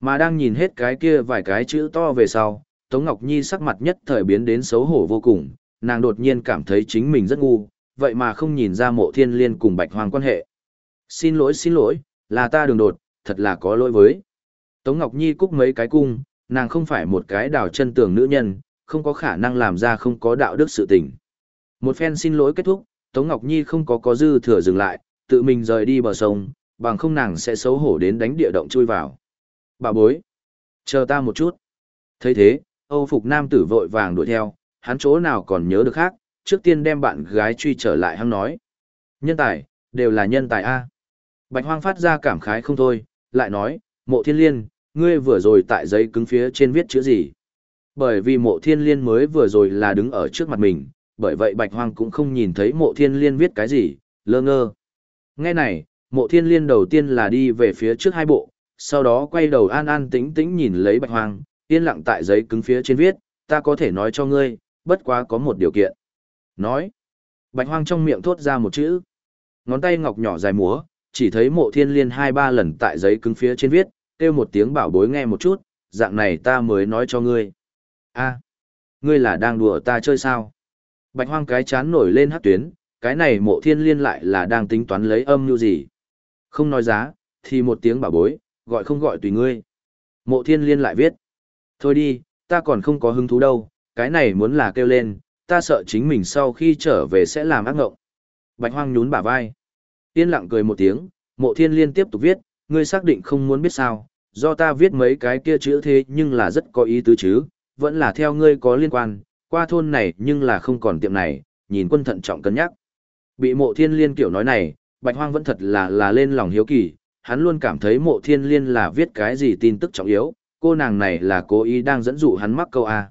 Mà đang nhìn hết cái kia vài cái chữ to về sau, Tống Ngọc Nhi sắc mặt nhất thời biến đến xấu hổ vô cùng, nàng đột nhiên cảm thấy chính mình rất ngu, vậy mà không nhìn ra mộ thiên liên cùng bạch Hoàng quan hệ. Xin lỗi xin lỗi, là ta đường đột, thật là có lỗi với. Tống Ngọc Nhi cúc mấy cái cung, nàng không phải một cái đào chân tường nữ nhân, không có khả năng làm ra không có đạo đức sự tình. Một phen xin lỗi kết thúc, Tống Ngọc Nhi không có có dư thừa dừng lại, tự mình rời đi bờ sông, bằng không nàng sẽ xấu hổ đến đánh địa động chui vào. Bà bối, chờ ta một chút. thấy thế, Âu Phục Nam tử vội vàng đuổi theo, hắn chỗ nào còn nhớ được khác, trước tiên đem bạn gái truy trở lại hắn nói. Nhân tài, đều là nhân tài A. Bạch Hoang phát ra cảm khái không thôi, lại nói, mộ thiên liên, ngươi vừa rồi tại giấy cứng phía trên viết chữ gì? Bởi vì mộ thiên liên mới vừa rồi là đứng ở trước mặt mình, bởi vậy Bạch Hoang cũng không nhìn thấy mộ thiên liên viết cái gì, lơ ngơ. Nghe này, mộ thiên liên đầu tiên là đi về phía trước hai bộ, sau đó quay đầu an an tĩnh tĩnh nhìn lấy Bạch Hoang, yên lặng tại giấy cứng phía trên viết, ta có thể nói cho ngươi, bất quá có một điều kiện. Nói. Bạch Hoang trong miệng thốt ra một chữ. Ngón tay ngọc nhỏ dài múa, chỉ thấy mộ thiên liên hai ba lần tại giấy cứng phía trên viết, kêu một tiếng bảo bối nghe một chút, dạng này ta mới nói cho ngươi. a ngươi là đang đùa ta chơi sao? Bạch hoang cái chán nổi lên hát tuyến, cái này mộ thiên liên lại là đang tính toán lấy âm như gì. Không nói giá, thì một tiếng bảo bối, gọi không gọi tùy ngươi. Mộ thiên liên lại viết. Thôi đi, ta còn không có hứng thú đâu, cái này muốn là kêu lên, ta sợ chính mình sau khi trở về sẽ làm ác ngộng. Bạch hoang nhún bả vai. Yên lặng cười một tiếng, mộ thiên liên tiếp tục viết, ngươi xác định không muốn biết sao, do ta viết mấy cái kia chữ thế nhưng là rất có ý tứ chứ, vẫn là theo ngươi có liên quan, qua thôn này nhưng là không còn tiệm này, nhìn quân thận trọng cân nhắc. Bị mộ thiên liên kiểu nói này, bạch hoang vẫn thật là là lên lòng hiếu kỳ, hắn luôn cảm thấy mộ thiên liên là viết cái gì tin tức trọng yếu, cô nàng này là cố ý đang dẫn dụ hắn mắc câu A.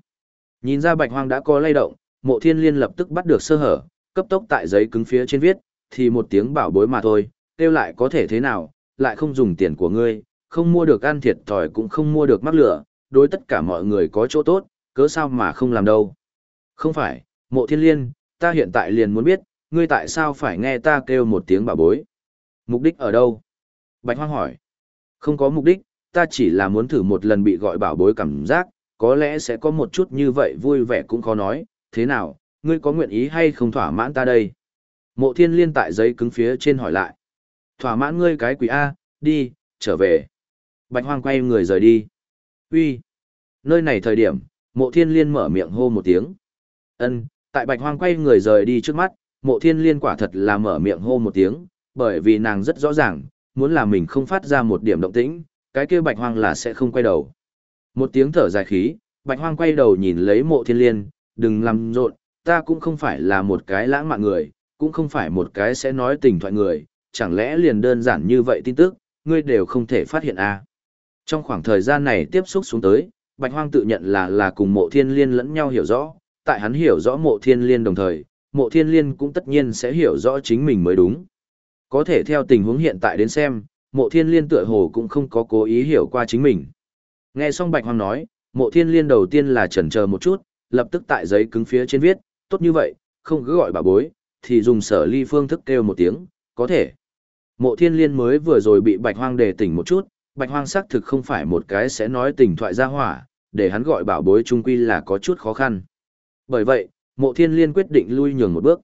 Nhìn ra bạch hoang đã có lay động, mộ thiên liên lập tức bắt được sơ hở, cấp tốc tại giấy cứng phía trên viết, thì một tiếng bảo bối mà thôi, kêu lại có thể thế nào, lại không dùng tiền của ngươi, không mua được ăn thiệt thòi cũng không mua được mắc lửa, đối tất cả mọi người có chỗ tốt, cớ sao mà không làm đâu. Không phải, mộ thiên liên, ta hiện tại liền muốn biết, ngươi tại sao phải nghe ta kêu một tiếng bảo bối. Mục đích ở đâu? Bạch Hoang hỏi. Không có mục đích, ta chỉ là muốn thử một lần bị gọi bảo bối cảm giác, có lẽ sẽ có một chút như vậy vui vẻ cũng khó nói, thế nào, ngươi có nguyện ý hay không thỏa mãn ta đây? Mộ thiên liên tại giấy cứng phía trên hỏi lại. Thỏa mãn ngươi cái quỷ A, đi, trở về. Bạch hoang quay người rời đi. Uy, Nơi này thời điểm, mộ thiên liên mở miệng hô một tiếng. Ân, tại bạch hoang quay người rời đi trước mắt, mộ thiên liên quả thật là mở miệng hô một tiếng, bởi vì nàng rất rõ ràng, muốn là mình không phát ra một điểm động tĩnh, cái kia bạch hoang là sẽ không quay đầu. Một tiếng thở dài khí, bạch hoang quay đầu nhìn lấy mộ thiên liên, đừng làm rộn, ta cũng không phải là một cái lãng mạn người, cũng không phải một cái sẽ nói tình thoại người, chẳng lẽ liền đơn giản như vậy tin tức, ngươi đều không thể phát hiện à. Trong khoảng thời gian này tiếp xúc xuống tới, Bạch Hoang tự nhận là là cùng mộ thiên liên lẫn nhau hiểu rõ, tại hắn hiểu rõ mộ thiên liên đồng thời, mộ thiên liên cũng tất nhiên sẽ hiểu rõ chính mình mới đúng. Có thể theo tình huống hiện tại đến xem, mộ thiên liên tựa hồ cũng không có cố ý hiểu qua chính mình. Nghe xong Bạch Hoang nói, mộ thiên liên đầu tiên là chần chờ một chút, lập tức tại giấy cứng phía trên viết, tốt như vậy, không cứ gọi bà bối, thì dùng sở ly phương thức kêu một tiếng, có thể. Mộ thiên liên mới vừa rồi bị bạch hoang đề tỉnh một chút, bạch hoang xác thực không phải một cái sẽ nói tình thoại ra hỏa, để hắn gọi bảo bối trung quy là có chút khó khăn. Bởi vậy, mộ thiên liên quyết định lui nhường một bước.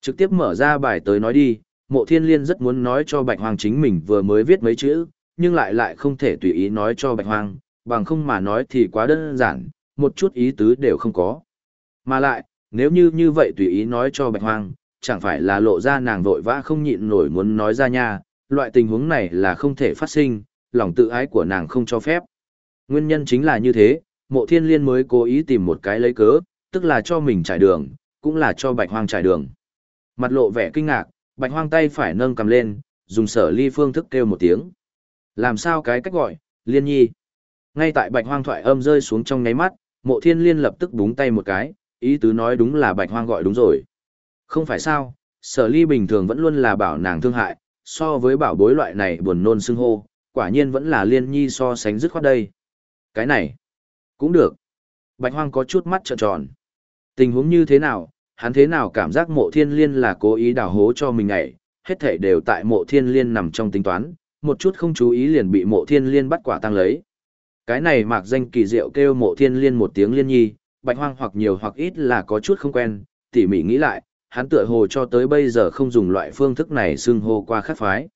Trực tiếp mở ra bài tới nói đi, mộ thiên liên rất muốn nói cho bạch hoang chính mình vừa mới viết mấy chữ, nhưng lại lại không thể tùy ý nói cho bạch hoang, bằng không mà nói thì quá đơn giản, một chút ý tứ đều không có. Mà lại, nếu như như vậy tùy ý nói cho bạch hoang, chẳng phải là lộ ra nàng vội vã không nhịn nổi muốn nói ra nha, loại tình huống này là không thể phát sinh, lòng tự ái của nàng không cho phép. Nguyên nhân chính là như thế, mộ thiên liên mới cố ý tìm một cái lấy cớ, tức là cho mình trải đường, cũng là cho bạch hoang trải đường. Mặt lộ vẻ kinh ngạc, bạch hoang tay phải nâng cầm lên, dùng sở ly phương thức kêu một tiếng. Làm sao cái cách gọi, liên nhi. Ngay tại bạch hoang thoại âm rơi xuống trong ngáy mắt, mộ thiên liên lập tức búng tay một cái, ý tứ nói đúng là bạch hoang gọi đúng rồi. Không phải sao, sở ly bình thường vẫn luôn là bảo nàng thương hại, so với bảo bối loại này buồn nôn xưng hô, quả nhiên vẫn là liên nhi so sánh dứt khoát đây. Cái này, cũng được. Bạch hoang có chút mắt trợn tròn. Tình huống như thế nào, hắn thế nào cảm giác mộ thiên liên là cố ý đào hố cho mình ngảy, hết thể đều tại mộ thiên liên nằm trong tính toán, một chút không chú ý liền bị mộ thiên liên bắt quả tăng lấy. Cái này mạc danh kỳ diệu kêu mộ thiên liên một tiếng liên nhi, bạch hoang hoặc nhiều hoặc ít là có chút không quen, tỉ mỉ nghĩ lại, hắn tựa hồ cho tới bây giờ không dùng loại phương thức này xưng hô qua khắc phái.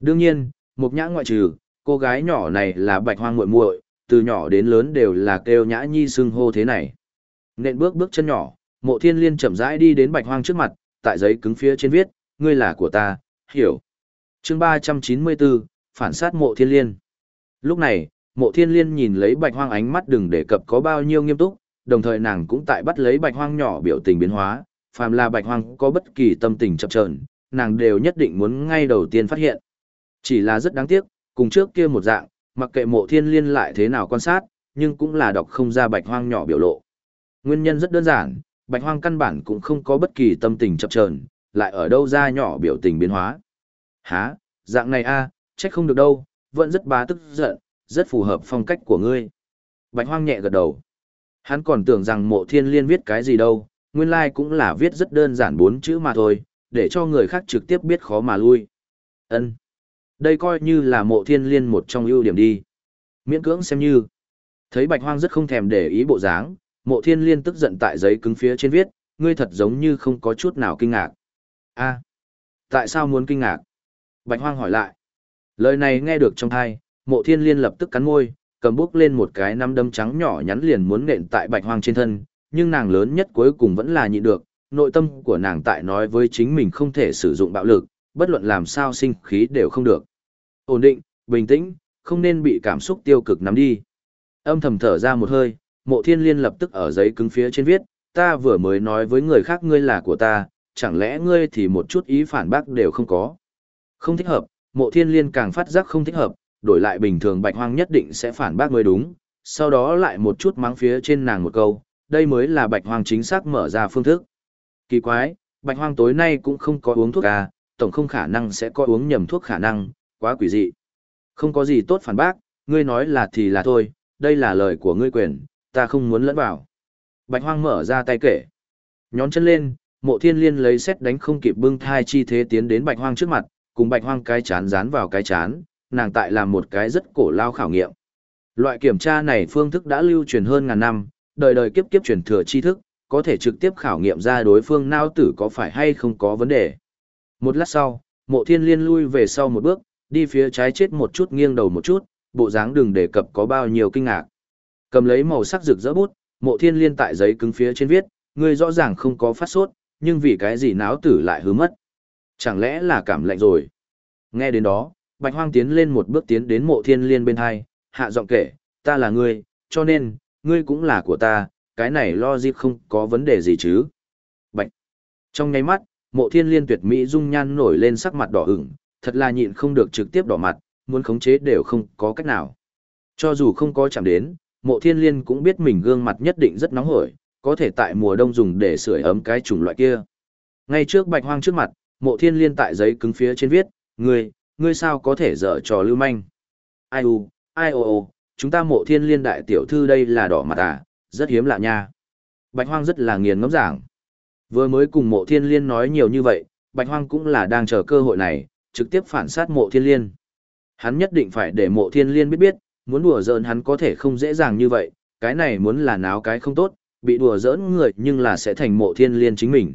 Đương nhiên, mục nhã ngoại trừ, cô gái nhỏ này là bạch hoang muội muội, từ nhỏ đến lớn đều là kêu nhã nhi xưng hô thế này. Nện bước bước chân nhỏ, mộ thiên liên chậm rãi đi đến bạch hoang trước mặt, tại giấy cứng phía trên viết, ngươi là của ta, hiểu. Chương 394, phản sát mộ thiên liên. Lúc này, mộ thiên liên nhìn lấy bạch hoang ánh mắt đừng đề cập có bao nhiêu nghiêm túc, đồng thời nàng cũng tại bắt lấy bạch hoang nhỏ biểu tình biến hóa, phàm là bạch hoang có bất kỳ tâm tình chập chờn, nàng đều nhất định muốn ngay đầu tiên phát hiện. Chỉ là rất đáng tiếc, cùng trước kia một dạng, mặc kệ mộ thiên liên lại thế nào quan sát, nhưng cũng là đọc không ra bạch hoang nhỏ biểu lộ. Nguyên nhân rất đơn giản, bạch hoang căn bản cũng không có bất kỳ tâm tình chập chờn, lại ở đâu ra nhỏ biểu tình biến hóa. Hả, dạng này a, trách không được đâu, vẫn rất bá tức giận, rất phù hợp phong cách của ngươi. Bạch hoang nhẹ gật đầu. Hắn còn tưởng rằng mộ thiên liên viết cái gì đâu, nguyên lai like cũng là viết rất đơn giản bốn chữ mà thôi, để cho người khác trực tiếp biết khó mà lui. Ân, Đây coi như là mộ thiên liên một trong ưu điểm đi. Miễn cưỡng xem như. Thấy bạch hoang rất không thèm để ý bộ dáng, mộ thiên liên tức giận tại giấy cứng phía trên viết, ngươi thật giống như không có chút nào kinh ngạc. a tại sao muốn kinh ngạc? Bạch hoang hỏi lại. Lời này nghe được trong thai, mộ thiên liên lập tức cắn môi, cầm bước lên một cái nắm đấm trắng nhỏ nhắn liền muốn nện tại bạch hoang trên thân, nhưng nàng lớn nhất cuối cùng vẫn là nhịn được, nội tâm của nàng tại nói với chính mình không thể sử dụng bạo lực, bất luận làm sao sinh khí đều không được. Ổn định, bình tĩnh, không nên bị cảm xúc tiêu cực nắm đi. Âm thầm thở ra một hơi, mộ thiên liên lập tức ở giấy cứng phía trên viết, ta vừa mới nói với người khác ngươi là của ta, chẳng lẽ ngươi thì một chút ý phản bác đều không có. Không thích hợp, mộ thiên liên càng phát giác không thích hợp, đổi lại bình thường bạch hoang nhất định sẽ phản bác mới đúng, sau đó lại một chút mắng phía trên nàng một câu, đây mới là bạch hoang chính xác mở ra phương thức. Kỳ quái, bạch hoang tối nay cũng không có uống thuốc à, tổng không khả năng sẽ có uống nhầm thuốc khả năng, quá quỷ dị. Không có gì tốt phản bác, ngươi nói là thì là thôi, đây là lời của ngươi quyền, ta không muốn lẫn vào. Bạch hoang mở ra tay kể. Nhón chân lên, mộ thiên liên lấy xét đánh không kịp bưng thai chi thế tiến đến bạch hoang trước mặt, cùng bạch hoang cái chán dán vào cái chán, nàng tại làm một cái rất cổ lao khảo nghiệm. Loại kiểm tra này phương thức đã lưu truyền hơn ngàn năm, đời đời kiếp kiếp truyền thừa tri thức, có thể trực tiếp khảo nghiệm ra đối phương nao tử có phải hay không có vấn đề. Một lát sau, mộ thiên liên lui về sau một bước, đi phía trái chết một chút nghiêng đầu một chút, bộ dáng đừng đề cập có bao nhiêu kinh ngạc. Cầm lấy màu sắc rực rỡ bút, mộ thiên liên tại giấy cứng phía trên viết, ngươi rõ ràng không có phát sốt, nhưng vì cái gì náo tử lại hứa mất. Chẳng lẽ là cảm lạnh rồi? Nghe đến đó, Bạch Hoang tiến lên một bước tiến đến mộ thiên liên bên hai, hạ giọng kể, ta là ngươi, cho nên, ngươi cũng là của ta, cái này lo dịp không có vấn đề gì chứ. Bạch. Trong ngay mắt, mộ thiên liên tuyệt mỹ dung nhan nổi lên sắc mặt đỏ ửng, thật là nhịn không được trực tiếp đỏ mặt, muốn khống chế đều không có cách nào. Cho dù không có chạm đến, mộ thiên liên cũng biết mình gương mặt nhất định rất nóng hổi, có thể tại mùa đông dùng để sưởi ấm cái chủng loại kia. Ngay trước bạch hoang trước mặt, mộ thiên liên tại giấy cứng phía trên viết, ngươi, ngươi sao có thể dở trò lưu manh. Ai u, ai ô ô, chúng ta mộ thiên liên đại tiểu thư đây là đỏ mặt à, rất hiếm lạ nha. Bạch hoang rất là nghiền ngẫm giảng. Vừa mới cùng mộ thiên liên nói nhiều như vậy, bạch hoang cũng là đang chờ cơ hội này, trực tiếp phản sát mộ thiên liên. Hắn nhất định phải để mộ thiên liên biết biết, muốn đùa giỡn hắn có thể không dễ dàng như vậy, cái này muốn là náo cái không tốt, bị đùa giỡn người nhưng là sẽ thành mộ thiên liên chính mình.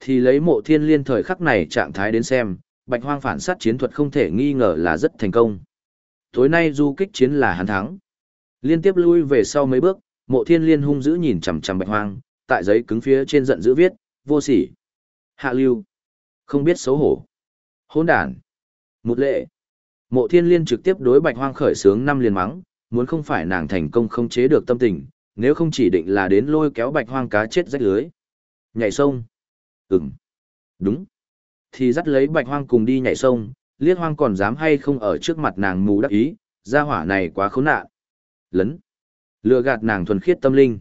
Thì lấy mộ thiên liên thời khắc này trạng thái đến xem, bạch hoang phản sát chiến thuật không thể nghi ngờ là rất thành công. Tối nay du kích chiến là hắn thắng. Liên tiếp lui về sau mấy bước, mộ thiên liên hung dữ nhìn chằm chằm bạch hoang, tại giấy cứng phía trên giận dữ viết, vô sỉ. Hạ lưu. Không biết xấu hổ. Hỗn đản. Một lệ. Mộ thiên liên trực tiếp đối bạch hoang khởi sướng năm liền mắng, muốn không phải nàng thành công không chế được tâm tình, nếu không chỉ định là đến lôi kéo bạch hoang cá chết rách lưới. Nhảy sông. Ừm. Đúng. Thì dắt lấy bạch hoang cùng đi nhảy sông, liếc hoang còn dám hay không ở trước mặt nàng mù đắc ý, gia hỏa này quá khốn nạn. Lấn. Lừa gạt nàng thuần khiết tâm linh.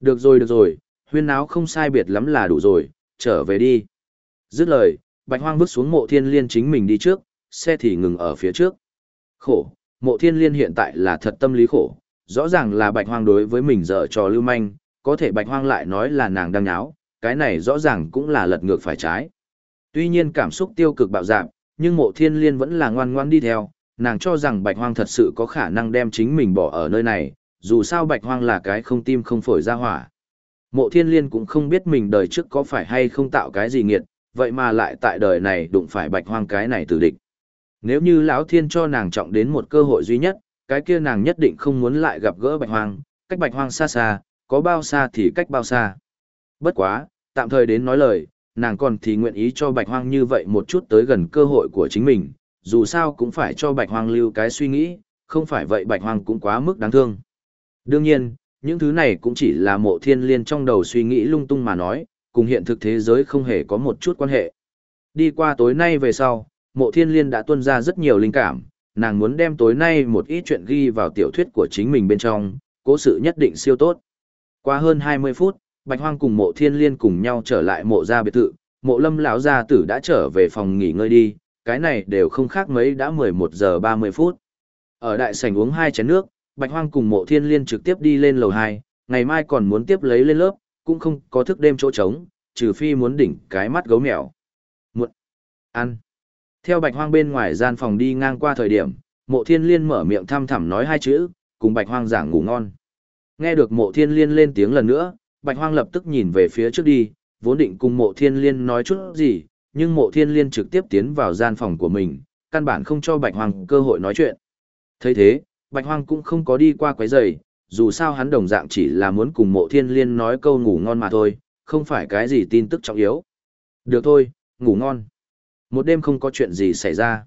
Được rồi được rồi, huyên náo không sai biệt lắm là đủ rồi, trở về đi. Dứt lời, bạch hoang bước xuống mộ thiên liên chính mình đi trước, xe thì ngừng ở phía trước. Khổ, mộ thiên liên hiện tại là thật tâm lý khổ, rõ ràng là bạch hoang đối với mình dở trò lưu manh, có thể bạch hoang lại nói là nàng đang nháo, cái này rõ ràng cũng là lật ngược phải trái. Tuy nhiên cảm xúc tiêu cực bạo dạn, nhưng mộ thiên liên vẫn là ngoan ngoan đi theo, nàng cho rằng bạch hoang thật sự có khả năng đem chính mình bỏ ở nơi này, dù sao bạch hoang là cái không tim không phổi ra hỏa. Mộ thiên liên cũng không biết mình đời trước có phải hay không tạo cái gì nghiệt, vậy mà lại tại đời này đụng phải bạch hoang cái này tử địch. Nếu như lão thiên cho nàng trọng đến một cơ hội duy nhất, cái kia nàng nhất định không muốn lại gặp gỡ bạch hoang, cách bạch hoang xa xa, có bao xa thì cách bao xa. Bất quá, tạm thời đến nói lời, nàng còn thì nguyện ý cho bạch hoang như vậy một chút tới gần cơ hội của chính mình, dù sao cũng phải cho bạch hoang lưu cái suy nghĩ, không phải vậy bạch hoang cũng quá mức đáng thương. Đương nhiên, những thứ này cũng chỉ là mộ thiên liên trong đầu suy nghĩ lung tung mà nói, cùng hiện thực thế giới không hề có một chút quan hệ. Đi qua tối nay về sau, mộ thiên liên đã tuân ra rất nhiều linh cảm, nàng muốn đem tối nay một ít chuyện ghi vào tiểu thuyết của chính mình bên trong, cố sự nhất định siêu tốt. Qua hơn 20 phút, Bạch Hoang cùng mộ thiên liên cùng nhau trở lại mộ gia biệt thự, mộ lâm lão gia tử đã trở về phòng nghỉ ngơi đi, cái này đều không khác mấy đã 11 giờ 30 phút. Ở đại sảnh uống hai chén nước, Bạch Hoang cùng mộ thiên liên trực tiếp đi lên lầu 2, ngày mai còn muốn tiếp lấy lên lớp, cũng không có thức đêm chỗ trống, trừ phi muốn đỉnh cái mắt gấu mèo. Muộn. Ăn. Theo Bạch Hoang bên ngoài gian phòng đi ngang qua thời điểm, mộ thiên liên mở miệng thăm thẳm nói hai chữ, cùng Bạch Hoang giảng ngủ ngon. Nghe được mộ thiên liên lên tiếng lần nữa, Bạch Hoang lập tức nhìn về phía trước đi, vốn định cùng mộ thiên liên nói chút gì, nhưng mộ thiên liên trực tiếp tiến vào gian phòng của mình, căn bản không cho Bạch Hoang cơ hội nói chuyện. thấy thế, Bạch Hoang cũng không có đi qua quấy rầy, dù sao hắn đồng dạng chỉ là muốn cùng mộ thiên liên nói câu ngủ ngon mà thôi, không phải cái gì tin tức trọng yếu. Được thôi, ngủ ngon. Một đêm không có chuyện gì xảy ra.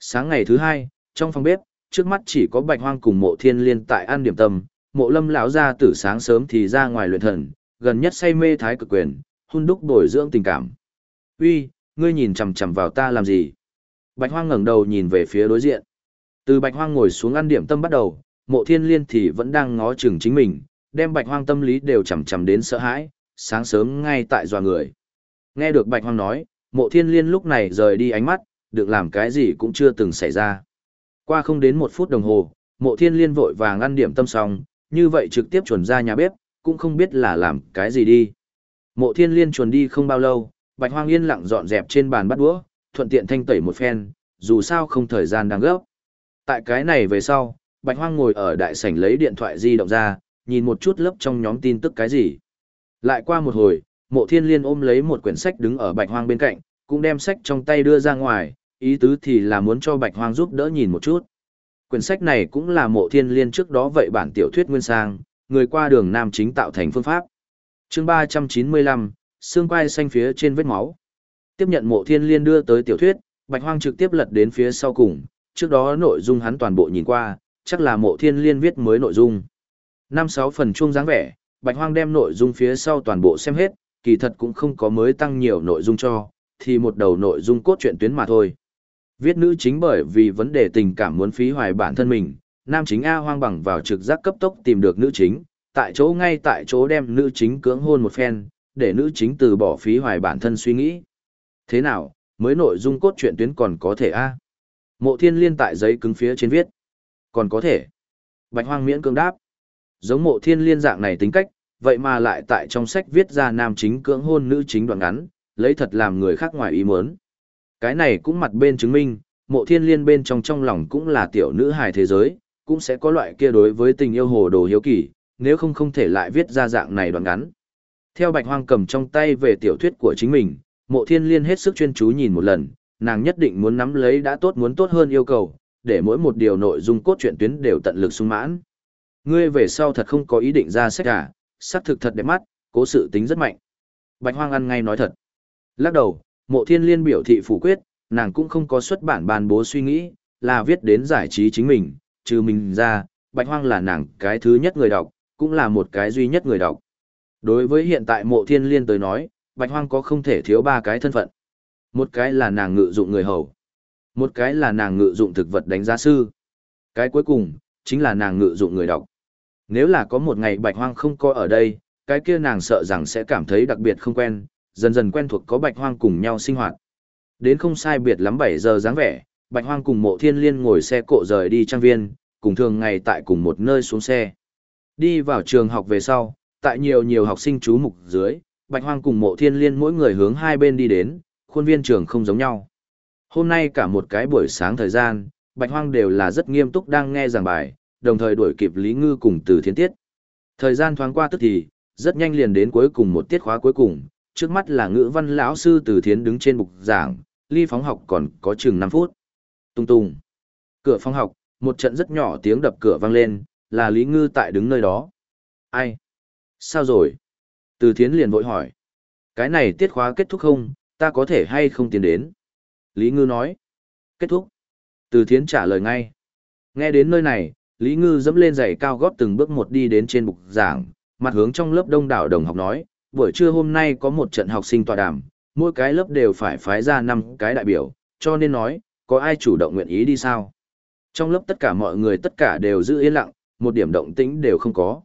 Sáng ngày thứ hai, trong phòng bếp, trước mắt chỉ có Bạch Hoang cùng mộ thiên liên tại ăn điểm tâm, mộ lâm lão ra từ sáng sớm thì ra ngoài luyện thần, gần nhất say mê thái cực quyền, hun đúc bồi dưỡng tình cảm. Uy, ngươi nhìn chằm chằm vào ta làm gì? Bạch Hoang ngẩng đầu nhìn về phía đối diện. Từ Bạch Hoang ngồi xuống ăn điểm tâm bắt đầu, mộ thiên liên thì vẫn đang ngó chừng chính mình, đem Bạch Hoang tâm lý đều chằm chằm đến sợ hãi, sáng sớm ngay tại dòa người. Nghe được Bạch Hoang nói, mộ thiên liên lúc này rời đi ánh mắt, được làm cái gì cũng chưa từng xảy ra. Qua không đến một phút đồng hồ, mộ thiên liên vội vàng ăn điểm tâm xong, như vậy trực tiếp chuẩn ra nhà bếp, cũng không biết là làm cái gì đi. Mộ thiên liên chuẩn đi không bao lâu, bạch hoang yên lặng dọn dẹp trên bàn bắt đũa, thuận tiện thanh tẩy một phen, dù sao không thời gian đang gấp. Tại cái này về sau, bạch hoang ngồi ở đại sảnh lấy điện thoại di động ra, nhìn một chút lớp trong nhóm tin tức cái gì. Lại qua một hồi, mộ thiên liên ôm lấy một quyển sách đứng ở bạch hoang bên cạnh, cũng đem sách trong tay đưa ra ngoài, ý tứ thì là muốn cho bạch hoang giúp đỡ nhìn một chút. Quyển sách này cũng là mộ thiên liên trước đó vậy bản tiểu thuyết nguyên sang, người qua đường nam chính tạo thành phương pháp. chương 395, xương quai xanh phía trên vết máu. Tiếp nhận mộ thiên liên đưa tới tiểu thuyết, bạch hoang trực tiếp lật đến phía sau cùng, trước đó nội dung hắn toàn bộ nhìn qua, chắc là mộ thiên liên viết mới nội dung. Năm sáu phần chuông dáng vẻ, bạch hoang đem nội dung phía sau toàn bộ xem hết, kỳ thật cũng không có mới tăng nhiều nội dung cho, thì một đầu nội dung cốt truyện tuyến mà thôi. Viết nữ chính bởi vì vấn đề tình cảm muốn phí hoài bản thân mình, nam chính A hoang bằng vào trực giác cấp tốc tìm được nữ chính, tại chỗ ngay tại chỗ đem nữ chính cưỡng hôn một phen, để nữ chính từ bỏ phí hoài bản thân suy nghĩ. Thế nào, mới nội dung cốt truyện tuyến còn có thể A? Mộ thiên liên tại giấy cứng phía trên viết. Còn có thể. Bạch hoang miễn cưỡng đáp. Giống mộ thiên liên dạng này tính cách, vậy mà lại tại trong sách viết ra nam chính cưỡng hôn nữ chính đoạn ngắn, lấy thật làm người khác ngoài ý muốn. Cái này cũng mặt bên chứng minh, mộ thiên liên bên trong trong lòng cũng là tiểu nữ hài thế giới, cũng sẽ có loại kia đối với tình yêu hồ đồ hiếu kỳ, nếu không không thể lại viết ra dạng này đoạn ngắn. Theo bạch hoang cầm trong tay về tiểu thuyết của chính mình, mộ thiên liên hết sức chuyên chú nhìn một lần, nàng nhất định muốn nắm lấy đã tốt muốn tốt hơn yêu cầu, để mỗi một điều nội dung cốt truyện tuyến đều tận lực sung mãn. Ngươi về sau thật không có ý định ra sách cả, sắc thực thật đẹp mắt, cố sự tính rất mạnh. Bạch hoang ăn ngay nói thật. Lắc đầu, Mộ thiên liên biểu thị phủ quyết, nàng cũng không có xuất bản bàn bố suy nghĩ, là viết đến giải trí chính mình, trừ mình ra, Bạch Hoang là nàng cái thứ nhất người đọc, cũng là một cái duy nhất người đọc. Đối với hiện tại mộ thiên liên tới nói, Bạch Hoang có không thể thiếu ba cái thân phận. Một cái là nàng ngự dụng người hầu. Một cái là nàng ngự dụng thực vật đánh giá sư. Cái cuối cùng, chính là nàng ngự dụng người đọc. Nếu là có một ngày Bạch Hoang không có ở đây, cái kia nàng sợ rằng sẽ cảm thấy đặc biệt không quen, dần dần quen thuộc có bạch hoang cùng nhau sinh hoạt. Đến không sai biệt lắm 7 giờ dáng vẻ, bạch hoang cùng mộ thiên liên ngồi xe cộ rời đi trang viên, cùng thường ngày tại cùng một nơi xuống xe. Đi vào trường học về sau, tại nhiều nhiều học sinh chú mục dưới, bạch hoang cùng mộ thiên liên mỗi người hướng hai bên đi đến, khuôn viên trường không giống nhau. Hôm nay cả một cái buổi sáng thời gian, Bạch Hoang đều là rất nghiêm túc đang nghe giảng bài, đồng thời đuổi kịp Lý Ngư cùng từ thiến tiết. Thời gian thoáng qua tức thì, rất nhanh liền đến cuối cùng một tiết khóa cuối cùng, trước mắt là ngữ văn lão sư từ thiến đứng trên bục giảng, ly phóng học còn có chừng 5 phút. Tung tung. Cửa phòng học, một trận rất nhỏ tiếng đập cửa vang lên, là Lý Ngư tại đứng nơi đó. Ai? Sao rồi? Từ thiến liền vội hỏi. Cái này tiết khóa kết thúc không, ta có thể hay không tiến đến? Lý Ngư nói. Kết thúc. Từ thiến trả lời ngay. Nghe đến nơi này, Lý Ngư dẫm lên giày cao gót từng bước một đi đến trên bục giảng, mặt hướng trong lớp đông đảo đồng học nói, buổi trưa hôm nay có một trận học sinh tọa đàm, mỗi cái lớp đều phải phái ra năm cái đại biểu, cho nên nói, có ai chủ động nguyện ý đi sao? Trong lớp tất cả mọi người tất cả đều giữ yên lặng, một điểm động tĩnh đều không có.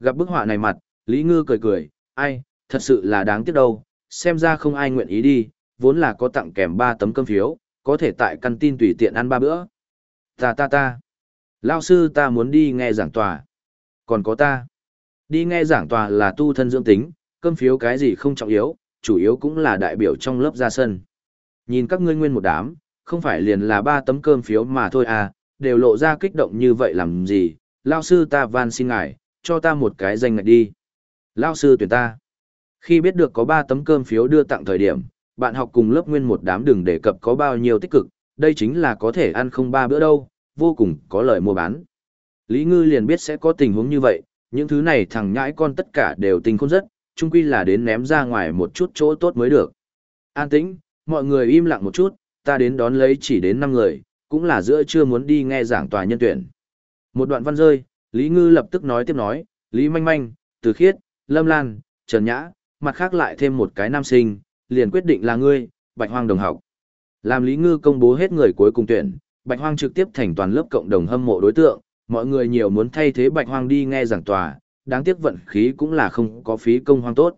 Gặp bức họa này mặt, Lý Ngư cười cười, ai, thật sự là đáng tiếc đâu, xem ra không ai nguyện ý đi, vốn là có tặng kèm 3 tấm cơm phiếu, có thể tại căn tin tùy tiện ăn ba bữa. Ta ta ta. Lao sư ta muốn đi nghe giảng tòa. Còn có ta. Đi nghe giảng tòa là tu thân dưỡng tính, cơm phiếu cái gì không trọng yếu, chủ yếu cũng là đại biểu trong lớp ra sân. Nhìn các ngươi nguyên một đám, không phải liền là ba tấm cơm phiếu mà thôi à, đều lộ ra kích động như vậy làm gì, lao sư ta van xin ngài, cho ta một cái danh ngạch đi. Lao sư tuyển ta. Khi biết được có ba tấm cơm phiếu đưa tặng thời điểm, bạn học cùng lớp nguyên một đám đừng đề cập có bao nhiêu tích cực, đây chính là có thể ăn không ba bữa đâu, vô cùng có lời mua bán. Lý Ngư liền biết sẽ có tình huống như vậy, những thứ này thằng nhãi con tất cả đều tình khôn rất, chung quy là đến ném ra ngoài một chút chỗ tốt mới được. An tĩnh, mọi người im lặng một chút, ta đến đón lấy chỉ đến 5 người, cũng là giữa chưa muốn đi nghe giảng tòa nhân tuyển. Một đoạn văn rơi, Lý Ngư lập tức nói tiếp nói, Lý Manh Manh, Từ Khiết, Lâm Lan, Trần Nhã, mặt khác lại thêm một cái nam sinh, liền quyết định là ngươi, Bạch Hoang đồng học. Làm Lý Ngư công bố hết người cuối cùng tuyển, Bạch Hoang trực tiếp thành toàn lớp cộng đồng hâm mộ đối tượng, mọi người nhiều muốn thay thế Bạch Hoang đi nghe giảng tòa, đáng tiếc vận khí cũng là không có phí công hoang tốt.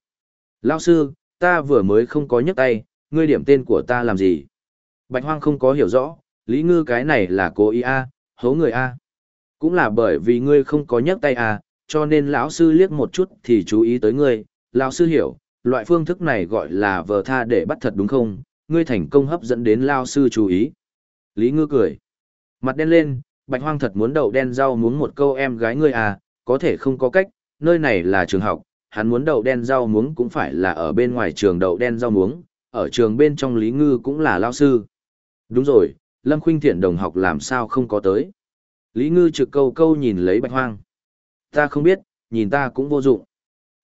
Lão sư, ta vừa mới không có nhấc tay, ngươi điểm tên của ta làm gì? Bạch Hoang không có hiểu rõ, Lý Ngư cái này là cố ý a, hố người a. Cũng là bởi vì ngươi không có nhấc tay a, cho nên lão sư liếc một chút thì chú ý tới ngươi, lão sư hiểu, loại phương thức này gọi là vờ tha để bắt thật đúng không? Ngươi thành công hấp dẫn đến lão sư chú ý. Lý Ngư cười. Mặt đen lên, Bạch Hoang thật muốn đậu đen rau muốn một câu em gái ngươi à, có thể không có cách, nơi này là trường học, hắn muốn đậu đen rau muống cũng phải là ở bên ngoài trường đậu đen rau muống, ở trường bên trong Lý Ngư cũng là lao sư. Đúng rồi, Lâm Khuynh Thiện đồng học làm sao không có tới. Lý Ngư trực câu câu nhìn lấy Bạch Hoang. Ta không biết, nhìn ta cũng vô dụng.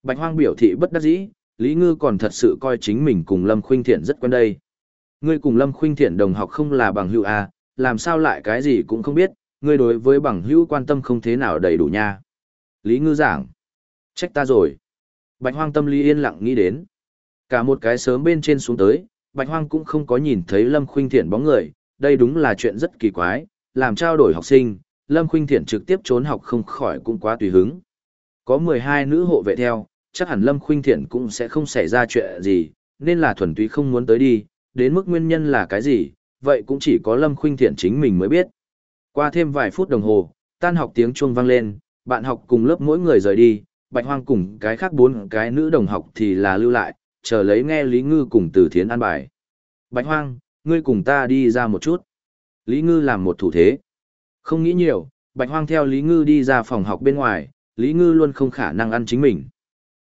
Bạch Hoang biểu thị bất đắc dĩ, Lý Ngư còn thật sự coi chính mình cùng Lâm Khuynh Thiện rất quen đây. Ngươi cùng Lâm Khuynh Thiện đồng học không là bằng hữu à, làm sao lại cái gì cũng không biết, ngươi đối với bằng hữu quan tâm không thế nào đầy đủ nha. Lý Ngư giảng. Trách ta rồi. Bạch Hoang tâm lý yên lặng nghĩ đến. Cả một cái sớm bên trên xuống tới, Bạch Hoang cũng không có nhìn thấy Lâm Khuynh Thiện bóng người, đây đúng là chuyện rất kỳ quái, làm trao đổi học sinh, Lâm Khuynh Thiện trực tiếp trốn học không khỏi cũng quá tùy hứng. Có 12 nữ hộ vệ theo, chắc hẳn Lâm Khuynh Thiện cũng sẽ không xảy ra chuyện gì, nên là thuần túy không muốn tới đi, đến mức nguyên nhân là cái gì, vậy cũng chỉ có Lâm Khuynh Thiện chính mình mới biết. Qua thêm vài phút đồng hồ, tan học tiếng chuông vang lên, bạn học cùng lớp mỗi người rời đi, Bạch Hoang cùng cái khác bốn cái nữ đồng học thì là lưu lại, chờ lấy nghe Lý Ngư cùng Từ Thiến an bài. Bạch Hoang, ngươi cùng ta đi ra một chút. Lý Ngư làm một thủ thế. Không nghĩ nhiều, Bạch Hoang theo Lý Ngư đi ra phòng học bên ngoài, Lý Ngư luôn không khả năng ăn chính mình.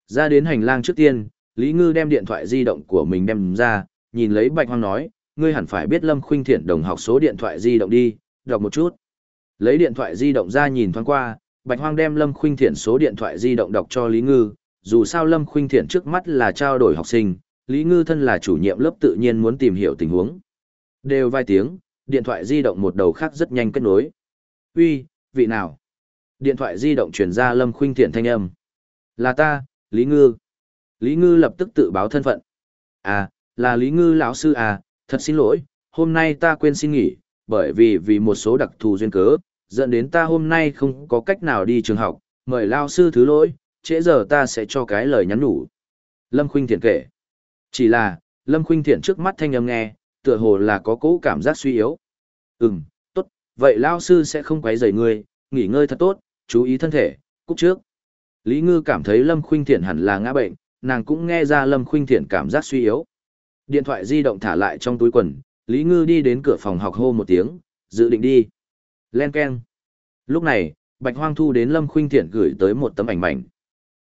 Ra đến hành lang trước tiên, Lý Ngư đem điện thoại di động của mình đem ra, nhìn lấy Bạch Hoang nói, ngươi hẳn phải biết Lâm Khuynh Thiện đồng học số điện thoại di động đi, đọc một chút. Lấy điện thoại di động ra nhìn thoáng qua, Bạch Hoang đem Lâm Khuynh Thiện số điện thoại di động đọc cho Lý Ngư, dù sao Lâm Khuynh Thiện trước mắt là trao đổi học sinh, Lý Ngư thân là chủ nhiệm lớp tự nhiên muốn tìm hiểu tình huống. Đều vài tiếng, điện thoại di động một đầu khác rất nhanh kết nối. Uy, vị nào? Điện thoại di động truyền ra Lâm Khuynh Thiện thanh âm. Là ta, Lý Ngư. Lý Ngư lập tức tự báo thân phận. À, là Lý Ngư lão sư à, thật xin lỗi, hôm nay ta quên xin nghỉ, bởi vì vì một số đặc thù duyên cớ, dẫn đến ta hôm nay không có cách nào đi trường học, mời lao sư thứ lỗi, trễ giờ ta sẽ cho cái lời nhắn nhủ. Lâm Khuynh Thiện kể. Chỉ là, Lâm Khuynh Thiện trước mắt thanh âm nghe, tựa hồ là có cố cảm giác suy yếu. Ừm, tốt, vậy lao sư sẽ không quấy rầy ngươi, nghỉ ngơi thật tốt, chú ý thân thể, cúc trước. Lý Ngư cảm thấy Lâm Khuynh Thiện hẳn là ngã bệnh, nàng cũng nghe ra Lâm Khuynh Thiện cảm giác suy yếu. Điện thoại di động thả lại trong túi quần, Lý Ngư đi đến cửa phòng học hô một tiếng, dự định đi. Len Ken. Lúc này, Bạch Hoang Thu đến Lâm Khuynh Thiện gửi tới một tấm ảnh mảnh.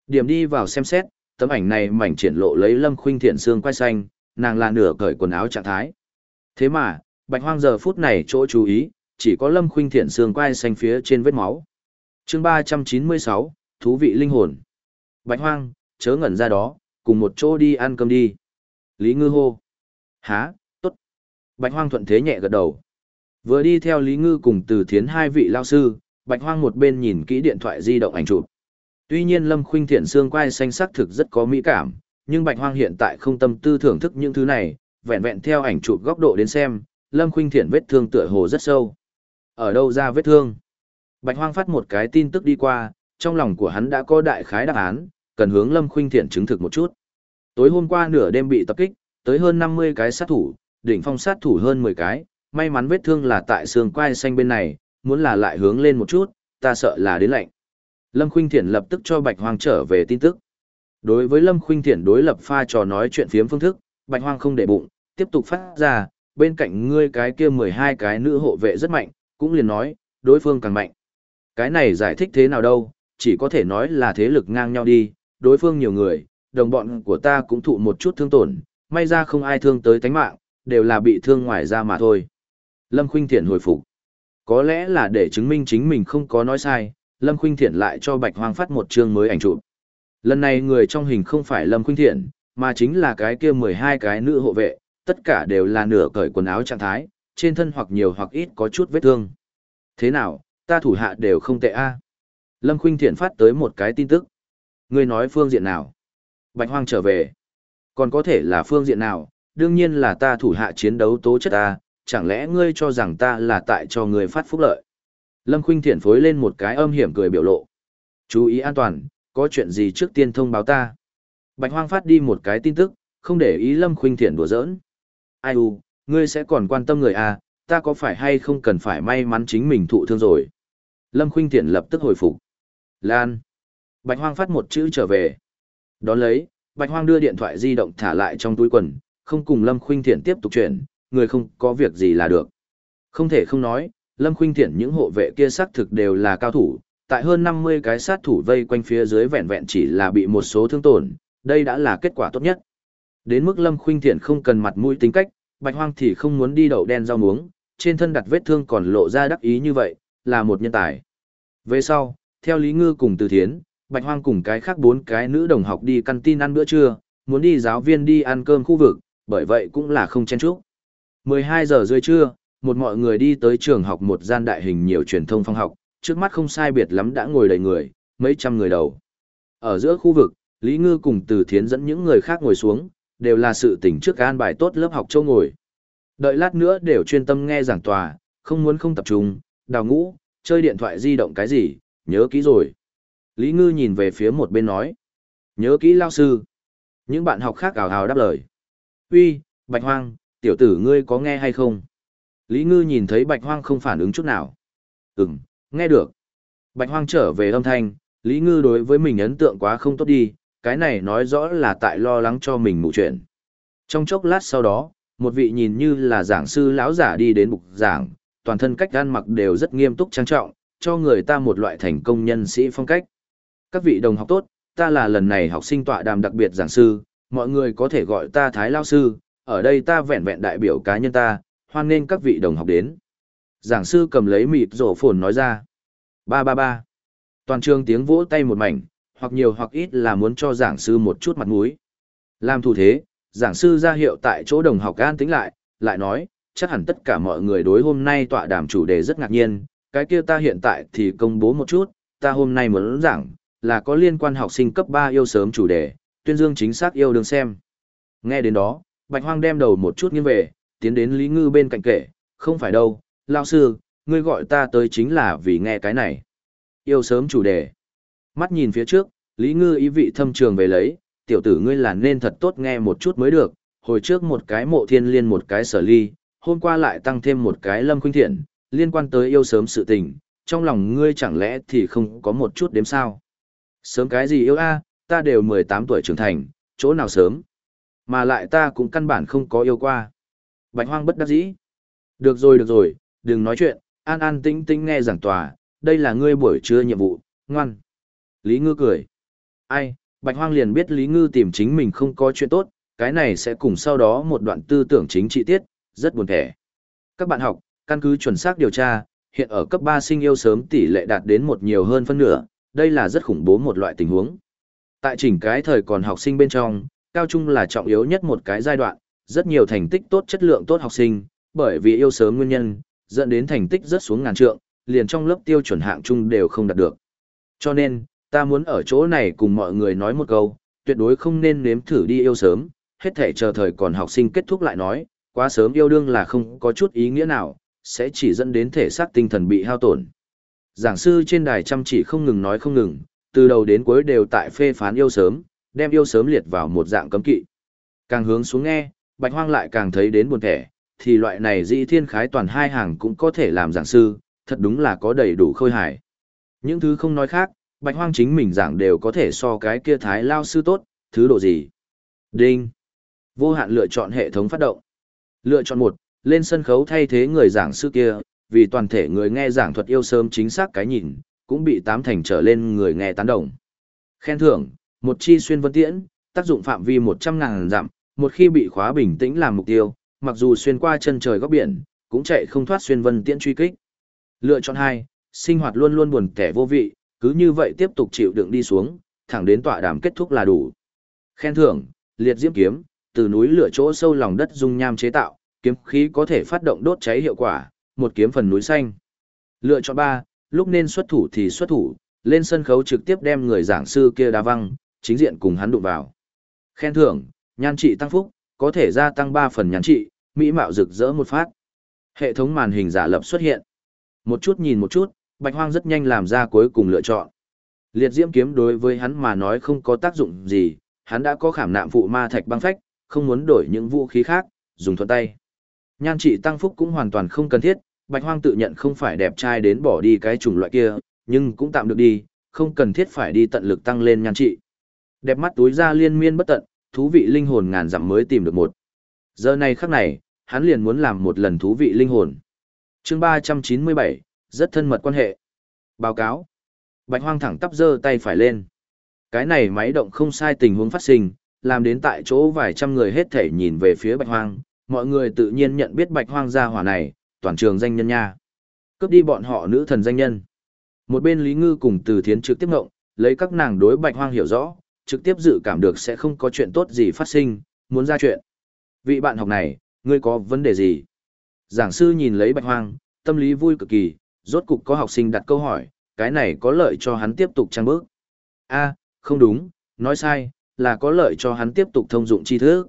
Điểm đi vào xem xét, tấm ảnh này mảnh triển lộ lấy Lâm Khuynh Thiện xương quai xanh, nàng là nửa cởi quần áo trạng thái. Thế mà, Bạch Hoang giờ phút này chỗ chú ý, chỉ có Lâm Khuynh Thiện xương quai xanh phía trên vết máu. Chương 396, thú vị linh hồn. Bạch Hoang, chớ ngẩn ra đó, cùng một chỗ đi ăn cơm đi. Lý Ngư hô. Há, tốt. Bạch Hoang thuận thế nhẹ gật đầu. Vừa đi theo Lý Ngư cùng từ thiến hai vị lao sư, Bạch Hoang một bên nhìn kỹ điện thoại di động ảnh chụp. Tuy nhiên Lâm Khuynh Thiện xương quai xanh sắc thực rất có mỹ cảm, nhưng Bạch Hoang hiện tại không tâm tư thưởng thức những thứ này, vẹn vẹn theo ảnh chụp góc độ đến xem, Lâm Khuynh Thiện vết thương tựa hồ rất sâu. Ở đâu ra vết thương? Bạch Hoang phát một cái tin tức đi qua, trong lòng của hắn đã có đại khái đáp án, cần hướng Lâm Khuynh Thiện chứng thực một chút. Tối hôm qua nửa đêm bị tập kích, tới hơn 50 cái sát thủ, đỉnh phong sát thủ hơn 10 cái, may mắn vết thương là tại xương quai xanh bên này, muốn là lại hướng lên một chút, ta sợ là đến lạnh. Lâm Khuynh Thiển lập tức cho Bạch Hoang trở về tin tức. Đối với Lâm Khuynh Thiển đối lập pha trò nói chuyện phiếm phương thức, Bạch Hoang không để bụng, tiếp tục phát ra, bên cạnh ngươi cái kia 12 cái nữ hộ vệ rất mạnh, cũng liền nói, đối phương càng mạnh. Cái này giải thích thế nào đâu, chỉ có thể nói là thế lực ngang nhau đi, đối phương nhiều người, đồng bọn của ta cũng thụ một chút thương tổn, may ra không ai thương tới tánh mạng, đều là bị thương ngoài ra mà thôi. Lâm Khuynh Thiện hồi phục. Có lẽ là để chứng minh chính mình không có nói sai, Lâm Khuynh Thiện lại cho Bạch Hoang phát một chương mới ảnh chụp. Lần này người trong hình không phải Lâm Khuynh Thiện, mà chính là cái kia 12 cái nữ hộ vệ, tất cả đều là nửa cởi quần áo trạng thái, trên thân hoặc nhiều hoặc ít có chút vết thương. Thế nào, ta thủ hạ đều không tệ a. Lâm Khuynh Thiện phát tới một cái tin tức. Ngươi nói phương diện nào? Bạch Hoang trở về. Còn có thể là phương diện nào? Đương nhiên là ta thủ hạ chiến đấu tố chất ta, chẳng lẽ ngươi cho rằng ta là tại cho ngươi phát phúc lợi? Lâm Khuynh Thiện phối lên một cái âm hiểm cười biểu lộ. Chú ý an toàn, có chuyện gì trước tiên thông báo ta. Bạch Hoang phát đi một cái tin tức, không để ý Lâm Khuynh Thiện đùa giỡn. Ai u, ngươi sẽ còn quan tâm người à, ta có phải hay không cần phải may mắn chính mình thụ thương rồi. Lâm Khuynh Thiện lập tức hồi phục. Lan. Bạch Hoang phát một chữ trở về. Đón lấy, Bạch Hoang đưa điện thoại di động thả lại trong túi quần, không cùng Lâm Khuynh Thiện tiếp tục chuyển, người không có việc gì là được. Không thể không nói, Lâm Khuynh Thiện những hộ vệ kia xác thực đều là cao thủ, tại hơn 50 cái sát thủ vây quanh phía dưới vẹn vẹn chỉ là bị một số thương tổn, đây đã là kết quả tốt nhất. Đến mức Lâm Khuynh Thiện không cần mặt mũi tính cách, Bạch Hoang thì không muốn đi đậu đen rau muống, trên thân đặt vết thương còn lộ ra đắc ý như vậy, là một nhân tài. Về sau, theo Lý Ngư cùng Từ Thiến, Bạch Hoang cùng cái khác bốn cái nữ đồng học đi căn tin ăn bữa trưa, muốn đi giáo viên đi ăn cơm khu vực, bởi vậy cũng là không chen chúc. 12 giờ rưỡi trưa, một mọi người đi tới trường học một gian đại hình nhiều truyền thông phong học, trước mắt không sai biệt lắm đã ngồi đầy người, mấy trăm người đầu. Ở giữa khu vực, Lý Ngư cùng Từ Thiến dẫn những người khác ngồi xuống, đều là sự tỉnh trước an bài tốt lớp học châu ngồi. Đợi lát nữa đều chuyên tâm nghe giảng tòa, không muốn không tập trung, đào ngũ, chơi điện thoại di động cái gì, nhớ kỹ rồi. Lý Ngư nhìn về phía một bên nói. Nhớ kỹ lao sư. Những bạn học khác ảo hào đáp lời. Uy, Bạch Hoang, tiểu tử ngươi có nghe hay không? Lý Ngư nhìn thấy Bạch Hoang không phản ứng chút nào. Ừm, nghe được. Bạch Hoang trở về âm thanh, Lý Ngư đối với mình ấn tượng quá không tốt đi, cái này nói rõ là tại lo lắng cho mình mụ chuyện. Trong chốc lát sau đó, một vị nhìn như là giảng sư lão giả đi đến bục giảng, toàn thân cách ăn mặc đều rất nghiêm túc trang trọng, cho người ta một loại thành công nhân sĩ phong cách. Các vị đồng học tốt, ta là lần này học sinh tọa đàm đặc biệt giảng sư, mọi người có thể gọi ta Thái Lao Sư, ở đây ta vẹn vẹn đại biểu cá nhân ta, hoan nghênh các vị đồng học đến. Giảng sư cầm lấy mịt rổ phồn nói ra. Ba ba ba. Toàn trường tiếng vỗ tay một mảnh, hoặc nhiều hoặc ít là muốn cho giảng sư một chút mặt mũi. Làm thủ thế, giảng sư ra hiệu tại chỗ đồng học an tính lại, lại nói, chắc hẳn tất cả mọi người đối hôm nay tọa đàm chủ đề rất ngạc nhiên, cái kia ta hiện tại thì công bố một chút, ta hôm nay muốn giảng, là có liên quan học sinh cấp 3 yêu sớm chủ đề, tuyên dương chính xác yêu đương xem. Nghe đến đó, Bạch Hoang đem đầu một chút nghiêng về, tiến đến Lý Ngư bên cạnh kể, không phải đâu, lão sư, ngươi gọi ta tới chính là vì nghe cái này. Yêu sớm chủ đề. Mắt nhìn phía trước, Lý Ngư ý vị thâm trường về lấy, tiểu tử ngươi là nên thật tốt nghe một chút mới được, hồi trước một cái mộ thiên liên một cái sở ly, hôm qua lại tăng thêm một cái lâm khuynh thiện, liên quan tới yêu sớm sự tình, trong lòng ngươi chẳng lẽ thì không có một chút đếm sao. Sớm cái gì yêu a, ta đều 18 tuổi trưởng thành, chỗ nào sớm. Mà lại ta cũng căn bản không có yêu qua. Bạch hoang bất đắc dĩ. Được rồi được rồi, đừng nói chuyện, an an tĩnh tĩnh nghe giảng tòa, đây là ngươi buổi trưa nhiệm vụ, ngoan. Lý Ngư cười. Ai, Bạch Hoang liền biết Lý Ngư tìm chính mình không có chuyện tốt, cái này sẽ cùng sau đó một đoạn tư tưởng chính trị tiết, rất buồn thẻ. Các bạn học, căn cứ chuẩn xác điều tra, hiện ở cấp 3 sinh yêu sớm tỷ lệ đạt đến một nhiều hơn phân nửa, đây là rất khủng bố một loại tình huống. Tại chỉnh cái thời còn học sinh bên trong, cao trung là trọng yếu nhất một cái giai đoạn, rất nhiều thành tích tốt chất lượng tốt học sinh, bởi vì yêu sớm nguyên nhân, dẫn đến thành tích rất xuống ngàn trượng, liền trong lớp tiêu chuẩn hạng trung đều không đạt được. Cho nên, ta muốn ở chỗ này cùng mọi người nói một câu, tuyệt đối không nên nếm thử đi yêu sớm, hết thể chờ thời còn học sinh kết thúc lại nói, quá sớm yêu đương là không có chút ý nghĩa nào, sẽ chỉ dẫn đến thể xác tinh thần bị hao tổn. Giảng sư trên đài chăm chỉ không ngừng nói không ngừng, từ đầu đến cuối đều tại phê phán yêu sớm, đem yêu sớm liệt vào một dạng cấm kỵ. Càng hướng xuống nghe, Bạch Hoang lại càng thấy đến buồn thẻ, thì loại này dĩ thiên khái toàn hai hàng cũng có thể làm giảng sư, thật đúng là có đầy đủ khôi hài. Những thứ không nói khác, Bạch Hoang chính mình giảng đều có thể so cái kia thái lao sư tốt, thứ độ gì. Đinh. Vô hạn lựa chọn hệ thống phát động. Lựa chọn một, lên sân khấu thay thế người giảng sư kia, vì toàn thể người nghe giảng thuật yêu sớm chính xác cái nhìn, cũng bị tám thành trở lên người nghe tán đồng. Khen thưởng, một chi xuyên vân tiễn, tác dụng phạm vi 100 ngàn dặm, một khi bị khóa bình tĩnh làm mục tiêu, mặc dù xuyên qua chân trời góc biển, cũng chạy không thoát xuyên vân tiễn truy kích. Lựa chọn hai, sinh hoạt luôn luôn buồn kẻ vô vị, cứ như vậy tiếp tục chịu đựng đi xuống, thẳng đến tọa đàm kết thúc là đủ. Khen thưởng, liệt diễm kiếm, từ núi lửa chỗ sâu lòng đất dung nham chế tạo, kiếm khí có thể phát động đốt cháy hiệu quả, một kiếm phần núi xanh. Lựa chọn ba, lúc nên xuất thủ thì xuất thủ, lên sân khấu trực tiếp đem người giảng sư kia đá văng, chính diện cùng hắn đụng vào. Khen thưởng, nhan trị tăng phúc, có thể gia tăng 3 phần nhan trị, mỹ mạo rực rỡ một phát. Hệ thống màn hình giả lập xuất hiện. Một chút nhìn một chút, Bạch Hoang rất nhanh làm ra cuối cùng lựa chọn. Liệt diễm kiếm đối với hắn mà nói không có tác dụng gì, hắn đã có khảm nạm phụ ma thạch băng phách, không muốn đổi những vũ khí khác, dùng thuận tay. Nhan trị tăng phúc cũng hoàn toàn không cần thiết, Bạch Hoang tự nhận không phải đẹp trai đến bỏ đi cái chủng loại kia, nhưng cũng tạm được đi, không cần thiết phải đi tận lực tăng lên nhan trị. Đẹp mắt túi ra liên miên bất tận, thú vị linh hồn ngàn dặm mới tìm được một. Giờ này khắc này, hắn liền muốn làm một lần thú vị linh hồn. Chương 397, rất thân mật quan hệ. Báo cáo. Bạch Hoang thẳng tắp giơ tay phải lên. Cái này máy động không sai tình huống phát sinh, làm đến tại chỗ vài trăm người hết thể nhìn về phía Bạch Hoang, mọi người tự nhiên nhận biết Bạch Hoang gia hỏa này, toàn trường danh nhân nha. Cướp đi bọn họ nữ thần danh nhân. Một bên Lý Ngư cùng Từ Thiến trực tiếp ngộng, lấy các nàng đối Bạch Hoang hiểu rõ, trực tiếp dự cảm được sẽ không có chuyện tốt gì phát sinh, muốn ra chuyện. Vị bạn học này, ngươi có vấn đề gì? Giảng sư nhìn lấy Bạch Hoang, tâm lý vui cực kỳ, rốt cục có học sinh đặt câu hỏi, cái này có lợi cho hắn tiếp tục trang bước. A, không đúng, nói sai, là có lợi cho hắn tiếp tục thông dụng tri thức.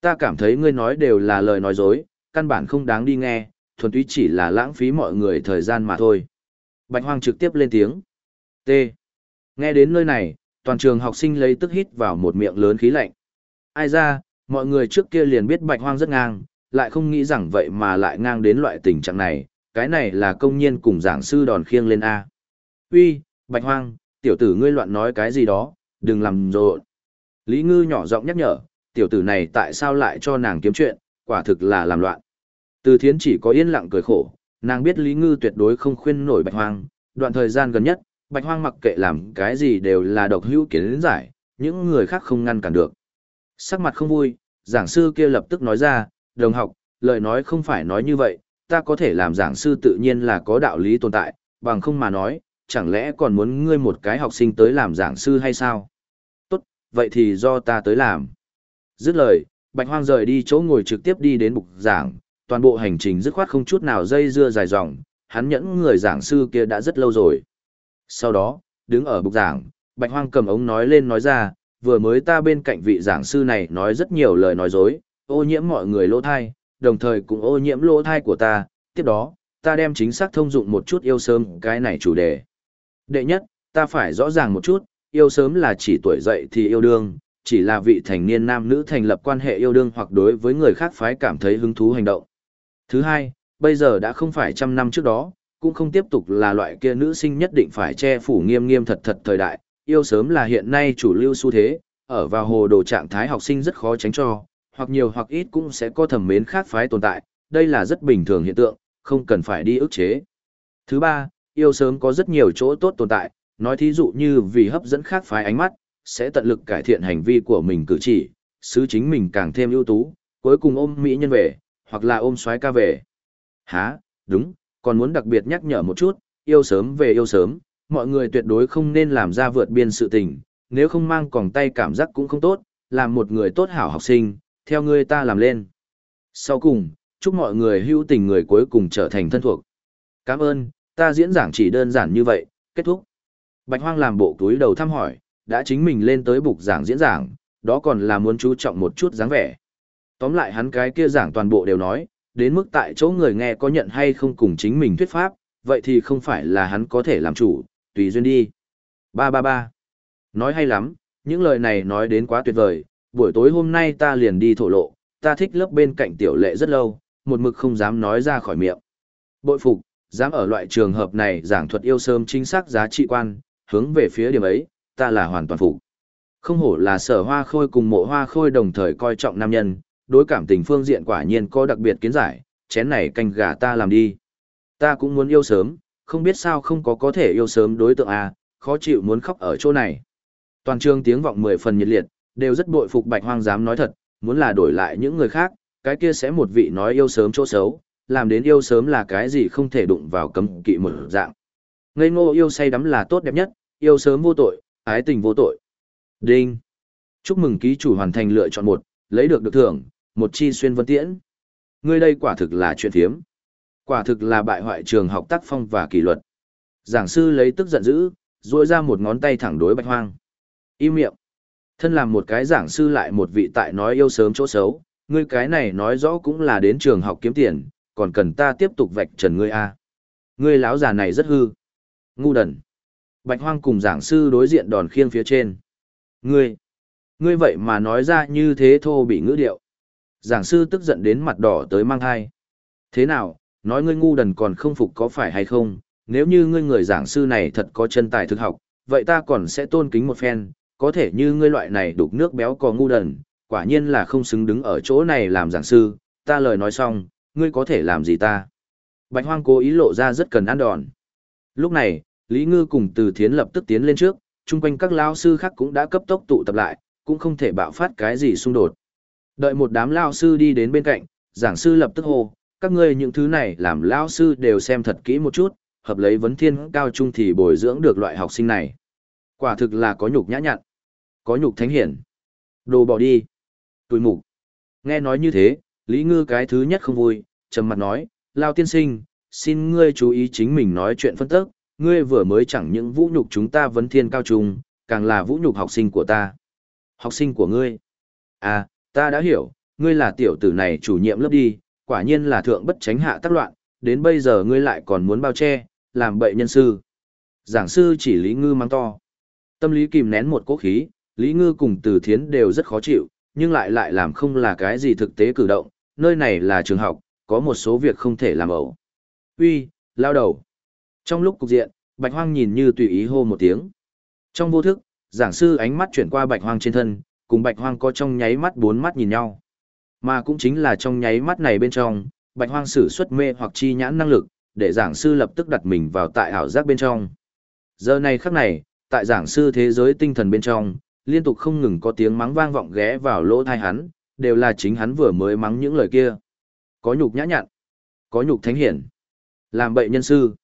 Ta cảm thấy ngươi nói đều là lời nói dối, căn bản không đáng đi nghe, thuần túy chỉ là lãng phí mọi người thời gian mà thôi. Bạch Hoang trực tiếp lên tiếng. T. Nghe đến nơi này, toàn trường học sinh lấy tức hít vào một miệng lớn khí lạnh. Ai ra, mọi người trước kia liền biết Bạch Hoang rất ngang, lại không nghĩ rằng vậy mà lại ngang đến loại tình trạng này, cái này là công nhiên cùng giảng sư đòn khiêng lên A. Uy, Bạch Hoang, tiểu tử ngươi loạn nói cái gì đó, đừng làm rộn. Lý Ngư nhỏ giọng nhắc nhở, tiểu tử này tại sao lại cho nàng kiếm chuyện, quả thực là làm loạn. Từ thiến chỉ có yên lặng cười khổ, nàng biết Lý Ngư tuyệt đối không khuyên nổi Bạch Hoang, đoạn thời gian gần nhất, Bạch Hoang mặc kệ làm cái gì đều là độc hữu kiến giải, những người khác không ngăn cản được. Sắc mặt không vui, giảng sư kia lập tức nói ra, đồng học, lời nói không phải nói như vậy, ta có thể làm giảng sư tự nhiên là có đạo lý tồn tại, bằng không mà nói, chẳng lẽ còn muốn ngươi một cái học sinh tới làm giảng sư hay sao? Tốt, vậy thì do ta tới làm. Dứt lời, Bạch Hoang rời đi chỗ ngồi trực tiếp đi đến bục giảng, toàn bộ hành trình dứt khoát không chút nào dây dưa dài dòng, hắn nhẫn người giảng sư kia đã rất lâu rồi. Sau đó, đứng ở bục giảng, Bạch Hoang cầm ống nói lên nói ra, vừa mới ta bên cạnh vị giảng sư này nói rất nhiều lời nói dối, ô nhiễm mọi người lỗ thai, đồng thời cũng ô nhiễm lỗ thai của ta, tiếp đó, ta đem chính xác thông dụng một chút yêu sớm cái này chủ đề. Đệ nhất, ta phải rõ ràng một chút, yêu sớm là chỉ tuổi dậy thì yêu đương, chỉ là vị thành niên nam nữ thành lập quan hệ yêu đương hoặc đối với người khác phái cảm thấy hứng thú hành động. Thứ hai, bây giờ đã không phải trăm năm trước đó, cũng không tiếp tục là loại kia nữ sinh nhất định phải che phủ nghiêm nghiêm thật thật thời đại, yêu sớm là hiện nay chủ lưu xu thế, ở vào hồ đồ trạng thái học sinh rất khó tránh cho, hoặc nhiều hoặc ít cũng sẽ có thẩm mến khác phái tồn tại, đây là rất bình thường hiện tượng, không cần phải đi ức chế. Thứ ba, yêu sớm có rất nhiều chỗ tốt tồn tại, nói thí dụ như vì hấp dẫn khác phái ánh mắt, sẽ tận lực cải thiện hành vi của mình cử chỉ, xứ chính mình càng thêm ưu tú, cuối cùng ôm mỹ nhân về, hoặc là ôm soái ca về. Hả, đúng, còn muốn đặc biệt nhắc nhở một chút, yêu sớm về yêu sớm, mọi người tuyệt đối không nên làm ra vượt biên sự tình, nếu không mang còng tay cảm giác cũng không tốt, làm một người tốt hảo học sinh, theo người ta làm lên. Sau cùng, chúc mọi người hữu tình người cuối cùng trở thành thân thuộc. Cảm ơn, ta diễn giảng chỉ đơn giản như vậy, kết thúc. Bạch Hoang làm bộ túi đầu thăm hỏi, đã chính mình lên tới bục giảng diễn giảng, đó còn là muốn chú trọng một chút dáng vẻ. Tóm lại hắn cái kia giảng toàn bộ đều nói, đến mức tại chỗ người nghe có nhận hay không cùng chính mình thuyết pháp, vậy thì không phải là hắn có thể làm chủ, tùy duyên đi. Ba ba ba. Nói hay lắm, những lời này nói đến quá tuyệt vời, buổi tối hôm nay ta liền đi thổ lộ, ta thích lớp bên cạnh tiểu lệ rất lâu, một mực không dám nói ra khỏi miệng. Bội phục, dám ở loại trường hợp này giảng thuật yêu sớm chính xác giá trị quan, hướng về phía điểm ấy, ta là hoàn toàn phục. Không hổ là sở hoa khôi cùng mộ hoa khôi đồng thời coi trọng nam nhân, đối cảm tình phương diện quả nhiên có đặc biệt kiến giải, chén này canh gà ta làm đi. Ta cũng muốn yêu sớm, không biết sao không có có thể yêu sớm đối tượng A, khó chịu muốn khóc ở chỗ này. Toàn trường tiếng vọng mười phần nhiệt liệt, đều rất bội phục bạch hoang dám nói thật, muốn là đổi lại những người khác, cái kia sẽ một vị nói yêu sớm chỗ xấu, làm đến yêu sớm là cái gì không thể đụng vào cấm kỵ một dạng. Ngây ngô yêu say đắm là tốt đẹp nhất, yêu sớm vô tội, ái tình vô tội. Đinh. Chúc mừng ký chủ hoàn thành lựa chọn một, lấy được được thưởng, một chi xuyên vân tiễn. Ngươi đây quả thực là chuyện thiếm. Quả thực là bại hoại trường học tác phong và kỷ luật. Giảng sư lấy tức giận dữ, duỗi ra một ngón tay thẳng đối bạch hoang. Im miệng. Thân làm một cái giảng sư lại một vị tại nói yêu sớm chỗ xấu, ngươi cái này nói rõ cũng là đến trường học kiếm tiền, còn cần ta tiếp tục vạch trần ngươi a. Ngươi lão già này rất hư. Ngu đần. Bạch hoang cùng giảng sư đối diện đòn khiêng phía trên. Ngươi, ngươi vậy mà nói ra như thế thô bị ngữ điệu. Giảng sư tức giận đến mặt đỏ tới mang hai. Thế nào, nói ngươi ngu đần còn không phục có phải hay không, nếu như ngươi người giảng sư này thật có chân tài thực học, vậy ta còn sẽ tôn kính một phen, có thể như ngươi loại này đục nước béo có ngu đần, quả nhiên là không xứng đứng ở chỗ này làm giảng sư, ta lời nói xong, ngươi có thể làm gì ta. Bạch hoang cố ý lộ ra rất cần ăn đòn. Lúc này, Lý Ngư cùng Từ Thiến lập tức tiến lên trước, chung quanh các lao sư khác cũng đã cấp tốc tụ tập lại, cũng không thể bạo phát cái gì xung đột. Đợi một đám lao sư đi đến bên cạnh, giảng sư lập tức hô, các ngươi những thứ này làm lao sư đều xem thật kỹ một chút, hợp lấy vấn thiên cao trung thì bồi dưỡng được loại học sinh này. Quả thực là có nhục nhã nhặn, có nhục thánh hiển. Đồ bỏ đi. Tùi mục. Nghe nói như thế, Lý Ngư cái thứ nhất không vui, trầm mặt nói, lao tiên sinh, xin ngươi chú ý chính mình nói chuyện phân tức, ngươi vừa mới chẳng những vũ nhục chúng ta vấn thiên cao trung, càng là vũ nhục học sinh của ta. Học sinh của ngươi. À, ta đã hiểu, ngươi là tiểu tử này chủ nhiệm lớp đi, quả nhiên là thượng bất tránh hạ tác loạn, đến bây giờ ngươi lại còn muốn bao che, làm bậy nhân sư. Giảng sư chỉ Lý Ngư mang to. Tâm lý kìm nén một cố khí, Lý Ngư cùng Từ Thiến đều rất khó chịu, nhưng lại lại làm không là cái gì thực tế cử động, nơi này là trường học, có một số việc không thể làm ẩu. Uy, lao đầu. Trong lúc cục diện, Bạch Hoang nhìn như tùy ý hô một tiếng. Trong vô thức, giảng sư ánh mắt chuyển qua Bạch Hoang trên thân, cùng Bạch Hoang có trong nháy mắt bốn mắt nhìn nhau. Mà cũng chính là trong nháy mắt này bên trong, Bạch Hoang sử xuất mê hoặc chi nhãn năng lực, để giảng sư lập tức đặt mình vào tại ảo giác bên trong. Giờ này khắc này, tại giảng sư thế giới tinh thần bên trong, liên tục không ngừng có tiếng mắng vang vọng ghé vào lỗ tai hắn, đều là chính hắn vừa mới mắng những lời kia. Có nhục nhã nhặn, có nhục thánh hiển, làm bậy nhân sư.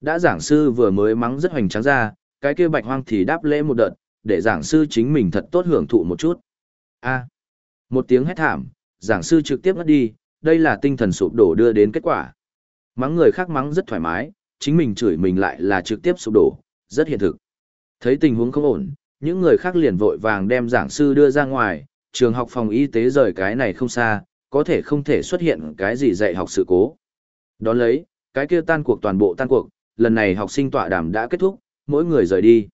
Đã giảng sư vừa mới mắng rất hoành tráng ra, cái kia bạch hoang thì đáp lễ một đợt, để giảng sư chính mình thật tốt hưởng thụ một chút. A. À, một tiếng hét thảm, giảng sư trực tiếp ngất đi, đây là tinh thần sụp đổ đưa đến kết quả. Mắng người khác mắng rất thoải mái, chính mình chửi mình lại là trực tiếp sụp đổ, rất hiện thực. Thấy tình huống không ổn, những người khác liền vội vàng đem giảng sư đưa ra ngoài, trường học phòng y tế rời cái này không xa, có thể không thể xuất hiện cái gì dạy học sự cố. Đón lấy, cái kia tan cuộc toàn bộ tan cuộc, lần này học sinh tọa đàm đã kết thúc, mỗi người rời đi.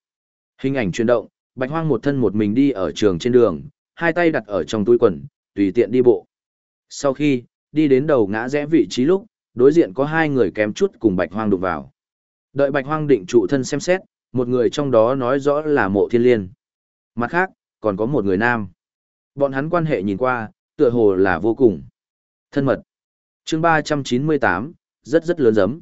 Hình ảnh chuyển động, Bạch Hoang một thân một mình đi ở trường trên đường, hai tay đặt ở trong túi quần, tùy tiện đi bộ. Sau khi, đi đến đầu ngã rẽ vị trí lúc, đối diện có hai người kém chút cùng Bạch Hoang đụng vào. Đợi Bạch Hoang định trụ thân xem xét, một người trong đó nói rõ là mộ thiên liên. Mặt khác, còn có một người nam. Bọn hắn quan hệ nhìn qua, tựa hồ là vô cùng thân mật. Chương 398, rất rất lớn giấm.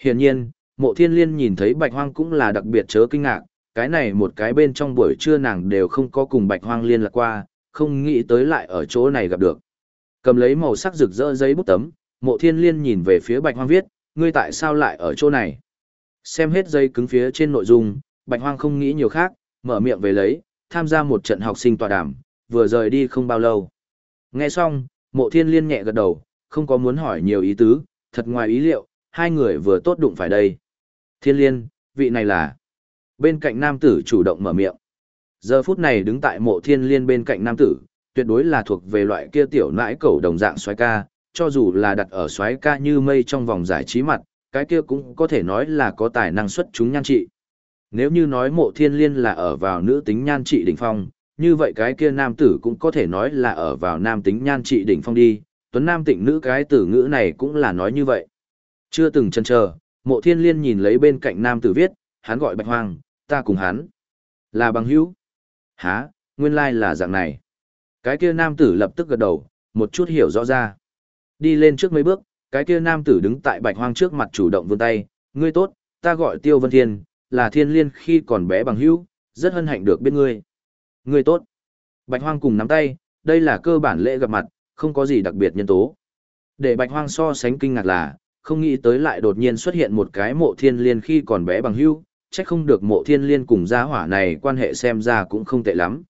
Hiển nhiên, mộ thiên liên nhìn thấy bạch hoang cũng là đặc biệt chớ kinh ngạc, cái này một cái bên trong buổi trưa nàng đều không có cùng bạch hoang liên lạc qua, không nghĩ tới lại ở chỗ này gặp được. Cầm lấy màu sắc rực rỡ giấy bút tấm, mộ thiên liên nhìn về phía bạch hoang viết, ngươi tại sao lại ở chỗ này? Xem hết giấy cứng phía trên nội dung, bạch hoang không nghĩ nhiều khác, mở miệng về lấy, tham gia một trận học sinh tòa đàm, vừa rời đi không bao lâu. Nghe xong, mộ thiên liên nhẹ gật đầu, không có muốn hỏi nhiều ý tứ, thật ngoài ý liệu, hai người vừa tốt đụng phải đây. Thiên liên, vị này là... Bên cạnh nam tử chủ động mở miệng. Giờ phút này đứng tại mộ thiên liên bên cạnh nam tử, tuyệt đối là thuộc về loại kia tiểu nãi cẩu đồng dạng xoái ca, cho dù là đặt ở xoái ca như mây trong vòng giải trí mặt, cái kia cũng có thể nói là có tài năng xuất chúng nhan trị. Nếu như nói mộ thiên liên là ở vào nữ tính nhan trị đỉnh phong, như vậy cái kia nam tử cũng có thể nói là ở vào nam tính nhan trị đỉnh phong đi, tuấn nam tịnh nữ cái tử ngữ này cũng là nói như vậy. Chưa từng chân chờ, mộ thiên liên nhìn lấy bên cạnh nam tử viết, hắn gọi bạch hoang, ta cùng hắn. Là bằng hữu. Hả, nguyên lai là dạng này. Cái kia nam tử lập tức gật đầu, một chút hiểu rõ ra. Đi lên trước mấy bước, cái kia nam tử đứng tại bạch hoang trước mặt chủ động vươn tay, ngươi tốt, ta gọi Tiêu Vân Thiên, là thiên liên khi còn bé bằng hữu, rất hân hạnh được biết ngươi. Ngươi tốt. Bạch hoang cùng nắm tay, đây là cơ bản lễ gặp mặt, không có gì đặc biệt nhân tố. Để bạch hoang so sánh kinh ngạc là, không nghĩ tới lại đột nhiên xuất hiện một cái mộ thiên liên khi còn bé bằng hữu, chắc không được mộ thiên liên cùng gia hỏa này quan hệ xem ra cũng không tệ lắm.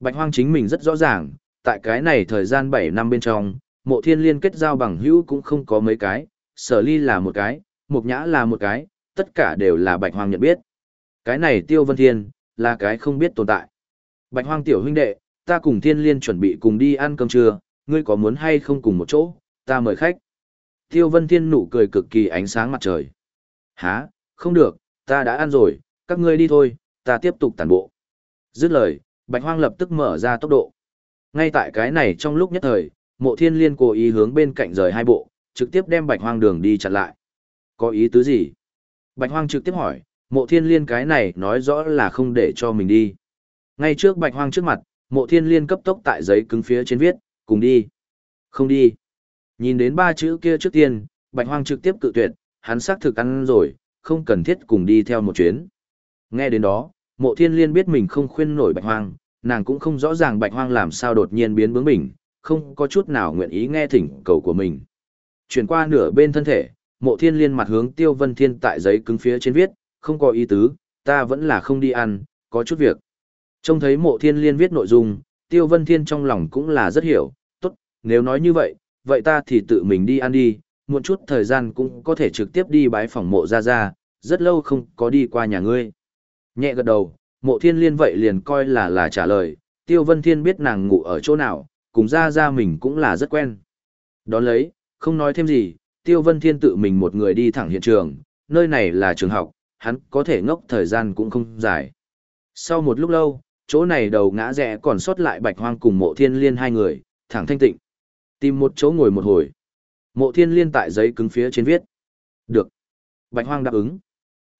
Bạch hoang chính mình rất rõ ràng, tại cái này thời gian 7 năm bên trong, mộ thiên liên kết giao bằng hữu cũng không có mấy cái, sở ly là một cái, mục nhã là một cái, tất cả đều là bạch hoang nhận biết. Cái này tiêu vân thiên, là cái không biết tồn tại. Bạch hoang tiểu huynh đệ, ta cùng thiên liên chuẩn bị cùng đi ăn cơm trưa, ngươi có muốn hay không cùng một chỗ, ta mời khách. Tiêu vân thiên nụ cười cực kỳ ánh sáng mặt trời. Hả, không được, ta đã ăn rồi, các ngươi đi thôi, ta tiếp tục tàn bộ. Dứt lời, bạch hoang lập tức mở ra tốc độ. Ngay tại cái này trong lúc nhất thời, mộ thiên liên cố ý hướng bên cạnh rời hai bộ, trực tiếp đem bạch hoang đường đi chặn lại. Có ý tứ gì? Bạch hoang trực tiếp hỏi, mộ thiên liên cái này nói rõ là không để cho mình đi. Ngay trước bạch hoang trước mặt, mộ thiên liên cấp tốc tại giấy cứng phía trên viết, cùng đi. Không đi. Nhìn đến ba chữ kia trước tiên, bạch hoang trực tiếp cự tuyệt, hắn xác thực ăn rồi, không cần thiết cùng đi theo một chuyến. Nghe đến đó, mộ thiên liên biết mình không khuyên nổi bạch hoang, nàng cũng không rõ ràng bạch hoang làm sao đột nhiên biến bướng bỉnh, không có chút nào nguyện ý nghe thỉnh cầu của mình. Chuyển qua nửa bên thân thể, mộ thiên liên mặt hướng tiêu vân thiên tại giấy cứng phía trên viết, không có ý tứ, ta vẫn là không đi ăn, có chút việc. Trông thấy mộ thiên liên viết nội dung, tiêu vân thiên trong lòng cũng là rất hiểu, tốt, nếu nói như vậy, vậy ta thì tự mình đi ăn đi, muộn chút thời gian cũng có thể trực tiếp đi bái phòng mộ ra ra, rất lâu không có đi qua nhà ngươi. Nhẹ gật đầu, mộ thiên liên vậy liền coi là là trả lời, tiêu vân thiên biết nàng ngủ ở chỗ nào, cùng ra ra mình cũng là rất quen. Đón lấy, không nói thêm gì, tiêu vân thiên tự mình một người đi thẳng hiện trường, nơi này là trường học, hắn có thể ngốc thời gian cũng không dài. Sau một lúc lâu, chỗ này đầu ngã rẽ còn sót lại bạch hoang cùng mộ thiên liên hai người, thẳng thanh tịnh. Tìm một chỗ ngồi một hồi. Mộ thiên liên tại giấy cứng phía trên viết. Được. Bạch hoang đáp ứng.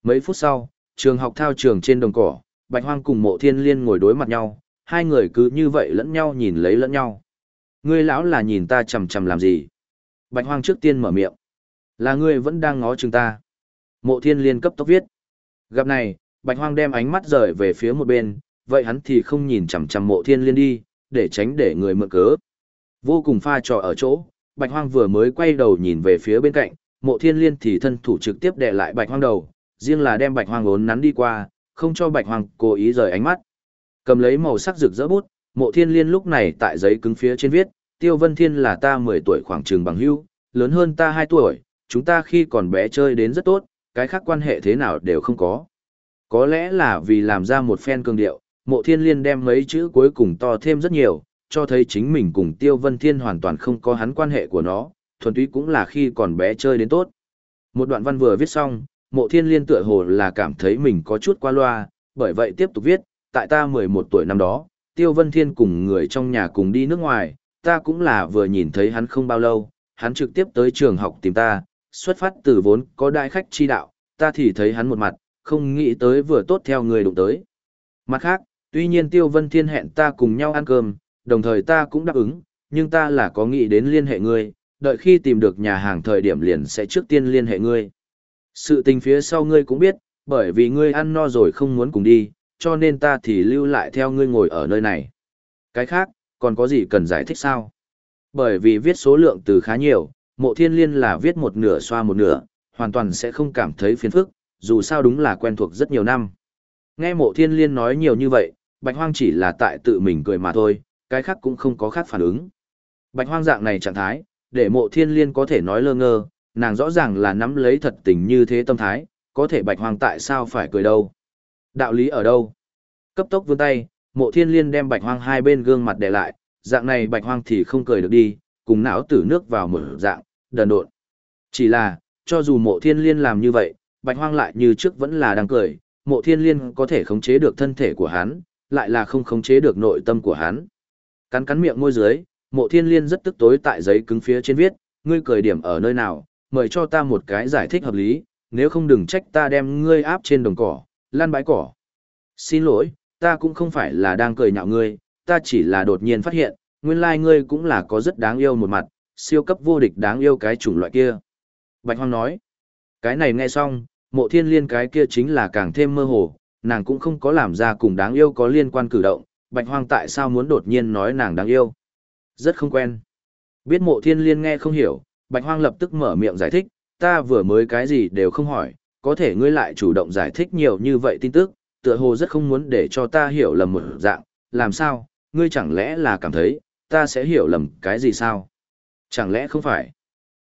Mấy phút sau, trường học thao trường trên đồng cỏ, bạch hoang cùng mộ thiên liên ngồi đối mặt nhau, hai người cứ như vậy lẫn nhau nhìn lấy lẫn nhau. Ngươi lão là nhìn ta chầm chầm làm gì? Bạch hoang trước tiên mở miệng. Là ngươi vẫn đang ngó chừng ta. Mộ thiên liên cấp tốc viết. Gặp này, bạch hoang đem ánh mắt rời về phía một bên, vậy hắn thì không nhìn chằm chằm mộ thiên liên đi, để tránh để người mượn cớ. Vô cùng pha trò ở chỗ, bạch hoang vừa mới quay đầu nhìn về phía bên cạnh, mộ thiên liên thì thân thủ trực tiếp đè lại bạch hoang đầu, riêng là đem bạch hoang ốn nắn đi qua, không cho bạch hoang cố ý rời ánh mắt. Cầm lấy màu sắc rực rỡ bút, mộ thiên liên lúc này tại giấy cứng phía trên viết, tiêu vân thiên là ta 10 tuổi khoảng trường bằng hữu, lớn hơn ta 2 tuổi, chúng ta khi còn bé chơi đến rất tốt, cái khác quan hệ thế nào đều không có. Có lẽ là vì làm ra một phen cương điệu, mộ thiên liên đem mấy chữ cuối cùng to thêm rất nhiều, cho thấy chính mình cùng tiêu vân thiên hoàn toàn không có hắn quan hệ của nó, thuần túy cũng là khi còn bé chơi đến tốt. Một đoạn văn vừa viết xong, mộ thiên liên tựa hồ là cảm thấy mình có chút qua loa, bởi vậy tiếp tục viết, tại ta 11 tuổi năm đó, tiêu vân thiên cùng người trong nhà cùng đi nước ngoài, ta cũng là vừa nhìn thấy hắn không bao lâu, hắn trực tiếp tới trường học tìm ta, xuất phát từ vốn có đại khách chi đạo, ta thì thấy hắn một mặt, không nghĩ tới vừa tốt theo người đụng tới. Mặt khác, tuy nhiên Tiêu Vân Thiên hẹn ta cùng nhau ăn cơm, đồng thời ta cũng đáp ứng, nhưng ta là có nghĩ đến liên hệ ngươi, đợi khi tìm được nhà hàng thời điểm liền sẽ trước tiên liên hệ ngươi. Sự tình phía sau ngươi cũng biết, bởi vì ngươi ăn no rồi không muốn cùng đi, cho nên ta thì lưu lại theo ngươi ngồi ở nơi này. Cái khác, còn có gì cần giải thích sao? Bởi vì viết số lượng từ khá nhiều, mộ thiên liên là viết một nửa xoa một nửa, hoàn toàn sẽ không cảm thấy phiền phức, dù sao đúng là quen thuộc rất nhiều năm. Nghe mộ thiên liên nói nhiều như vậy, bạch hoang chỉ là tại tự mình cười mà thôi, cái khác cũng không có khác phản ứng. Bạch hoang dạng này trạng thái, để mộ thiên liên có thể nói lơ ngơ, nàng rõ ràng là nắm lấy thật tình như thế tâm thái, có thể bạch hoang tại sao phải cười đâu. Đạo lý ở đâu? Cấp tốc vươn tay, mộ thiên liên đem bạch hoang hai bên gương mặt để lại, dạng này bạch hoang thì không cười được đi, cùng não tử nước vào mở dạng, đần độn. Chỉ là, cho dù mộ thiên liên làm như vậy, bạch hoang lại như trước vẫn là đang cười, mộ thiên liên có thể khống chế được thân thể của hắn, lại là không khống chế được nội tâm của hắn. Cắn cắn miệng môi dưới, mộ thiên liên rất tức tối tại giấy cứng phía trên viết, ngươi cười điểm ở nơi nào, mời cho ta một cái giải thích hợp lý, nếu không đừng trách ta đem ngươi áp trên đồng cỏ, lan bãi cỏ. Xin lỗi, ta cũng không phải là đang cười nhạo ngươi, ta chỉ là đột nhiên phát hiện, nguyên lai like ngươi cũng là có rất đáng yêu một mặt, siêu cấp vô địch đáng yêu cái chủng loại kia. Bạch Hoang nói, cái này nghe xong, mộ thiên liên cái kia chính là càng thêm mơ hồ, nàng cũng không có làm ra cùng đáng yêu có liên quan cử động, Bạch Hoang tại sao muốn đột nhiên nói nàng đáng yêu. Rất không quen. Biết mộ thiên liên nghe không hiểu, Bạch Hoang lập tức mở miệng giải thích, ta vừa mới cái gì đều không hỏi, có thể ngươi lại chủ động giải thích nhiều như vậy tin tức, tựa hồ rất không muốn để cho ta hiểu lầm một dạng, làm sao, ngươi chẳng lẽ là cảm thấy, ta sẽ hiểu lầm cái gì sao? Chẳng lẽ không phải?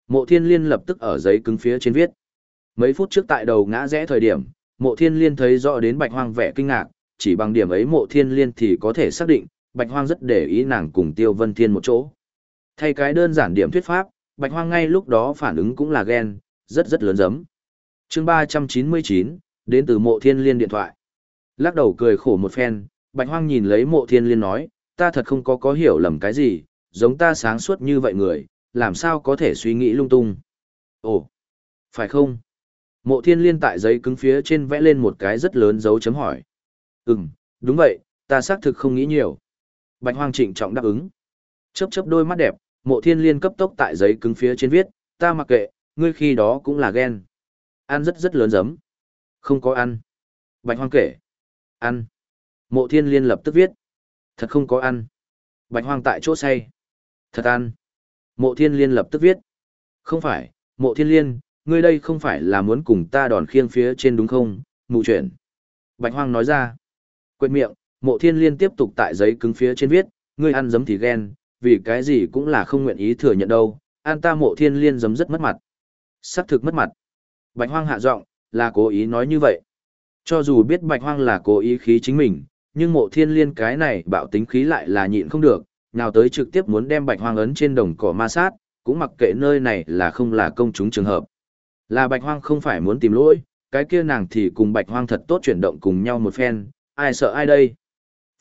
Mộ thiên liên lập tức ở giấy cứng phía trên viết. Mấy phút trước tại đầu ngã rẽ thời điểm, mộ thiên liên thấy rõ đến bạch hoang vẻ kinh ngạc, chỉ bằng điểm ấy mộ thiên liên thì có thể xác định, bạch hoang rất để ý nàng cùng tiêu vân thiên một chỗ. Thay cái đơn giản điểm thuyết pháp, bạch hoang ngay lúc đó phản ứng cũng là ghen, rất rất lớn giấm. Chương 399, đến từ mộ thiên liên điện thoại. Lắc đầu cười khổ một phen, bạch hoang nhìn lấy mộ thiên liên nói, ta thật không có có hiểu lầm cái gì, giống ta sáng suốt như vậy người, làm sao có thể suy nghĩ lung tung. Ồ, phải không? Mộ thiên liên tại giấy cứng phía trên vẽ lên một cái rất lớn dấu chấm hỏi. Ừm, đúng vậy, ta xác thực không nghĩ nhiều. Bạch hoang trịnh trọng đáp ứng. Chớp chớp đôi mắt đẹp, mộ thiên liên cấp tốc tại giấy cứng phía trên viết, ta mặc kệ, ngươi khi đó cũng là ghen. Ăn rất rất lớn giấm. Không có ăn. Bạch hoang kể. Ăn. Mộ thiên liên lập tức viết. Thật không có ăn. Bạch hoang tại chỗ say. Thật ăn. Mộ thiên liên lập tức viết. Không phải, mộ thiên liên, ngươi đây không phải là muốn cùng ta đòn khiêng phía trên đúng không, mụ chuyện. Bạch hoang nói ra. Quên miệng, mộ thiên liên tiếp tục tại giấy cứng phía trên viết, ngươi ăn giấm thì ghen, vì cái gì cũng là không nguyện ý thừa nhận đâu, an ta mộ thiên liên giấm rất mất mặt. Sắc thực mất mặt. Bạch hoang hạ giọng, là cố ý nói như vậy. Cho dù biết bạch hoang là cố ý khí chính mình, nhưng mộ thiên liên cái này bạo tính khí lại là nhịn không được, nào tới trực tiếp muốn đem bạch hoang ấn trên đồng cỏ ma sát, cũng mặc kệ nơi này là không là công chúng trường hợp. Là bạch hoang không phải muốn tìm lỗi, cái kia nàng thì cùng bạch hoang thật tốt chuyển động cùng nhau một phen, ai sợ ai đây.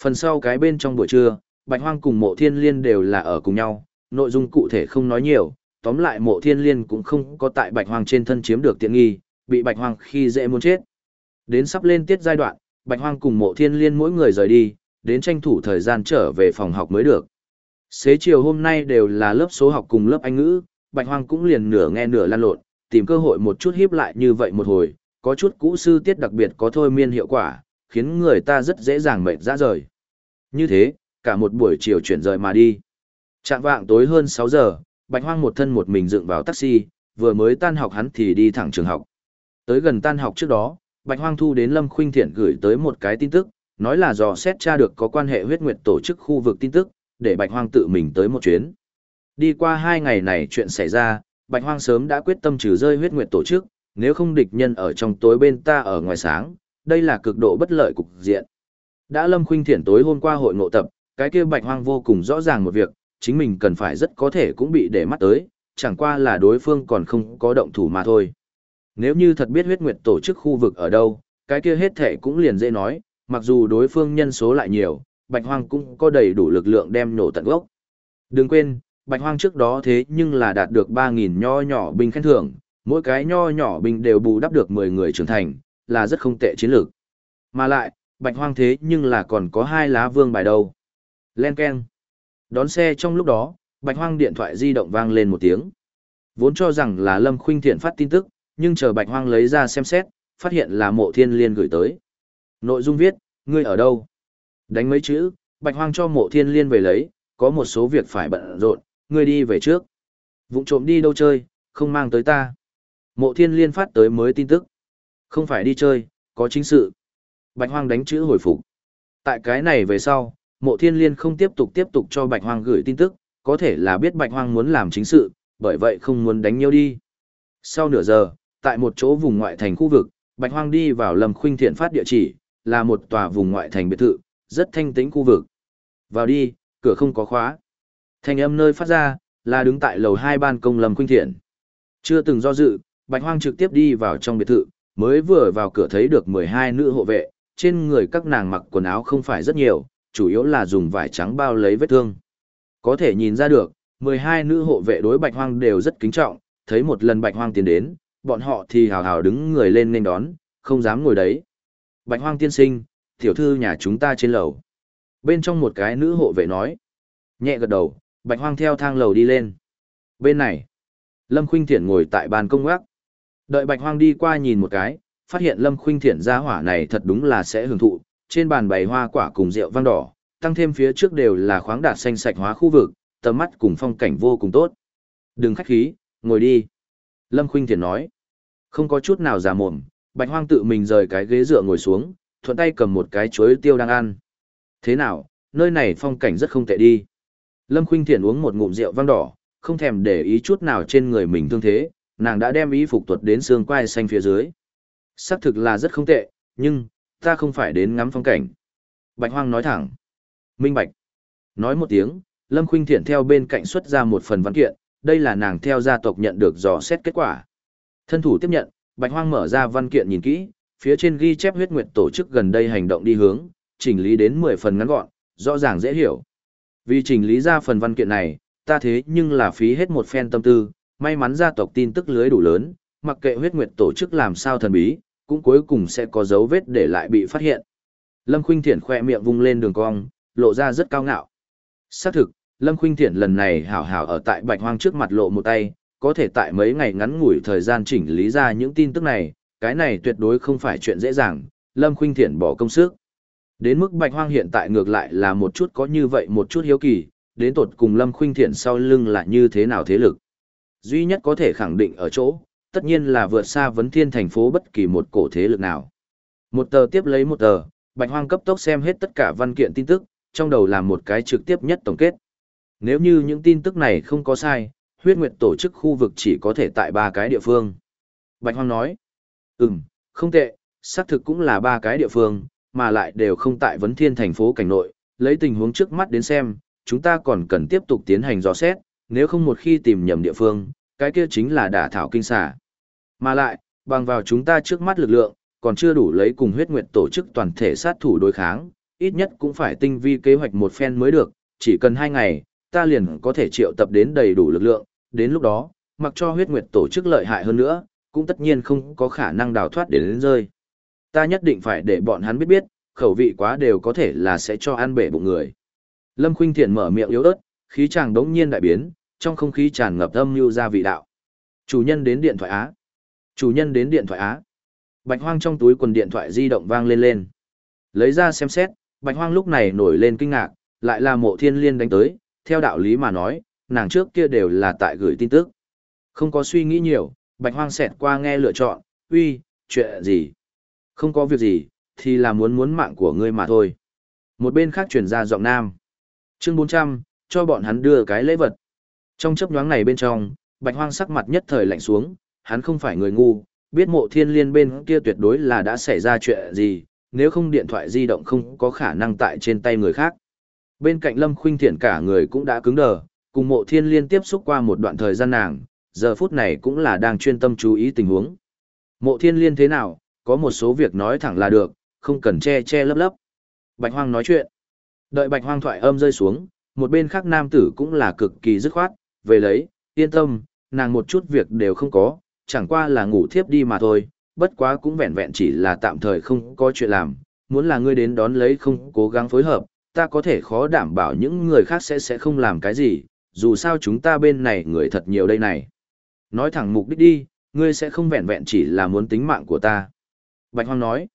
Phần sau cái bên trong buổi trưa, bạch hoang cùng mộ thiên liên đều là ở cùng nhau, nội dung cụ thể không nói nhiều, tóm lại mộ thiên liên cũng không có tại bạch hoang trên thân chiếm được tiện nghi, bị bạch hoang khi dễ muốn chết. Đến sắp lên tiết giai đoạn, bạch hoang cùng mộ thiên liên mỗi người rời đi, đến tranh thủ thời gian trở về phòng học mới được. Xế chiều hôm nay đều là lớp số học cùng lớp Anh ngữ, bạch hoang cũng liền nửa nghe nửa lan lộn, tìm cơ hội một chút hiếp lại như vậy một hồi, có chút cũ sư tiết đặc biệt có thôi miên hiệu quả, khiến người ta rất dễ dàng mệt ra rời. Như thế, cả một buổi chiều chuyển rời mà đi. Trạng vạng tối hơn 6 giờ, Bạch Hoang một thân một mình dựng vào taxi, vừa mới tan học hắn thì đi thẳng trường học. Tới gần tan học trước đó, Bạch Hoang thu đến Lâm Khuynh Thiện gửi tới một cái tin tức, nói là dò xét tra được có quan hệ huyết nguyệt tổ chức khu vực tin tức, để Bạch Hoang tự mình tới một chuyến. Đi qua hai ngày này chuyện xảy ra, Bạch Hoang sớm đã quyết tâm trừ rơi huyết nguyệt tổ chức, nếu không địch nhân ở trong tối bên ta ở ngoài sáng, đây là cực độ bất lợi cục diện. Đã Lâm Khuynh thiển tối hôm qua hội ngộ tập, cái kia Bạch Hoang vô cùng rõ ràng một việc, chính mình cần phải rất có thể cũng bị để mắt tới, chẳng qua là đối phương còn không có động thủ mà thôi. Nếu như thật biết huyết nguyệt tổ chức khu vực ở đâu, cái kia hết thể cũng liền dễ nói, mặc dù đối phương nhân số lại nhiều, Bạch Hoang cũng có đầy đủ lực lượng đem nổ tận gốc. Đừng quên, Bạch Hoang trước đó thế nhưng là đạt được 3.000 nho nhỏ binh khen thưởng, mỗi cái nho nhỏ binh đều bù đắp được 10 người trưởng thành, là rất không tệ chiến lược. Mà lại, Bạch Hoang thế nhưng là còn có hai lá vương bài đâu. Len Ken. Đón xe trong lúc đó, Bạch Hoang điện thoại di động vang lên một tiếng. Vốn cho rằng là Lâm Khuynh Thiện phát tin tức, nhưng chờ Bạch Hoang lấy ra xem xét, phát hiện là mộ thiên liên gửi tới. Nội dung viết, ngươi ở đâu? Đánh mấy chữ, Bạch Hoang cho mộ thiên liên về lấy, có một số việc phải bận rộn, ngươi đi về trước. Vụng trộm đi đâu chơi, không mang tới ta. Mộ thiên liên phát tới mới tin tức. Không phải đi chơi, có chính sự. Bạch Hoang đánh chữ hồi phục. Tại cái này về sau, mộ thiên liên không tiếp tục tiếp tục cho Bạch Hoang gửi tin tức, có thể là biết Bạch Hoang muốn làm chính sự, bởi vậy không muốn đánh nhau đi. Sau nửa giờ, tại một chỗ vùng ngoại thành khu vực, Bạch Hoang đi vào Lâm Khuynh Thiện phát địa chỉ, là một tòa vùng ngoại thành biệt thự, rất thanh tĩnh khu vực. Vào đi, cửa không có khóa. Thanh âm nơi phát ra, là đứng tại lầu hai ban công Lâm Khuynh Thiện. Chưa từng do dự, Bạch Hoang trực tiếp đi vào trong biệt thự, mới vừa vào cửa thấy được 12 nữ hộ vệ, trên người các nàng mặc quần áo không phải rất nhiều, chủ yếu là dùng vải trắng bao lấy vết thương. Có thể nhìn ra được, 12 nữ hộ vệ đối Bạch Hoang đều rất kính trọng, thấy một lần Bạch Hoang tiến đến, bọn họ thì hào hào đứng người lên nên đón, không dám ngồi đấy. Bạch Hoang tiên sinh, tiểu thư nhà chúng ta trên lầu. Bên trong một cái nữ hộ vệ nói. Nhẹ gật đầu, Bạch Hoang theo thang lầu đi lên. Bên này, Lâm Khuynh Thiển ngồi tại bàn công gác. Đợi Bạch Hoang đi qua nhìn một cái, phát hiện Lâm Khuynh Thiện gia hỏa này thật đúng là sẽ hưởng thụ. Trên bàn bày hoa quả cùng rượu vang đỏ, tăng thêm phía trước đều là khoáng đạt xanh sạch hóa khu vực, tầm mắt cùng phong cảnh vô cùng tốt. Đừng khách khí, ngồi đi. Lâm Khuynh Thiện nói. Không có chút nào già mồm, Bạch Hoang tự mình rời cái ghế dựa ngồi xuống, thuận tay cầm một cái chuối tiêu đang ăn. Thế nào, nơi này phong cảnh rất không tệ đi. Lâm Khuynh Thiện uống một ngụm rượu vang đỏ, không thèm để ý chút nào trên người mình thương thế, nàng đã đem y phục tuột đến xương quai xanh phía dưới. Sắc thực là rất không tệ, nhưng, ta không phải đến ngắm phong cảnh. Bạch Hoang nói thẳng. Minh Bạch. Nói một tiếng, Lâm Khuynh Thiện theo bên cạnh xuất ra một phần văn kiện, đây là nàng theo gia tộc nhận được dò xét kết quả. Thân thủ tiếp nhận, Bạch Hoang mở ra văn kiện nhìn kỹ, phía trên ghi chép huyết nguyệt tổ chức gần đây hành động đi hướng, chỉnh lý đến 10 phần ngắn gọn, rõ ràng dễ hiểu. Vì chỉnh lý ra phần văn kiện này, ta thế nhưng là phí hết một phen tâm tư, may mắn gia tộc tin tức lưới đủ lớn, mặc kệ huyết nguyệt tổ chức làm sao thần bí, cũng cuối cùng sẽ có dấu vết để lại bị phát hiện. Lâm Khuynh Thiển khỏe miệng vung lên đường cong, lộ ra rất cao ngạo. Xác thực, Lâm Khuynh Thiển lần này hảo hảo ở tại Bạch Hoang trước mặt lộ một tay, có thể tại mấy ngày ngắn ngủi thời gian chỉnh lý ra những tin tức này, cái này tuyệt đối không phải chuyện dễ dàng, Lâm Khuynh Thiển bỏ công sức. Đến mức Bạch Hoang hiện tại ngược lại là một chút có như vậy một chút hiếu kỳ, đến tột cùng Lâm Khuynh Thiển sau lưng là như thế nào thế lực. Duy nhất có thể khẳng định ở chỗ, tất nhiên là vượt xa vấn thiên thành phố bất kỳ một cổ thế lực nào. Một tờ tiếp lấy một tờ, Bạch Hoang cấp tốc xem hết tất cả văn kiện tin tức, trong đầu làm một cái trực tiếp nhất tổng kết. Nếu như những tin tức này không có sai, huyết nguyệt tổ chức khu vực chỉ có thể tại ba cái địa phương. Bạch Hoang nói, ừm, không tệ, xác thực cũng là ba cái địa phương, mà lại đều không tại vấn thiên thành phố cảnh nội, lấy tình huống trước mắt đến xem, chúng ta còn cần tiếp tục tiến hành dò xét, nếu không một khi tìm nhầm địa phương, cái kia chính là đả thảo kinh xà. Mà lại, bằng vào chúng ta trước mắt lực lượng, còn chưa đủ lấy cùng huyết nguyệt tổ chức toàn thể sát thủ đối kháng, ít nhất cũng phải tinh vi kế hoạch một phen mới được, chỉ cần hai ngày, ta liền có thể triệu tập đến đầy đủ lực lượng, đến lúc đó, mặc cho huyết nguyệt tổ chức lợi hại hơn nữa, cũng tất nhiên không có khả năng đào thoát để đến rơi. Ta nhất định phải để bọn hắn biết biết, khẩu vị quá đều có thể là sẽ cho ăn bể bụng người. Lâm Khuynh Thiện mở miệng yếu ớt, khí chàng đống nhiên đại biến, trong không khí tràn ngập âm nhu ra vị đạo. Chủ nhân đến điện thoại Á. Chủ nhân đến điện thoại Á. Bạch Hoang trong túi quần điện thoại di động vang lên lên. Lấy ra xem xét, Bạch Hoang lúc này nổi lên kinh ngạc, lại là mộ thiên liên đánh tới, theo đạo lý mà nói, nàng trước kia đều là tại gửi tin tức. Không có suy nghĩ nhiều, Bạch Hoang xẹt qua nghe lựa chọn, uy, chuyện gì? Không có việc gì, thì là muốn muốn mạng của ngươi mà thôi. Một bên khác truyền ra giọng nam. Chương 400, cho bọn hắn đưa cái lễ vật. Trong chấp nhoáng này bên trong, Bạch Hoang sắc mặt nhất thời lạnh xuống, hắn không phải người ngu, biết mộ thiên liên bên kia tuyệt đối là đã xảy ra chuyện gì, nếu không điện thoại di động không có khả năng tại trên tay người khác. Bên cạnh Lâm Khuynh Thiển cả người cũng đã cứng đờ, cùng mộ thiên liên tiếp xúc qua một đoạn thời gian nàng, giờ phút này cũng là đang chuyên tâm chú ý tình huống. Mộ thiên liên thế nào, có một số việc nói thẳng là được, không cần che che lấp lấp. Bạch Hoang nói chuyện. Đợi Bạch Hoang thoại âm rơi xuống, một bên khác nam tử cũng là cực kỳ dứt khoát, về lấy, yên tâm, nàng một chút việc đều không có, chẳng qua là ngủ thiếp đi mà thôi, bất quá cũng vẹn vẹn chỉ là tạm thời không có chuyện làm, muốn là ngươi đến đón lấy không cố gắng phối hợp, ta có thể khó đảm bảo những người khác sẽ sẽ không làm cái gì, dù sao chúng ta bên này người thật nhiều đây này. Nói thẳng mục đích đi, ngươi sẽ không vẹn vẹn chỉ là muốn tính mạng của ta. Bạch Hoang nói,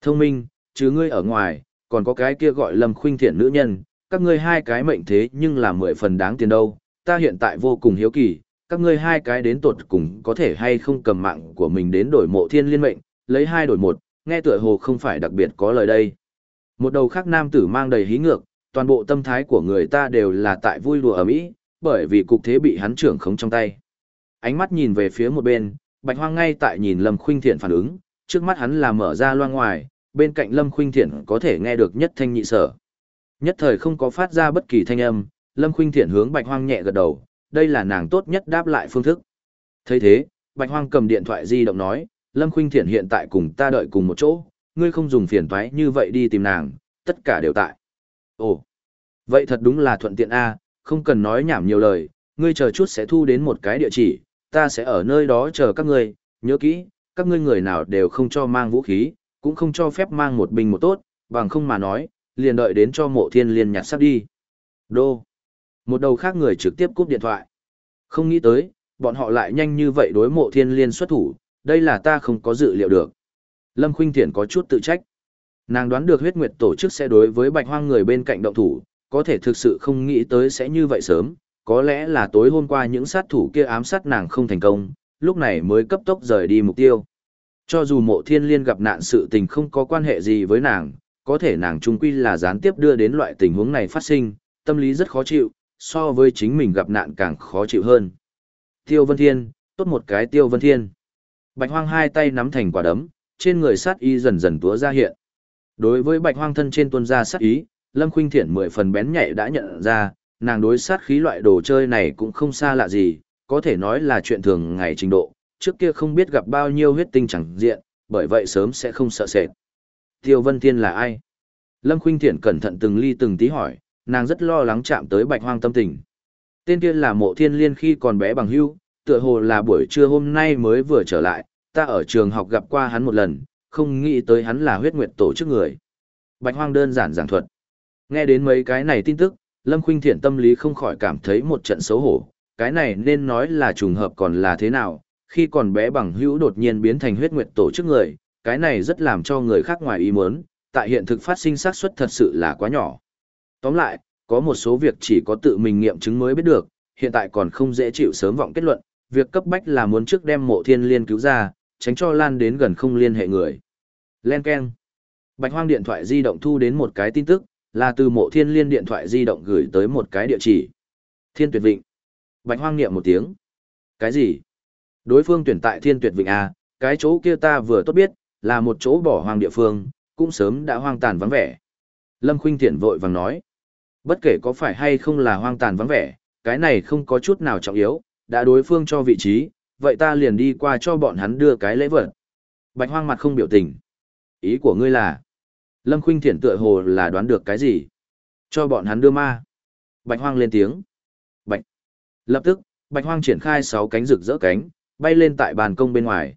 thông minh, chứ ngươi ở ngoài, còn có cái kia gọi Lâm Khuynh Thiện nữ nhân, các ngươi hai cái mệnh thế nhưng là mười phần đáng tiền đâu, ta hiện tại vô cùng hiếu kỳ, các ngươi hai cái đến tột cùng có thể hay không cầm mạng của mình đến đổi mộ thiên liên mệnh, lấy hai đổi một, nghe tựa hồ không phải đặc biệt có lời đây. Một đầu khác nam tử mang đầy hí ngược, toàn bộ tâm thái của người ta đều là tại vui đùa ở mỹ, bởi vì cục thế bị hắn trưởng khống trong tay. Ánh mắt nhìn về phía một bên, Bạch Hoang ngay tại nhìn Lâm Khuynh Thiện phản ứng, trước mắt hắn là mở ra loa ngoài, bên cạnh Lâm Khuynh Thiện có thể nghe được nhất thanh nhị sở. Nhất thời không có phát ra bất kỳ thanh âm, Lâm Khuynh Thiện hướng Bạch Hoang nhẹ gật đầu, đây là nàng tốt nhất đáp lại phương thức. thấy thế, Bạch Hoang cầm điện thoại di động nói, Lâm Khuynh Thiện hiện tại cùng ta đợi cùng một chỗ, ngươi không dùng phiền toái như vậy đi tìm nàng, tất cả đều tại. Ồ, vậy thật đúng là thuận tiện a, không cần nói nhảm nhiều lời, ngươi chờ chút sẽ thu đến một cái địa chỉ, ta sẽ ở nơi đó chờ các ngươi, nhớ kỹ, các ngươi người nào đều không cho mang vũ khí, cũng không cho phép mang một bình một tốt, bằng không mà nói, liền đợi đến cho mộ thiên liên nhặt sắp đi. Đô. Một đầu khác người trực tiếp cúp điện thoại. Không nghĩ tới, bọn họ lại nhanh như vậy đối mộ thiên liên xuất thủ, đây là ta không có dự liệu được. Lâm Khuynh Thiển có chút tự trách. Nàng đoán được huyết nguyệt tổ chức sẽ đối với bạch hoang người bên cạnh động thủ, có thể thực sự không nghĩ tới sẽ như vậy sớm, có lẽ là tối hôm qua những sát thủ kia ám sát nàng không thành công, lúc này mới cấp tốc rời đi mục tiêu. Cho dù mộ thiên liên gặp nạn sự tình không có quan hệ gì với nàng, có thể nàng trung quy là gián tiếp đưa đến loại tình huống này phát sinh, tâm lý rất khó chịu, so với chính mình gặp nạn càng khó chịu hơn. Tiêu Vân Thiên, tốt một cái Tiêu Vân Thiên. Bạch Hoang hai tay nắm thành quả đấm, trên người sát y dần dần túa ra hiện. Đối với Bạch Hoang thân trên tuôn ra sát ý, Lâm Khuynh Thiện mười phần bén nhạy đã nhận ra, nàng đối sát khí loại đồ chơi này cũng không xa lạ gì, có thể nói là chuyện thường ngày trình độ, trước kia không biết gặp bao nhiêu huyết tinh chẳng diện, bởi vậy sớm sẽ không sợ sệt. Tiêu Vân Thiên là ai? Lâm Khuynh Thiện cẩn thận từng ly từng tí hỏi, nàng rất lo lắng chạm tới bạch hoang tâm tình. Tên kia là mộ thiên liên khi còn bé bằng hưu, tựa hồ là buổi trưa hôm nay mới vừa trở lại, ta ở trường học gặp qua hắn một lần, không nghĩ tới hắn là huyết nguyệt tổ chức người. Bạch hoang đơn giản giảng thuật. Nghe đến mấy cái này tin tức, Lâm Khuynh Thiện tâm lý không khỏi cảm thấy một trận xấu hổ, cái này nên nói là trùng hợp còn là thế nào, khi còn bé bằng hữu đột nhiên biến thành huyết nguyệt tổ chức người, cái này rất làm cho người khác ngoài ý muốn, tại hiện thực phát sinh xác suất thật sự là quá nhỏ. Tóm lại, có một số việc chỉ có tự mình nghiệm chứng mới biết được, hiện tại còn không dễ chịu sớm vọng kết luận, việc cấp bách là muốn trước đem mộ thiên liên cứu ra, tránh cho lan đến gần không liên hệ người. Len Ken. Bạch hoang điện thoại di động thu đến một cái tin tức, là từ mộ thiên liên điện thoại di động gửi tới một cái địa chỉ. Thiên tuyệt vịnh. Bạch hoang niệm một tiếng. Cái gì? Đối phương tuyển tại thiên tuyệt vịnh à? cái chỗ kia ta vừa tốt biết, là một chỗ bỏ hoang địa phương, cũng sớm đã hoang tàn vắng vẻ. Lâm Khuynh Thiện vội vàng nói. Bất kể có phải hay không là hoang tàn vắng vẻ, cái này không có chút nào trọng yếu, đã đối phương cho vị trí, vậy ta liền đi qua cho bọn hắn đưa cái lễ vật. Bạch hoang mặt không biểu tình. Ý của ngươi là, Lâm Khuynh Thiện tựa hồ là đoán được cái gì. Cho bọn hắn đưa ma. Bạch hoang lên tiếng. Bạch. Lập tức, Bạch hoang triển khai 6 cánh rực rỡ cánh, bay lên tại bàn công bên ngoài.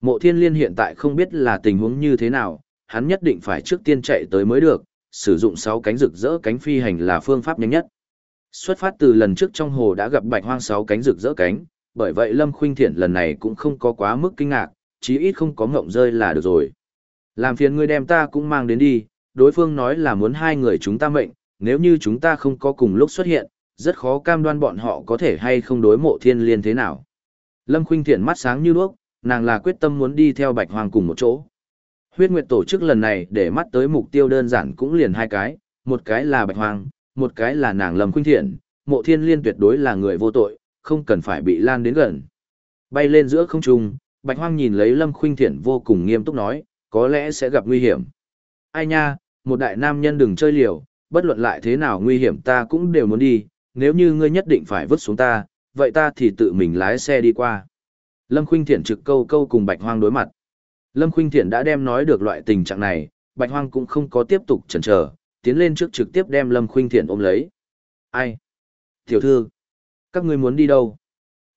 Mộ thiên liên hiện tại không biết là tình huống như thế nào, hắn nhất định phải trước tiên chạy tới mới được, sử dụng 6 cánh rực rỡ cánh phi hành là phương pháp nhanh nhất. Xuất phát từ lần trước trong hồ đã gặp bạch hoang 6 cánh rực rỡ cánh, bởi vậy Lâm Khuynh Thiện lần này cũng không có quá mức kinh ngạc, chí ít không có ngộng rơi là được rồi. Làm phiền ngươi đem ta cũng mang đến đi, đối phương nói là muốn hai người chúng ta mệnh, nếu như chúng ta không có cùng lúc xuất hiện, rất khó cam đoan bọn họ có thể hay không đối mộ thiên liên thế nào. Lâm Khuynh Thiện mắt sáng như đuốc, nàng là quyết tâm muốn đi theo Bạch Hoang cùng một chỗ. Huyết Nguyệt tổ chức lần này để mắt tới mục tiêu đơn giản cũng liền hai cái, một cái là Bạch Hoang, một cái là nàng Lâm Khuynh Thiện, mộ thiên liên tuyệt đối là người vô tội, không cần phải bị lan đến gần. Bay lên giữa không trung, Bạch Hoang nhìn lấy Lâm Khuynh Thiện vô cùng nghiêm túc nói, có lẽ sẽ gặp nguy hiểm. Ai nha, một đại nam nhân đừng chơi liều, bất luận lại thế nào nguy hiểm ta cũng đều muốn đi, nếu như ngươi nhất định phải vứt xuống ta, vậy ta thì tự mình lái xe đi qua. Lâm Khuynh Thiện trực câu câu cùng Bạch Hoang đối mặt. Lâm Khuynh Thiện đã đem nói được loại tình trạng này, Bạch Hoang cũng không có tiếp tục chần chờ, tiến lên trước trực tiếp đem Lâm Khuynh Thiện ôm lấy. Ai? Tiểu thư, các ngươi muốn đi đâu?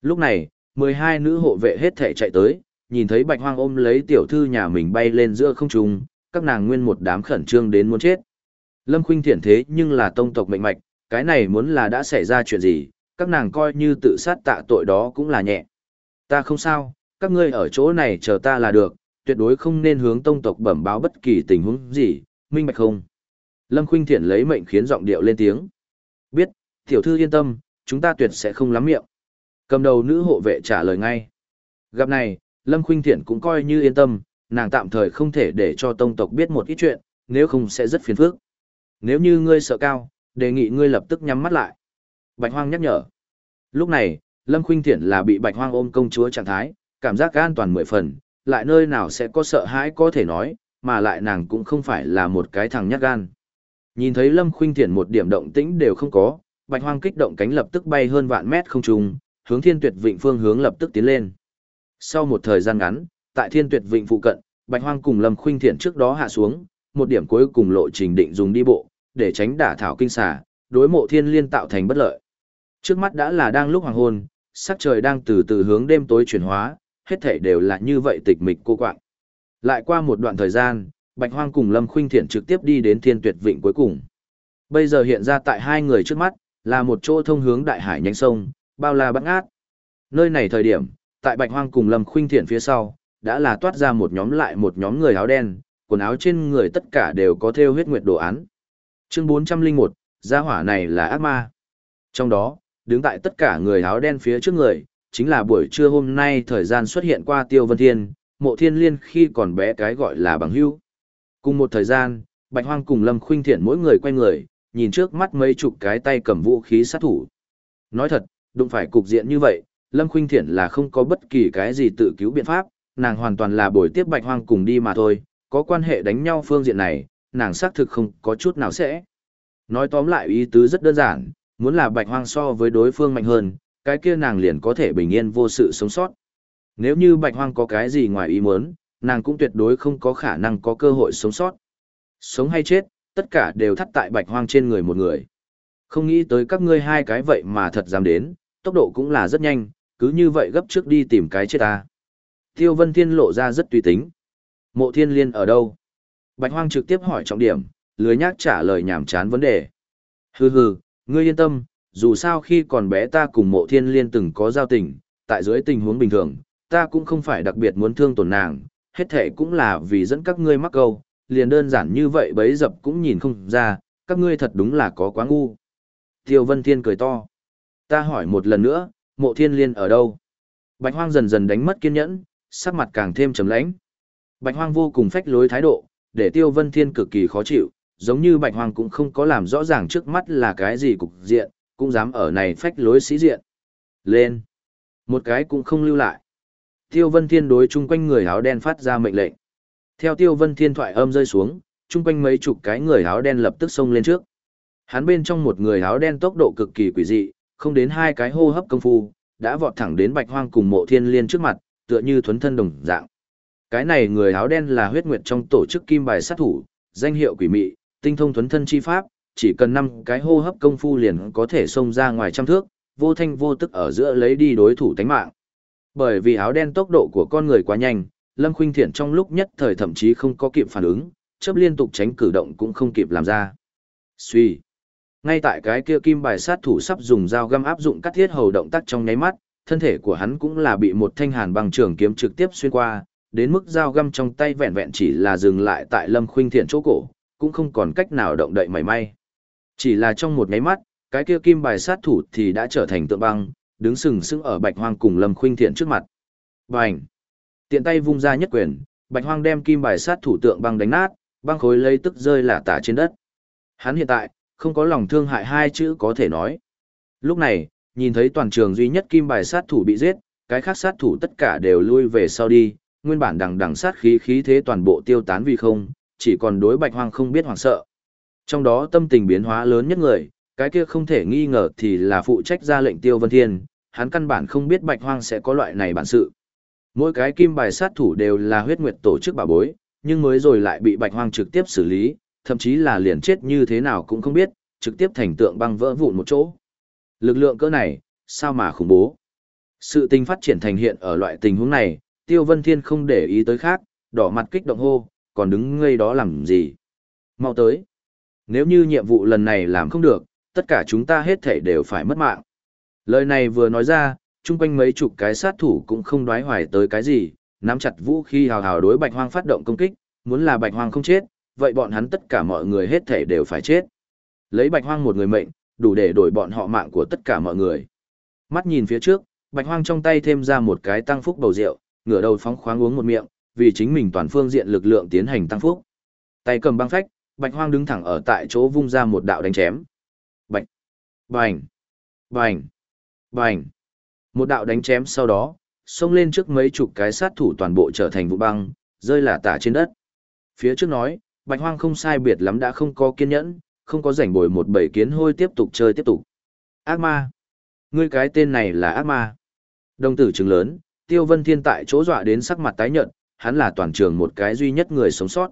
Lúc này, 12 nữ hộ vệ hết thảy chạy tới, nhìn thấy Bạch Hoang ôm lấy tiểu thư nhà mình bay lên giữa không trung, các nàng nguyên một đám khẩn trương đến muốn chết. Lâm Khuynh Thiện thế nhưng là tông tộc mệnh mạch, cái này muốn là đã xảy ra chuyện gì, các nàng coi như tự sát tạ tội đó cũng là nhẹ. Ta không sao, các ngươi ở chỗ này chờ ta là được, tuyệt đối không nên hướng tông tộc bẩm báo bất kỳ tình huống gì, minh bạch không? Lâm Khuynh Thiện lấy mệnh khiến giọng điệu lên tiếng. Biết, tiểu thư yên tâm, chúng ta tuyệt sẽ không lắm miệng. Cầm đầu nữ hộ vệ trả lời ngay. Gặp này, Lâm Khuynh Thiện cũng coi như yên tâm, nàng tạm thời không thể để cho tông tộc biết một ít chuyện, nếu không sẽ rất phiền phức. Nếu như ngươi sợ cao, đề nghị ngươi lập tức nhắm mắt lại. Bạch Hoang nhắc nhở. Lúc này, Lâm Khuynh Thiện là bị Bạch Hoang ôm công chúa trạng thái, cảm giác an toàn mười phần, lại nơi nào sẽ có sợ hãi có thể nói, mà lại nàng cũng không phải là một cái thằng nhát gan. Nhìn thấy Lâm Khuynh Thiện một điểm động tĩnh đều không có, Bạch Hoang kích động cánh lập tức bay hơn vạn mét không trung, hướng Thiên Tuyệt Vịnh phương hướng lập tức tiến lên. Sau một thời gian ngắn, tại Thiên Tuyệt Vịnh phụ cận, Bạch Hoang cùng Lâm Khuynh Thiện trước đó hạ xuống, một điểm cuối cùng lộ trình định dùng đi bộ, để tránh đả thảo kinh xà, đối mộ Thiên Liên tạo thành bất lợi. Trước mắt đã là đang lúc hoàng hôn, sắc trời đang từ từ hướng đêm tối chuyển hóa, hết thảy đều là như vậy tịch mịch cô quạng. Lại qua một đoạn thời gian, Bạch Hoang cùng Lâm Khuynh Thiện trực tiếp đi đến Thiên Tuyệt Vịnh cuối cùng. Bây giờ hiện ra tại hai người trước mắt, là một chỗ thông hướng đại hải nhánh sông, bao la bát ngát. Nơi này thời điểm, tại Bạch Hoang cùng Lâm Khuynh Thiện phía sau, đã là toát ra một nhóm lại một nhóm người áo đen, quần áo trên người tất cả đều có thêu huyết nguyệt đồ án. Chương 401, gia hỏa này là ác ma. Trong đó, đứng tại tất cả người áo đen phía trước người, chính là buổi trưa hôm nay thời gian xuất hiện qua Tiêu Vân Thiên, mộ thiên liên khi còn bé cái gọi là bằng hữu. Cùng một thời gian, Bạch Hoang cùng Lâm Khuynh Thiện mỗi người quay người, nhìn trước mắt mấy chục cái tay cầm vũ khí sát thủ. Nói thật, đụng phải cục diện như vậy, Lâm Khuynh Thiện là không có bất kỳ cái gì tự cứu biện pháp, nàng hoàn toàn là bồi tiếp Bạch Hoang cùng đi mà thôi, có quan hệ đánh nhau phương diện này, nàng xác thực không có chút nào sẽ. Nói tóm lại ý tứ rất đơn giản, muốn là Bạch Hoang so với đối phương mạnh hơn, cái kia nàng liền có thể bình yên vô sự sống sót. Nếu như Bạch Hoang có cái gì ngoài ý muốn, nàng cũng tuyệt đối không có khả năng có cơ hội sống sót. Sống hay chết, tất cả đều thắt tại Bạch Hoang trên người một người. Không nghĩ tới các ngươi hai cái vậy mà thật dám đến, tốc độ cũng là rất nhanh, cứ như vậy gấp trước đi tìm cái chết ta. Tiêu Vân Thiên lộ ra rất tùy tính. Mộ Thiên Liên ở đâu? Bạch Hoang trực tiếp hỏi trọng điểm, lười nhác trả lời nhảm chán vấn đề. Hừ hừ, ngươi yên tâm, dù sao khi còn bé ta cùng Mộ Thiên Liên từng có giao tình, tại dưới tình huống bình thường, ta cũng không phải đặc biệt muốn thương tổn nàng, hết thể cũng là vì dẫn các ngươi mắc câu, liền đơn giản như vậy bấy dập cũng nhìn không ra, các ngươi thật đúng là có quá ngu. Tiêu Vân Thiên cười to. Ta hỏi một lần nữa, mộ thiên liên ở đâu? Bạch Hoang dần dần đánh mất kiên nhẫn, sắc mặt càng thêm trầm lãnh. Bạch Hoang vô cùng phách lối thái độ, để Tiêu Vân Thiên cực kỳ khó chịu, giống như Bạch hoàng cũng không có làm rõ ràng trước mắt là cái gì cục diện, cũng dám ở này phách lối sĩ diện. Lên! Một cái cũng không lưu lại. Tiêu Vân Thiên đối chung quanh người áo đen phát ra mệnh lệnh. Theo Tiêu Vân Thiên thoại âm rơi xuống, chung quanh mấy chục cái người áo đen lập tức xông lên trước. Hắn bên trong một người áo đen tốc độ cực kỳ quỷ dị, không đến hai cái hô hấp công phu, đã vọt thẳng đến Bạch Hoang cùng Mộ Thiên Liên trước mặt, tựa như thuấn thân đồng dạng. Cái này người áo đen là huyết nguyệt trong tổ chức kim bài sát thủ, danh hiệu quỷ mị, tinh thông thuấn thân chi pháp, chỉ cần năm cái hô hấp công phu liền có thể xông ra ngoài trăm thước, vô thanh vô tức ở giữa lấy đi đối thủ tánh mạng. Bởi vì áo đen tốc độ của con người quá nhanh, Lâm Khuynh Thiện trong lúc nhất thời thậm chí không có kịp phản ứng, chấp liên tục tránh cử động cũng không kịp làm ra. Suy. Ngay tại cái kia kim bài sát thủ sắp dùng dao găm áp dụng cắt thiết hầu động tác trong nháy mắt, thân thể của hắn cũng là bị một thanh hàn băng trường kiếm trực tiếp xuyên qua, đến mức dao găm trong tay vẹn vẹn chỉ là dừng lại tại Lâm Khuynh Thiện chỗ cổ, cũng không còn cách nào động đậy mảy may. Chỉ là trong một nháy mắt, cái kia kim bài sát thủ thì đã trở thành tượng băng, đứng sừng sững ở Bạch Hoang cùng Lâm Khuynh Thiện trước mặt. Bành! Tiện tay vung ra nhất quyền, Bạch Hoang đem kim bài sát thủ tượng băng đánh nát, băng khối lấy tức rơi lả tả trên đất. Hắn hiện tại, không có lòng thương hại hai chữ có thể nói. Lúc này, nhìn thấy toàn trường duy nhất kim bài sát thủ bị giết, cái khác sát thủ tất cả đều lui về sau đi, nguyên bản đằng đằng sát khí khí thế toàn bộ tiêu tán vì không, chỉ còn đối Bạch Hoang không biết hoảng sợ. Trong đó tâm tình biến hóa lớn nhất người, cái kia không thể nghi ngờ thì là phụ trách ra lệnh Tiêu Vân Thiên, hắn căn bản không biết Bạch Hoang sẽ có loại này bản sự. Mỗi cái kim bài sát thủ đều là huyết nguyệt tổ chức bà bối, nhưng mới rồi lại bị Bạch Hoang trực tiếp xử lý, thậm chí là liền chết như thế nào cũng không biết, trực tiếp thành tượng băng vỡ vụn một chỗ. Lực lượng cỡ này, sao mà khủng bố. Sự tình phát triển thành hiện ở loại tình huống này, Tiêu Vân Thiên không để ý tới khác, đỏ mặt kích động hô, còn đứng ngây đó làm gì. Mau tới. Nếu như nhiệm vụ lần này làm không được, tất cả chúng ta hết thể đều phải mất mạng. Lời này vừa nói ra, chung quanh mấy chục cái sát thủ cũng không đoái hoài tới cái gì, nắm chặt vũ khí hào hào đối bạch hoang phát động công kích, muốn là bạch hoang không chết, vậy bọn hắn tất cả mọi người hết thể đều phải chết. Lấy bạch hoang một người mệnh, đủ để đổi bọn họ mạng của tất cả mọi người. Mắt nhìn phía trước, bạch hoang trong tay thêm ra một cái tăng phúc bầu rượu, ngửa đầu phóng khoáng uống một miệng, vì chính mình toàn phương diện lực lượng tiến hành tăng phúc. Tay cầm băng phách, bạch hoang đứng thẳng ở tại chỗ vung ra một đạo đánh chém. Bạch, bành, bành, bành. Một đạo đánh chém sau đó, xông lên trước mấy chục cái sát thủ toàn bộ trở thành vụ băng, rơi lả tả trên đất. Phía trước nói, bạch hoang không sai biệt lắm đã không có kiên nhẫn, không có rảnh bồi một bầy kiến hôi tiếp tục chơi tiếp tục. Ác ma. Ngươi cái tên này là ác ma. Đồng tử trừng lớn, Tiêu Vân Thiên tại chỗ dọa đến sắc mặt tái nhợt, hắn là toàn trường một cái duy nhất người sống sót.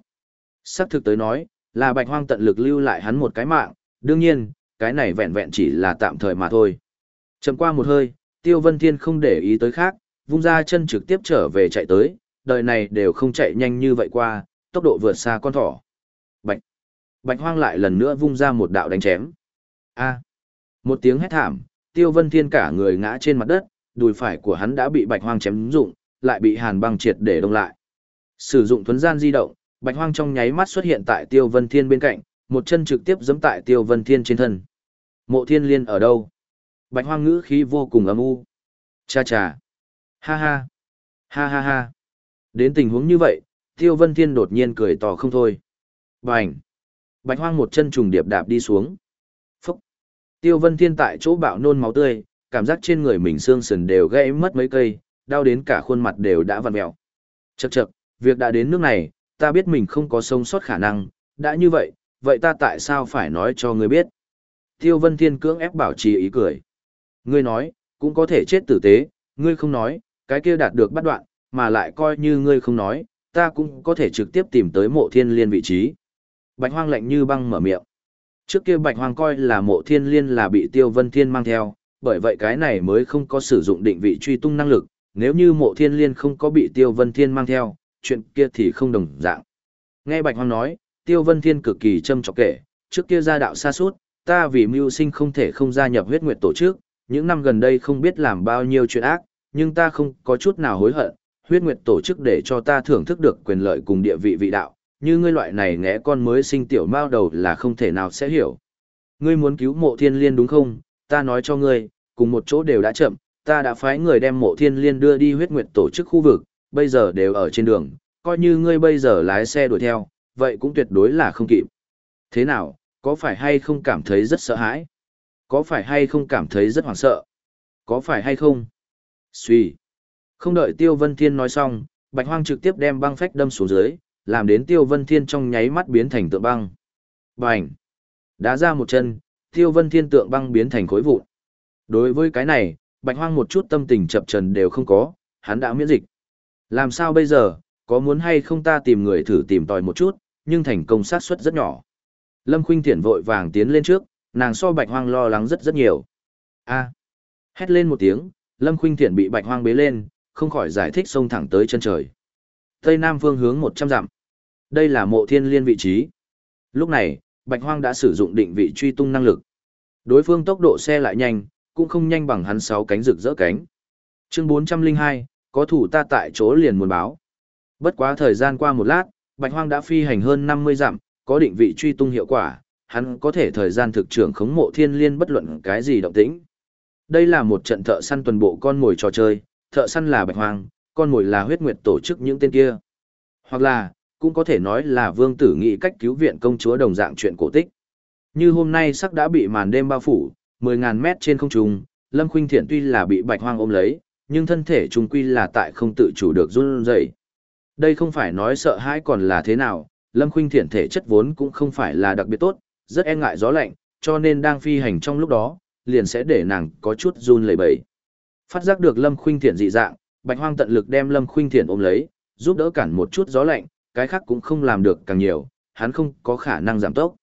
Sắc thực tới nói, là bạch hoang tận lực lưu lại hắn một cái mạng, đương nhiên, cái này vẹn vẹn chỉ là tạm thời mà thôi. Chậm qua một hơi, Tiêu Vân Thiên không để ý tới khác, vung ra chân trực tiếp trở về chạy tới, đời này đều không chạy nhanh như vậy qua, tốc độ vượt xa con thỏ. Bạch! Bạch hoang lại lần nữa vung ra một đạo đánh chém. A! Một tiếng hét thảm, Tiêu Vân Thiên cả người ngã trên mặt đất, đùi phải của hắn đã bị bạch hoang chém rụng, lại bị hàn băng triệt để đông lại. Sử dụng thuấn gian di động, bạch hoang trong nháy mắt xuất hiện tại Tiêu Vân Thiên bên cạnh, một chân trực tiếp giẫm tại Tiêu Vân Thiên trên thân. Mộ Thiên Liên ở đâu? Bạch hoang ngữ khí vô cùng âm u. Cha cha. Ha ha. Ha ha ha. Đến tình huống như vậy, Tiêu Vân Thiên đột nhiên cười to không thôi. Bành. Bạch hoang một chân trùng điệp đạp đi xuống. Phúc. Tiêu Vân Thiên tại chỗ bạo nôn máu tươi, cảm giác trên người mình xương sườn đều gãy mất mấy cây, đau đến cả khuôn mặt đều đã vặn mèo. Chậc chậc, việc đã đến nước này, ta biết mình không có sống sót khả năng, đã như vậy, vậy ta tại sao phải nói cho ngươi biết? Tiêu Vân Thiên cưỡng ép bảo trì ý cười. Ngươi nói, cũng có thể chết tử tế, ngươi không nói, cái kia đạt được bắt đoạn, mà lại coi như ngươi không nói, ta cũng có thể trực tiếp tìm tới mộ thiên liên vị trí. Bạch hoang lạnh như băng mở miệng. Trước kia bạch hoang coi là mộ thiên liên là bị tiêu vân thiên mang theo, bởi vậy cái này mới không có sử dụng định vị truy tung năng lực, nếu như mộ thiên liên không có bị tiêu vân thiên mang theo, chuyện kia thì không đồng dạng. Nghe bạch hoang nói, tiêu vân thiên cực kỳ châm trọng kể, trước kia gia đạo xa suốt, ta vì mưu sinh không thể không gia nhập huyết nguyệt tổ chức, những năm gần đây không biết làm bao nhiêu chuyện ác, nhưng ta không có chút nào hối hận, huyết nguyệt tổ chức để cho ta thưởng thức được quyền lợi cùng địa vị vị đạo, như ngươi loại này ngẽ con mới sinh tiểu mao đầu là không thể nào sẽ hiểu. Ngươi muốn cứu mộ thiên liên đúng không? Ta nói cho ngươi, cùng một chỗ đều đã chậm, ta đã phái người đem mộ thiên liên đưa đi huyết nguyệt tổ chức khu vực, bây giờ đều ở trên đường, coi như ngươi bây giờ lái xe đuổi theo, vậy cũng tuyệt đối là không kịp. Thế nào, có phải hay không cảm thấy rất sợ hãi? Có phải hay không cảm thấy rất hoảng sợ? Có phải hay không? Suy. Không đợi Tiêu Vân Thiên nói xong, Bạch Hoang trực tiếp đem băng phách đâm xuống dưới, làm đến Tiêu Vân Thiên trong nháy mắt biến thành tượng băng. Bành! Đá ra một chân, Tiêu Vân Thiên tượng băng biến thành khối vụn. Đối với cái này, Bạch Hoang một chút tâm tình chập trần đều không có, hắn đã miễn dịch. Làm sao bây giờ, có muốn hay không ta tìm người thử tìm tòi một chút, nhưng thành công sát suất rất nhỏ. Lâm Khuynh Thiển vội vàng tiến lên trước, nàng so Bạch Hoang lo lắng rất rất nhiều. A! Hét lên một tiếng, Lâm Khuynh Thiển bị Bạch Hoang bế lên, không khỏi giải thích xông thẳng tới chân trời. Tây Nam phương hướng 100 dặm. Đây là mộ thiên liên vị trí. Lúc này, Bạch Hoang đã sử dụng định vị truy tung năng lực. Đối phương tốc độ xe lại nhanh, cũng không nhanh bằng hắn 6 cánh rực rỡ cánh. Chương 402, có thủ ta tại chỗ liền muốn báo. Bất quá thời gian qua một lát, Bạch Hoang đã phi hành hơn 50 dặm, có định vị truy tung hiệu quả, hắn có thể thời gian thực trưởng khống mộ thiên liên bất luận cái gì động tĩnh. Đây là một trận thợ săn tuần bộ con mồi trò chơi, thợ săn là bạch hoang, con mồi là huyết nguyệt tổ chức những tên kia. Hoặc là, cũng có thể nói là vương tử nghị cách cứu viện công chúa đồng dạng chuyện cổ tích. Như hôm nay sắc đã bị màn đêm bao phủ, 10.000 mét trên không trung, Lâm Khuynh Thiện tuy là bị bạch hoang ôm lấy, nhưng thân thể trung quy là tại không tự chủ được run rẩy. Đây không phải nói sợ hãi còn là thế nào, Lâm Khuynh Thiện thể chất vốn cũng không phải là đặc biệt tốt, rất e ngại gió lạnh, cho nên đang phi hành trong lúc đó, liền sẽ để nàng có chút run lẩy bẩy. Phát giác được Lâm Khuynh Thiện dị dạng, Bạch Hoang tận lực đem Lâm Khuynh Thiện ôm lấy, giúp đỡ cản một chút gió lạnh, cái khác cũng không làm được càng nhiều, hắn không có khả năng giảm tốc.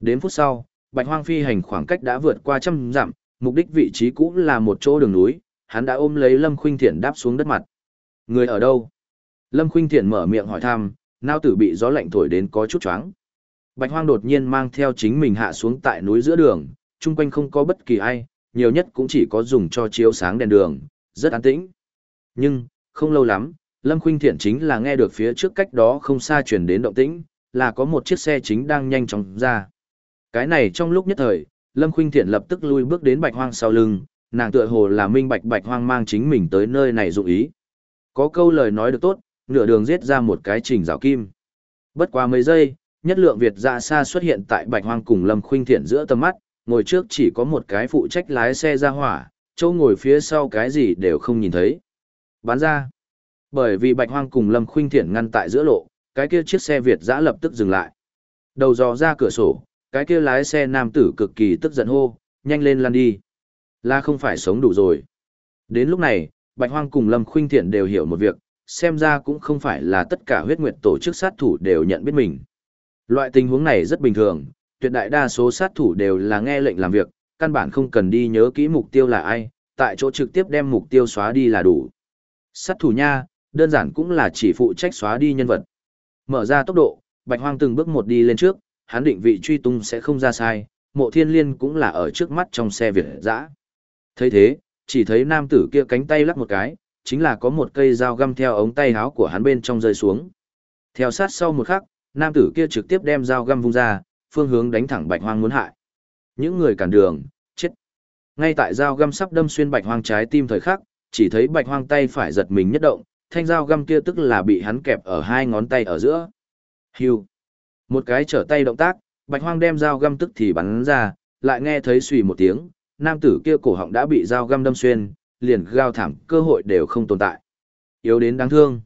Đến phút sau, Bạch Hoang phi hành khoảng cách đã vượt qua trăm dặm, mục đích vị trí cũ là một chỗ đường núi, hắn đã ôm lấy Lâm Khuynh Thiện đáp xuống đất mặt. Người ở đâu? Lâm Khuynh Thiện mở miệng hỏi thăm, nao tử bị gió lạnh thổi đến có chút choáng. Bạch Hoang đột nhiên mang theo chính mình hạ xuống tại núi giữa đường, chung quanh không có bất kỳ ai, nhiều nhất cũng chỉ có dùng cho chiếu sáng đèn đường, rất an tĩnh. Nhưng, không lâu lắm, Lâm Khuynh Thiện chính là nghe được phía trước cách đó không xa truyền đến động tĩnh, là có một chiếc xe chính đang nhanh chóng ra. Cái này trong lúc nhất thời, Lâm Khuynh Thiện lập tức lui bước đến Bạch Hoang sau lưng, nàng tựa hồ là minh bạch Bạch Hoang mang chính mình tới nơi này dụng ý. Có câu lời nói được tốt, nửa đường giết ra một cái trình rào kim. Bất quá mấy giây, nhất lượng Việt dạ xa xuất hiện tại Bạch Hoang cùng Lâm Khuynh Thiện giữa tầm mắt, ngồi trước chỉ có một cái phụ trách lái xe ra hỏa, chỗ ngồi phía sau cái gì đều không nhìn thấy. Bán ra. Bởi vì Bạch Hoang cùng Lâm Khuynh Thiện ngăn tại giữa lộ, cái kia chiếc xe Việt dã lập tức dừng lại. Đầu dò ra cửa sổ, cái kia lái xe nam tử cực kỳ tức giận hô, nhanh lên lăn đi. Là không phải sống đủ rồi. Đến lúc này, Bạch Hoang cùng Lâm Khuynh Thiện đều hiểu một việc, xem ra cũng không phải là tất cả huyết nguyệt tổ chức sát thủ đều nhận biết mình. Loại tình huống này rất bình thường, tuyệt đại đa số sát thủ đều là nghe lệnh làm việc, căn bản không cần đi nhớ kỹ mục tiêu là ai, tại chỗ trực tiếp đem mục tiêu xóa đi là đủ. Sát thủ nha, đơn giản cũng là chỉ phụ trách xóa đi nhân vật. Mở ra tốc độ, Bạch Hoang từng bước một đi lên trước, hắn định vị truy tung sẽ không ra sai, mộ thiên liên cũng là ở trước mắt trong xe Việt dã thấy thế, chỉ thấy nam tử kia cánh tay lắc một cái, chính là có một cây dao găm theo ống tay áo của hắn bên trong rơi xuống. Theo sát sau một khắc, nam tử kia trực tiếp đem dao găm vung ra, phương hướng đánh thẳng Bạch Hoang muốn hại. Những người cản đường, chết. Ngay tại dao găm sắp đâm xuyên Bạch Hoang trái tim thời khắc, chỉ thấy Bạch Hoang tay phải giật mình nhất động, thanh dao găm kia tức là bị hắn kẹp ở hai ngón tay ở giữa. Hưu. Một cái trở tay động tác, Bạch Hoang đem dao găm tức thì bắn ra, lại nghe thấy xùi một tiếng, nam tử kia cổ họng đã bị dao găm đâm xuyên, liền gào thảm, cơ hội đều không tồn tại. Yếu đến đáng thương.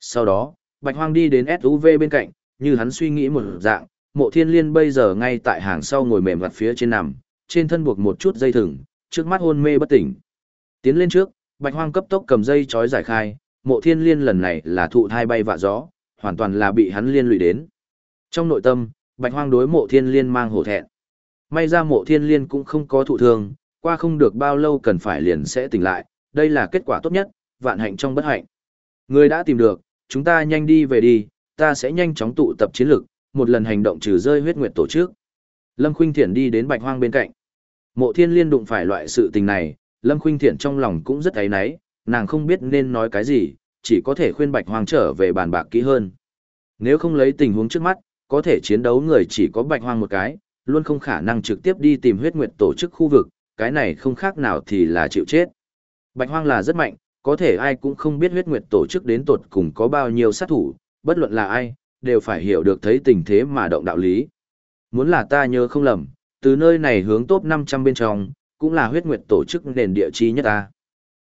Sau đó, Bạch Hoang đi đến SUV bên cạnh, như hắn suy nghĩ một dạng, mộ thiên liên bây giờ ngay tại hàng sau ngồi mềm mặt phía trên nằm, trên thân buộc một chút dây thừng, trước mắt hôn mê bất tỉnh. Tiến lên trước, Bạch Hoang cấp tốc cầm dây chói giải khai, mộ thiên liên lần này là thụ thai bay vạ gió, hoàn toàn là bị hắn liên lụy đến. Trong nội tâm, Bạch Hoang đối mộ thiên liên mang hổ thẹn. May ra mộ thiên liên cũng không có thụ thương, qua không được bao lâu cần phải liền sẽ tỉnh lại, đây là kết quả tốt nhất, vạn hạnh trong bất hạnh. Người đã tìm được, chúng ta nhanh đi về đi, ta sẽ nhanh chóng tụ tập chiến lực, một lần hành động trừ rơi huyết nguyệt tổ chức. Lâm Khuynh Thiển đi đến Bạch Hoang bên cạnh. Mộ Thiên Liên đụng phải loại sự tình này, Lâm Khuynh Thiển trong lòng cũng rất ấy náy, nàng không biết nên nói cái gì, chỉ có thể khuyên Bạch Hoang trở về bàn bạc kỹ hơn. Nếu không lấy tình huống trước mắt, có thể chiến đấu người chỉ có Bạch Hoang một cái, luôn không khả năng trực tiếp đi tìm huyết nguyệt tổ chức khu vực, cái này không khác nào thì là chịu chết. Bạch Hoang là rất mạnh, có thể ai cũng không biết huyết nguyệt tổ chức đến tột cùng có bao nhiêu sát thủ, bất luận là ai, đều phải hiểu được thấy tình thế mà động đạo lý. Muốn là ta nhớ không lầm, từ nơi này hướng top 500 bên trong, cũng là huyết nguyệt tổ chức nền địa chi nhất ta.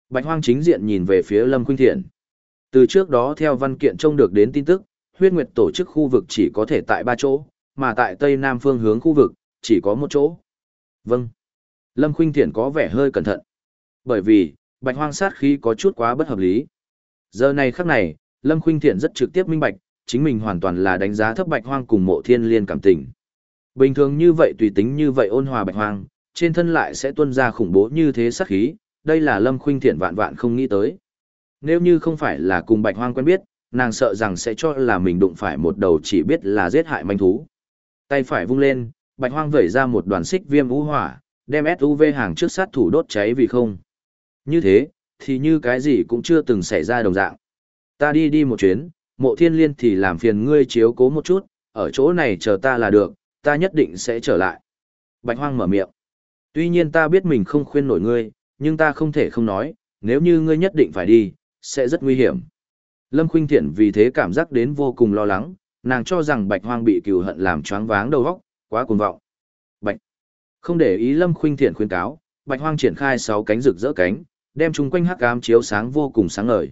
Bạch Hoang chính diện nhìn về phía Lâm Khuynh Thiện. Từ trước đó theo văn kiện trông được đến tin tức, huyết nguyệt tổ chức khu vực chỉ có thể tại ba chỗ, mà tại tây nam phương hướng khu vực, chỉ có một chỗ. Vâng. Lâm Khuynh Thiện có vẻ hơi cẩn thận. Bởi vì, bạch hoang sát khí có chút quá bất hợp lý. Giờ này khắc này, Lâm Khuynh Thiện rất trực tiếp minh bạch, chính mình hoàn toàn là đánh giá thấp bạch hoang cùng mộ thiên liên cảm tình. Bình thường như vậy tùy tính như vậy ôn hòa bạch hoang, trên thân lại sẽ tuôn ra khủng bố như thế sát khí, đây là Lâm Khuynh Thiện vạn vạn không nghĩ tới. Nếu như không phải là cùng bạch hoang quen biết, nàng sợ rằng sẽ cho là mình đụng phải một đầu chỉ biết là giết hại manh thú. Tay phải vung lên, bạch hoang vẩy ra một đoàn xích viêm vũ hỏa, đem SUV hàng trước sát thủ đốt cháy vì không. Như thế, thì như cái gì cũng chưa từng xảy ra đồng dạng. Ta đi đi một chuyến, mộ thiên liên thì làm phiền ngươi chiếu cố một chút, ở chỗ này chờ ta là được, ta nhất định sẽ trở lại. Bạch hoang mở miệng. Tuy nhiên ta biết mình không khuyên nổi ngươi, nhưng ta không thể không nói, nếu như ngươi nhất định phải đi, sẽ rất nguy hiểm. Lâm Khuynh Thiện vì thế cảm giác đến vô cùng lo lắng, nàng cho rằng Bạch Hoang bị cừu hận làm choáng váng đầu óc, quá cuồng vọng. Bạch. Không để ý Lâm Khuynh Thiện khuyên cáo, Bạch Hoang triển khai sáu cánh rực rỡ cánh, đem chúng quanh hắc ám chiếu sáng vô cùng sáng ngời.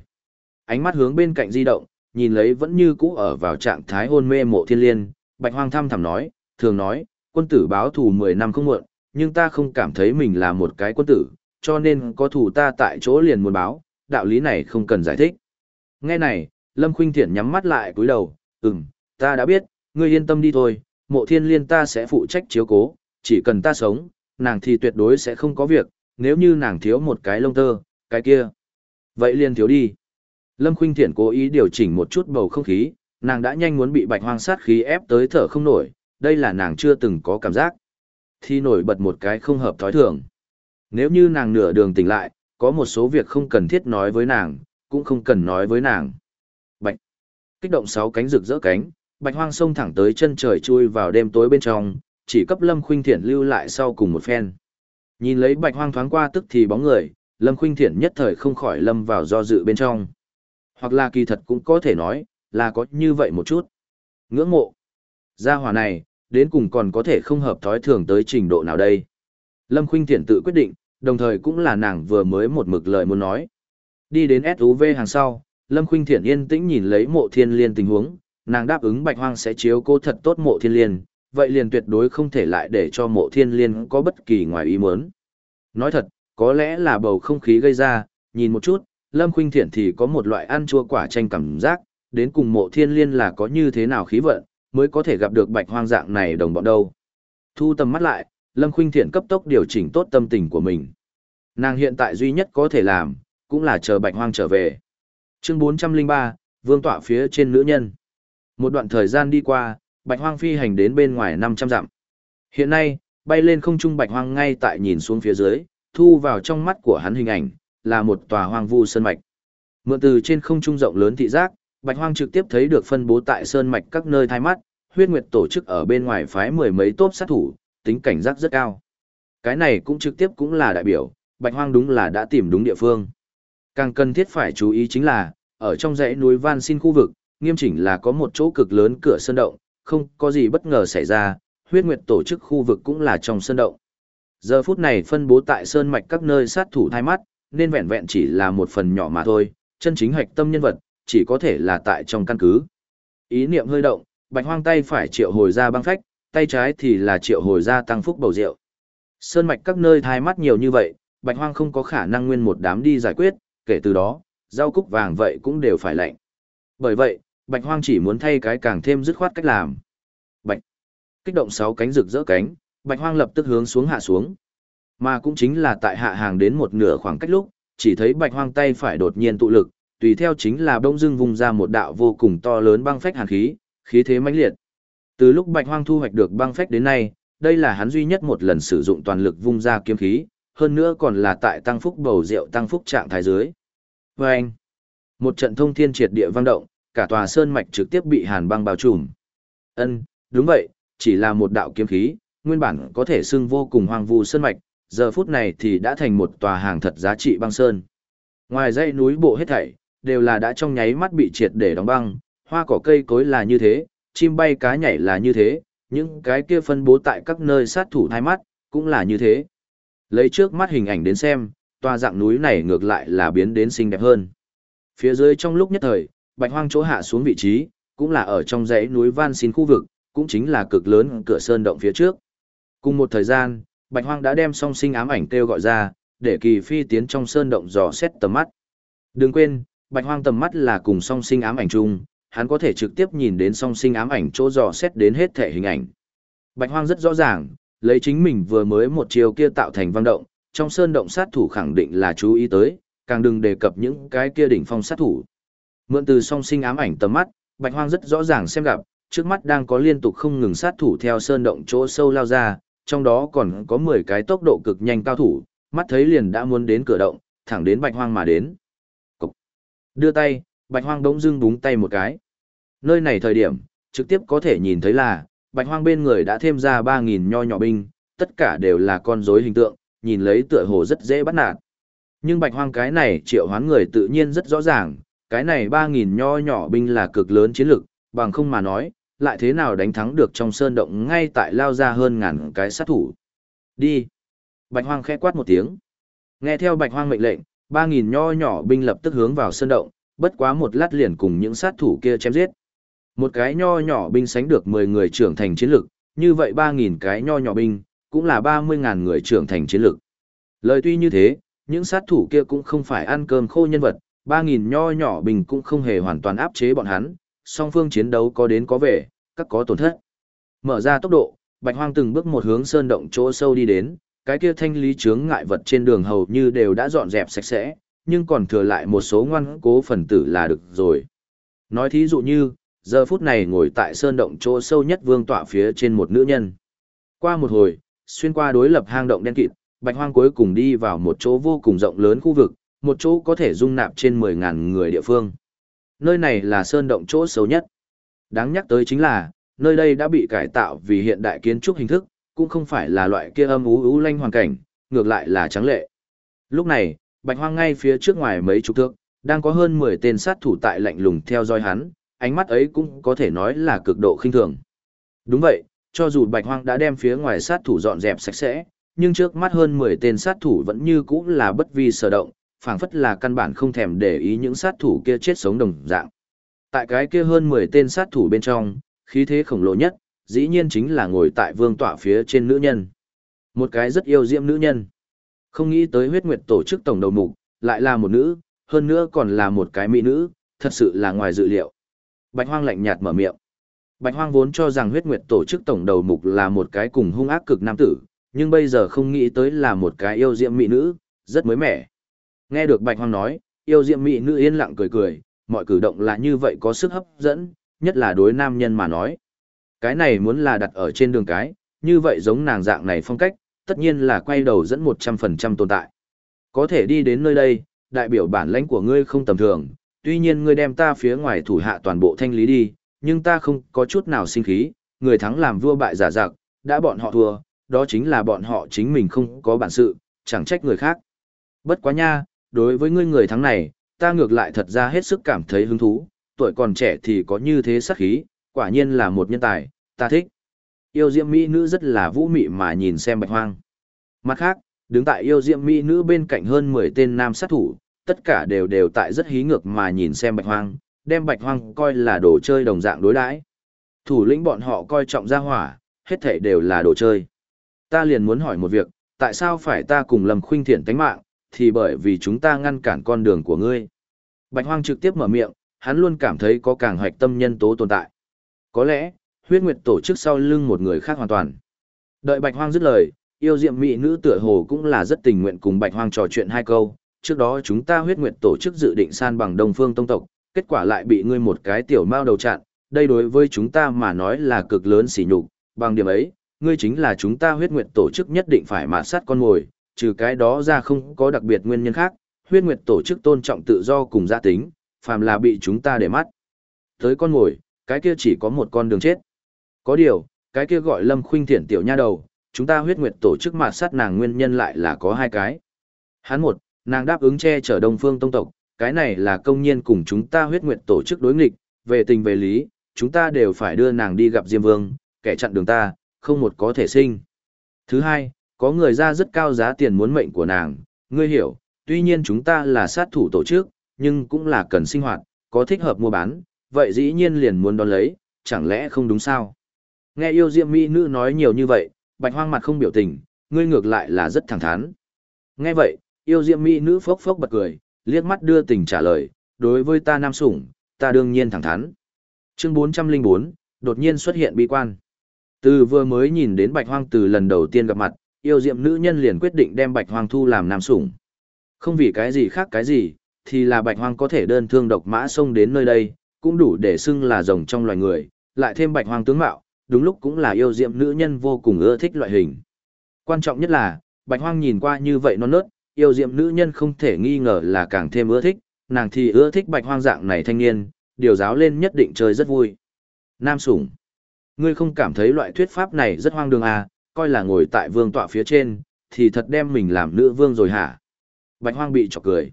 Ánh mắt hướng bên cạnh di động, nhìn lấy vẫn như cũ ở vào trạng thái hôn mê mộ thiên liên, Bạch Hoang thăm thẳm nói, thường nói, quân tử báo thù 10 năm không muộn, nhưng ta không cảm thấy mình là một cái quân tử, cho nên có thù ta tại chỗ liền muốn báo, đạo lý này không cần giải thích. Nghe này, Lâm Khuynh Thiện nhắm mắt lại cúi đầu, ừm, ta đã biết, ngươi yên tâm đi thôi, mộ thiên liên ta sẽ phụ trách chiếu cố, chỉ cần ta sống, nàng thì tuyệt đối sẽ không có việc, nếu như nàng thiếu một cái lông tơ, cái kia. Vậy liền thiếu đi. Lâm Khuynh Thiện cố ý điều chỉnh một chút bầu không khí, nàng đã nhanh muốn bị bạch hoang sát khí ép tới thở không nổi, đây là nàng chưa từng có cảm giác. Thì nổi bật một cái không hợp thói thường. Nếu như nàng nửa đường tỉnh lại, có một số việc không cần thiết nói với nàng, cũng không cần nói với nàng. Bạch. Kích động sáu cánh rực rỡ cánh, bạch hoang sông thẳng tới chân trời chui vào đêm tối bên trong, chỉ cấp Lâm Khuynh thiển lưu lại sau cùng một phen. Nhìn lấy bạch hoang thoáng qua tức thì bóng người, Lâm Khuynh thiển nhất thời không khỏi lâm vào do dự bên trong. Hoặc là kỳ thật cũng có thể nói, là có như vậy một chút. Ngưỡng mộ. Gia hỏa này, đến cùng còn có thể không hợp thói thường tới trình độ nào đây. Lâm Khuynh thiển tự quyết định, đồng thời cũng là nàng vừa mới một mực lời muốn nói. Đi đến SUV hàng sau, Lâm Khuynh thiển yên tĩnh nhìn lấy mộ thiên liên tình huống, nàng đáp ứng bạch hoang sẽ chiếu cô thật tốt mộ thiên liên, vậy liền tuyệt đối không thể lại để cho mộ thiên liên có bất kỳ ngoài ý muốn. Nói thật, có lẽ là bầu không khí gây ra, nhìn một chút, Lâm Khuynh Thiện thì có một loại ăn chua quả chanh cảm giác, đến cùng mộ thiên liên là có như thế nào khí vận, mới có thể gặp được bạch hoang dạng này đồng bọn đâu. Thu tầm mắt lại, Lâm Khuynh Thiện cấp tốc điều chỉnh tốt tâm tình của mình. Nàng hiện tại duy nhất có thể làm, cũng là chờ bạch hoang trở về. Chương 403, vương tọa phía trên nữ nhân. Một đoạn thời gian đi qua, bạch hoang phi hành đến bên ngoài 500 dặm. Hiện nay, bay lên không trung bạch hoang ngay tại nhìn xuống phía dưới, thu vào trong mắt của hắn hình ảnh, là một tòa hoang vu sơn mạch. Mượn từ trên không trung rộng lớn thị giác, bạch hoang trực tiếp thấy được phân bố tại sơn mạch các nơi thay mắt, huyết nguyệt tổ chức ở bên ngoài phái mười mấy tốp sát thủ, tính cảnh giác rất cao. Cái này cũng trực tiếp cũng là đại biểu, bạch hoang đúng là đã tìm đúng địa phương. Càng cần thiết phải chú ý chính là, ở trong dãy núi Van Xin khu vực, nghiêm chỉnh là có một chỗ cực lớn cửa sơn động, không có gì bất ngờ xảy ra, huyết nguyệt tổ chức khu vực cũng là trong sơn động. Giờ phút này phân bố tại sơn mạch các nơi sát thủ thai mắt, nên vẹn vẹn chỉ là một phần nhỏ mà thôi, chân chính hạch tâm nhân vật, chỉ có thể là tại trong căn cứ. Ý niệm hơi động, bạch hoang tay phải triệu hồi ra băng phách, tay trái thì là triệu hồi ra tăng phúc bầu rượu. Sơn mạch các nơi thai mắt nhiều như vậy, bạch hoang không có khả năng nguyên một đám đi giải quyết, kể từ đó, rau cúc vàng vậy cũng đều phải lạnh. Bởi vậy, bạch hoang chỉ muốn thay cái càng thêm dứt khoát cách làm. Bạch, kích động sáu cánh rực rỡ cánh, bạch hoang lập tức hướng xuống hạ xuống. Mà cũng chính là tại hạ hàng đến một nửa khoảng cách lúc, chỉ thấy bạch hoang tay phải đột nhiên tụ lực, tùy theo chính là bỗng dưng vùng ra một đạo vô cùng to lớn băng phách hàn khí, khí thế mãnh liệt. Từ lúc bạch hoang thu hoạch được băng phách đến nay, đây là hắn duy nhất một lần sử dụng toàn lực vung ra kiếm khí, hơn nữa còn là tại tăng phúc bầu rượu tăng phúc trạng thái dưới. Và anh, một trận thông thiên triệt địa vang động, cả tòa sơn mạch trực tiếp bị hàn băng bao trùm. Ân, đúng vậy, chỉ là một đạo kiếm khí, nguyên bản có thể xưng vô cùng hoang vu sơn mạch, giờ phút này thì đã thành một tòa hàng thật giá trị băng sơn. Ngoài dãy núi bộ hết thảy, đều là đã trong nháy mắt bị triệt để đóng băng, hoa cỏ cây cối là như thế, chim bay cá nhảy là như thế, những cái kia phân bố tại các nơi sát thủ thai mắt, cũng là như thế. Lấy trước mắt hình ảnh đến xem, tòa dạng núi này ngược lại là biến đến xinh đẹp hơn. Phía dưới trong lúc nhất thời, bạch hoang chỗ hạ xuống vị trí, cũng là ở trong dãy núi Van Xin khu vực, cũng chính là cực lớn cửa sơn động phía trước. Cùng một thời gian, bạch hoang đã đem song sinh ám ảnh kêu gọi ra, để kỳ phi tiến trong sơn động dò xét tầm mắt. Đừng quên, bạch hoang tầm mắt là cùng song sinh ám ảnh chung, hắn có thể trực tiếp nhìn đến song sinh ám ảnh chỗ dò xét đến hết thể hình ảnh. Bạch hoang rất rõ ràng, lấy chính mình vừa mới một chiều kia tạo thành vang động, trong sơn động sát thủ khẳng định là chú ý tới, càng đừng đề cập những cái kia đỉnh phong sát thủ. Mượn từ song sinh ám ảnh tầm mắt, Bạch Hoang rất rõ ràng xem gặp, trước mắt đang có liên tục không ngừng sát thủ theo sơn động chỗ sâu lao ra, trong đó còn có 10 cái tốc độ cực nhanh cao thủ, mắt thấy liền đã muốn đến cửa động, thẳng đến Bạch Hoang mà đến. Cục. Đưa tay, Bạch Hoang đống dưng búng tay một cái. Nơi này thời điểm, trực tiếp có thể nhìn thấy là, Bạch Hoang bên người đã thêm ra 3.000 nho nhỏ binh, tất cả đều là con rối hình tượng, nhìn lấy tựa hồ rất dễ bắt nạt. Nhưng bạch hoang cái này triệu hoán người tự nhiên rất rõ ràng, cái này 3.000 nho nhỏ binh là cực lớn chiến lực, bằng không mà nói, lại thế nào đánh thắng được trong sơn động ngay tại lao ra hơn ngàn cái sát thủ. Đi! Bạch hoang khẽ quát một tiếng. Nghe theo bạch hoang mệnh lệnh, 3.000 nho nhỏ binh lập tức hướng vào sơn động, bất quá một lát liền cùng những sát thủ kia chém giết. Một cái nho nhỏ binh sánh được 10 người trưởng thành chiến lực, như vậy 3.000 cái nho nhỏ binh, cũng là 30.000 người trưởng thành chiến lực. Lời tuy như thế, những sát thủ kia cũng không phải ăn cơm khô nhân vật, Ba nghìn nho nhỏ bình cũng không hề hoàn toàn áp chế bọn hắn, song phương chiến đấu có đến có về, các có tổn thất. Mở ra tốc độ, Bạch Hoang từng bước một hướng sơn động chỗ sâu đi đến, cái kia thanh lý chướng ngại vật trên đường hầu như đều đã dọn dẹp sạch sẽ, nhưng còn thừa lại một số ngoan cố phần tử là được rồi. Nói thí dụ như, giờ phút này ngồi tại sơn động chỗ sâu nhất vương tọa phía trên một nữ nhân. Qua một hồi, xuyên qua đối lập hang động đen kịt, Bạch Hoang cuối cùng đi vào một chỗ vô cùng rộng lớn khu vực, một chỗ có thể dung nạp trên 10.000 người địa phương. Nơi này là sơn động chỗ xấu nhất. Đáng nhắc tới chính là, nơi đây đã bị cải tạo vì hiện đại kiến trúc hình thức, cũng không phải là loại kia âm ú ú lanh hoàn cảnh, ngược lại là trắng lệ. Lúc này, Bạch Hoang ngay phía trước ngoài mấy chục thước, đang có hơn 10 tên sát thủ tại lạnh lùng theo dõi hắn, ánh mắt ấy cũng có thể nói là cực độ khinh thường. Đúng vậy, cho dù Bạch Hoang đã đem phía ngoài sát thủ dọn dẹp sạch sẽ, nhưng trước mắt hơn 10 tên sát thủ vẫn như cũ là bất vi sở động, phảng phất là căn bản không thèm để ý những sát thủ kia chết sống đồng dạng. Tại cái kia hơn 10 tên sát thủ bên trong, khí thế khổng lồ nhất, dĩ nhiên chính là ngồi tại vương tọa phía trên nữ nhân. Một cái rất yêu diễm nữ nhân. Không nghĩ tới huyết nguyệt tổ chức tổng đầu mục, lại là một nữ, hơn nữa còn là một cái mỹ nữ, thật sự là ngoài dự liệu. Bạch Hoang lạnh nhạt mở miệng. Bạch Hoang vốn cho rằng huyết nguyệt tổ chức tổng đầu mục là một cái cùng hung ác cực nam tử, nhưng bây giờ không nghĩ tới là một cái yêu diệm mỹ nữ, rất mới mẻ. Nghe được Bạch Hoang nói, yêu diệm mỹ nữ yên lặng cười cười, mọi cử động là như vậy có sức hấp dẫn, nhất là đối nam nhân mà nói. Cái này muốn là đặt ở trên đường cái, như vậy giống nàng dạng này phong cách, tất nhiên là quay đầu dẫn 100% tồn tại. Có thể đi đến nơi đây, đại biểu bản lãnh của ngươi không tầm thường, tuy nhiên ngươi đem ta phía ngoài thủ hạ toàn bộ thanh lý đi, nhưng ta không có chút nào sinh khí, người thắng làm vua bại giả giặc, đã bọn họ thua, đó chính là bọn họ chính mình không có bản sự, chẳng trách người khác. Bất quá nha, đối với ngươi người thắng này, ta ngược lại thật ra hết sức cảm thấy hứng thú, tuổi còn trẻ thì có như thế sắc khí, quả nhiên là một nhân tài, ta thích. Yêu diệm mỹ nữ rất là vũ mị mà nhìn xem bạch hoang. Mặt khác, đứng tại yêu diệm mỹ nữ bên cạnh hơn 10 tên nam sát thủ, tất cả đều đều tại rất hí ngược mà nhìn xem bạch hoang, đem bạch hoang coi là đồ chơi đồng dạng đối đãi. Thủ lĩnh bọn họ coi trọng gia hỏa, hết thảy đều là đồ chơi. Ta liền muốn hỏi một việc, tại sao phải ta cùng Lâm Khuynh Thiện tánh mạng, thì bởi vì chúng ta ngăn cản con đường của ngươi. Bạch hoang trực tiếp mở miệng, hắn luôn cảm thấy có càng hoạch tâm nhân tố tồn tại. Có lẽ, huyết nguyệt tổ chức sau lưng một người khác hoàn toàn. Đợi Bạch Hoang dứt lời, yêu diệm mỹ nữ tựa hồ cũng là rất tình nguyện cùng Bạch Hoang trò chuyện hai câu. Trước đó chúng ta huyết nguyệt tổ chức dự định san bằng Đông Phương Tông tộc, kết quả lại bị ngươi một cái tiểu mao đầu chặn. Đây đối với chúng ta mà nói là cực lớn sỉ nhục. Bằng điểm ấy, ngươi chính là chúng ta huyết nguyệt tổ chức nhất định phải mạt sát con mồi. Trừ cái đó ra không có đặc biệt nguyên nhân khác, huyết nguyệt tổ chức tôn trọng tự do cùng gia tính, phàm là bị chúng ta để mắt. Tới con ngồi cái kia chỉ có một con đường chết. Có điều, cái kia gọi Lâm Khuynh Thiện tiểu nha đầu, chúng ta huyết nguyệt tổ chức mà sát nàng nguyên nhân lại là có hai cái. Hắn một, nàng đáp ứng che chở Đông Phương Tông tộc, cái này là công nhiên cùng chúng ta huyết nguyệt tổ chức đối nghịch, về tình về lý, chúng ta đều phải đưa nàng đi gặp Diêm Vương, kẻ chặn đường ta, không một có thể sinh. Thứ hai, có người ra rất cao giá tiền muốn mệnh của nàng, ngươi hiểu, tuy nhiên chúng ta là sát thủ tổ chức, nhưng cũng là cần sinh hoạt, có thích hợp mua bán, vậy dĩ nhiên liền muốn đón lấy, chẳng lẽ không đúng sao? Nghe yêu diệm mỹ nữ nói nhiều như vậy, bạch hoang mặt không biểu tình, ngươi ngược lại là rất thẳng thắn. Nghe vậy, yêu diệm mỹ nữ phốc phốc bật cười, liếc mắt đưa tình trả lời, đối với ta nam sủng, ta đương nhiên thẳng thắn. Chương 404, đột nhiên xuất hiện bi quan. Từ vừa mới nhìn đến bạch hoang từ lần đầu tiên gặp mặt, yêu diệm nữ nhân liền quyết định đem bạch hoang thu làm nam sủng. Không vì cái gì khác cái gì, thì là bạch hoang có thể đơn thương độc mã xông đến nơi đây, cũng đủ để xưng là rồng trong loài người, lại thêm bạch hoang tướng mạo, đúng lúc cũng là yêu diệm nữ nhân vô cùng ưa thích loại hình. Quan trọng nhất là, bạch hoang nhìn qua như vậy non nớt, yêu diệm nữ nhân không thể nghi ngờ là càng thêm ưa thích, nàng thì ưa thích bạch hoang dạng này thanh niên, điều giáo lên nhất định chơi rất vui. Nam sủng, ngươi không cảm thấy loại thuyết pháp này rất hoang đường à, coi là ngồi tại vương tọa phía trên, thì thật đem mình làm nữ vương rồi hả? Bạch hoang bị chọc cười.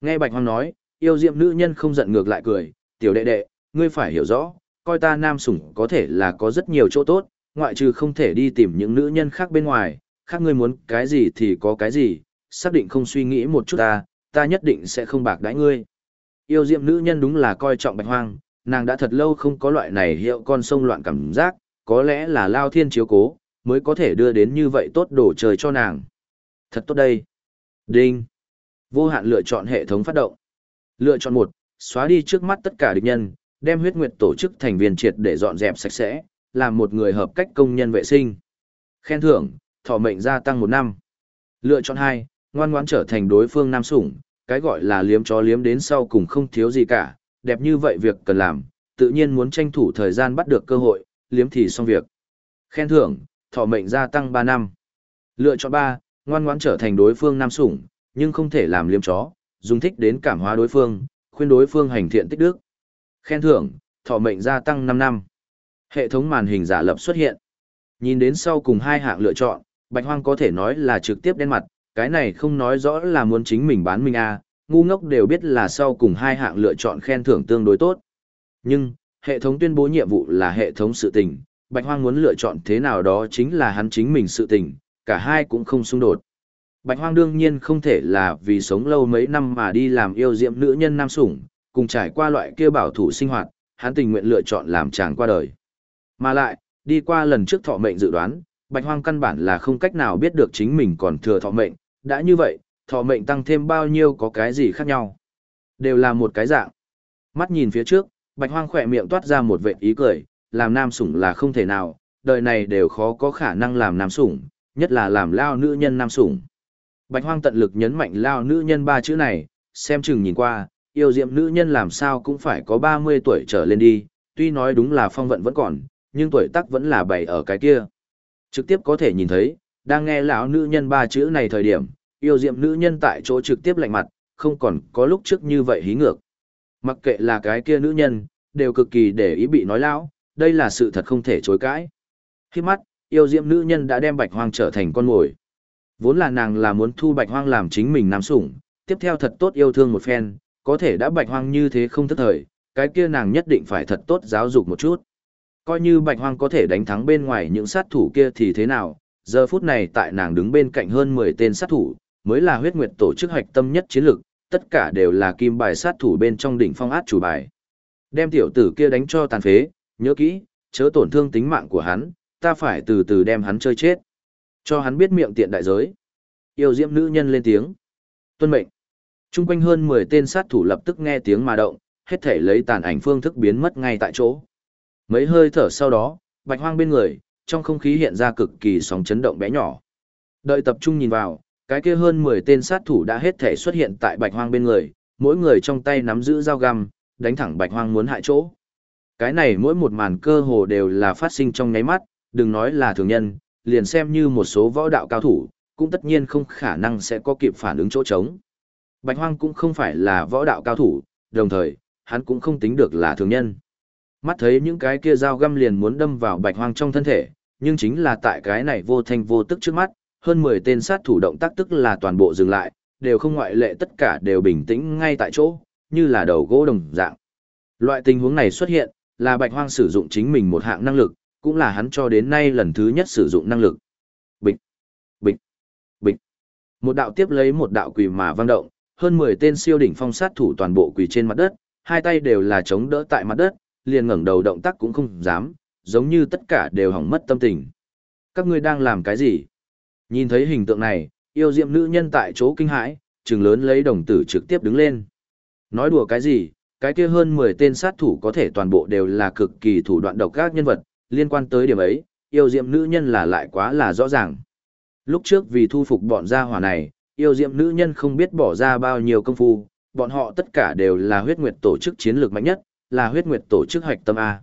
Nghe bạch hoang nói, yêu diệm nữ nhân không giận ngược lại cười, tiểu đệ đệ, ngươi phải hiểu rõ, coi ta nam sủng có thể là có rất nhiều chỗ tốt, ngoại trừ không thể đi tìm những nữ nhân khác bên ngoài, khác ngươi muốn cái gì thì có cái gì, xác định không suy nghĩ một chút ta, ta nhất định sẽ không bạc đãi ngươi. Yêu diệm nữ nhân đúng là coi trọng bạch hoang, nàng đã thật lâu không có loại này hiệu con sông loạn cảm giác, có lẽ là lao thiên chiếu cố, mới có thể đưa đến như vậy tốt đồ trời cho nàng. Thật tốt đây. Đinh. Vô hạn lựa chọn hệ thống phát động. Lựa chọn một, xóa đi trước mắt tất cả địch nhân, đem huyết nguyệt tổ chức thành viên triệt để dọn dẹp sạch sẽ, làm một người hợp cách công nhân vệ sinh. Khen thưởng, thọ mệnh gia tăng một năm. Lựa chọn hai, ngoan ngoãn trở thành đối phương nam sủng, cái gọi là liếm chó liếm đến sau cùng không thiếu gì cả, đẹp như vậy việc cần làm, tự nhiên muốn tranh thủ thời gian bắt được cơ hội, liếm thì xong việc. Khen thưởng, thọ mệnh gia tăng 3 năm. Lựa chọn 3, Ngoan ngoãn trở thành đối phương nam sủng, nhưng không thể làm liếm chó, dùng thích đến cảm hóa đối phương, khuyên đối phương hành thiện tích đức. Khen thưởng, thọ mệnh gia tăng 5 năm. Hệ thống màn hình giả lập xuất hiện. Nhìn đến sau cùng hai hạng lựa chọn, Bạch Hoang có thể nói là trực tiếp đen mặt, cái này không nói rõ là muốn chính mình bán mình à, ngu ngốc đều biết là sau cùng hai hạng lựa chọn khen thưởng tương đối tốt. Nhưng, hệ thống tuyên bố nhiệm vụ là hệ thống sự tình, Bạch Hoang muốn lựa chọn thế nào đó chính là hắn chính mình sự tình, cả hai cũng không xung đột. Bạch Hoang đương nhiên không thể là vì sống lâu mấy năm mà đi làm yêu diệm nữ nhân nam sủng, cùng trải qua loại kia bảo thủ sinh hoạt, hắn tình nguyện lựa chọn làm chàng qua đời. Mà lại, đi qua lần trước thọ mệnh dự đoán, Bạch Hoang căn bản là không cách nào biết được chính mình còn thừa thọ mệnh, đã như vậy, thọ mệnh tăng thêm bao nhiêu có cái gì khác nhau. Đều là một cái dạng. Mắt nhìn phía trước, Bạch Hoang khỏe miệng toát ra một vệt ý cười, làm nam sủng là không thể nào, đời này đều khó có khả năng làm nam sủng, nhất là làm lao nữ nhân nam sủng. Bạch Hoang tận lực nhấn mạnh lao nữ nhân ba chữ này, xem chừng nhìn qua, yêu diệm nữ nhân làm sao cũng phải có 30 tuổi trở lên đi, tuy nói đúng là phong vận vẫn còn, nhưng tuổi tác vẫn là bảy ở cái kia. Trực tiếp có thể nhìn thấy, đang nghe lão nữ nhân ba chữ này thời điểm, yêu diệm nữ nhân tại chỗ trực tiếp lạnh mặt, không còn có lúc trước như vậy hí ngược. Mặc kệ là cái kia nữ nhân, đều cực kỳ để ý bị nói lão, đây là sự thật không thể chối cãi. Khi mắt, yêu diệm nữ nhân đã đem bạch hoang trở thành con mồi. Vốn là nàng là muốn thu bạch hoang làm chính mình nam sủng, tiếp theo thật tốt yêu thương một phen, có thể đã bạch hoang như thế không thức thời, cái kia nàng nhất định phải thật tốt giáo dục một chút. Coi như bạch hoang có thể đánh thắng bên ngoài những sát thủ kia thì thế nào, giờ phút này tại nàng đứng bên cạnh hơn 10 tên sát thủ, mới là huyết nguyệt tổ chức hoạch tâm nhất chiến lược, tất cả đều là kim bài sát thủ bên trong đỉnh phong át chủ bài. Đem tiểu tử kia đánh cho tàn phế, nhớ kỹ, chớ tổn thương tính mạng của hắn, ta phải từ từ đem hắn chơi chết. Cho hắn biết miệng tiện đại giới. Yêu diễm nữ nhân lên tiếng. Tuân mệnh. Trung quanh hơn 10 tên sát thủ lập tức nghe tiếng mà động, hết thể lấy tàn ảnh phương thức biến mất ngay tại chỗ. Mấy hơi thở sau đó, bạch hoang bên người, trong không khí hiện ra cực kỳ sóng chấn động bé nhỏ. Đợi tập trung nhìn vào, cái kia hơn 10 tên sát thủ đã hết thể xuất hiện tại bạch hoang bên người, mỗi người trong tay nắm giữ dao găm, đánh thẳng bạch hoang muốn hại chỗ. Cái này mỗi một màn cơ hồ đều là phát sinh trong nháy mắt, đừng nói là thường nhân, liền xem như một số võ đạo cao thủ, cũng tất nhiên không khả năng sẽ có kịp phản ứng chỗ trống. Bạch hoang cũng không phải là võ đạo cao thủ, đồng thời, hắn cũng không tính được là thường nhân. Mắt thấy những cái kia dao găm liền muốn đâm vào bạch hoang trong thân thể, nhưng chính là tại cái này vô thanh vô tức trước mắt, hơn 10 tên sát thủ động tác tức là toàn bộ dừng lại, đều không ngoại lệ tất cả đều bình tĩnh ngay tại chỗ, như là đầu gỗ đồng dạng. Loại tình huống này xuất hiện, là bạch hoang sử dụng chính mình một hạng năng lực, cũng là hắn cho đến nay lần thứ nhất sử dụng năng lực. Bịch, bịch, bịch. Một đạo tiếp lấy một đạo quỳ mà vang động, hơn 10 tên siêu đỉnh phong sát thủ toàn bộ quỳ trên mặt đất, hai tay đều là chống đỡ tại mặt đất, liền ngẩng đầu động tác cũng không dám, giống như tất cả đều hỏng mất tâm tình. Các ngươi đang làm cái gì? Nhìn thấy hình tượng này, yêu diệm nữ nhân tại chỗ kinh hãi, trừng lớn lấy đồng tử trực tiếp đứng lên. Nói đùa cái gì, cái kia hơn 10 tên sát thủ có thể toàn bộ đều là cực kỳ thủ đoạn độc ác nhân vật, liên quan tới điểm ấy, yêu diệm nữ nhân là lại quá là rõ ràng. Lúc trước vì thu phục bọn gia hỏa này, yêu diệm nữ nhân không biết bỏ ra bao nhiêu công phu, bọn họ tất cả đều là huyết nguyệt tổ chức chiến lược mạnh nhất, là huyết nguyệt tổ chức hoạch tâm A.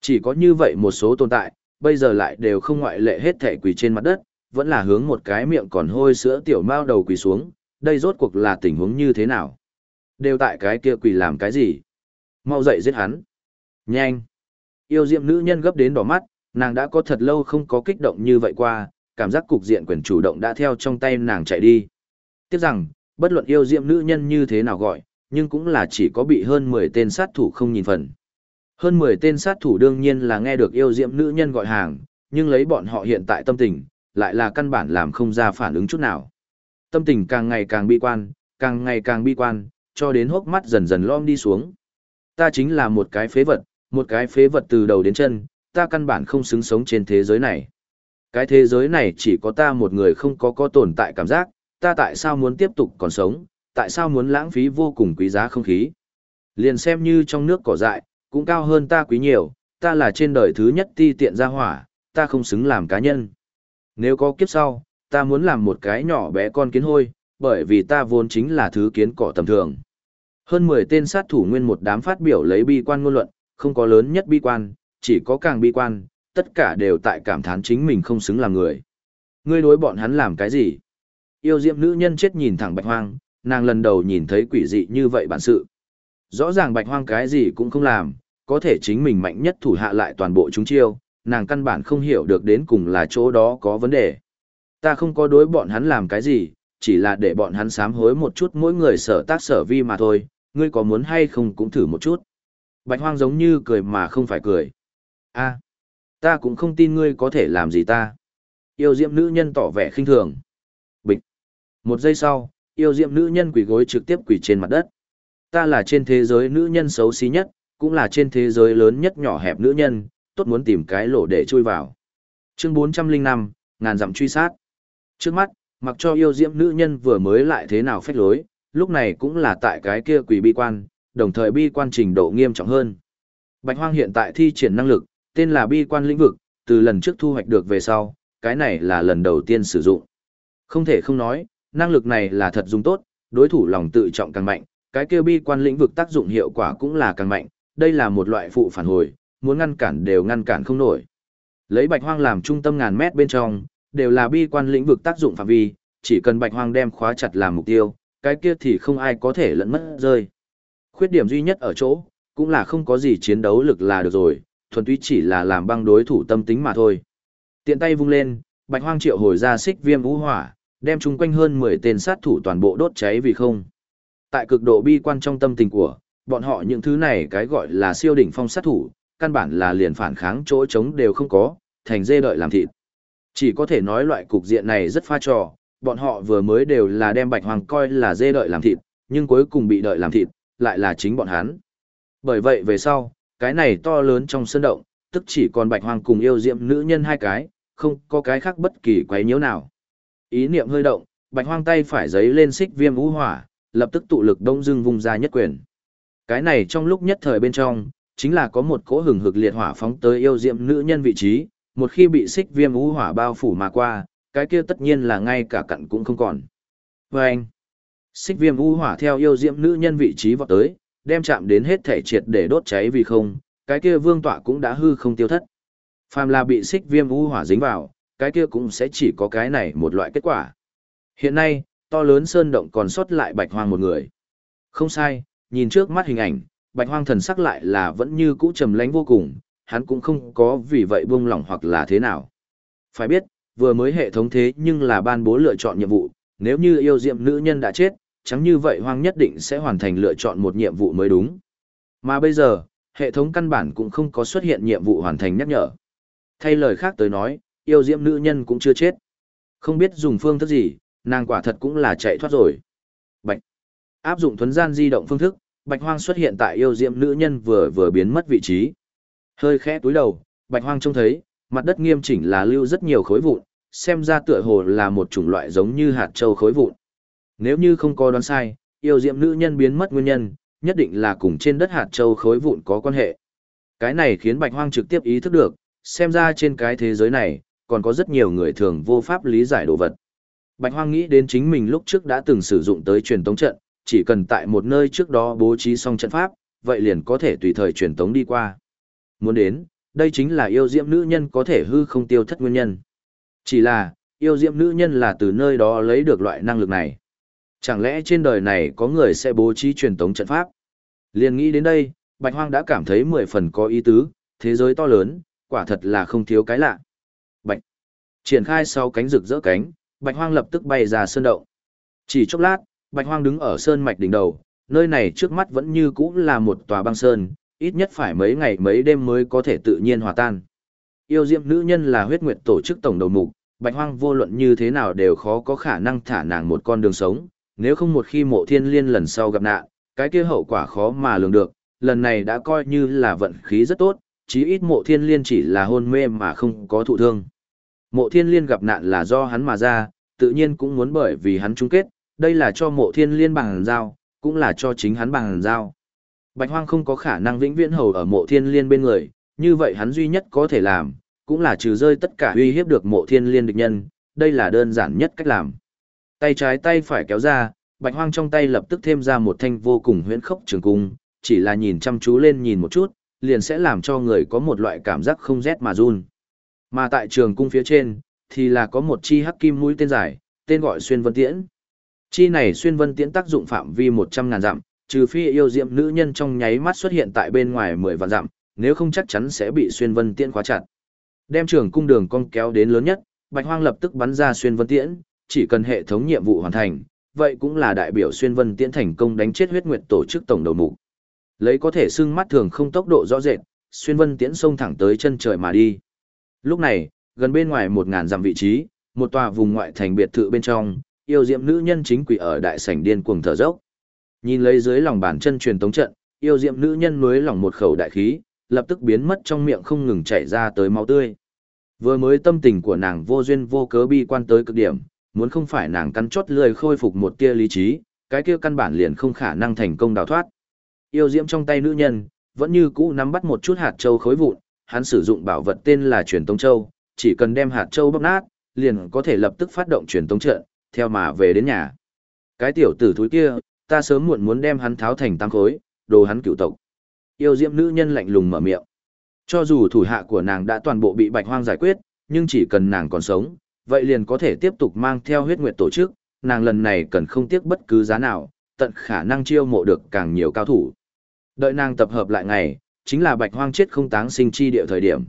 Chỉ có như vậy một số tồn tại, bây giờ lại đều không ngoại lệ hết thể quỳ trên mặt đất, vẫn là hướng một cái miệng còn hôi sữa tiểu mao đầu quỳ xuống, đây rốt cuộc là tình huống như thế nào? Đều tại cái kia quỳ làm cái gì? Mau dậy giết hắn. Nhanh. Yêu diệm nữ nhân gấp đến đỏ mắt, nàng đã có thật lâu không có kích động như vậy qua, cảm giác cục diện quyền chủ động đã theo trong tay nàng chạy đi. Tiếc rằng, bất luận yêu diệm nữ nhân như thế nào gọi, nhưng cũng là chỉ có bị hơn 10 tên sát thủ không nhìn phần. Hơn 10 tên sát thủ đương nhiên là nghe được yêu diệm nữ nhân gọi hàng, nhưng lấy bọn họ hiện tại tâm tình, lại là căn bản làm không ra phản ứng chút nào. Tâm tình càng ngày càng bi quan, càng ngày càng bi quan, cho đến hốc mắt dần dần lom đi xuống. Ta chính là một cái phế vật, một cái phế vật từ đầu đến chân, ta căn bản không xứng sống trên thế giới này. Cái thế giới này chỉ có ta một người không có có tồn tại cảm giác, ta tại sao muốn tiếp tục còn sống, tại sao muốn lãng phí vô cùng quý giá không khí. Liền xem như trong nước cỏ dại, cũng cao hơn ta quý nhiều, ta là trên đời thứ nhất ti tiện ra hỏa, ta không xứng làm cá nhân. Nếu có kiếp sau, ta muốn làm một cái nhỏ bé con kiến hôi, bởi vì ta vốn chính là thứ kiến cỏ tầm thường. Hơn 10 tên sát thủ nguyên một đám phát biểu lấy bi quan ngôn luận, không có lớn nhất bi quan, chỉ có càng bi quan, tất cả đều tại cảm thán chính mình không xứng làm người. Ngươi đối bọn hắn làm cái gì? Yêu diệm nữ nhân chết nhìn thẳng bạch hoang, nàng lần đầu nhìn thấy quỷ dị như vậy bản sự. Rõ ràng bạch hoang cái gì cũng không làm, có thể chính mình mạnh nhất thủ hạ lại toàn bộ chúng chiêu, nàng căn bản không hiểu được đến cùng là chỗ đó có vấn đề. Ta không có đối bọn hắn làm cái gì, chỉ là để bọn hắn sám hối một chút mỗi người sở tác sở vi mà thôi, ngươi có muốn hay không cũng thử một chút. Bạch hoang giống như cười mà không phải cười. a ta cũng không tin ngươi có thể làm gì ta. Yêu diệm nữ nhân tỏ vẻ khinh thường. Bịch. Một giây sau, yêu diệm nữ nhân quỳ gối trực tiếp quỳ trên mặt đất. Ta là trên thế giới nữ nhân xấu xí nhất, cũng là trên thế giới lớn nhất nhỏ hẹp nữ nhân, tốt muốn tìm cái lỗ để chui vào. Chương 405, ngàn dặm truy sát. Trước mắt, mặc cho yêu diễm nữ nhân vừa mới lại thế nào phách lối, lúc này cũng là tại cái kia quỷ bi quan, đồng thời bi quan trình độ nghiêm trọng hơn. Bạch Hoang hiện tại thi triển năng lực, tên là bi quan lĩnh vực, từ lần trước thu hoạch được về sau, cái này là lần đầu tiên sử dụng. Không thể không nói, năng lực này là thật dùng tốt, đối thủ lòng tự trọng càng mạnh, cái kia bi quan lĩnh vực tác dụng hiệu quả cũng là càng mạnh, đây là một loại phụ phản hồi, muốn ngăn cản đều ngăn cản không nổi. Lấy bạch hoang làm trung tâm ngàn mét bên trong, đều là bi quan lĩnh vực tác dụng phạm vi, chỉ cần bạch hoang đem khóa chặt làm mục tiêu, cái kia thì không ai có thể lẫn mất rơi. Khuyết điểm duy nhất ở chỗ, cũng là không có gì chiến đấu lực là được rồi, thuần túy chỉ là làm băng đối thủ tâm tính mà thôi. Tiện tay vung lên, bạch hoang triệu hồi ra xích viêm vũ hỏa, đem chung quanh hơn 10 tên sát thủ toàn bộ đốt cháy vì không. Tại cực độ bi quan trong tâm tình của, bọn họ những thứ này cái gọi là siêu đỉnh phong sát thủ, căn bản là liền phản kháng chỗ chống đều không có, thành dê đợi làm thịt. Chỉ có thể nói loại cục diện này rất pha trò, bọn họ vừa mới đều là đem bạch hoàng coi là dê đợi làm thịt, nhưng cuối cùng bị đợi làm thịt, lại là chính bọn hắn. Bởi vậy về sau, cái này to lớn trong sân động, tức chỉ còn bạch hoàng cùng yêu diệm nữ nhân hai cái, không có cái khác bất kỳ quấy nhiễu nào. Ý niệm hơi động, bạch hoang tay phải giấy lên xích viêm vũ hỏa, lập tức tụ lực đông dưng vùng ra nhất quyền. Cái này trong lúc nhất thời bên trong, chính là có một cỗ hừng hực liệt hỏa phóng tới yêu diệm nữ nhân vị trí, một khi bị xích viêm u hỏa bao phủ mà qua, cái kia tất nhiên là ngay cả cặn cũng không còn. Và anh, xích viêm u hỏa theo yêu diễm nữ nhân vị trí vọt tới, đem chạm đến hết thể triệt để đốt cháy vì không, cái kia vương tọa cũng đã hư không tiêu thất. Phàm là bị xích viêm u hỏa dính vào, cái kia cũng sẽ chỉ có cái này một loại kết quả. Hiện nay, to lớn sơn động còn sót lại bạch hoang một người. Không sai, nhìn trước mắt hình ảnh, bạch hoang thần sắc lại là vẫn như cũ trầm lánh vô cùng, hắn cũng không có vì vậy buông lỏng hoặc là thế nào. Phải biết, vừa mới hệ thống thế nhưng là ban bố lựa chọn nhiệm vụ, nếu như yêu diệm nữ nhân đã chết, chẳng như vậy hoang nhất định sẽ hoàn thành lựa chọn một nhiệm vụ mới đúng. Mà bây giờ, hệ thống căn bản cũng không có xuất hiện nhiệm vụ hoàn thành nhắc nhở. Thay lời khác tới nói, yêu diệm nữ nhân cũng chưa chết. Không biết dùng phương thức gì, nàng quả thật cũng là chạy thoát rồi. Bạch. Áp dụng thuấn gian di động phương thức, Bạch Hoang xuất hiện tại yêu diệm nữ nhân vừa vừa biến mất vị trí. Hơi khẽ túi đầu, Bạch Hoang trông thấy, mặt đất nghiêm chỉnh là lưu rất nhiều khối vụn, xem ra tựa hồ là một chủng loại giống như hạt châu khối vụn. Nếu như không có đoán sai, yêu diệm nữ nhân biến mất nguyên nhân, nhất định là cùng trên đất hạt châu khối vụn có quan hệ. Cái này khiến Bạch Hoang trực tiếp ý thức được, xem ra trên cái thế giới này, còn có rất nhiều người thường vô pháp lý giải đồ vật. Bạch Hoang nghĩ đến chính mình lúc trước đã từng sử dụng tới truyền tống trận, chỉ cần tại một nơi trước đó bố trí xong trận pháp, vậy liền có thể tùy thời truyền tống đi qua. Muốn đến, đây chính là yêu diễm nữ nhân có thể hư không tiêu thất nguyên nhân. Chỉ là, yêu diễm nữ nhân là từ nơi đó lấy được loại năng lực này. Chẳng lẽ trên đời này có người sẽ bố trí truyền tống trận pháp? Liền nghĩ đến đây, Bạch Hoang đã cảm thấy mười phần có ý tứ, thế giới to lớn, quả thật là không thiếu cái lạ. Bạch. Triển khai sau cánh rực rỡ cánh, Bạch Hoang lập tức bay ra sơn động. Chỉ chốc lát, Bạch Hoang đứng ở sơn mạch đỉnh đầu, nơi này trước mắt vẫn như cũ là một tòa băng sơn, ít nhất phải mấy ngày mấy đêm mới có thể tự nhiên hòa tan. Yêu diệm nữ nhân là huyết nguyệt tổ chức tổng đầu mục, Bạch Hoang vô luận như thế nào đều khó có khả năng thả nàng một con đường sống, nếu không một khi mộ thiên liên lần sau gặp nạn, cái kia hậu quả khó mà lường được, lần này đã coi như là vận khí rất tốt, chí ít mộ thiên liên chỉ là hôn mê mà không có thụ thương. Mộ thiên liên gặp nạn là do hắn mà ra, tự nhiên cũng muốn bởi vì hắn chung kết, đây là cho mộ thiên liên bằng giao, cũng là cho chính hắn bằng giao. Bạch hoang không có khả năng vĩnh viễn hầu ở mộ thiên liên bên người, như vậy hắn duy nhất có thể làm, cũng là trừ rơi tất cả uy hiếp được mộ thiên liên địch nhân, đây là đơn giản nhất cách làm. Tay trái tay phải kéo ra, bạch hoang trong tay lập tức thêm ra một thanh vô cùng huyễn khốc trường cung, chỉ là nhìn chăm chú lên nhìn một chút, liền sẽ làm cho người có một loại cảm giác không rét mà run. Mà tại trường cung phía trên, thì là có một chi hắc kim mũi tên dài, tên gọi xuyên vân tiễn. Chi này xuyên vân tiễn tác dụng phạm vi 100 ngàn dặm, trừ phi yêu diệm nữ nhân trong nháy mắt xuất hiện tại bên ngoài 10 vạn dặm, nếu không chắc chắn sẽ bị xuyên vân tiễn khóa chặt. Đem trường cung đường cong kéo đến lớn nhất, Bạch Hoang lập tức bắn ra xuyên vân tiễn, chỉ cần hệ thống nhiệm vụ hoàn thành, vậy cũng là đại biểu xuyên vân tiễn thành công đánh chết huyết nguyệt tổ chức tổng đầu mục. Lấy có thể xưng mắt thường không tốc độ rõ rệt, xuyên vân tiễn xông thẳng tới chân trời mà đi. Lúc này, gần bên ngoài một ngàn dặm vị trí, một tòa vùng ngoại thành biệt thự bên trong, yêu diệm nữ nhân chính quỷ ở đại sảnh điên cuồng thở dốc. Nhìn lấy dưới lòng bàn chân truyền tống trận, yêu diệm nữ nhân nuối lòng một khẩu đại khí, lập tức biến mất trong miệng không ngừng chảy ra tới máu tươi. Vừa mới tâm tình của nàng vô duyên vô cớ bi quan tới cực điểm, muốn không phải nàng cắn chót lười khôi phục một tia lý trí, cái kia căn bản liền không khả năng thành công đào thoát. Yêu diễm trong tay nữ nhân, vẫn như cũ nắm bắt một chút hạt châu khối vụn, hắn sử dụng bảo vật tên là truyền tống châu, chỉ cần đem hạt châu bóc nát, liền có thể lập tức phát động truyền tống trận, theo mà về đến nhà. Cái tiểu tử thúi kia, ta sớm muộn muốn đem hắn tháo thành tăng khối, đồ hắn cựu tộc. Yêu diễm nữ nhân lạnh lùng mở miệng. Cho dù thủ hạ của nàng đã toàn bộ bị bạch hoang giải quyết, nhưng chỉ cần nàng còn sống, vậy liền có thể tiếp tục mang theo huyết nguyệt tổ chức, nàng lần này cần không tiếc bất cứ giá nào, tận khả năng chiêu mộ được càng nhiều cao thủ. Đợi nàng tập hợp lại ngày, chính là bạch hoang chết không táng sinh chi địa thời điểm.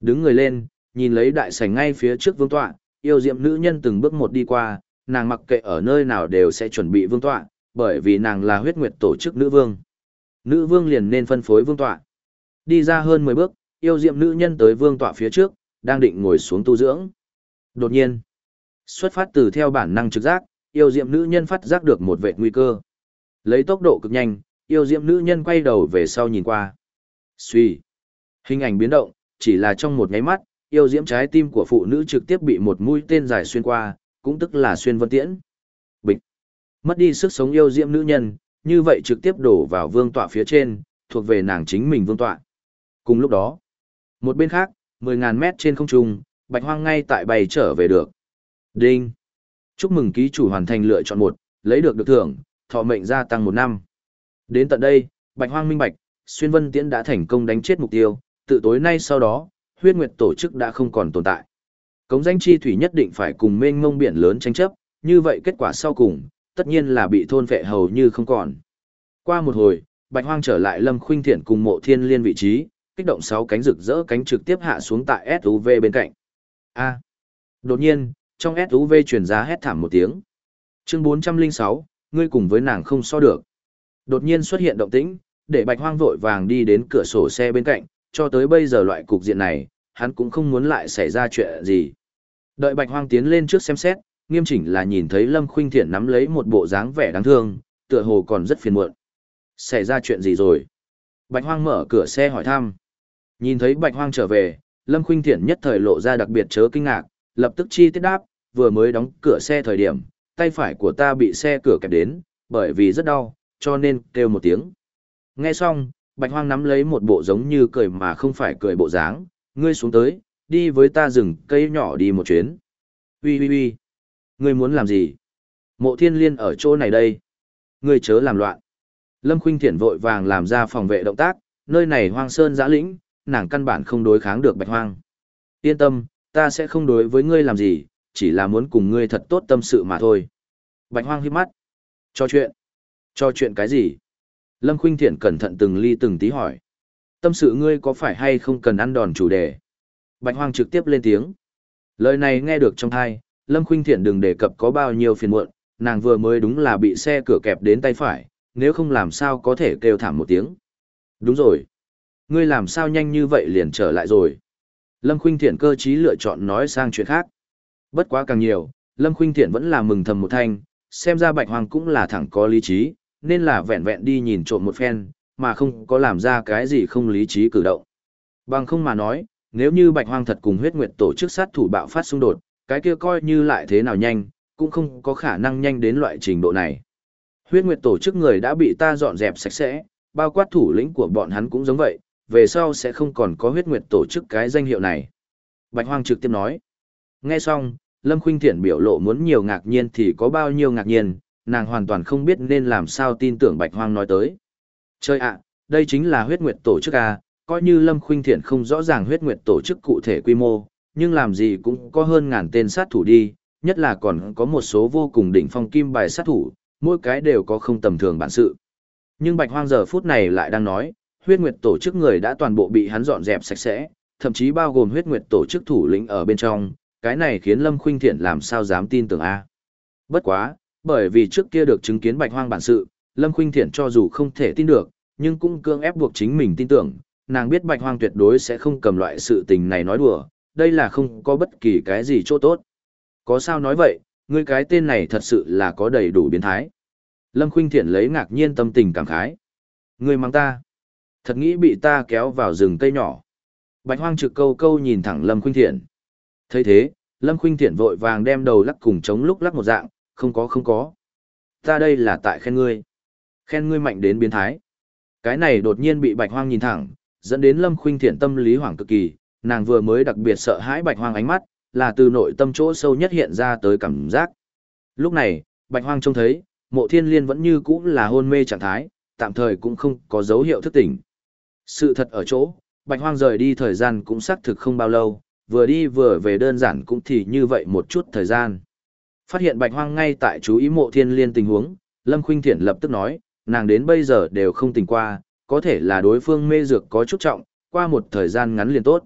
Đứng người lên, nhìn lấy đại sảnh ngay phía trước vương tọa, yêu diệm nữ nhân từng bước một đi qua, nàng mặc kệ ở nơi nào đều sẽ chuẩn bị vương tọa, bởi vì nàng là huyết nguyệt tổ chức nữ vương. Nữ vương liền nên phân phối vương tọa. Đi ra hơn 10 bước, yêu diệm nữ nhân tới vương tọa phía trước, đang định ngồi xuống tu dưỡng. Đột nhiên, xuất phát từ theo bản năng trực giác, yêu diệm nữ nhân phát giác được một vệ nguy cơ. Lấy tốc độ cực nhanh, yêu diệm nữ nhân quay đầu về sau nhìn qua. Suy. Hình ảnh biến động, chỉ là trong một nháy mắt, yêu diễm trái tim của phụ nữ trực tiếp bị một mũi tên dài xuyên qua, cũng tức là xuyên vân tiễn. Mất đi sức sống yêu diễm nữ nhân, như vậy trực tiếp đổ vào vương tọa phía trên, thuộc về nàng chính mình vương tọa. Cùng lúc đó, một bên khác, 10.000 mét trên không trung, bạch hoang ngay tại bày trở về được. Đinh! Chúc mừng ký chủ hoàn thành lựa chọn một, lấy được được thưởng, thọ mệnh gia tăng một năm. Đến tận đây, bạch hoang minh bạch, xuyên vân tiễn đã thành công đánh chết mục tiêu, tự tối nay sau đó, huyết nguyệt tổ chức đã không còn tồn tại. Cống danh chi thủy nhất định phải cùng mênh mông biển lớn tranh chấp, như vậy kết quả sau cùng, tất nhiên là bị thôn vệ hầu như không còn. Qua một hồi, Bạch Hoang trở lại Lâm Khuynh Thiện cùng Mộ Thiên Liên vị trí, kích động sáu cánh rực rỡ cánh trực tiếp hạ xuống tại SUV bên cạnh. A. Đột nhiên, trong SUV truyền ra hét thảm một tiếng. Chương 406, ngươi cùng với nàng không so được. Đột nhiên xuất hiện động tĩnh, để Bạch Hoang vội vàng đi đến cửa sổ xe bên cạnh, cho tới bây giờ loại cục diện này, hắn cũng không muốn lại xảy ra chuyện gì. Đợi Bạch Hoang tiến lên trước xem xét, nghiêm chỉnh là nhìn thấy Lâm Khuynh Thiện nắm lấy một bộ dáng vẻ đáng thương, tựa hồ còn rất phiền muộn. Xảy ra chuyện gì rồi? Bạch Hoang mở cửa xe hỏi thăm. Nhìn thấy Bạch Hoang trở về, Lâm Khuynh Thiện nhất thời lộ ra đặc biệt chớ kinh ngạc, lập tức chi tiết đáp, vừa mới đóng cửa xe thời điểm, tay phải của ta bị xe cửa kẹp đến, bởi vì rất đau, cho nên kêu một tiếng. Nghe xong, Bạch Hoang nắm lấy một bộ giống như cười mà không phải cười bộ dáng, ngươi xuống tới, đi với ta rừng cây nhỏ đi một chuyến. Ui ui ui, ngươi muốn làm gì? Mộ thiên liên ở chỗ này đây. Ngươi chớ làm loạn. Lâm Khuynh Thiển vội vàng làm ra phòng vệ động tác, nơi này hoang sơn giã lĩnh, nàng căn bản không đối kháng được bạch hoang. Yên tâm, ta sẽ không đối với ngươi làm gì, chỉ là muốn cùng ngươi thật tốt tâm sự mà thôi. Bạch hoang hiếp mắt. Cho chuyện. Cho chuyện cái gì? Lâm Khuynh Thiển cẩn thận từng ly từng tí hỏi. Tâm sự ngươi có phải hay không cần ăn đòn chủ đề? Bạch hoang trực tiếp lên tiếng. Lời này nghe được trong thai, Lâm Khuynh Thiện đừng đề cập có bao nhiêu phiền muộn, nàng vừa mới đúng là bị xe cửa kẹp đến tay phải, nếu không làm sao có thể kêu thảm một tiếng. Đúng rồi. Ngươi làm sao nhanh như vậy liền trở lại rồi. Lâm Khuynh Thiện cơ trí lựa chọn nói sang chuyện khác. Bất quá càng nhiều, Lâm Khuynh Thiện vẫn là mừng thầm một thanh, xem ra Bạch Hoàng cũng là thẳng có lý trí, nên là vẹn vẹn đi nhìn trộm một phen, mà không có làm ra cái gì không lý trí cử động. Bằng không mà nói, nếu như Bạch Hoàng thật cùng huyết nguyệt tổ chức sát thủ bạo phát xung đột, cái kia coi như lại thế nào nhanh, cũng không có khả năng nhanh đến loại trình độ này. Huyết nguyệt tổ chức người đã bị ta dọn dẹp sạch sẽ, bao quát thủ lĩnh của bọn hắn cũng giống vậy, về sau sẽ không còn có huyết nguyệt tổ chức cái danh hiệu này. Bạch Hoang trực tiếp nói. Nghe xong, Lâm Khuynh Thiển biểu lộ muốn nhiều ngạc nhiên thì có bao nhiêu ngạc nhiên, nàng hoàn toàn không biết nên làm sao tin tưởng Bạch Hoang nói tới. Chơi ạ, đây chính là huyết nguyệt tổ chức à, coi như Lâm Khuynh Thiển không rõ ràng huyết nguyệt tổ chức cụ thể quy mô, nhưng làm gì cũng có hơn ngàn tên sát thủ đi, nhất là còn có một số vô cùng đỉnh phong kim bài sát thủ, mỗi cái đều có không tầm thường bản sự. Nhưng Bạch Hoang giờ phút này lại đang nói, huyết nguyệt tổ chức người đã toàn bộ bị hắn dọn dẹp sạch sẽ, thậm chí bao gồm huyết nguyệt tổ chức thủ lĩnh ở bên trong, cái này khiến Lâm Khuynh Thiện làm sao dám tin tưởng a. Bất quá, bởi vì trước kia được chứng kiến Bạch Hoang bản sự, Lâm Khuynh Thiện cho dù không thể tin được, nhưng cũng cương ép buộc chính mình tin tưởng, nàng biết Bạch Hoang tuyệt đối sẽ không cầm loại sự tình này nói đùa, đây là không có bất kỳ cái gì chỗ tốt. Có sao nói vậy, ngươi cái tên này thật sự là có đầy đủ biến thái. Lâm Khuynh Thiện lấy ngạc nhiên tâm tình cảm khái. Ngươi mang ta. Thật nghĩ bị ta kéo vào rừng cây nhỏ. Bạch hoang trực câu câu nhìn thẳng Lâm Khuynh Thiện. thấy thế, Lâm Khuynh Thiện vội vàng đem đầu lắc cùng chống lúc lắc một dạng, không có không có. Ta đây là tại khen ngươi. Khen ngươi mạnh đến biến thái. Cái này đột nhiên bị Bạch hoang nhìn thẳng, dẫn đến Lâm Khuynh Thiện tâm lý hoảng cực kỳ, nàng vừa mới đặc biệt sợ hãi Bạch hoang ánh mắt, là từ nội tâm chỗ sâu nhất hiện ra tới cảm giác. Lúc này, Bạch hoang trông thấy, mộ thiên liên vẫn như cũ là hôn mê trạng thái, tạm thời cũng không có dấu hiệu thức tỉnh. Sự thật ở chỗ, Bạch Hoang rời đi thời gian cũng xác thực không bao lâu, vừa đi vừa về đơn giản cũng thì như vậy một chút thời gian. Phát hiện Bạch Hoang ngay tại chú ý mộ thiên liên tình huống, Lâm Khuynh Thiển lập tức nói, nàng đến bây giờ đều không tỉnh qua, có thể là đối phương mê dược có chút trọng, qua một thời gian ngắn liền tốt.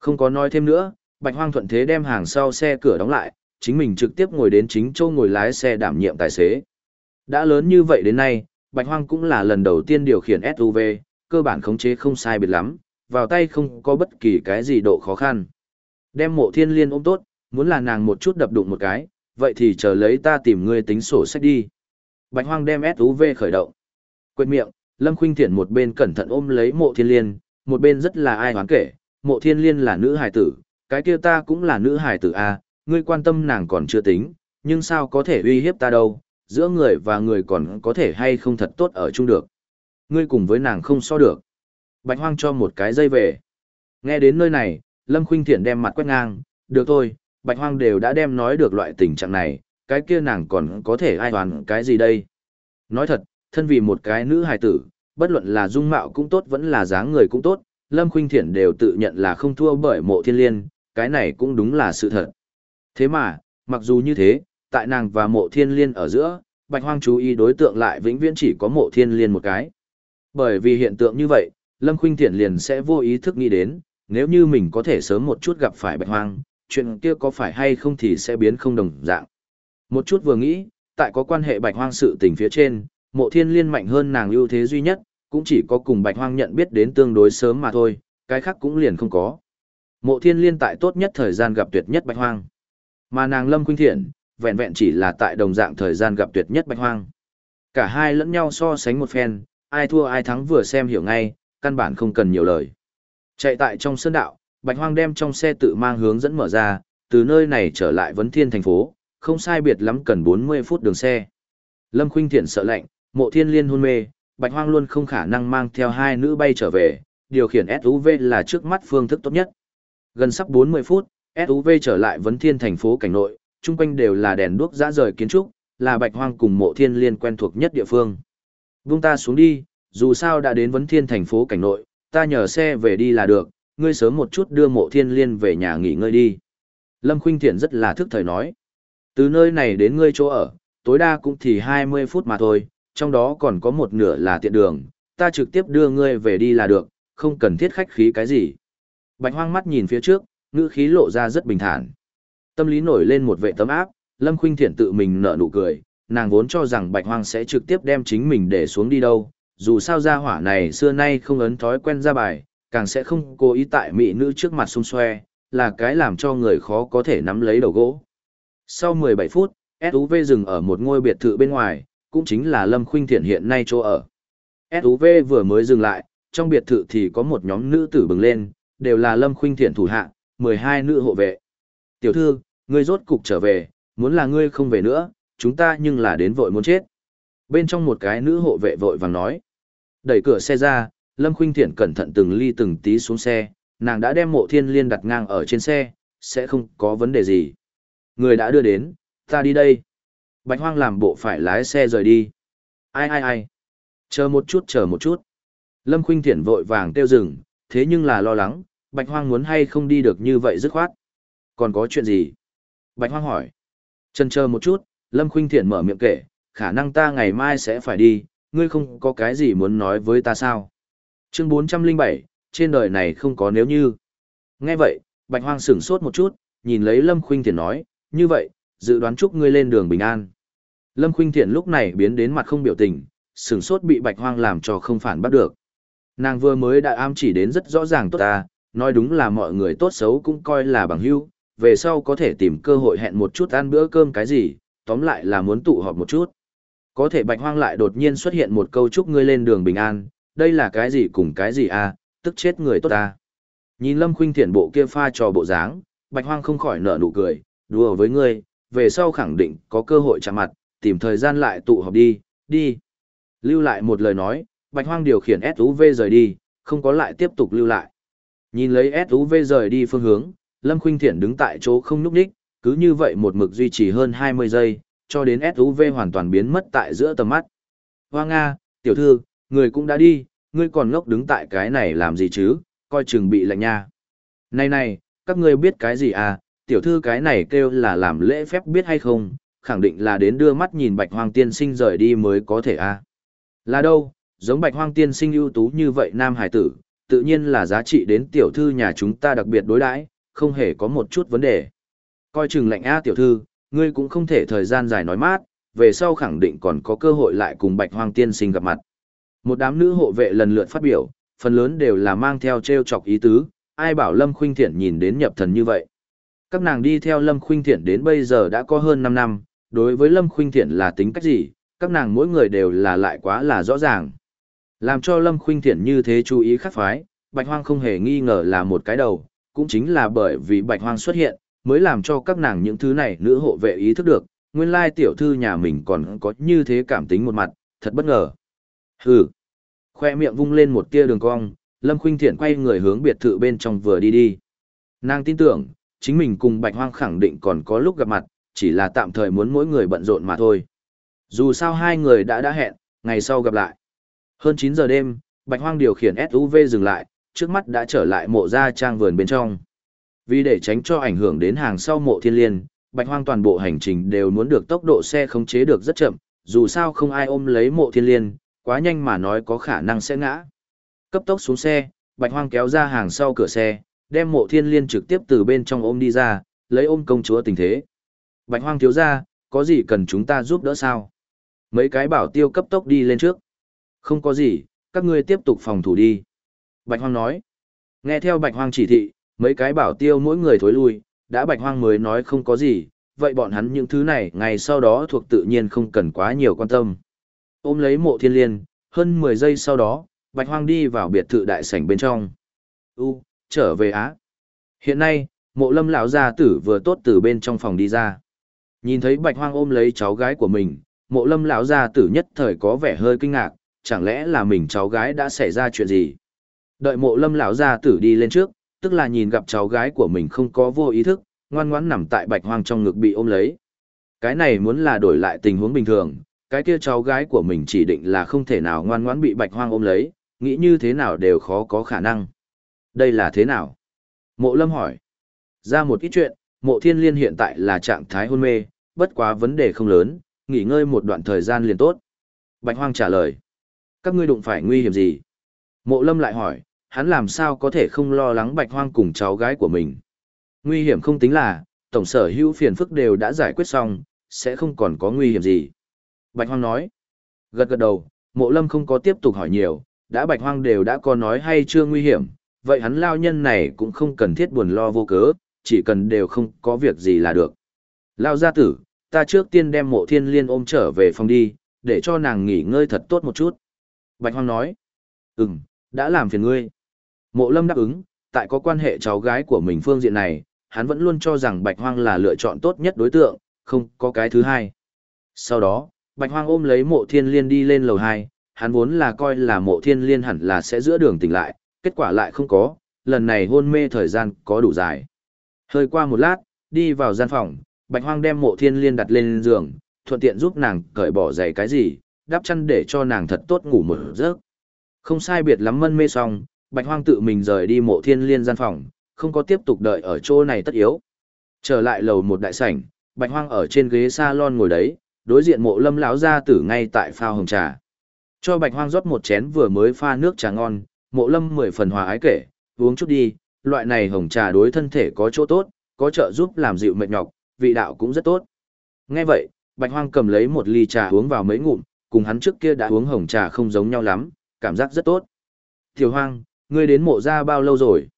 Không có nói thêm nữa, Bạch Hoang thuận thế đem hàng sau xe cửa đóng lại, chính mình trực tiếp ngồi đến chính chỗ ngồi lái xe đảm nhiệm tài xế. Đã lớn như vậy đến nay, Bạch Hoang cũng là lần đầu tiên điều khiển SUV, cơ bản khống chế không sai biệt lắm, vào tay không có bất kỳ cái gì độ khó khăn. Đem mộ thiên liên ôm tốt, muốn là nàng một chút đập đụng một cái, vậy thì chờ lấy ta tìm ngươi tính sổ sách đi. Bạch Hoang đem SUV khởi động. Quên miệng, Lâm Khuynh Thiển một bên cẩn thận ôm lấy mộ thiên liên, một bên rất là ai hoán kể, mộ thiên liên là nữ hài tử, cái kia ta cũng là nữ hài tử a, ngươi quan tâm nàng còn chưa tính, nhưng sao có thể uy hiếp ta đâu, giữa người và người còn có thể hay không thật tốt ở chung được. Ngươi cùng với nàng không so được. Bạch hoang cho một cái dây về. Nghe đến nơi này, Lâm Khuynh Thiện đem mặt quét ngang, được thôi, Bạch hoang đều đã đem nói được loại tình trạng này, cái kia nàng còn có thể ai hoàn cái gì đây. Nói thật, thân vì một cái nữ hài tử, bất luận là dung mạo cũng tốt vẫn là dáng người cũng tốt, Lâm Khuynh Thiển đều tự nhận là không thua bởi mộ thiên liên, cái này cũng đúng là sự thật. Thế mà, mặc dù như thế, tại nàng và mộ thiên liên ở giữa, bạch hoang chú ý đối tượng lại vĩnh viễn chỉ có mộ thiên liên một cái. Bởi vì hiện tượng như vậy, Lâm Khuynh Thiển liền sẽ vô ý thức nghĩ đến, nếu như mình có thể sớm một chút gặp phải bạch hoang, chuyện kia có phải hay không thì sẽ biến không đồng dạng. Một chút vừa nghĩ, tại có quan hệ bạch hoang sự tình phía trên, mộ thiên liên mạnh hơn nàng ưu thế duy nhất, cũng chỉ có cùng bạch hoang nhận biết đến tương đối sớm mà thôi, cái khác cũng liền không có. Mộ thiên liên tại tốt nhất thời gian gặp tuyệt nhất bạch hoang. Mà nàng Lâm Khuynh Thiện, vẹn vẹn chỉ là tại đồng dạng thời gian gặp tuyệt nhất bạch hoang. Cả hai lẫn nhau so sánh một phen, ai thua ai thắng vừa xem hiểu ngay, căn bản không cần nhiều lời. Chạy tại trong sơn đạo, bạch hoang đem trong xe tự mang hướng dẫn mở ra, từ nơi này trở lại vấn thiên thành phố, không sai biệt lắm cần 40 phút đường xe. Lâm Khuynh Thiện sợ lạnh, mộ thiên liên hôn mê, bạch hoang luôn không khả năng mang theo hai nữ bay trở về, điều khiển SUV là trước mắt phương thức tốt nhất. Gần sắp 40 phút, SUV trở lại vấn thiên thành phố cảnh nội, chung quanh đều là đèn đuốc dã rời kiến trúc, là bạch hoang cùng mộ thiên liên quen thuộc nhất địa phương. Vung ta xuống đi, dù sao đã đến vấn thiên thành phố cảnh nội, ta nhờ xe về đi là được, ngươi sớm một chút đưa mộ thiên liên về nhà nghỉ ngơi đi. Lâm Khuynh Thiện rất là thức thời nói. Từ nơi này đến ngươi chỗ ở, tối đa cũng thì 20 phút mà thôi, trong đó còn có một nửa là tiện đường, ta trực tiếp đưa ngươi về đi là được, không cần thiết khách khí cái gì. Bạch hoang mắt nhìn phía trước, ngữ khí lộ ra rất bình thản. Tâm lý nổi lên một vệ tấm áp, Lâm Khuynh Thiện tự mình nở nụ cười, nàng vốn cho rằng Bạch Hoang sẽ trực tiếp đem chính mình để xuống đi đâu, dù sao gia hỏa này xưa nay không ấn thói quen ra bài, càng sẽ không cố ý tại mỹ nữ trước mặt xung xoe, là cái làm cho người khó có thể nắm lấy đầu gỗ. Sau 17 phút, SUV dừng ở một ngôi biệt thự bên ngoài, cũng chính là Lâm Khuynh Thiện hiện nay chỗ ở. SUV vừa mới dừng lại, trong biệt thự thì có một nhóm nữ tử bừng lên, đều là Lâm Khuynh Thiện thủ hạ, 12 nữ hộ vệ. Tiểu thư, ngươi rốt cục trở về, muốn là ngươi không về nữa, chúng ta nhưng là đến vội muốn chết. Bên trong một cái nữ hộ vệ vội vàng nói. Đẩy cửa xe ra, Lâm Khuynh Thiện cẩn thận từng ly từng tí xuống xe, nàng đã đem mộ thiên liên đặt ngang ở trên xe, sẽ không có vấn đề gì. Người đã đưa đến, ta đi đây. Bạch Hoang làm bộ phải lái xe rời đi. Ai ai ai. Chờ một chút chờ một chút. Lâm Khuynh Thiển vội vàng tiêu dừng, thế nhưng là lo lắng, Bạch Hoang muốn hay không đi được như vậy dứt khoát. Còn có chuyện gì? Bạch Hoang hỏi. Chân chờ một chút, Lâm Khuynh Thiện mở miệng kể, khả năng ta ngày mai sẽ phải đi, ngươi không có cái gì muốn nói với ta sao? Chương 407, trên đời này không có nếu như. Nghe vậy, Bạch Hoang sửng sốt một chút, nhìn lấy Lâm Khuynh Thiện nói, như vậy, dự đoán chúc ngươi lên đường bình an. Lâm Khuynh Thiện lúc này biến đến mặt không biểu tình, sửng sốt bị Bạch Hoang làm cho không phản bắt được. Nàng vừa mới đã am chỉ đến rất rõ ràng tốt ta, nói đúng là mọi người tốt xấu cũng coi là bằng hữu, về sau có thể tìm cơ hội hẹn một chút ăn bữa cơm cái gì, tóm lại là muốn tụ họp một chút. Có thể Bạch Hoang lại đột nhiên xuất hiện một câu chúc ngươi lên đường bình an, đây là cái gì cùng cái gì à, tức chết người tốt ta. Nhìn Lâm Khuynh Thiện bộ kia pha trò bộ dáng, Bạch Hoang không khỏi nở nụ cười, đùa với ngươi, về sau khẳng định có cơ hội chạm mặt, tìm thời gian lại tụ họp đi, đi. Lưu lại một lời nói, Bạch Hoang điều khiển SUV rời đi, không có lại tiếp tục lưu lại. Nhìn lấy SUV rời đi phương hướng, Lâm Khuynh Thiện đứng tại chỗ không nhúc nhích, cứ như vậy một mực duy trì hơn 20 giây, cho đến SUV hoàn toàn biến mất tại giữa tầm mắt. Hoa Nga, tiểu thư, người cũng đã đi, ngươi còn ngốc đứng tại cái này làm gì chứ, coi chừng bị lạnh nha. Này này, các ngươi biết cái gì à, tiểu thư cái này kêu là làm lễ phép biết hay không, khẳng định là đến đưa mắt nhìn bạch hoang tiên sinh rời đi mới có thể à. Là đâu, giống bạch hoang tiên sinh ưu tú như vậy nam hải tử, tự nhiên là giá trị đến tiểu thư nhà chúng ta đặc biệt đối đãi, không hề có một chút vấn đề. Coi chừng lạnh a tiểu thư, ngươi cũng không thể thời gian dài nói mát, về sau khẳng định còn có cơ hội lại cùng bạch hoang tiên sinh gặp mặt. Một đám nữ hộ vệ lần lượt phát biểu, phần lớn đều là mang theo treo chọc ý tứ, ai bảo Lâm Khuynh Thiện nhìn đến nhập thần như vậy. Các nàng đi theo Lâm Khuynh Thiện đến bây giờ đã có hơn 5 năm, đối với Lâm Khuynh Thiện là tính cách gì, các nàng mỗi người đều là lại quá là rõ ràng. Làm cho Lâm Khuynh Thiện như thế chú ý khắc phái, Bạch Hoang không hề nghi ngờ là một cái đầu, cũng chính là bởi vì Bạch Hoang xuất hiện, mới làm cho các nàng những thứ này nữ hộ vệ ý thức được, nguyên lai tiểu thư nhà mình còn có như thế cảm tính một mặt, thật bất ngờ. Hừ. Khoe miệng vung lên một tia đường cong, Lâm Khuynh Thiện quay người hướng biệt thự bên trong vừa đi đi. Nàng tin tưởng, chính mình cùng Bạch Hoang khẳng định còn có lúc gặp mặt, chỉ là tạm thời muốn mỗi người bận rộn mà thôi. Dù sao hai người đã đã hẹn, ngày sau gặp lại. Hơn 9 giờ đêm, Bạch Hoang điều khiển SUV dừng lại, trước mắt đã trở lại mộ gia trang vườn bên trong. Vì để tránh cho ảnh hưởng đến hàng sau mộ thiên liên, Bạch Hoang toàn bộ hành trình đều muốn được tốc độ xe khống chế được rất chậm, dù sao không ai ôm lấy mộ thiên liên, quá nhanh mà nói có khả năng sẽ ngã. Cấp tốc xuống xe, Bạch Hoang kéo ra hàng sau cửa xe, đem mộ thiên liên trực tiếp từ bên trong ôm đi ra, lấy ôm công chúa tình thế. Bạch Hoang thiếu gia, có gì cần chúng ta giúp đỡ sao? Mấy cái bảo tiêu cấp tốc đi lên trước. Không có gì, các ngươi tiếp tục phòng thủ đi. Bạch Hoang nói. Nghe theo Bạch Hoang chỉ thị, mấy cái bảo tiêu mỗi người thối lui, đã Bạch Hoang mới nói không có gì, vậy bọn hắn những thứ này ngày sau đó thuộc tự nhiên không cần quá nhiều quan tâm. Ôm lấy mộ thiên liên, hơn 10 giây sau đó, Bạch Hoang đi vào biệt thự đại sảnh bên trong. U, trở về Á. Hiện nay, mộ lâm lão gia tử vừa tốt từ bên trong phòng đi ra. Nhìn thấy Bạch Hoang ôm lấy cháu gái của mình, mộ lâm lão gia tử nhất thời có vẻ hơi kinh ngạc, chẳng lẽ là mình cháu gái đã xảy ra chuyện gì? Đợi mộ lâm lão gia tử đi lên trước, tức là nhìn gặp cháu gái của mình không có vô ý thức, ngoan ngoãn nằm tại Bạch Hoang trong ngực bị ôm lấy. Cái này muốn là đổi lại tình huống bình thường, cái kia cháu gái của mình chỉ định là không thể nào ngoan ngoãn bị bạch hoang ôm lấy, nghĩ như thế nào đều khó có khả năng. Đây là thế nào? Mộ lâm hỏi. Ra một ít chuyện, mộ thiên liên hiện tại là trạng thái hôn mê, bất quá vấn đề không lớn, nghỉ ngơi một đoạn thời gian liền tốt. Bạch hoang trả lời. Các ngươi đụng phải nguy hiểm gì? Mộ lâm lại hỏi, hắn làm sao có thể không lo lắng bạch hoang cùng cháu gái của mình. Nguy hiểm không tính là, tổng sở hữu phiền phức đều đã giải quyết xong, sẽ không còn có nguy hiểm gì. Bạch Hoang nói. Gật gật đầu, mộ lâm không có tiếp tục hỏi nhiều, đã Bạch Hoang đều đã có nói hay chưa nguy hiểm, vậy hắn lao nhân này cũng không cần thiết buồn lo vô cớ, chỉ cần đều không có việc gì là được. Lao gia tử, ta trước tiên đem mộ thiên liên ôm trở về phòng đi, để cho nàng nghỉ ngơi thật tốt một chút. Bạch Hoang nói. Ừm, đã làm phiền ngươi. Mộ lâm đáp ứng, tại có quan hệ cháu gái của mình phương diện này, hắn vẫn luôn cho rằng Bạch Hoang là lựa chọn tốt nhất đối tượng, không có cái thứ hai. Sau đó, Bạch Hoang ôm lấy mộ thiên liên đi lên lầu 2, hắn vốn là coi là mộ thiên liên hẳn là sẽ giữa đường tỉnh lại, kết quả lại không có, lần này hôn mê thời gian có đủ dài. Hơi qua một lát, đi vào gian phòng, Bạch Hoang đem mộ thiên liên đặt lên giường, thuận tiện giúp nàng cởi bỏ giày cái gì, đắp chăn để cho nàng thật tốt ngủ một giấc. Không sai biệt lắm mân mê xong, Bạch Hoang tự mình rời đi mộ thiên liên gian phòng, không có tiếp tục đợi ở chỗ này tất yếu. Trở lại lầu một đại sảnh, bạch hoang ở trên ghế salon ngồi đấy, đối diện mộ lâm lão gia tử ngay tại phao hồng trà. Cho bạch hoang rót một chén vừa mới pha nước trà ngon, mộ lâm mười phần hòa ái kể, uống chút đi, loại này hồng trà đối thân thể có chỗ tốt, có trợ giúp làm dịu mệt nhọc, vị đạo cũng rất tốt. Nghe vậy, bạch hoang cầm lấy một ly trà uống vào mấy ngụm, cùng hắn trước kia đã uống hồng trà không giống nhau lắm, cảm giác rất tốt. Tiểu hoang, ngươi đến mộ gia bao lâu rồi?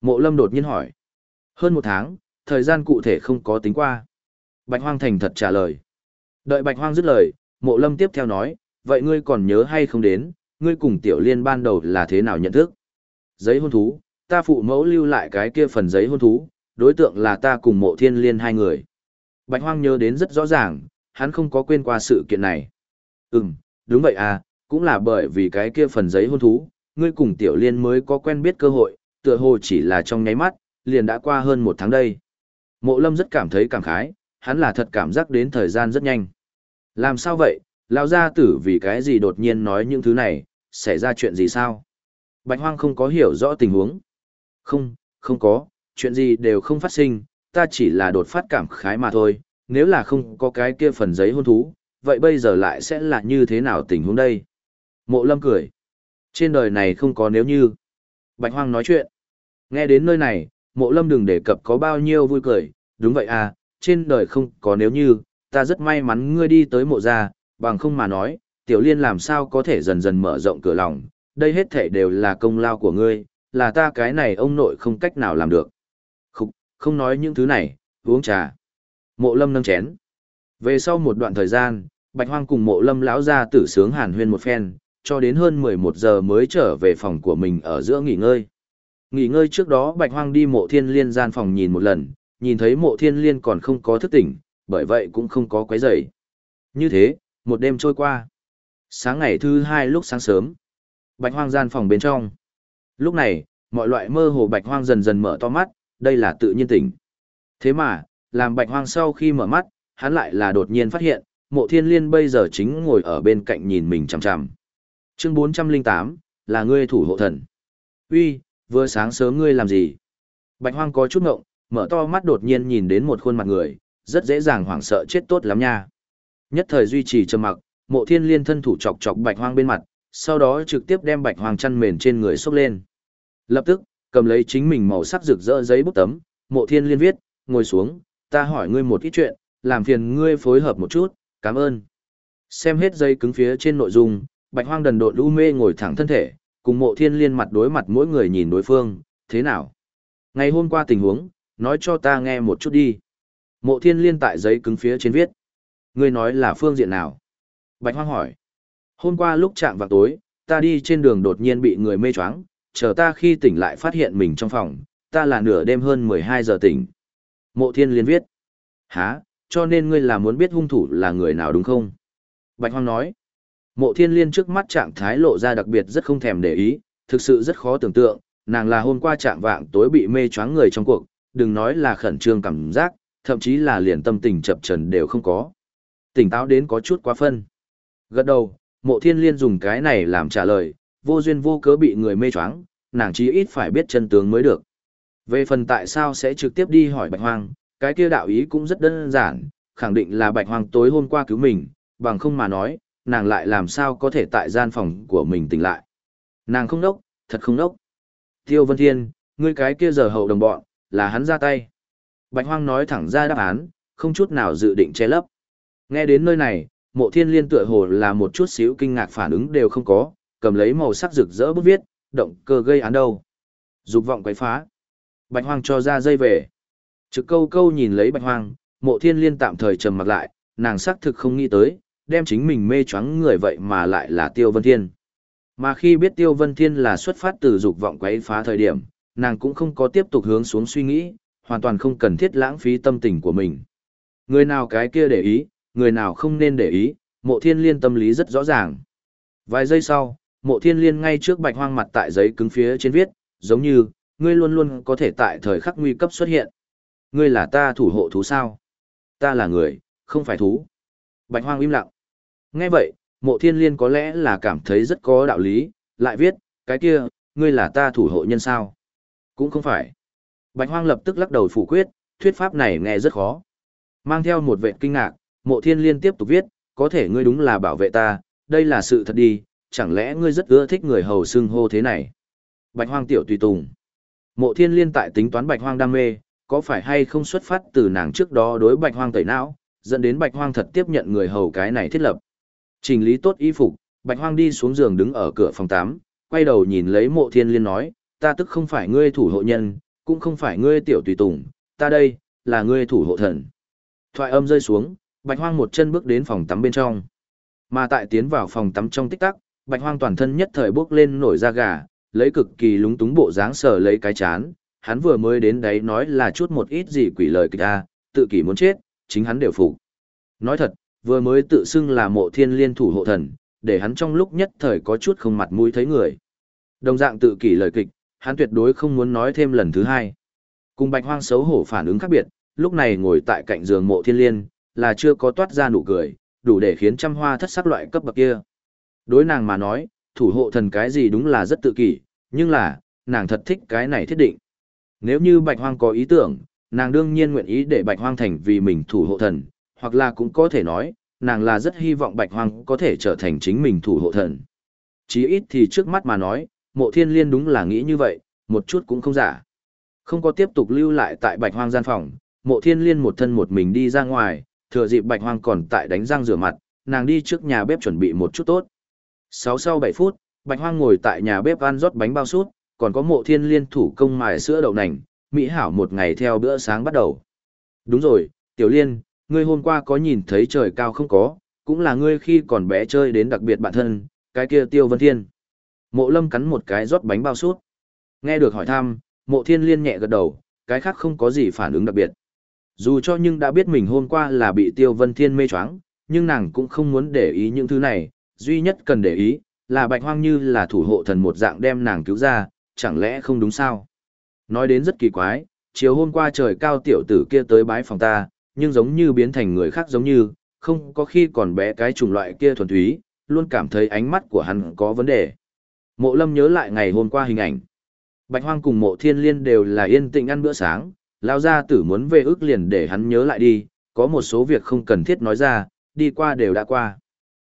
Mộ lâm đột nhiên hỏi. Hơn một tháng, thời gian cụ thể không có tính qua. Bạch hoang thành thật trả lời. Đợi bạch hoang dứt lời, mộ lâm tiếp theo nói, vậy ngươi còn nhớ hay không đến, ngươi cùng tiểu liên ban đầu là thế nào nhận thức? Giấy hôn thú, ta phụ mẫu lưu lại cái kia phần giấy hôn thú, đối tượng là ta cùng mộ thiên liên hai người. Bạch hoang nhớ đến rất rõ ràng, hắn không có quên qua sự kiện này. Ừm, đúng vậy à, cũng là bởi vì cái kia phần giấy hôn thú, ngươi cùng tiểu liên mới có quen biết cơ hội, tựa hồ chỉ là trong nháy mắt, liền đã qua hơn một tháng đây. Mộ lâm rất cảm thấy cảm khái, hắn là thật cảm giác đến thời gian rất nhanh. Làm sao vậy, lão gia tử vì cái gì đột nhiên nói những thứ này, xảy ra chuyện gì sao? Bạch hoang không có hiểu rõ tình huống. Không, không có, chuyện gì đều không phát sinh, ta chỉ là đột phát cảm khái mà thôi, nếu là không có cái kia phần giấy hôn thú, vậy bây giờ lại sẽ là như thế nào tình huống đây? Mộ lâm cười. Trên đời này không có nếu như. Bạch hoang nói chuyện. Nghe đến nơi này, mộ lâm đừng đề cập có bao nhiêu vui cười, đúng vậy à, trên đời không có nếu như, ta rất may mắn ngươi đi tới mộ gia, bằng không mà nói, tiểu liên làm sao có thể dần dần mở rộng cửa lòng, đây hết thể đều là công lao của ngươi, là ta cái này ông nội không cách nào làm được. Không, không nói những thứ này, uống trà. Mộ lâm nâng chén. Về sau một đoạn thời gian, Bạch Hoang cùng mộ lâm lão ra tử sướng hàn huyên một phen, cho đến hơn 11 giờ mới trở về phòng của mình ở giữa nghỉ ngơi. Nghỉ ngơi trước đó Bạch Hoang đi mộ thiên liên gian phòng nhìn một lần, nhìn thấy mộ thiên liên còn không có thức tỉnh, bởi vậy cũng không có quấy rầy. Như thế, một đêm trôi qua. Sáng ngày thứ hai lúc sáng sớm, Bạch Hoang gian phòng bên trong. Lúc này, mọi loại mơ hồ Bạch Hoang dần dần mở to mắt, đây là tự nhiên tỉnh. Thế mà, làm Bạch Hoang sau khi mở mắt, hắn lại là đột nhiên phát hiện, mộ thiên liên bây giờ chính ngồi ở bên cạnh nhìn mình chằm chằm. Chương 408, là ngươi thủ hộ thần. Uy, vừa sáng sớm ngươi làm gì? Bạch Hoang có chút ngộng, mở to mắt đột nhiên nhìn đến một khuôn mặt người, rất dễ dàng hoảng sợ chết tốt lắm nha. Nhất thời duy trì trầm mặc, mộ thiên liên thân thủ chọc chọc Bạch Hoang bên mặt, sau đó trực tiếp đem Bạch Hoang chăn mền trên người xốc lên. Lập tức, cầm lấy chính mình màu sắc rực rỡ giấy bút tấm, mộ thiên liên viết, ngồi xuống, ta hỏi ngươi một ít chuyện, làm phiền ngươi phối hợp một chút, cảm ơn. Xem hết giấy cứng phía trên nội dung, bạch hoang đần độn u mê ngồi thẳng thân thể, cùng mộ thiên liên mặt đối mặt mỗi người nhìn đối phương, thế nào? Ngày hôm qua tình huống, nói cho ta nghe một chút đi. Mộ thiên liên tại giấy cứng phía trên viết. Ngươi nói là phương diện nào? Bạch hoang hỏi. Hôm qua lúc chạm vào tối, ta đi trên đường đột nhiên bị người mê choáng, chờ ta khi tỉnh lại phát hiện mình trong phòng, ta là nửa đêm hơn 12 giờ tỉnh. Mộ thiên liên viết. Hả, cho nên ngươi là muốn biết hung thủ là người nào đúng không? Bạch Hoang nói. Mộ thiên liên trước mắt trạng thái lộ ra đặc biệt rất không thèm để ý, thực sự rất khó tưởng tượng, nàng là hôm qua trạng vạng tối bị mê choáng người trong cuộc, đừng nói là khẩn trương cảm giác, thậm chí là liền tâm tình chập trần đều không có. Tỉnh táo đến có chút quá phân. Gật đầu, mộ thiên liên dùng cái này làm trả lời, vô duyên vô cớ bị người mê choáng, nàng chí ít phải biết chân tướng mới được. Về phần tại sao sẽ trực tiếp đi hỏi Bạch Hoang, cái kia đạo ý cũng rất đơn giản, khẳng định là Bạch Hoang tối hôm qua cứu mình, bằng không mà nói, nàng lại làm sao có thể tại gian phòng của mình tỉnh lại. Nàng không đốc, thật không đốc. Tiêu Vân Thiên, ngươi cái kia giờ hậu đồng bọn, là hắn ra tay. Bạch Hoang nói thẳng ra đáp án, không chút nào dự định che lấp. Nghe đến nơi này, mộ thiên liên tựa hồ là một chút xíu kinh ngạc phản ứng đều không có, cầm lấy màu sắc rực rỡ bút viết, động cơ gây án đâu. Dục vọng quấy phá. Bạch Hoang cho ra dây về. Trực câu câu nhìn lấy Bạch Hoang, mộ thiên liên tạm thời trầm mặt lại, nàng xác thực không nghĩ tới, đem chính mình mê choáng người vậy mà lại là Tiêu Vân Thiên. Mà khi biết Tiêu Vân Thiên là xuất phát từ dục vọng quấy phá thời điểm, nàng cũng không có tiếp tục hướng xuống suy nghĩ, hoàn toàn không cần thiết lãng phí tâm tình của mình. Người nào cái kia để ý, người nào không nên để ý, mộ thiên liên tâm lý rất rõ ràng. Vài giây sau, mộ thiên liên ngay trước bạch hoang mặt tại giấy cứng phía trên viết, giống như, ngươi luôn luôn có thể tại thời khắc nguy cấp xuất hiện. Ngươi là ta thủ hộ thú sao? Ta là người, không phải thú. Bạch hoang im lặng. Nghe vậy, mộ thiên liên có lẽ là cảm thấy rất có đạo lý, lại viết, cái kia, ngươi là ta thủ hộ nhân sao? Cũng không phải. Bạch hoang lập tức lắc đầu phủ quyết, thuyết pháp này nghe rất khó. Mang theo một vệ kinh ngạc, mộ thiên liên tiếp tục viết, có thể ngươi đúng là bảo vệ ta, đây là sự thật đi, chẳng lẽ ngươi rất ưa thích người hầu xưng hô thế này. Bạch hoang tiểu tùy tùng. Mộ thiên liên tại tính toán bạch hoang đam mê, có phải hay không xuất phát từ nàng trước đó đối bạch hoang tẩy não, dẫn đến bạch hoang thật tiếp nhận người hầu cái này thiết lập. Trình lý tốt y phục, bạch hoang đi xuống giường đứng ở cửa phòng 8, quay đầu nhìn lấy mộ thiên liên nói, ta tức không phải ngươi thủ hộ nhân, cũng không phải ngươi tiểu tùy tùng, ta đây, là ngươi thủ hộ thần. Thoại âm rơi xuống, bạch hoang một chân bước đến phòng tắm bên trong. Mà tại tiến vào phòng tắm trong tích tắc, bạch hoang toàn thân nhất thời bước lên nổi da gà, lấy cực kỳ lúng túng bộ dáng sờ lấy cái chán, hắn vừa mới đến đấy nói là chút một ít gì quỷ lời kịch a, tự kỷ muốn chết, chính hắn đều phục. Nói thật, vừa mới tự xưng là mộ thiên liên thủ hộ thần, để hắn trong lúc nhất thời có chút không mặt mũi thấy người. Đồng dạng tự kỷ lời kịch, hắn tuyệt đối không muốn nói thêm lần thứ hai. Cùng bạch hoang xấu hổ phản ứng khác biệt, lúc này ngồi tại cạnh giường mộ thiên liên, là chưa có toát ra nụ cười, đủ để khiến trăm hoa thất sắc loại cấp bậc kia. Đối nàng mà nói, thủ hộ thần cái gì đúng là rất tự kỷ, nhưng là, nàng thật thích cái này thiết định. Nếu như bạch hoang có ý tưởng, nàng đương nhiên nguyện ý để bạch hoang thành vì mình thủ hộ thần, hoặc là cũng có thể nói, nàng là rất hy vọng bạch hoang có thể trở thành chính mình thủ hộ thần. Chí ít thì trước mắt mà nói, mộ thiên liên đúng là nghĩ như vậy, một chút cũng không giả. Không có tiếp tục lưu lại tại bạch hoang gian phòng, mộ thiên liên một thân một mình đi ra ngoài, thừa dịp bạch hoang còn tại đánh răng rửa mặt, nàng đi trước nhà bếp chuẩn bị một chút tốt. 6 sau 7 phút, bạch hoang ngồi tại nhà bếp ăn rót bánh bao sút, còn có mộ thiên liên thủ công mài sữa đậu nành, mỹ hảo một ngày theo bữa sáng bắt đầu. Đúng rồi, tiểu liên, ngươi hôm qua có nhìn thấy trời cao không có, cũng là ngươi khi còn bé chơi đến đặc biệt bạn thân, cái kia tiêu vân thiên. Mộ lâm cắn một cái rót bánh bao sút. Nghe được hỏi thăm, mộ thiên liên nhẹ gật đầu, cái khác không có gì phản ứng đặc biệt. Dù cho nhưng đã biết mình hôm qua là bị tiêu vân thiên mê choáng, nhưng nàng cũng không muốn để ý những thứ này, duy nhất cần để ý, là bạch hoang như là thủ hộ thần một dạng đem nàng cứu ra, chẳng lẽ không đúng sao? Nói đến rất kỳ quái, chiều hôm qua trời cao tiểu tử kia tới bái phòng ta, nhưng giống như biến thành người khác giống như, không có khi còn bé cái chủng loại kia thuần túy, luôn cảm thấy ánh mắt của hắn có vấn đề. Mộ lâm nhớ lại ngày hôm qua hình ảnh. Bạch hoang cùng mộ thiên liên đều là yên tĩnh ăn bữa sáng, lao gia tử muốn về ước liền để hắn nhớ lại đi, có một số việc không cần thiết nói ra, đi qua đều đã qua.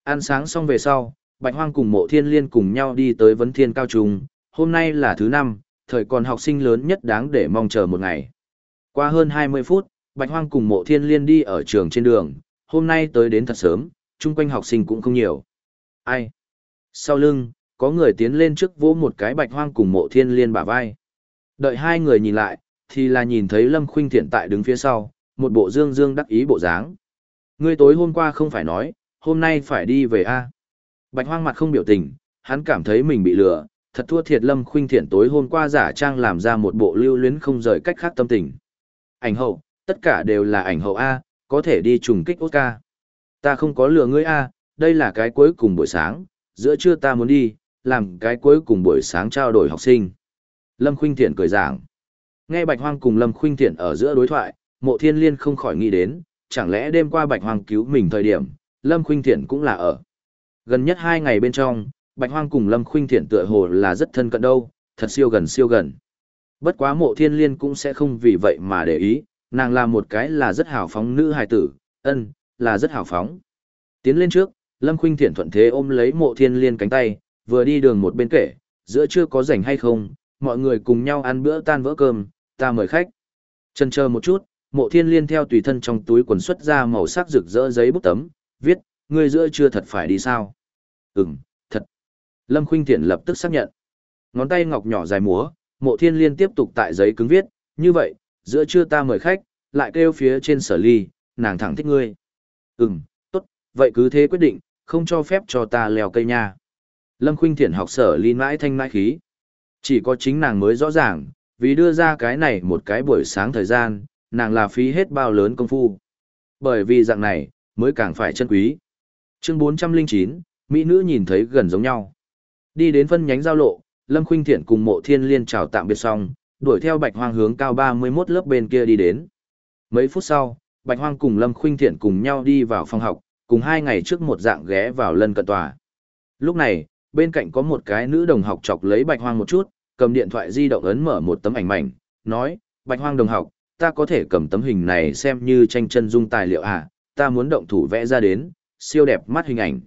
Ăn sáng xong về sau, Bạch hoang cùng mộ thiên liên cùng nhau đi tới vấn thiên cao trung, hôm nay là thứ năm, thời còn học sinh lớn nhất đáng để mong chờ một ngày. Qua hơn 20 phút, Bạch Hoang cùng mộ thiên liên đi ở trường trên đường, hôm nay tới đến thật sớm, chung quanh học sinh cũng không nhiều. Ai? Sau lưng, có người tiến lên trước vỗ một cái Bạch Hoang cùng mộ thiên liên bả vai. Đợi hai người nhìn lại, thì là nhìn thấy Lâm Khuynh Thiện tại đứng phía sau, một bộ dương dương đắc ý bộ dáng. Ngươi tối hôm qua không phải nói, hôm nay phải đi về a? Bạch Hoang mặt không biểu tình, hắn cảm thấy mình bị lừa, thật thua thiệt Lâm Khuynh Thiện tối hôm qua giả trang làm ra một bộ lưu luyến không rời cách khác tâm tình. Ảnh hậu, tất cả đều là ảnh hậu A, có thể đi trùng kích Oscar. Ta không có lừa ngươi A, đây là cái cuối cùng buổi sáng, giữa trưa ta muốn đi, làm cái cuối cùng buổi sáng trao đổi học sinh. Lâm Khuynh Thiện cười giảng. Nghe Bạch Hoang cùng Lâm Khuynh Thiện ở giữa đối thoại, Mộ Thiên Liên không khỏi nghĩ đến, chẳng lẽ đêm qua Bạch Hoang cứu mình thời điểm, Lâm Khuynh Thiện cũng là ở. Gần nhất hai ngày bên trong, Bạch Hoang cùng Lâm Khuynh Thiện tựa hồ là rất thân cận đâu, thật siêu gần siêu gần. Bất quá Mộ Thiên Liên cũng sẽ không vì vậy mà để ý, nàng là một cái là rất hào phóng nữ hài tử, ân, là rất hào phóng. Tiến lên trước, Lâm Khuynh Thiện thuận thế ôm lấy Mộ Thiên Liên cánh tay, vừa đi đường một bên kể, giữa chưa có rảnh hay không, mọi người cùng nhau ăn bữa tan vỡ cơm, ta mời khách. Chân chờ một chút, Mộ Thiên Liên theo tùy thân trong túi quần xuất ra màu sắc rực rỡ giấy bút tấm, viết, ngươi giữa chưa thật phải đi sao? Ừm, Lâm Khuynh Thiện lập tức xác nhận. Ngón tay ngọc nhỏ dài múa, mộ thiên liên tiếp tục tại giấy cứng viết, như vậy, giữa trưa ta mời khách, lại kêu phía trên sở ly, nàng thẳng thích ngươi. Ừm, tốt, vậy cứ thế quyết định, không cho phép cho ta leo cây nha. Lâm Khuynh Thiện học sở ly mãi thanh mãi khí. Chỉ có chính nàng mới rõ ràng, vì đưa ra cái này một cái buổi sáng thời gian, nàng là phí hết bao lớn công phu. Bởi vì dạng này, mới càng phải chân quý. Chương 409, Mỹ nữ nhìn thấy gần giống nhau. Đi đến phân nhánh giao lộ, Lâm Khuynh Thiện cùng Mộ Thiên Liên chào tạm biệt xong, đuổi theo Bạch Hoang hướng cao 31 lớp bên kia đi đến. Mấy phút sau, Bạch Hoang cùng Lâm Khuynh Thiện cùng nhau đi vào phòng học, cùng hai ngày trước một dạng ghé vào lân cận tòa. Lúc này, bên cạnh có một cái nữ đồng học chọc lấy Bạch Hoang một chút, cầm điện thoại di động ấn mở một tấm ảnh mảnh, nói, Bạch Hoang đồng học, ta có thể cầm tấm hình này xem như tranh chân dung tài liệu à, ta muốn động thủ vẽ ra đến, siêu đẹp mắt hình ảnh.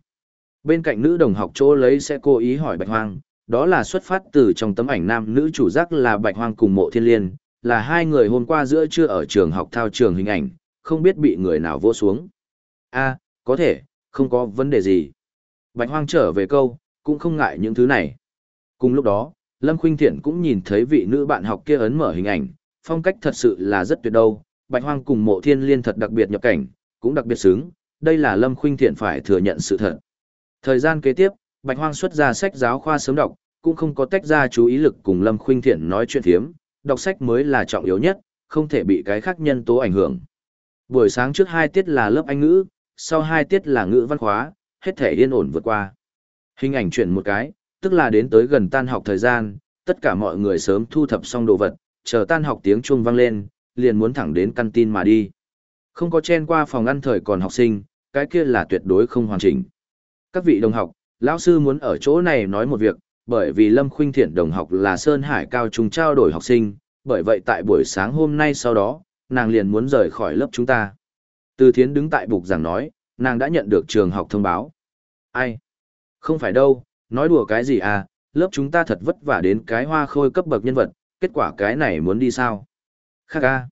Bên cạnh nữ đồng học chỗ lấy sẽ cố ý hỏi Bạch Hoang, đó là xuất phát từ trong tấm ảnh nam nữ chủ giác là Bạch Hoang cùng mộ thiên liên, là hai người hôm qua giữa trưa ở trường học thao trường hình ảnh, không biết bị người nào vô xuống. a có thể, không có vấn đề gì. Bạch Hoang trở về câu, cũng không ngại những thứ này. Cùng lúc đó, Lâm Khuynh Thiện cũng nhìn thấy vị nữ bạn học kia ấn mở hình ảnh, phong cách thật sự là rất tuyệt đâu. Bạch Hoang cùng mộ thiên liên thật đặc biệt nhập cảnh, cũng đặc biệt sướng, đây là Lâm Khuynh Thiện phải thừa nhận sự thật. Thời gian kế tiếp, Bạch Hoang xuất ra sách giáo khoa sớm đọc, cũng không có tách ra chú ý lực cùng Lâm Khuynh Thiện nói chuyện thiếm, đọc sách mới là trọng yếu nhất, không thể bị cái khác nhân tố ảnh hưởng. Buổi sáng trước hai tiết là lớp Anh ngữ, sau hai tiết là ngữ văn khóa, hết thể yên ổn vượt qua. Hình ảnh chuyển một cái, tức là đến tới gần tan học thời gian, tất cả mọi người sớm thu thập xong đồ vật, chờ tan học tiếng chuông vang lên, liền muốn thẳng đến căn tin mà đi. Không có chen qua phòng ăn thời còn học sinh, cái kia là tuyệt đối không hoàn chỉnh. Các vị đồng học, lão sư muốn ở chỗ này nói một việc, bởi vì Lâm Khuynh Thiện đồng học là Sơn Hải cao trung trao đổi học sinh, bởi vậy tại buổi sáng hôm nay sau đó, nàng liền muốn rời khỏi lớp chúng ta. Từ Thiến đứng tại bục giảng nói, nàng đã nhận được trường học thông báo. Ai? Không phải đâu, nói đùa cái gì à, lớp chúng ta thật vất vả đến cái hoa khôi cấp bậc nhân vật, kết quả cái này muốn đi sao? Khác à?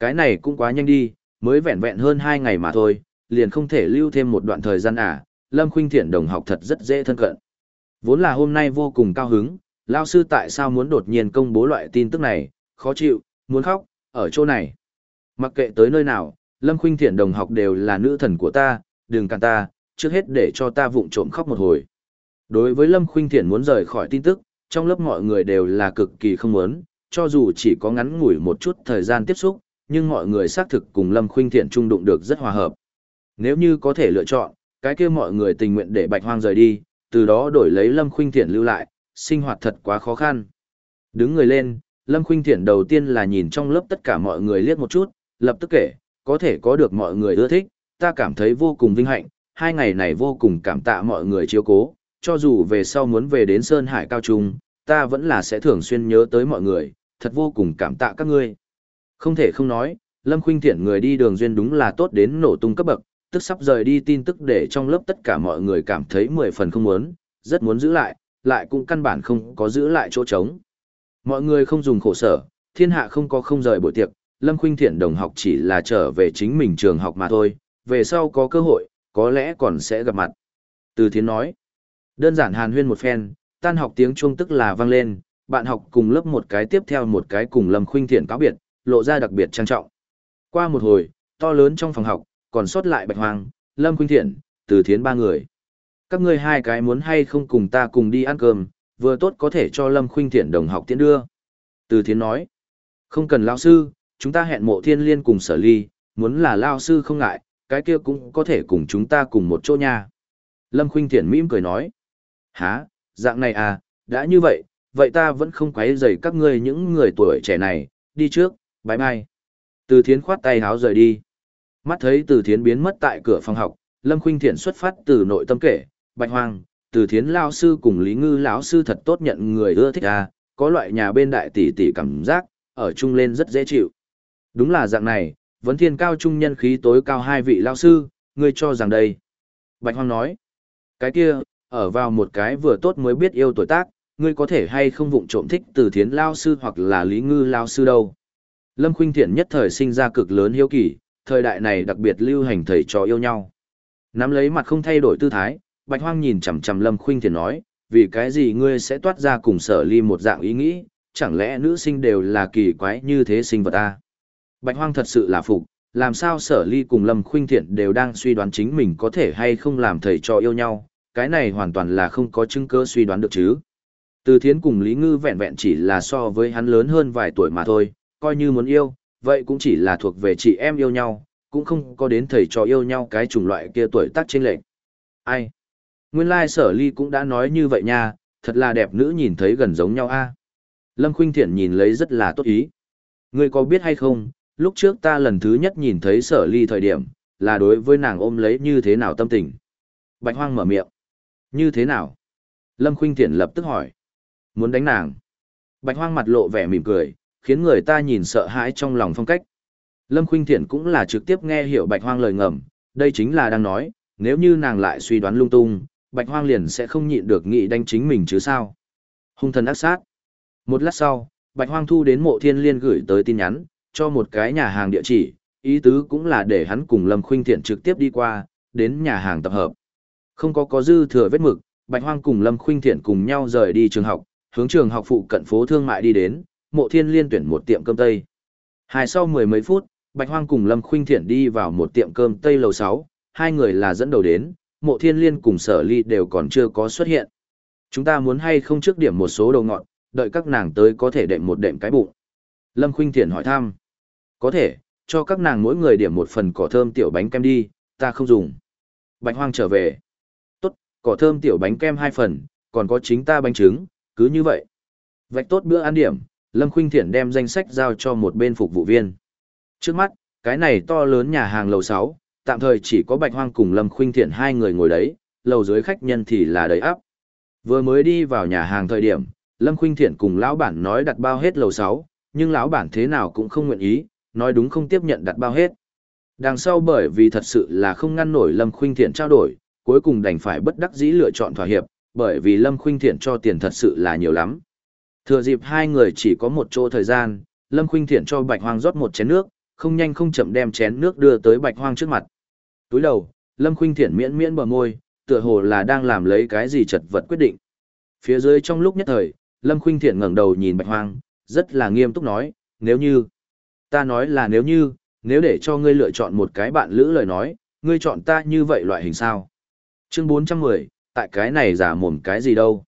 Cái này cũng quá nhanh đi, mới vẹn vẹn hơn hai ngày mà thôi, liền không thể lưu thêm một đoạn thời gian à, Lâm Khuynh Thiện đồng học thật rất dễ thân cận. Vốn là hôm nay vô cùng cao hứng, lao sư tại sao muốn đột nhiên công bố loại tin tức này, khó chịu, muốn khóc, ở chỗ này. Mặc kệ tới nơi nào, Lâm Khuynh Thiện đồng học đều là nữ thần của ta, đừng cản ta, trước hết để cho ta vụng trộm khóc một hồi. Đối với Lâm Khuynh Thiện muốn rời khỏi tin tức, trong lớp mọi người đều là cực kỳ không muốn, cho dù chỉ có ngắn ngủi một chút thời gian tiếp xúc, nhưng mọi người xác thực cùng Lâm Khuynh Thiện trung đụng được rất hòa hợp. Nếu như có thể lựa chọn, cái kia mọi người tình nguyện để Bạch Hoang rời đi, từ đó đổi lấy Lâm Khuynh Thiện lưu lại, sinh hoạt thật quá khó khăn. Đứng người lên, Lâm Khuynh Thiện đầu tiên là nhìn trong lớp tất cả mọi người liếc một chút, lập tức kể, có thể có được mọi người ưa thích, ta cảm thấy vô cùng vinh hạnh, hai ngày này vô cùng cảm tạ mọi người chiếu cố, cho dù về sau muốn về đến Sơn Hải Cao Trung, ta vẫn là sẽ thường xuyên nhớ tới mọi người, thật vô cùng cảm tạ các ngươi. Không thể không nói, Lâm Khuynh Thiện người đi đường duyên đúng là tốt đến nổ tung cấp bậc, tức sắp rời đi tin tức để trong lớp tất cả mọi người cảm thấy mười phần không muốn, rất muốn giữ lại, lại cũng căn bản không có giữ lại chỗ trống. Mọi người không dùng khổ sở, thiên hạ không có không rời buổi tiệc, Lâm Khuynh Thiện đồng học chỉ là trở về chính mình trường học mà thôi, về sau có cơ hội, có lẽ còn sẽ gặp mặt. Từ Thiến nói, đơn giản hàn huyên một phen, tan học tiếng chuông tức là vang lên, bạn học cùng lớp một cái tiếp theo một cái cùng Lâm Khuynh Thiện cáo biệt, lộ ra đặc biệt trang trọng. Qua một hồi, to lớn trong phòng học, còn sót lại Bạch Hoàng, Lâm Khuynh Thiện, Từ Thiến ba người. Các ngươi hai cái muốn hay không cùng ta cùng đi ăn cơm, vừa tốt có thể cho Lâm Khuynh Thiện đồng học tiễn đưa. Từ Thiến nói, không cần lão sư, chúng ta hẹn mộ thiên liên cùng sở ly, muốn là lao sư không ngại, cái kia cũng có thể cùng chúng ta cùng một chỗ nha. Lâm Khuynh Thiện mỉm cười nói, há, dạng này à, đã như vậy, vậy ta vẫn không quấy rầy các ngươi những người tuổi trẻ này, đi trước, bye bye. Từ Thiến khoát tay háo rời đi. Mắt thấy Từ Thiến biến mất tại cửa phòng học, Lâm Khuynh Thiện xuất phát từ nội tâm kể, Bạch Hoang, Từ Thiến lão sư cùng Lý Ngư lão sư thật tốt nhận người ưa thích à, có loại nhà bên đại tỷ tỷ cảm giác, ở chung lên rất dễ chịu. Đúng là dạng này, vấn thiên cao trung nhân khí tối cao hai vị lão sư, ngươi cho rằng đây. Bạch Hoang nói, cái kia, ở vào một cái vừa tốt mới biết yêu tuổi tác, ngươi có thể hay không vụng trộm thích Từ Thiến lão sư hoặc là Lý Ngư lão sư đâu. Lâm Khuynh Thiện nhất thời sinh ra cực lớn hiếu kỳ, thời đại này đặc biệt lưu hành thầy trò yêu nhau. Nắm lấy mặt không thay đổi tư thái, Bạch Hoang nhìn chằm chằm Lâm Khuynh Thiện nói, vì cái gì ngươi sẽ toát ra cùng sở ly một dạng ý nghĩ, chẳng lẽ nữ sinh đều là kỳ quái như thế sinh vật a? Bạch Hoang thật sự là phục, làm sao sở ly cùng Lâm Khuynh Thiện đều đang suy đoán chính mình có thể hay không làm thầy trò yêu nhau, cái này hoàn toàn là không có chứng cứ suy đoán được chứ. Từ Thiến cùng Lý Ngư vẹn vẹn chỉ là so với hắn lớn hơn vài tuổi mà thôi, coi như muốn yêu, vậy cũng chỉ là thuộc về chị em yêu nhau, cũng không có đến thầy trò yêu nhau cái chủng loại kia tuổi tác trên lệnh. Ai? Nguyên lai sở ly cũng đã nói như vậy nha, thật là đẹp nữ nhìn thấy gần giống nhau a. Lâm Khuynh Thiện nhìn lấy rất là tốt ý. Ngươi có biết hay không, lúc trước ta lần thứ nhất nhìn thấy sở ly thời điểm, là đối với nàng ôm lấy như thế nào tâm tình. Bạch Hoang mở miệng. Như thế nào? Lâm Khuynh Thiện lập tức hỏi. Muốn đánh nàng. Bạch Hoang mặt lộ vẻ mỉm cười, khiến người ta nhìn sợ hãi trong lòng phong cách. Lâm Khuynh Thiện cũng là trực tiếp nghe hiểu Bạch Hoang lời ngầm, đây chính là đang nói, nếu như nàng lại suy đoán lung tung, Bạch Hoang liền sẽ không nhịn được nghĩ đánh chính mình chứ sao. Hung thần ác sát. Một lát sau, Bạch Hoang thu đến mộ thiên liên gửi tới tin nhắn, cho một cái nhà hàng địa chỉ, ý tứ cũng là để hắn cùng Lâm Khuynh Thiện trực tiếp đi qua, đến nhà hàng tập hợp. Không có có dư thừa vết mực, Bạch Hoang cùng Lâm Khuynh Thiện cùng nhau rời đi trường học, hướng trường học phụ cận phố thương mại đi đến, mộ thiên liên tuyển một tiệm cơm tây. Hai sau mười mấy phút, Bạch Hoang cùng Lâm Khuynh Thiện đi vào một tiệm cơm tây lầu 6, hai người là dẫn đầu đến, mộ thiên liên cùng sở ly đều còn chưa có xuất hiện. Chúng ta muốn hay không trước điểm một số đồ ngọt, đợi các nàng tới có thể đệm một đệm cái bụng. Lâm Khuynh Thiện hỏi thăm. Có thể, cho các nàng mỗi người điểm một phần cỏ thơm tiểu bánh kem đi, ta không dùng. Bạch Hoang trở về. Cỏ thơm tiểu bánh kem hai phần, còn có chính ta bánh trứng, cứ như vậy. Vạch tốt bữa ăn điểm, Lâm Khuynh Thiện đem danh sách giao cho một bên phục vụ viên. Trước mắt, cái này to lớn nhà hàng lầu 6, tạm thời chỉ có Bạch Hoang cùng Lâm Khuynh Thiện hai người ngồi đấy, lầu dưới khách nhân thì là đầy ắp. Vừa mới đi vào nhà hàng thời điểm, Lâm Khuynh Thiện cùng lão bản nói đặt bao hết lầu 6, nhưng lão bản thế nào cũng không nguyện ý, nói đúng không tiếp nhận đặt bao hết. Đằng sau bởi vì thật sự là không ngăn nổi Lâm Khuynh Thiện trao đổi, cuối cùng đành phải bất đắc dĩ lựa chọn thỏa hiệp, bởi vì Lâm Khuynh Thiện cho tiền thật sự là nhiều lắm. Thừa dịp hai người chỉ có một chỗ thời gian, Lâm Khuynh Thiện cho Bạch Hoang rót một chén nước, không nhanh không chậm đem chén nước đưa tới Bạch Hoang trước mặt. Túi đầu, Lâm Khuynh Thiện miễn miễn bờ môi, tựa hồ là đang làm lấy cái gì chật vật quyết định. Phía dưới trong lúc nhất thời, Lâm Khuynh Thiện ngẩng đầu nhìn Bạch Hoang, rất là nghiêm túc nói, nếu như, ta nói là nếu như, nếu để cho ngươi lựa chọn một cái bạn lữ lời nói, ngươi chọn ta như vậy loại hình sao? Chương 410, tại cái này giả mồm cái gì đâu?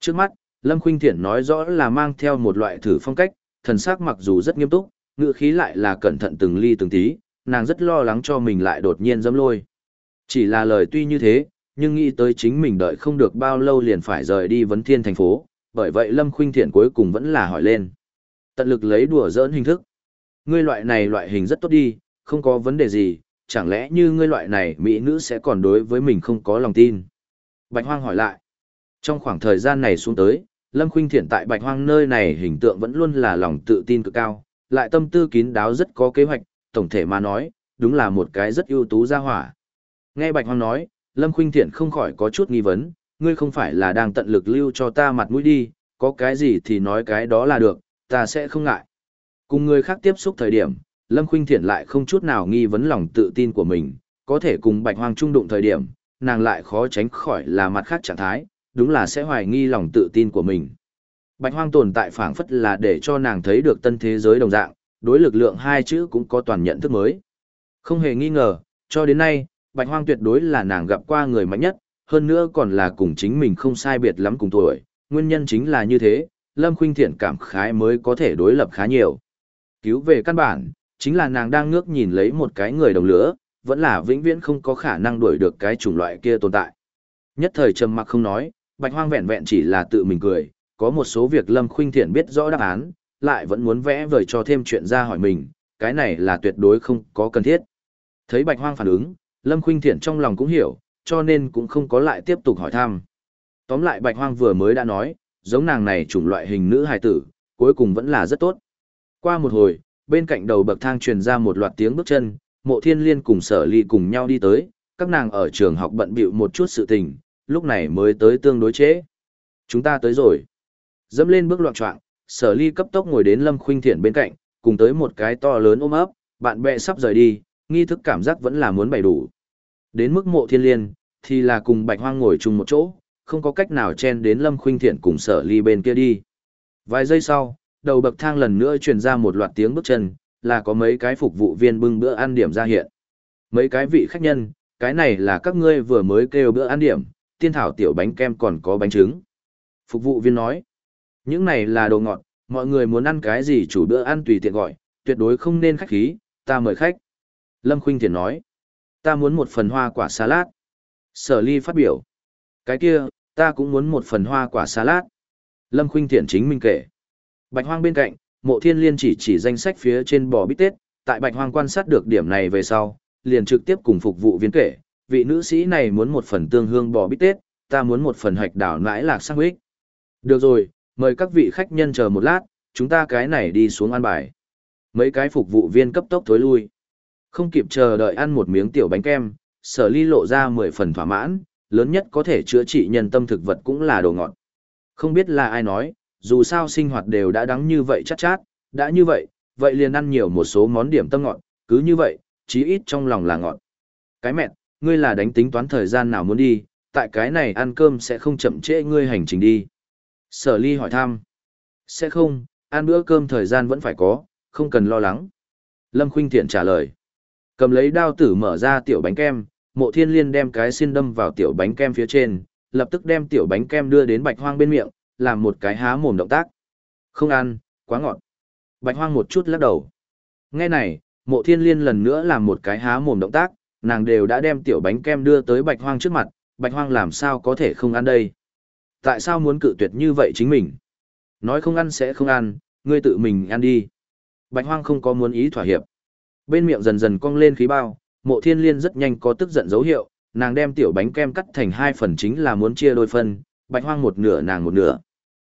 Trước mắt, Lâm Khuynh Thiển nói rõ là mang theo một loại thử phong cách, thần sắc mặc dù rất nghiêm túc, ngữ khí lại là cẩn thận từng ly từng tí, nàng rất lo lắng cho mình lại đột nhiên dẫm lôi. Chỉ là lời tuy như thế, nhưng nghĩ tới chính mình đợi không được bao lâu liền phải rời đi vấn thiên thành phố, bởi vậy Lâm Khuynh Thiện cuối cùng vẫn là hỏi lên. Tận lực lấy đùa giỡn hình thức. Ngươi loại này loại hình rất tốt đi, không có vấn đề gì, chẳng lẽ như ngươi loại này mỹ nữ sẽ còn đối với mình không có lòng tin. Bạch Hoang hỏi lại. Trong khoảng thời gian này xuống tới, Lâm Khuynh Thiện tại Bạch Hoang nơi này hình tượng vẫn luôn là lòng tự tin cực cao, lại tâm tư kín đáo rất có kế hoạch, tổng thể mà nói, đúng là một cái rất ưu tú gia hỏa. Nghe Bạch Hoang nói, Lâm Khuynh Thiện không khỏi có chút nghi vấn, ngươi không phải là đang tận lực lưu cho ta mặt mũi đi, có cái gì thì nói cái đó là được, ta sẽ không ngại. Cùng người khác tiếp xúc thời điểm, Lâm Khuynh Thiện lại không chút nào nghi vấn lòng tự tin của mình, có thể cùng Bạch Hoang trung đụng thời điểm, nàng lại khó tránh khỏi là mặt khác trạng thái, đúng là sẽ hoài nghi lòng tự tin của mình. Bạch Hoang tồn tại phảng phất là để cho nàng thấy được tân thế giới đồng dạng, đối lực lượng hai chữ cũng có toàn nhận thức mới. Không hề nghi ngờ, cho đến nay, Bạch Hoang tuyệt đối là nàng gặp qua người mạnh nhất, hơn nữa còn là cùng chính mình không sai biệt lắm cùng tuổi, nguyên nhân chính là như thế, Lâm Khuynh Thiện cảm khái mới có thể đối lập khá nhiều. Cứu về căn bản, chính là nàng đang ngước nhìn lấy một cái người đồng lửa, vẫn là vĩnh viễn không có khả năng đuổi được cái chủng loại kia tồn tại. Nhất thời trầm mặc không nói, Bạch Hoang vẹn vẹn chỉ là tự mình cười, có một số việc Lâm Khuynh Thiện biết rõ đáp án, lại vẫn muốn vẽ vời cho thêm chuyện ra hỏi mình, cái này là tuyệt đối không có cần thiết. Thấy Bạch Hoang phản ứng, Lâm Khuynh Thiện trong lòng cũng hiểu, cho nên cũng không có lại tiếp tục hỏi thăm. Tóm lại Bạch Hoang vừa mới đã nói, giống nàng này chủng loại hình nữ hài tử, cuối cùng vẫn là rất tốt. Qua một hồi, bên cạnh đầu bậc thang truyền ra một loạt tiếng bước chân, mộ thiên liên cùng sở ly cùng nhau đi tới, các nàng ở trường học bận bịu một chút sự tình, lúc này mới tới tương đối chế. Chúng ta tới rồi. Dẫm lên bước loạn trọng, sở ly cấp tốc ngồi đến lâm khuynh thiện bên cạnh, cùng tới một cái to lớn ôm ấp, bạn bè sắp rời đi, nghi thức cảm giác vẫn là muốn bày đủ. Đến mức mộ thiên liên, thì là cùng bạch hoang ngồi chung một chỗ, không có cách nào chen đến lâm khuynh thiện cùng sở ly bên kia đi. Vài giây sau, đầu bậc thang lần nữa truyền ra một loạt tiếng bước chân, là có mấy cái phục vụ viên bưng bữa ăn điểm ra hiện. Mấy cái vị khách nhân, cái này là các ngươi vừa mới kêu bữa ăn điểm, tiên thảo tiểu bánh kem còn có bánh trứng. Phục vụ viên nói, những này là đồ ngọt, mọi người muốn ăn cái gì chủ bữa ăn tùy tiện gọi, tuyệt đối không nên khách khí, ta mời khách. Lâm Khuynh Thiền nói, ta muốn một phần hoa quả salad. Sở ly phát biểu, cái kia, ta cũng muốn một phần hoa quả salad. Lâm Khuynh Thiện chính minh kể. Bạch Hoang bên cạnh, Mộ Thiên Liên chỉ chỉ danh sách phía trên bò bít tết, tại Bạch Hoang quan sát được điểm này về sau, liền trực tiếp cùng phục vụ viên kể, vị nữ sĩ này muốn một phần tương hương bò bít tết, ta muốn một phần hạch đảo nãi lạc sang huyết. Được rồi, mời các vị khách nhân chờ một lát, chúng ta cái này đi xuống ăn bài. Mấy cái phục vụ viên cấp tốc thối lui. Không kịp chờ đợi ăn một miếng tiểu bánh kem, sở ly lộ ra mười phần thỏa mãn, lớn nhất có thể chữa trị nhân tâm thực vật cũng là đồ ngọt. Không biết là ai nói, dù sao sinh hoạt đều đã đắng như vậy chát chát, đã như vậy, vậy liền ăn nhiều một số món điểm tâm ngọt, cứ như vậy, chí ít trong lòng là ngọt. Cái mẹ, ngươi là đánh tính toán thời gian nào muốn đi, tại cái này ăn cơm sẽ không chậm trễ ngươi hành trình đi. Sở ly hỏi thăm. Sẽ không, ăn bữa cơm thời gian vẫn phải có, không cần lo lắng. Lâm Khuynh Thiện trả lời. Cầm lấy đao tử mở ra tiểu bánh kem, mộ thiên liên đem cái xin đâm vào tiểu bánh kem phía trên, lập tức đem tiểu bánh kem đưa đến bạch hoang bên miệng, làm một cái há mồm động tác. Không ăn, quá ngọt. Bạch hoang một chút lắc đầu. Nghe này, mộ thiên liên lần nữa làm một cái há mồm động tác, nàng đều đã đem tiểu bánh kem đưa tới bạch hoang trước mặt, bạch hoang làm sao có thể không ăn đây. Tại sao muốn cự tuyệt như vậy chính mình? Nói không ăn sẽ không ăn, ngươi tự mình ăn đi. Bạch hoang không có muốn ý thỏa hiệp. Bên miệng dần dần cong lên khí bao, mộ thiên liên rất nhanh có tức giận dấu hiệu, nàng đem tiểu bánh kem cắt thành hai phần chính là muốn chia đôi phân, bạch hoang một nửa nàng một nửa.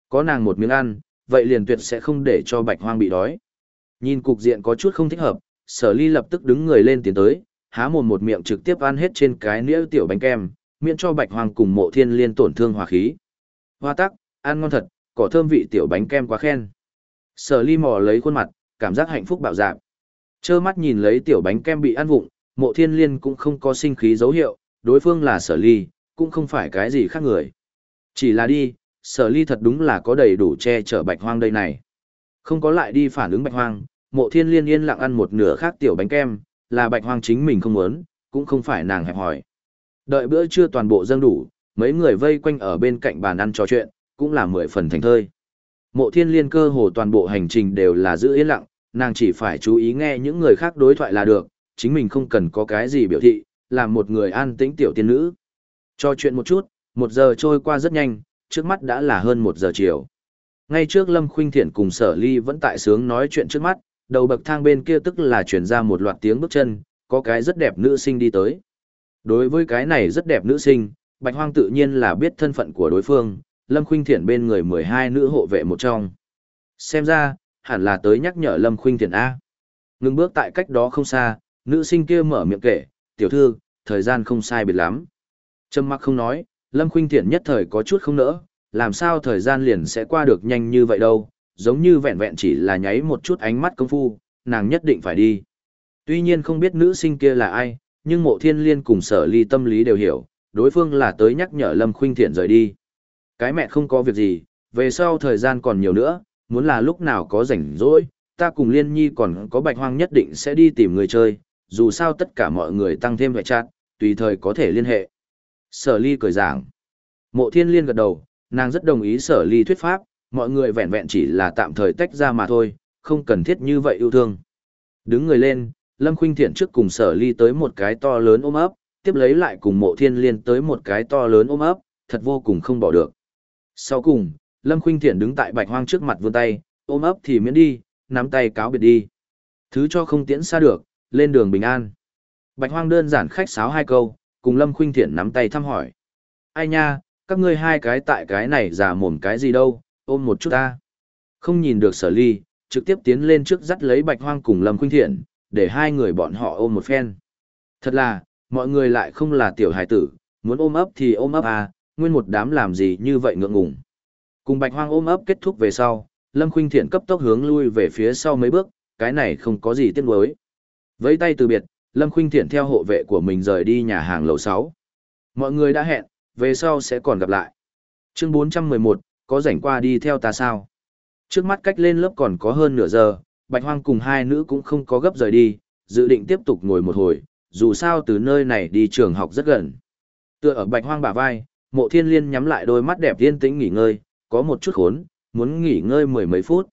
Có nàng một miếng ăn, vậy liền tuyệt sẽ không để cho bạch hoang bị đói. Nhìn cục diện có chút không thích hợp, sở ly lập tức đứng người lên tiến tới, há mồm một miệng trực tiếp ăn hết trên cái nĩa tiểu bánh kem, miễn cho bạch hoang cùng mộ thiên liên tổn thương hòa khí. Hoa tắc, ăn ngon thật, cỏ thơm vị tiểu bánh kem quá khen. Sở ly mò lấy khuôn mặt, cảm giác hạnh phúc bạo dạng. Chơ mắt nhìn lấy tiểu bánh kem bị ăn vụng, mộ thiên liên cũng không có sinh khí dấu hiệu, đối phương là sở ly, cũng không phải cái gì khác người. Chỉ là đi, sở ly thật đúng là có đầy đủ che chở bạch hoang đây này. Không có lại đi phản ứng bạch hoang, mộ thiên liên yên lặng ăn một nửa khác tiểu bánh kem, là bạch hoang chính mình không muốn, cũng không phải nàng hẹp hỏi. Đợi bữa trưa toàn bộ dâng đủ, mấy người vây quanh ở bên cạnh bàn ăn trò chuyện, cũng là mười phần thành thơi. Mộ thiên liên cơ hồ toàn bộ hành trình đều là giữ yên lặng, nàng chỉ phải chú ý nghe những người khác đối thoại là được, chính mình không cần có cái gì biểu thị, làm một người an tĩnh tiểu tiên nữ. Cho chuyện một chút, một giờ trôi qua rất nhanh, trước mắt đã là hơn một giờ chiều. Ngay trước Lâm Khuynh Thiện cùng Sở Ly vẫn tại sướng nói chuyện trước mắt, đầu bậc thang bên kia tức là chuyển ra một loạt tiếng bước chân, có cái rất đẹp nữ sinh đi tới. Đối với cái này rất đẹp nữ sinh, Bạch Hoang tự nhiên là biết thân phận của đối phương, Lâm Khuynh Thiện bên người 12 nữ hộ vệ một trong. Xem ra, hẳn là tới nhắc nhở Lâm Khuynh Thiện A. Ngưng bước tại cách đó không xa, nữ sinh kia mở miệng kể, tiểu thư, thời gian không sai biệt lắm. Trâm mặc không nói, Lâm Khuynh Thiện nhất thời có chút không nỡ, làm sao thời gian liền sẽ qua được nhanh như vậy đâu, giống như vẹn vẹn chỉ là nháy một chút ánh mắt công phu, nàng nhất định phải đi. Tuy nhiên không biết nữ sinh kia là ai, nhưng mộ thiên liên cùng sở ly tâm lý đều hiểu, đối phương là tới nhắc nhở Lâm Khuynh Thiện rời đi. Cái mẹ không có việc gì, về sau thời gian còn nhiều nữa, muốn là lúc nào có rảnh rỗi, ta cùng Liên Nhi còn có bạch hoang nhất định sẽ đi tìm người chơi, dù sao tất cả mọi người tăng thêm hệ chat, tùy thời có thể liên hệ. Sở ly cười giảng. Mộ thiên liên gật đầu, nàng rất đồng ý sở ly thuyết pháp, mọi người vẹn vẹn chỉ là tạm thời tách ra mà thôi, không cần thiết như vậy yêu thương. Đứng người lên, Lâm Khuynh Thiện trước cùng sở ly tới một cái to lớn ôm ấp, tiếp lấy lại cùng mộ thiên liên tới một cái to lớn ôm ấp, thật vô cùng không bỏ được. Sau cùng, Lâm Khuynh Thiện đứng tại bạch hoang trước mặt vươn tay, ôm ấp thì miễn đi, nắm tay cáo biệt đi. Thứ cho không tiễn xa được, lên đường bình an. Bạch hoang đơn giản khách sáo hai câu, cùng Lâm Khuynh Thiện nắm tay thăm hỏi. Ai nha, các ngươi hai cái tại cái này giả mồm cái gì đâu, ôm một chút ta. Không nhìn được sở ly, trực tiếp tiến lên trước dắt lấy bạch hoang cùng Lâm Khuynh Thiện, để hai người bọn họ ôm một phen. Thật là, mọi người lại không là tiểu hài tử, muốn ôm ấp thì ôm ấp à, nguyên một đám làm gì như vậy ngượng ngùng. Cùng bạch hoang ôm ấp kết thúc về sau, Lâm Khuynh Thiện cấp tốc hướng lui về phía sau mấy bước, cái này không có gì tiếc nuối. vẫy tay từ biệt, Lâm Khuynh Thiện theo hộ vệ của mình rời đi nhà hàng lầu 6. Mọi người đã hẹn, về sau sẽ còn gặp lại. Chương 411, có rảnh qua đi theo ta sao? Trước mắt cách lên lớp còn có hơn nửa giờ, Bạch Hoang cùng hai nữ cũng không có gấp rời đi, dự định tiếp tục ngồi một hồi, dù sao từ nơi này đi trường học rất gần. Tựa ở Bạch Hoang bả vai, Mộ Thiên Liên nhắm lại đôi mắt đẹp yên tĩnh nghỉ ngơi, có một chút khốn, muốn nghỉ ngơi mười mấy phút.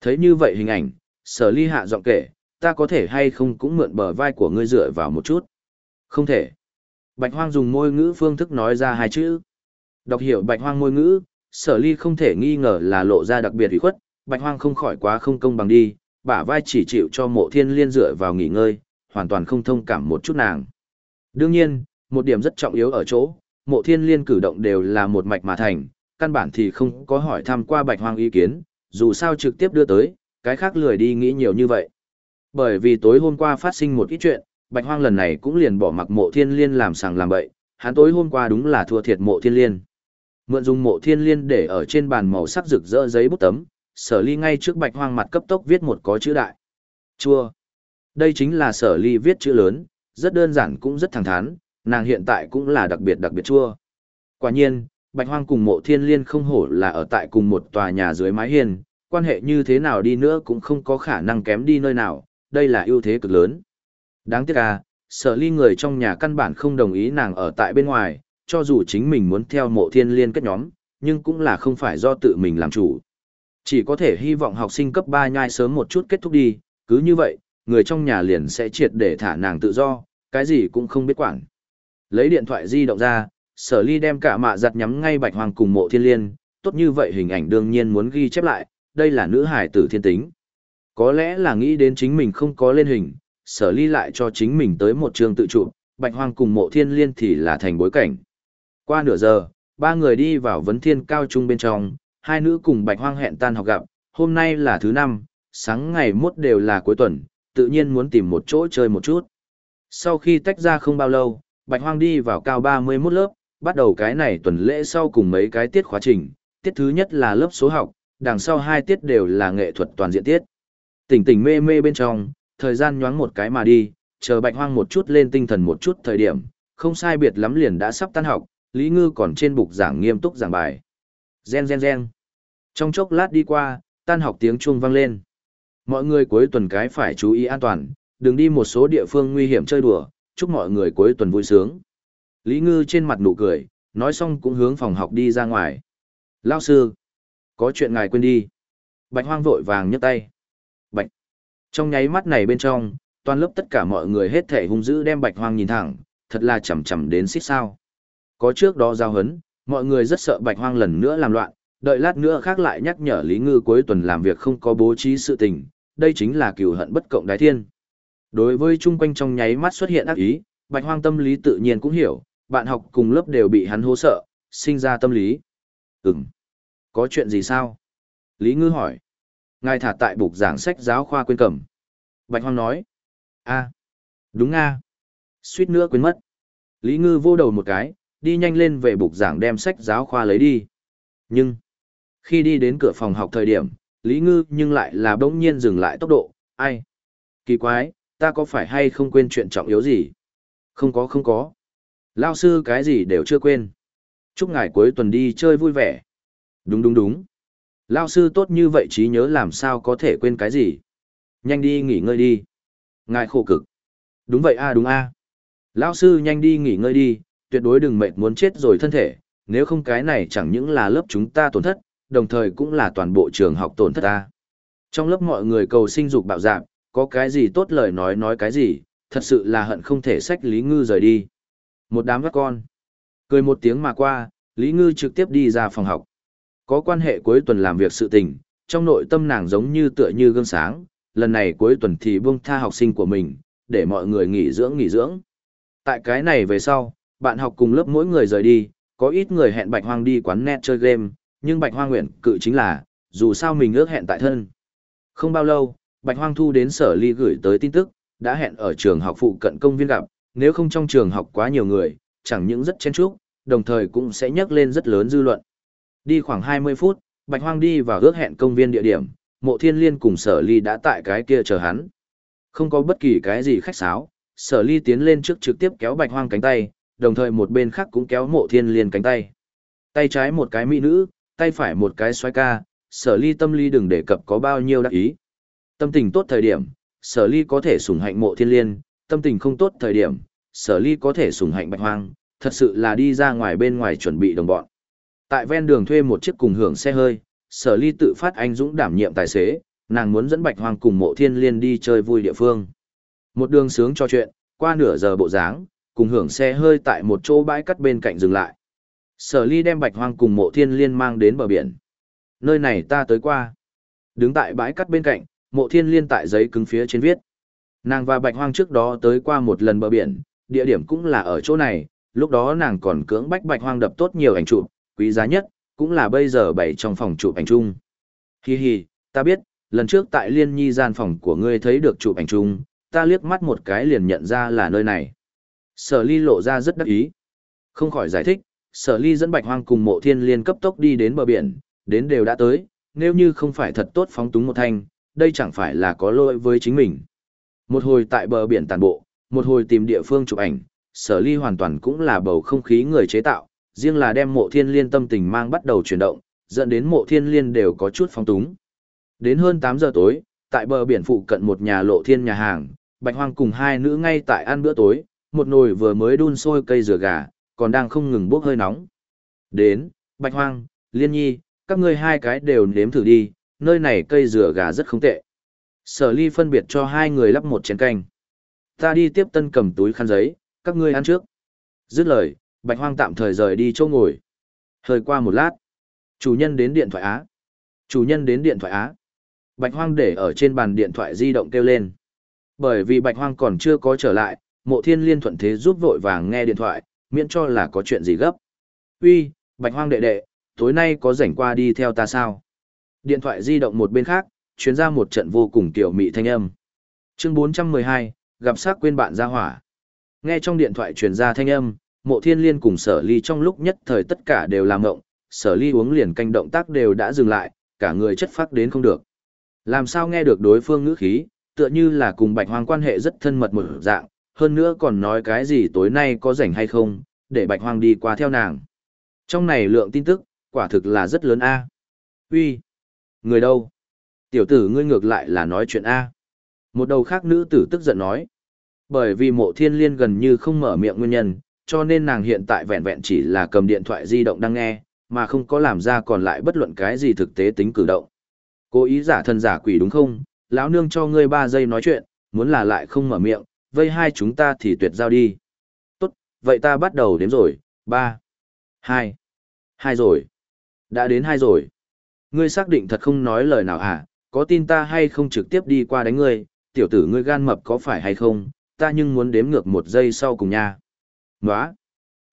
Thấy như vậy hình ảnh, Sở Ly hạ giọng kể, ta có thể hay không cũng mượn bờ vai của ngươi dựa vào một chút. Không thể. Bạch Hoang dùng môi ngữ phương thức nói ra hai chữ. Đọc hiểu Bạch Hoang môi ngữ, Sở Ly không thể nghi ngờ là lộ ra đặc biệt ủy khuất, Bạch Hoang không khỏi quá không công bằng đi, bả vai chỉ chịu cho Mộ Thiên Liên dựa vào nghỉ ngơi, hoàn toàn không thông cảm một chút nàng. Đương nhiên, một điểm rất trọng yếu ở chỗ, Mộ Thiên Liên cử động đều là một mạch mà thành, căn bản thì không có hỏi thăm qua Bạch Hoang ý kiến, dù sao trực tiếp đưa tới, cái khác lười đi nghĩ nhiều như vậy. Bởi vì tối hôm qua phát sinh một ít chuyện, Bạch Hoang lần này cũng liền bỏ mặc mộ thiên liên làm sàng làm bậy, hắn tối hôm qua đúng là thua thiệt mộ thiên liên. Mượn dùng mộ thiên liên để ở trên bàn màu sắc rực rỡ giấy bút tấm, sở ly ngay trước Bạch Hoang mặt cấp tốc viết một có chữ đại. Chua. Đây chính là sở ly viết chữ lớn, rất đơn giản cũng rất thẳng thắn, nàng hiện tại cũng là đặc biệt đặc biệt chua. Quả nhiên, Bạch Hoang cùng mộ thiên liên không hổ là ở tại cùng một tòa nhà dưới mái hiên, quan hệ như thế nào đi nữa cũng không có khả năng kém đi nơi nào, đây là ưu thế cực lớn. Đáng tiếc à, sở ly người trong nhà căn bản không đồng ý nàng ở tại bên ngoài, cho dù chính mình muốn theo mộ thiên liên kết nhóm, nhưng cũng là không phải do tự mình làm chủ. Chỉ có thể hy vọng học sinh cấp 3 nhai sớm một chút kết thúc đi, cứ như vậy, người trong nhà liền sẽ triệt để thả nàng tự do, cái gì cũng không biết quản. Lấy điện thoại di động ra, sở ly đem cả mạ giặt nhắm ngay bạch hoàng cùng mộ thiên liên, tốt như vậy hình ảnh đương nhiên muốn ghi chép lại, đây là nữ hải tử thiên tính. Có lẽ là nghĩ đến chính mình không có lên hình, sở ly lại cho chính mình tới một trường tự trụ, bạch hoang cùng mộ thiên liên thì là thành bối cảnh. Qua nửa giờ, ba người đi vào vấn thiên cao trung bên trong, hai nữ cùng bạch hoang hẹn tan học gặp, hôm nay là thứ năm, sáng ngày mốt đều là cuối tuần, tự nhiên muốn tìm một chỗ chơi một chút. Sau khi tách ra không bao lâu, bạch hoang đi vào cao 31 lớp, bắt đầu cái này tuần lễ sau cùng mấy cái tiết khóa trình, tiết thứ nhất là lớp số học, đằng sau hai tiết đều là nghệ thuật toàn diện tiết. Tỉnh tỉnh mê mê bên trong, thời gian nhoáng một cái mà đi, chờ bạch hoang một chút lên tinh thần một chút thời điểm, không sai biệt lắm liền đã sắp tan học, Lý Ngư còn trên bục giảng nghiêm túc giảng bài. Gen gen gen. Trong chốc lát đi qua, tan học tiếng chuông vang lên. Mọi người cuối tuần cái phải chú ý an toàn, đừng đi một số địa phương nguy hiểm chơi đùa, chúc mọi người cuối tuần vui sướng. Lý Ngư trên mặt nụ cười, nói xong cũng hướng phòng học đi ra ngoài. Lao sư, có chuyện ngài quên đi. Bạch hoang vội vàng nhấc tay. Trong nháy mắt này bên trong, toàn lớp tất cả mọi người hết thể hung dữ đem bạch hoang nhìn thẳng, thật là chầm chầm đến xích sao. Có trước đó giao hấn, mọi người rất sợ bạch hoang lần nữa làm loạn, đợi lát nữa khác lại nhắc nhở Lý Ngư cuối tuần làm việc không có bố trí sự tình, đây chính là cừu hận bất cộng đái thiên. Đối với chung quanh trong nháy mắt xuất hiện ác ý, bạch hoang tâm lý tự nhiên cũng hiểu, bạn học cùng lớp đều bị hắn hố sợ, sinh ra tâm lý. Ừm. Có chuyện gì sao? Lý Ngư hỏi. Ngài thả tại bục giảng sách giáo khoa quên cầm. Bạch Hoang nói. a đúng nga. Suýt nữa quên mất. Lý Ngư vô đầu một cái, đi nhanh lên về bục giảng đem sách giáo khoa lấy đi. Nhưng, khi đi đến cửa phòng học thời điểm, Lý Ngư nhưng lại là bỗng nhiên dừng lại tốc độ, ai? Kỳ quái, ta có phải hay không quên chuyện trọng yếu gì? Không có không có. Lao sư cái gì đều chưa quên. Chúc ngài cuối tuần đi chơi vui vẻ. Đúng đúng đúng. Lao sư tốt như vậy trí nhớ làm sao có thể quên cái gì. Nhanh đi nghỉ ngơi đi. Ngài khổ cực. Đúng vậy a đúng a. À. Lao sư nhanh đi nghỉ ngơi đi, tuyệt đối đừng mệt muốn chết rồi thân thể, nếu không cái này chẳng những là lớp chúng ta tổn thất, đồng thời cũng là toàn bộ trường học tổn thất ta. Trong lớp mọi người cầu sinh dục bạo dạp, có cái gì tốt lời nói nói cái gì, thật sự là hận không thể sách Lý Ngư rời đi. Một đám các con. Cười một tiếng mà qua, Lý Ngư trực tiếp đi ra phòng học. Có quan hệ cuối tuần làm việc sự tình, trong nội tâm nàng giống như tựa như gương sáng, lần này cuối tuần thì buông tha học sinh của mình, để mọi người nghỉ dưỡng nghỉ dưỡng. Tại cái này về sau, bạn học cùng lớp mỗi người rời đi, có ít người hẹn Bạch Hoang đi quán net chơi game, nhưng Bạch Hoang nguyện cự chính là, dù sao mình ước hẹn tại thân. Không bao lâu, Bạch Hoang thu đến sở ly gửi tới tin tức, đã hẹn ở trường học phụ cận công viên gặp, nếu không trong trường học quá nhiều người, chẳng những rất chen chúc, đồng thời cũng sẽ nhắc lên rất lớn dư luận. Đi khoảng 20 phút, Bạch Hoang đi vào ước hẹn công viên địa điểm, mộ thiên liên cùng sở ly đã tại cái kia chờ hắn. Không có bất kỳ cái gì khách sáo, sở ly tiến lên trước trực tiếp kéo Bạch Hoang cánh tay, đồng thời một bên khác cũng kéo mộ thiên liên cánh tay. Tay trái một cái mỹ nữ, tay phải một cái xoay ca, sở ly tâm ly đừng đề cập có bao nhiêu đắc ý. Tâm tình tốt thời điểm, sở ly có thể sủng hạnh mộ thiên liên, tâm tình không tốt thời điểm, sở ly có thể sủng hạnh bạch hoang, thật sự là đi ra ngoài bên ngoài chuẩn bị đồng bọn. Tại ven đường thuê một chiếc cùng hưởng xe hơi, sở ly tự phát anh dũng đảm nhiệm tài xế, nàng muốn dẫn bạch hoang cùng mộ thiên liên đi chơi vui địa phương. Một đường sướng cho chuyện, qua nửa giờ bộ dáng, cùng hưởng xe hơi tại một chỗ bãi cắt bên cạnh dừng lại. Sở ly đem bạch hoang cùng mộ thiên liên mang đến bờ biển. Nơi này ta tới qua. Đứng tại bãi cắt bên cạnh, mộ thiên liên tại giấy cứng phía trên viết. Nàng và bạch hoang trước đó tới qua một lần bờ biển, địa điểm cũng là ở chỗ này, lúc đó nàng còn cưỡng bách bạch hoang đập tốt nhiều ảnh chụp, quý giá nhất, cũng là bây giờ bày trong phòng chụp ảnh chung. Hi hi, ta biết, lần trước tại liên nhi gian phòng của ngươi thấy được chụp ảnh chung, ta liếc mắt một cái liền nhận ra là nơi này. Sở ly lộ ra rất đắc ý. Không khỏi giải thích, sở ly dẫn bạch hoang cùng mộ thiên liên cấp tốc đi đến bờ biển, đến đều đã tới, nếu như không phải thật tốt phóng túng một thanh, đây chẳng phải là có lỗi với chính mình. Một hồi tại bờ biển tàn bộ, một hồi tìm địa phương chụp ảnh, sở ly hoàn toàn cũng là bầu không khí người chế tạo, riêng là đem mộ thiên liên tâm tình mang bắt đầu chuyển động, dẫn đến mộ thiên liên đều có chút phong túng. Đến hơn 8 giờ tối, tại bờ biển phụ cận một nhà lộ thiên nhà hàng, bạch hoang cùng hai nữ ngay tại ăn bữa tối, một nồi vừa mới đun sôi cây rửa gà, còn đang không ngừng bốc hơi nóng. Đến, bạch hoang, liên nhi, các ngươi hai cái đều nếm thử đi, nơi này cây rửa gà rất không tệ. Sở ly phân biệt cho hai người lắp một chén canh. Ta đi tiếp tân cầm túi khăn giấy, các ngươi ăn trước. Dứt lời, bạch hoang tạm thời rời đi chỗ ngồi. Hơi qua một lát. Chủ nhân đến điện thoại Á. Chủ nhân đến điện thoại Á. Bạch hoang để ở trên bàn điện thoại di động kêu lên. Bởi vì bạch hoang còn chưa có trở lại, mộ thiên liên thuận thế giúp vội vàng nghe điện thoại, miễn cho là có chuyện gì gấp. Uy, bạch hoang đệ đệ, tối nay có rảnh qua đi theo ta sao? Điện thoại di động một bên khác, chuyến ra một trận vô cùng tiểu mị thanh âm. Chương 412, gặp sát quên bạn ra hỏa. Nghe trong điện thoại truyền ra thanh âm, mộ thiên liên cùng sở ly trong lúc nhất thời tất cả đều làm ngộng, sở ly uống liền canh động tác đều đã dừng lại, cả người chất phát đến không được. Làm sao nghe được đối phương ngữ khí, tựa như là cùng bạch hoang quan hệ rất thân mật một dạng, hơn nữa còn nói cái gì tối nay có rảnh hay không, để bạch hoang đi qua theo nàng. Trong này lượng tin tức, quả thực là rất lớn a. Uy, người đâu? Tiểu tử ngươi ngược lại là nói chuyện a. Một đầu khác nữ tử tức giận nói. Bởi vì mộ thiên liên gần như không mở miệng nguyên nhân, cho nên nàng hiện tại vẹn vẹn chỉ là cầm điện thoại di động đang nghe, mà không có làm ra còn lại bất luận cái gì thực tế tính cử động. Cố ý giả thân giả quỷ đúng không? Lão nương cho ngươi ba giây nói chuyện, muốn là lại không mở miệng, vây hai chúng ta thì tuyệt giao đi. Tốt, vậy ta bắt đầu đếm rồi, ba, hai, hai rồi, đã đến hai rồi. Ngươi xác định thật không nói lời nào à, có tin ta hay không trực tiếp đi qua đánh ngươi, tiểu tử ngươi gan mập có phải hay không, ta nhưng muốn đếm ngược một giây sau cùng nha. Nóa,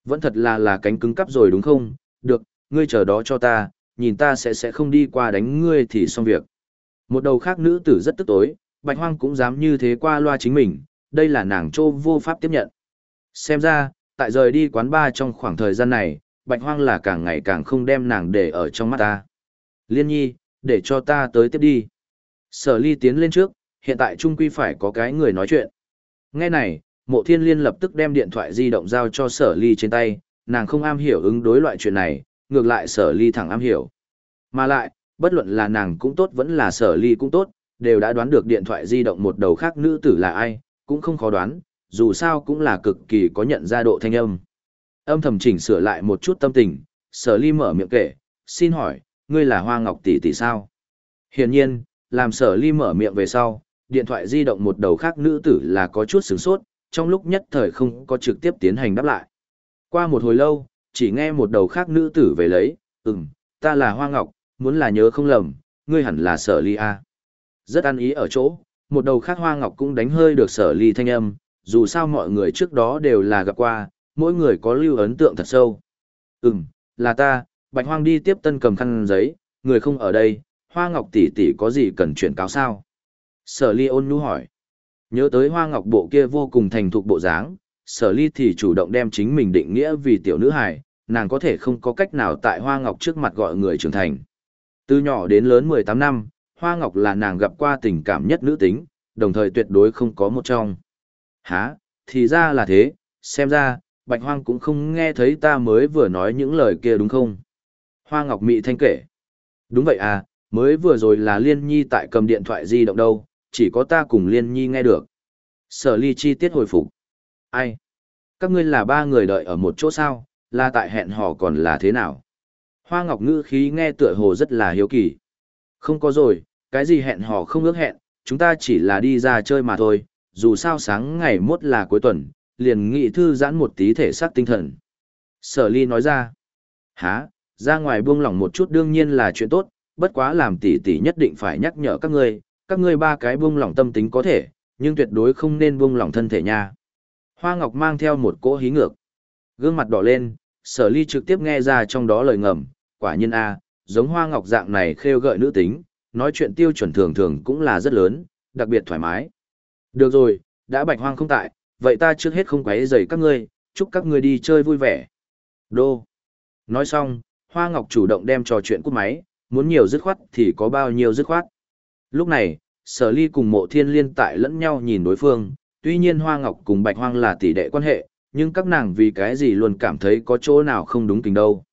vẫn thật là là cánh cứng cắp rồi đúng không, được, ngươi chờ đó cho ta, nhìn ta sẽ sẽ không đi qua đánh ngươi thì xong việc. Một đầu khác nữ tử rất tức tối, bạch hoang cũng dám như thế qua loa chính mình, đây là nàng trô vô pháp tiếp nhận. Xem ra, tại rời đi quán bar trong khoảng thời gian này, bạch hoang là càng ngày càng không đem nàng để ở trong mắt ta. Liên nhi, để cho ta tới tiếp đi. Sở ly tiến lên trước, hiện tại trung quy phải có cái người nói chuyện. Nghe này, mộ thiên liên lập tức đem điện thoại di động giao cho sở ly trên tay, nàng không am hiểu ứng đối loại chuyện này, ngược lại sở ly thẳng am hiểu. Mà lại, bất luận là nàng cũng tốt vẫn là sở ly cũng tốt, đều đã đoán được điện thoại di động một đầu khác nữ tử là ai, cũng không khó đoán, dù sao cũng là cực kỳ có nhận ra độ thanh âm. Âm thầm chỉnh sửa lại một chút tâm tình, sở ly mở miệng kể, xin hỏi, ngươi là hoa ngọc tỷ tỷ sao? Hiển nhiên, làm sở ly mở miệng về sau, điện thoại di động một đầu khác nữ tử là có chút sửng sốt, trong lúc nhất thời không có trực tiếp tiến hành đáp lại. Qua một hồi lâu, chỉ nghe một đầu khác nữ tử về lấy, ừm, ta là Hoa Ngọc, muốn là nhớ không lầm, ngươi hẳn là sở ly A. Rất ăn ý ở chỗ, một đầu khác Hoa Ngọc cũng đánh hơi được sở ly thanh âm, dù sao mọi người trước đó đều là gặp qua, mỗi người có lưu ấn tượng thật sâu. Ừm, là ta, Bạch Hoang đi tiếp tân cầm khăn giấy, người không ở đây, Hoa Ngọc tỷ tỷ có gì cần chuyển cáo sao? Sở ly ôn nhu hỏi. Nhớ tới Hoa Ngọc bộ kia vô cùng thành thục bộ dáng, sở ly thì chủ động đem chính mình định nghĩa vì tiểu nữ hài, nàng có thể không có cách nào tại Hoa Ngọc trước mặt gọi người trưởng thành. Từ nhỏ đến lớn 18 năm, Hoa Ngọc là nàng gặp qua tình cảm nhất nữ tính, đồng thời tuyệt đối không có một trong. Hả, thì ra là thế, xem ra, Bạch Hoang cũng không nghe thấy ta mới vừa nói những lời kia đúng không? Hoa Ngọc Mị thanh kể. Đúng vậy à, mới vừa rồi là Liên Nhi tại cầm điện thoại di động đâu, chỉ có ta cùng Liên Nhi nghe được. Sở ly chi tiết hồi phục. Ai? Các ngươi là ba người đợi ở một chỗ sao, là tại hẹn hò còn là thế nào? Hoa Ngọc ngữ khí nghe tựa hồ rất là hiếu kỳ. Không có rồi, cái gì hẹn hò không ước hẹn, chúng ta chỉ là đi ra chơi mà thôi, dù sao sáng ngày mốt là cuối tuần, liền nghị thư giãn một tí thể xác tinh thần. Sở ly nói ra, há, ra ngoài buông lỏng một chút đương nhiên là chuyện tốt, bất quá làm tỷ tỷ nhất định phải nhắc nhở các ngươi, các ngươi ba cái buông lỏng tâm tính có thể, nhưng tuyệt đối không nên buông lỏng thân thể nha. Hoa Ngọc mang theo một cỗ hí ngược. Gương mặt đỏ lên, sở ly trực tiếp nghe ra trong đó lời ngầm, quả nhiên a giống Hoa Ngọc dạng này khêu gợi nữ tính, nói chuyện tiêu chuẩn thường thường cũng là rất lớn, đặc biệt thoải mái. Được rồi, đã bạch hoang không tại, vậy ta trước hết không quấy rầy các ngươi, chúc các ngươi đi chơi vui vẻ. Đô. Nói xong, Hoa Ngọc chủ động đem trò chuyện cút máy, muốn nhiều dứt khoát thì có bao nhiêu dứt khoát. Lúc này, Sở Ly cùng Mộ Thiên Liên tại lẫn nhau nhìn đối phương, tuy nhiên Hoa Ngọc cùng Bạch Hoang là tỷ đệ quan hệ, nhưng các nàng vì cái gì luôn cảm thấy có chỗ nào không đúng tình đâu.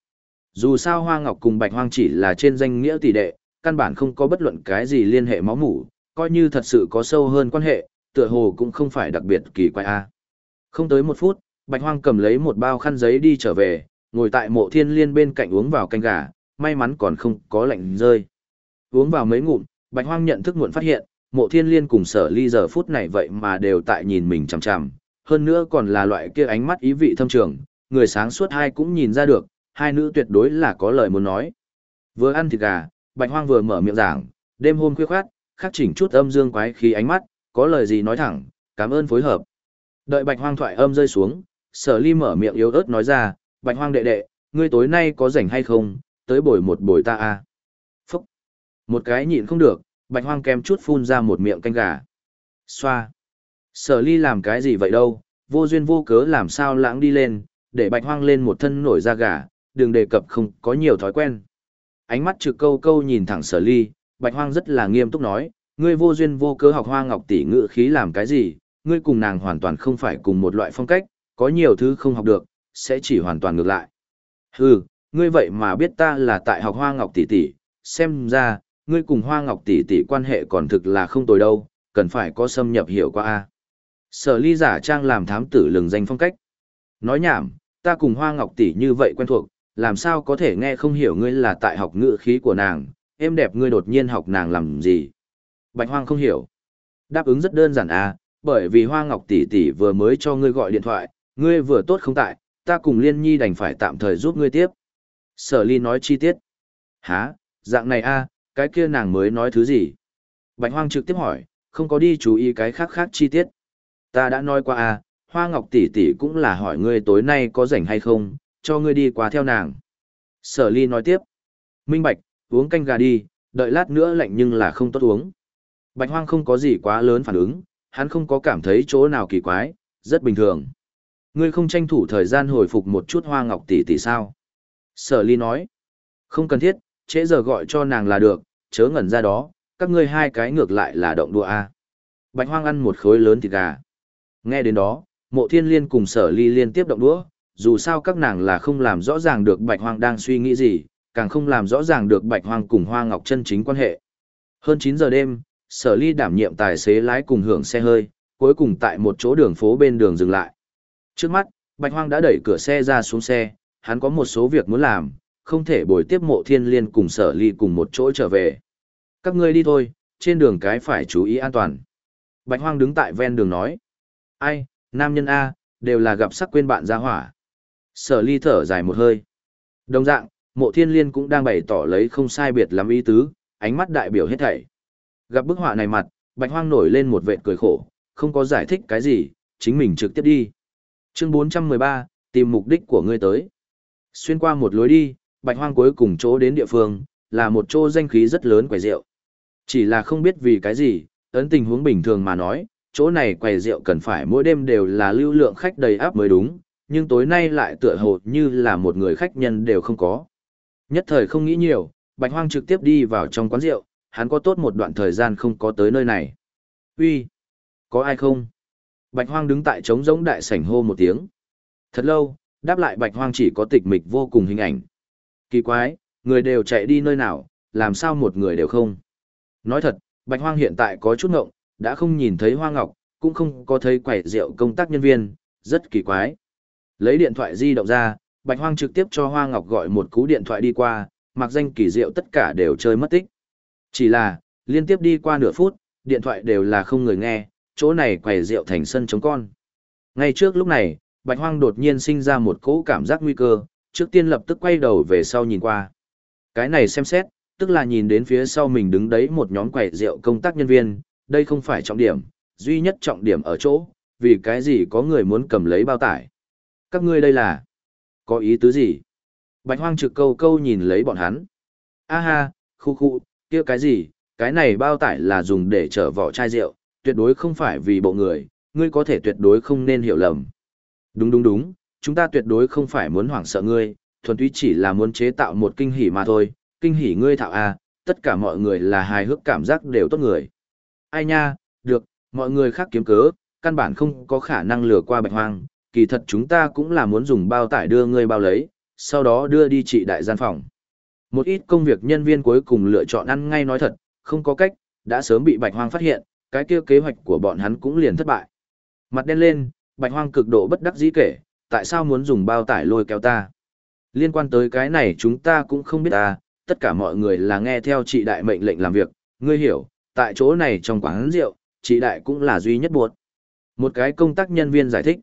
Dù sao Hoa Ngọc cùng Bạch Hoang chỉ là trên danh nghĩa tỷ đệ, căn bản không có bất luận cái gì liên hệ máu mủ, coi như thật sự có sâu hơn quan hệ, tựa hồ cũng không phải đặc biệt kỳ quái a. Không tới một phút, Bạch Hoang cầm lấy một bao khăn giấy đi trở về, ngồi tại mộ thiên liên bên cạnh uống vào canh gà, may mắn còn không có lạnh rơi. Uống vào mấy ngụm, Bạch Hoang nhận thức muộn phát hiện, mộ thiên liên cùng sở ly giờ phút này vậy mà đều tại nhìn mình chằm chằm, hơn nữa còn là loại kia ánh mắt ý vị thâm trường, người sáng suốt hai cũng nhìn ra được, hai nữ tuyệt đối là có lời muốn nói. Vừa ăn thịt gà, Bạch Hoang vừa mở miệng giảng, đêm hôm khuya khoát, khắc chỉnh chút âm dương quái khí ánh mắt, có lời gì nói thẳng, cảm ơn phối hợp. Đợi Bạch Hoang thoại âm rơi xuống, Sở Ly mở miệng yếu ớt nói ra, Bạch Hoang đệ đệ, ngươi tối nay có rảnh hay không, tới bồi một bồi ta à. Một cái nhịn không được, Bạch Hoang kem chút phun ra một miệng canh gà. Xoa! Sở Ly làm cái gì vậy đâu, vô duyên vô cớ làm sao lãng đi lên, để Bạch Hoang lên một thân nổi da gà, đừng đề cập không có nhiều thói quen. Ánh mắt trực câu câu nhìn thẳng Sở Ly, Bạch Hoang rất là nghiêm túc nói, ngươi vô duyên vô cớ học Hoa Ngọc tỷ ngữ khí làm cái gì, ngươi cùng nàng hoàn toàn không phải cùng một loại phong cách, có nhiều thứ không học được, sẽ chỉ hoàn toàn ngược lại. Hừ, ngươi vậy mà biết ta là tại học Hoa Ngọc tỷ tỷ, xem ra, ngươi cùng Hoa Ngọc tỷ tỷ quan hệ còn thực là không tồi đâu, cần phải có xâm nhập hiểu qua a. Sở Ly giả trang làm thám tử lừng danh phong cách. Nói nhảm, ta cùng Hoa Ngọc tỷ như vậy quen thuộc, làm sao có thể nghe không hiểu ngươi là tại học ngữ khí của nàng, em đẹp ngươi đột nhiên học nàng làm gì. Bạch Hoang không hiểu. Đáp ứng rất đơn giản à, bởi vì Hoa Ngọc tỷ tỷ vừa mới cho ngươi gọi điện thoại, ngươi vừa tốt không tại, ta cùng Liên Nhi đành phải tạm thời giúp ngươi tiếp. Sở Ly nói chi tiết. Hả, dạng này a, à, cái kia nàng mới nói thứ gì? Bạch Hoang trực tiếp hỏi, không có đi chú ý cái khác khác chi tiết. Ta đã nói qua à, Hoa Ngọc tỷ tỷ cũng là hỏi ngươi tối nay có rảnh hay không, cho ngươi đi qua theo nàng. Sở Ly nói tiếp. Minh Bạch, uống canh gà đi, đợi lát nữa lạnh nhưng là không tốt uống. Bạch Hoang không có gì quá lớn phản ứng, hắn không có cảm thấy chỗ nào kỳ quái, rất bình thường. Ngươi không tranh thủ thời gian hồi phục một chút Hoa Ngọc tỷ tỷ sao? Sở Ly nói. Không cần thiết, trễ giờ gọi cho nàng là được, chớ ngẩn ra đó, các ngươi hai cái ngược lại là động đùa a. Bạch Hoang ăn một khối lớn thịt gà. Nghe đến đó, Mộ Thiên Liên cùng Sở Ly liên tiếp động đũa, dù sao các nàng là không làm rõ ràng được Bạch Hoang đang suy nghĩ gì, càng không làm rõ ràng được Bạch Hoang cùng Hoa Ngọc chân chính quan hệ. Hơn 9 giờ đêm, Sở Ly đảm nhiệm tài xế lái cùng hưởng xe hơi, cuối cùng tại một chỗ đường phố bên đường dừng lại. Trước mắt, Bạch Hoang đã đẩy cửa xe ra xuống xe, hắn có một số việc muốn làm, không thể bồi tiếp mộ thiên liên cùng sở ly cùng một chỗ trở về. Các ngươi đi thôi, trên đường cái phải chú ý an toàn. Bạch Hoang đứng tại ven đường nói. Ai, nam nhân A, đều là gặp sắc quên bạn ra hỏa. Sở ly thở dài một hơi. Đồng dạng, mộ thiên liên cũng đang bày tỏ lấy không sai biệt lắm ý tứ, ánh mắt đại biểu hết thảy. Gặp bức họa này mặt, Bạch Hoang nổi lên một vệt cười khổ, không có giải thích cái gì, chính mình trực tiếp đi. Chương 413, tìm mục đích của ngươi tới. Xuyên qua một lối đi, Bạch Hoang cuối cùng chỗ đến địa phương, là một chỗ danh khí rất lớn quầy rượu. Chỉ là không biết vì cái gì, ấn tình huống bình thường mà nói, chỗ này quầy rượu cần phải mỗi đêm đều là lưu lượng khách đầy áp mới đúng, nhưng tối nay lại tựa hồ như là một người khách nhân đều không có. Nhất thời không nghĩ nhiều, Bạch Hoang trực tiếp đi vào trong quán rượu, hắn có tốt một đoạn thời gian không có tới nơi này. Uy, có ai không? Bạch Hoang đứng tại trống rỗng đại sảnh hô một tiếng. Thật lâu, đáp lại Bạch Hoang chỉ có tịch mịch vô cùng hình ảnh. Kỳ quái, người đều chạy đi nơi nào, làm sao một người đều không? Nói thật, Bạch Hoang hiện tại có chút ngộng, đã không nhìn thấy Hoa Ngọc, cũng không có thấy quầy rượu công tác nhân viên, rất kỳ quái. Lấy điện thoại di động ra, Bạch Hoang trực tiếp cho Hoa Ngọc gọi một cú điện thoại đi qua, mặc danh kỳ diệu tất cả đều chơi mất tích. Chỉ là, liên tiếp đi qua nửa phút, điện thoại đều là không người nghe, chỗ này quầy rượu thành sân chống con. Ngay trước lúc này, Bạch Hoang đột nhiên sinh ra một cỗ cảm giác nguy cơ, trước tiên lập tức quay đầu về sau nhìn qua. Cái này xem xét, tức là nhìn đến phía sau mình đứng đấy một nhóm quầy rượu công tác nhân viên, đây không phải trọng điểm, duy nhất trọng điểm ở chỗ, vì cái gì có người muốn cầm lấy bao tải. Các ngươi đây là, có ý tứ gì? Bạch Hoang trực câu câu nhìn lấy bọn hắn. A ha, khu khu, kia cái gì, cái này bao tải là dùng để chở vỏ chai rượu, tuyệt đối không phải vì bộ người, ngươi có thể tuyệt đối không nên hiểu lầm. Đúng đúng đúng, chúng ta tuyệt đối không phải muốn hoảng sợ ngươi, thuần túy chỉ là muốn chế tạo một kinh hỉ mà thôi, kinh hỉ ngươi thạo a, tất cả mọi người là hài hước cảm giác đều tốt người. Ai nha, được, mọi người khác kiếm cớ, căn bản không có khả năng lừa qua bạch hoang, kỳ thật chúng ta cũng là muốn dùng bao tải đưa ngươi bao lấy, sau đó đưa đi trị đại gian phòng. Một ít công việc nhân viên cuối cùng lựa chọn ăn ngay nói thật, không có cách, đã sớm bị bạch hoang phát hiện, cái kia kế hoạch của bọn hắn cũng liền thất bại. Mặt đen lên, bạch hoang cực độ bất đắc dĩ kể, tại sao muốn dùng bao tải lôi kéo ta? Liên quan tới cái này chúng ta cũng không biết ta, tất cả mọi người là nghe theo chị đại mệnh lệnh làm việc, ngươi hiểu, tại chỗ này trong quán rượu, chị đại cũng là duy nhất buộc. Một cái công tác nhân viên giải thích.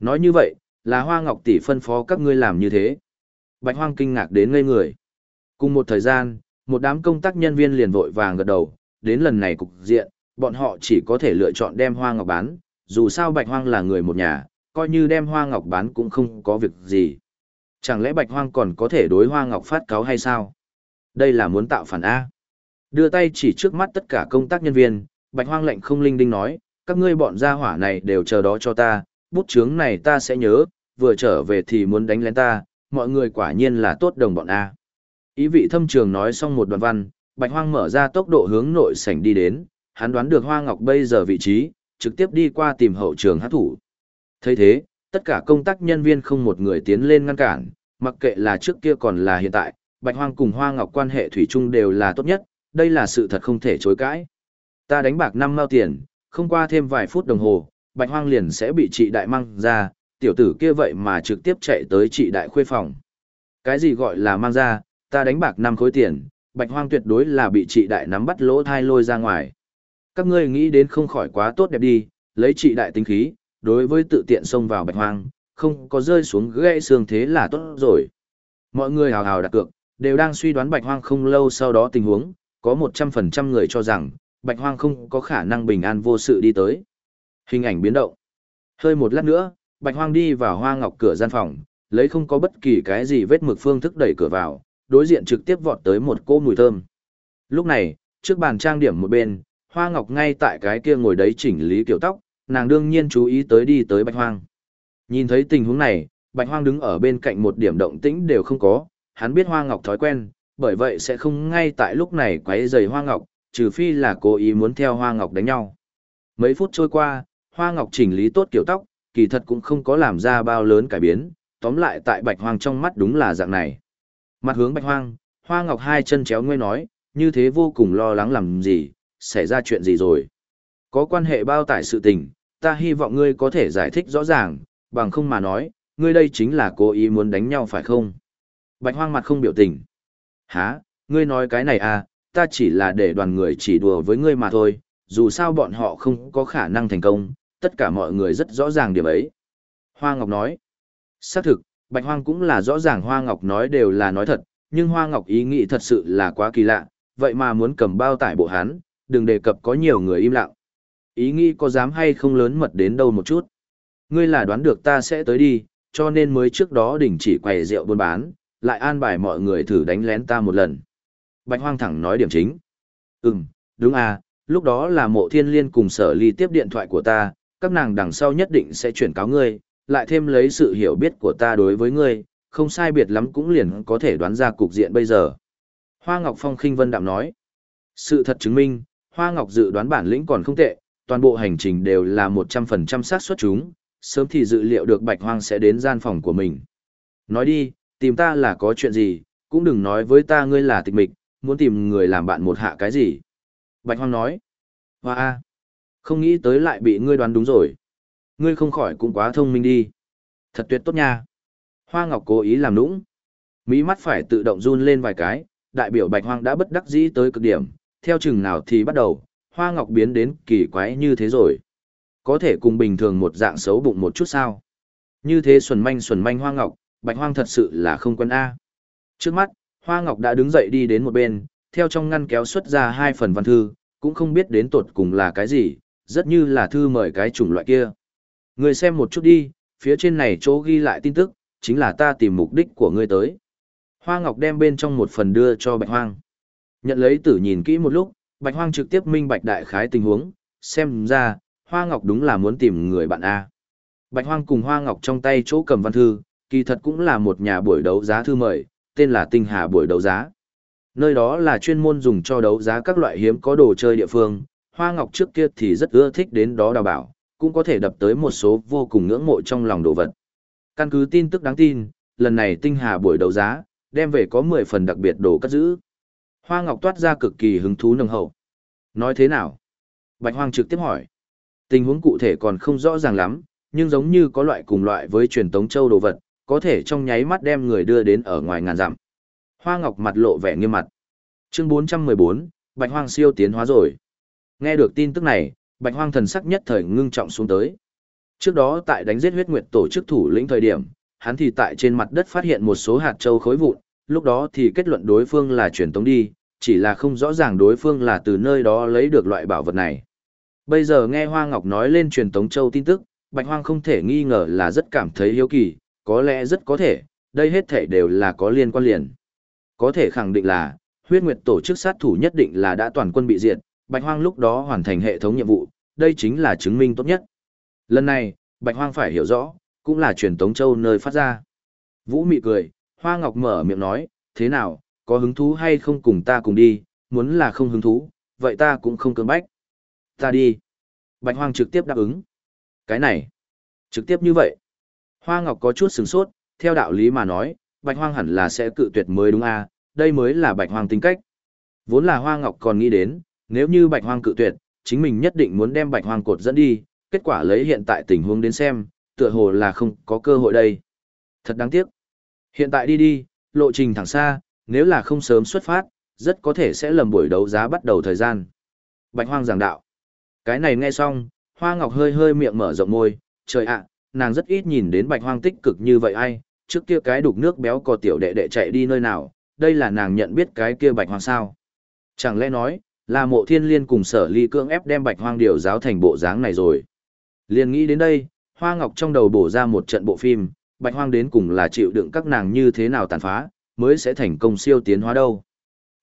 Nói như vậy, là Hoa Ngọc tỷ phân phó các ngươi làm như thế. Bạch Hoang kinh ngạc đến ngây người. Cùng một thời gian, một đám công tác nhân viên liền vội vàng gật đầu, đến lần này cục diện, bọn họ chỉ có thể lựa chọn đem Hoa Ngọc bán, dù sao Bạch Hoang là người một nhà, coi như đem Hoa Ngọc bán cũng không có việc gì. Chẳng lẽ Bạch Hoang còn có thể đối Hoa Ngọc phát cáo hay sao? Đây là muốn tạo phản A. Đưa tay chỉ trước mắt tất cả công tác nhân viên, Bạch Hoang lệnh không linh đinh nói, các ngươi bọn gia hỏa này đều chờ đó cho ta, bút chướng này ta sẽ nhớ, vừa trở về thì muốn đánh lén ta, mọi người quả nhiên là tốt đồng bọn A. Ý vị thâm trường nói xong một đoạn văn, Bạch Hoang mở ra tốc độ hướng nội sảnh đi đến, hắn đoán được Hoa Ngọc bây giờ vị trí, trực tiếp đi qua tìm hậu trường hát thủ thấy thế, tất cả công tác nhân viên không một người tiến lên ngăn cản, mặc kệ là trước kia còn là hiện tại, Bạch Hoang cùng Hoa Ngọc quan hệ thủy chung đều là tốt nhất, đây là sự thật không thể chối cãi. Ta đánh bạc năm mao tiền, không qua thêm vài phút đồng hồ, Bạch Hoang liền sẽ bị chị đại mang ra, tiểu tử kia vậy mà trực tiếp chạy tới chị đại khuê phòng. Cái gì gọi là mang ra, ta đánh bạc năm khối tiền, Bạch Hoang tuyệt đối là bị chị đại nắm bắt lỗ thai lôi ra ngoài. Các ngươi nghĩ đến không khỏi quá tốt đẹp đi, lấy chị đại tính khí, đối với tự tiện xông vào Bạch Hoang, không có rơi xuống gãy xương thế là tốt rồi. Mọi người hào hào đặt cược, đều đang suy đoán Bạch Hoang không lâu sau đó tình huống, có 100% người cho rằng, Bạch Hoang không có khả năng bình an vô sự đi tới. Hình ảnh biến động. Hơi một lát nữa, Bạch Hoang đi vào hoa ngọc cửa gian phòng, lấy không có bất kỳ cái gì vết mực phương thức đẩy cửa vào, đối diện trực tiếp vọt tới một cô mùi thơm. Lúc này, trước bàn trang điểm một bên, Hoa Ngọc ngay tại cái kia ngồi đấy chỉnh lý kiểu tóc, nàng đương nhiên chú ý tới đi tới Bạch Hoang. Nhìn thấy tình huống này, Bạch Hoang đứng ở bên cạnh một điểm động tĩnh đều không có, hắn biết Hoa Ngọc thói quen, bởi vậy sẽ không ngay tại lúc này quấy rầy Hoa Ngọc, trừ phi là cố ý muốn theo Hoa Ngọc đánh nhau. Mấy phút trôi qua, Hoa Ngọc chỉnh lý tốt kiểu tóc, kỳ thật cũng không có làm ra bao lớn cải biến, tóm lại tại Bạch Hoang trong mắt đúng là dạng này. Mặt hướng Bạch Hoang, Hoa Ngọc hai chân chéo ngươi nói, như thế vô cùng lo lắng làm gì, xảy ra chuyện gì rồi. Có quan hệ bao tải sự tình, ta hy vọng ngươi có thể giải thích rõ ràng, bằng không mà nói, ngươi đây chính là cố ý muốn đánh nhau phải không? Bạch hoang mặt không biểu tình. Hả, ngươi nói cái này à, ta chỉ là để đoàn người chỉ đùa với ngươi mà thôi, dù sao bọn họ không có khả năng thành công, tất cả mọi người rất rõ ràng điểm ấy. Hoa Ngọc nói. Xác thực, Bạch Hoang cũng là rõ ràng Hoa Ngọc nói đều là nói thật, nhưng Hoa Ngọc ý nghĩ thật sự là quá kỳ lạ, vậy mà muốn cầm bao tải bộ hắn, đừng đề cập có nhiều người im lặng. Ý nghĩ có dám hay không lớn mật đến đâu một chút. Ngươi là đoán được ta sẽ tới đi, cho nên mới trước đó đình chỉ quầy rượu buôn bán, lại an bài mọi người thử đánh lén ta một lần. Bạch Hoang thẳng nói điểm chính. Ừm, đúng à, lúc đó là mộ thiên liên cùng sở ly tiếp điện thoại của ta, các nàng đằng sau nhất định sẽ chuyển cáo ngươi, lại thêm lấy sự hiểu biết của ta đối với ngươi, không sai biệt lắm cũng liền có thể đoán ra cục diện bây giờ. Hoa Ngọc Phong khinh vân đạm nói. Sự thật chứng minh, Hoa Ngọc dự đoán bản lĩnh còn không tệ, toàn bộ hành trình đều là 100% xác suất chúng, sớm thì dự liệu được Bạch Hoang sẽ đến gian phòng của mình. Nói đi, tìm ta là có chuyện gì, cũng đừng nói với ta ngươi là tịch mịch, muốn tìm người làm bạn một hạ cái gì. Bạch Hoang nói, Hoa A, không nghĩ tới lại bị ngươi đoán đúng rồi. Ngươi không khỏi cũng quá thông minh đi. Thật tuyệt tốt nha. Hoa Ngọc cố ý làm nũng. Mỹ mắt phải tự động run lên vài cái, đại biểu Bạch Hoang đã bất đắc dĩ tới cực điểm, theo chừng nào thì bắt đầu, hoa ngọc biến đến kỳ quái như thế rồi. Có thể cùng bình thường một dạng xấu bụng một chút sao. Như thế xuẩn manh xuẩn manh hoa ngọc, bạch hoang thật sự là không quân A. Trước mắt, hoa ngọc đã đứng dậy đi đến một bên, theo trong ngăn kéo xuất ra hai phần văn thư, cũng không biết đến tột cùng là cái gì, rất như là thư mời cái chủng loại kia. Người xem một chút đi, phía trên này chỗ ghi lại tin tức, chính là ta tìm mục đích của ngươi tới. Hoa Ngọc đem bên trong một phần đưa cho Bạch Hoang. Nhận lấy tử nhìn kỹ một lúc, Bạch Hoang trực tiếp minh bạch đại khái tình huống, xem ra, Hoa Ngọc đúng là muốn tìm người bạn A. Bạch Hoang cùng Hoa Ngọc trong tay chỗ cầm văn thư, kỳ thật cũng là một nhà buổi đấu giá thư mời, tên là Tinh Hà buổi đấu giá. Nơi đó là chuyên môn dùng cho đấu giá các loại hiếm có đồ chơi địa phương, Hoa Ngọc trước kia thì rất ưa thích đến đó đào bảo, cũng có thể đập tới một số vô cùng ngưỡng mộ trong lòng đồ vật. Căn cứ tin tức đáng tin, lần này Tinh Hà buổi đấu giá, đem về có 10 phần đặc biệt đồ cất giữ. Hoa Ngọc toát ra cực kỳ hứng thú nồng hậu. Nói thế nào? Bạch Hoang trực tiếp hỏi. Tình huống cụ thể còn không rõ ràng lắm, nhưng giống như có loại cùng loại với truyền tống châu đồ vật, có thể trong nháy mắt đem người đưa đến ở ngoài ngàn dặm. Hoa Ngọc mặt lộ vẻ nghiêm mặt. Chương 414, Bạch Hoang siêu tiến hóa rồi. Nghe được tin tức này, Bạch Hoang thần sắc nhất thời ngưng trọng xuống tới. Trước đó tại đánh giết huyết nguyệt tổ chức thủ lĩnh thời điểm, hắn thì tại trên mặt đất phát hiện một số hạt châu khối vụn, lúc đó thì kết luận đối phương là truyền tống đi, chỉ là không rõ ràng đối phương là từ nơi đó lấy được loại bảo vật này. Bây giờ nghe Hoa Ngọc nói lên truyền tống châu tin tức, Bạch Hoang không thể nghi ngờ là rất cảm thấy hiếu kỳ, có lẽ rất có thể, đây hết thể đều là có liên quan liền. Có thể khẳng định là, huyết nguyệt tổ chức sát thủ nhất định là đã toàn quân bị diệt, Bạch Hoang lúc đó hoàn thành hệ thống nhiệm vụ, đây chính là chứng minh tốt nhất. Lần này, Bạch Hoang phải hiểu rõ, cũng là truyền tống châu nơi phát ra. Vũ mị cười, Hoa Ngọc mở miệng nói, thế nào, có hứng thú hay không cùng ta cùng đi, muốn là không hứng thú, vậy ta cũng không cưỡng bách. Ta đi. Bạch Hoang trực tiếp đáp ứng. Cái này, trực tiếp như vậy. Hoa Ngọc có chút sừng sốt, theo đạo lý mà nói, Bạch Hoang hẳn là sẽ cự tuyệt mới đúng à, đây mới là Bạch Hoang tính cách. Vốn là Hoa Ngọc còn nghĩ đến, nếu như Bạch Hoang cự tuyệt, chính mình nhất định muốn đem Bạch Hoang cột dẫn đi, kết quả lấy hiện tại tình huống đến xem, tựa hồ là không có cơ hội đây. Thật đáng tiếc. Hiện tại đi đi, lộ trình thẳng xa, nếu là không sớm xuất phát, rất có thể sẽ lầm buổi đấu giá bắt đầu thời gian. Bạch Hoang giảng đạo. Cái này nghe xong, Hoa Ngọc hơi hơi miệng mở rộng môi, trời ạ, nàng rất ít nhìn đến Bạch Hoang tích cực như vậy ai, trước kia cái đục nước béo cò tiểu đệ đệ chạy đi nơi nào, đây là nàng nhận biết cái kia Bạch Hoang sao. Chẳng lẽ nói, là mộ thiên liên cùng sở ly cưỡng ép đem Bạch Hoang điều giáo thành bộ dáng này rồi. Liên nghĩ đến đây, Hoa Ngọc trong đầu bổ ra một trận bộ phim, Bạch Hoang đến cùng là chịu đựng các nàng như thế nào tàn phá, mới sẽ thành công siêu tiến hóa đâu.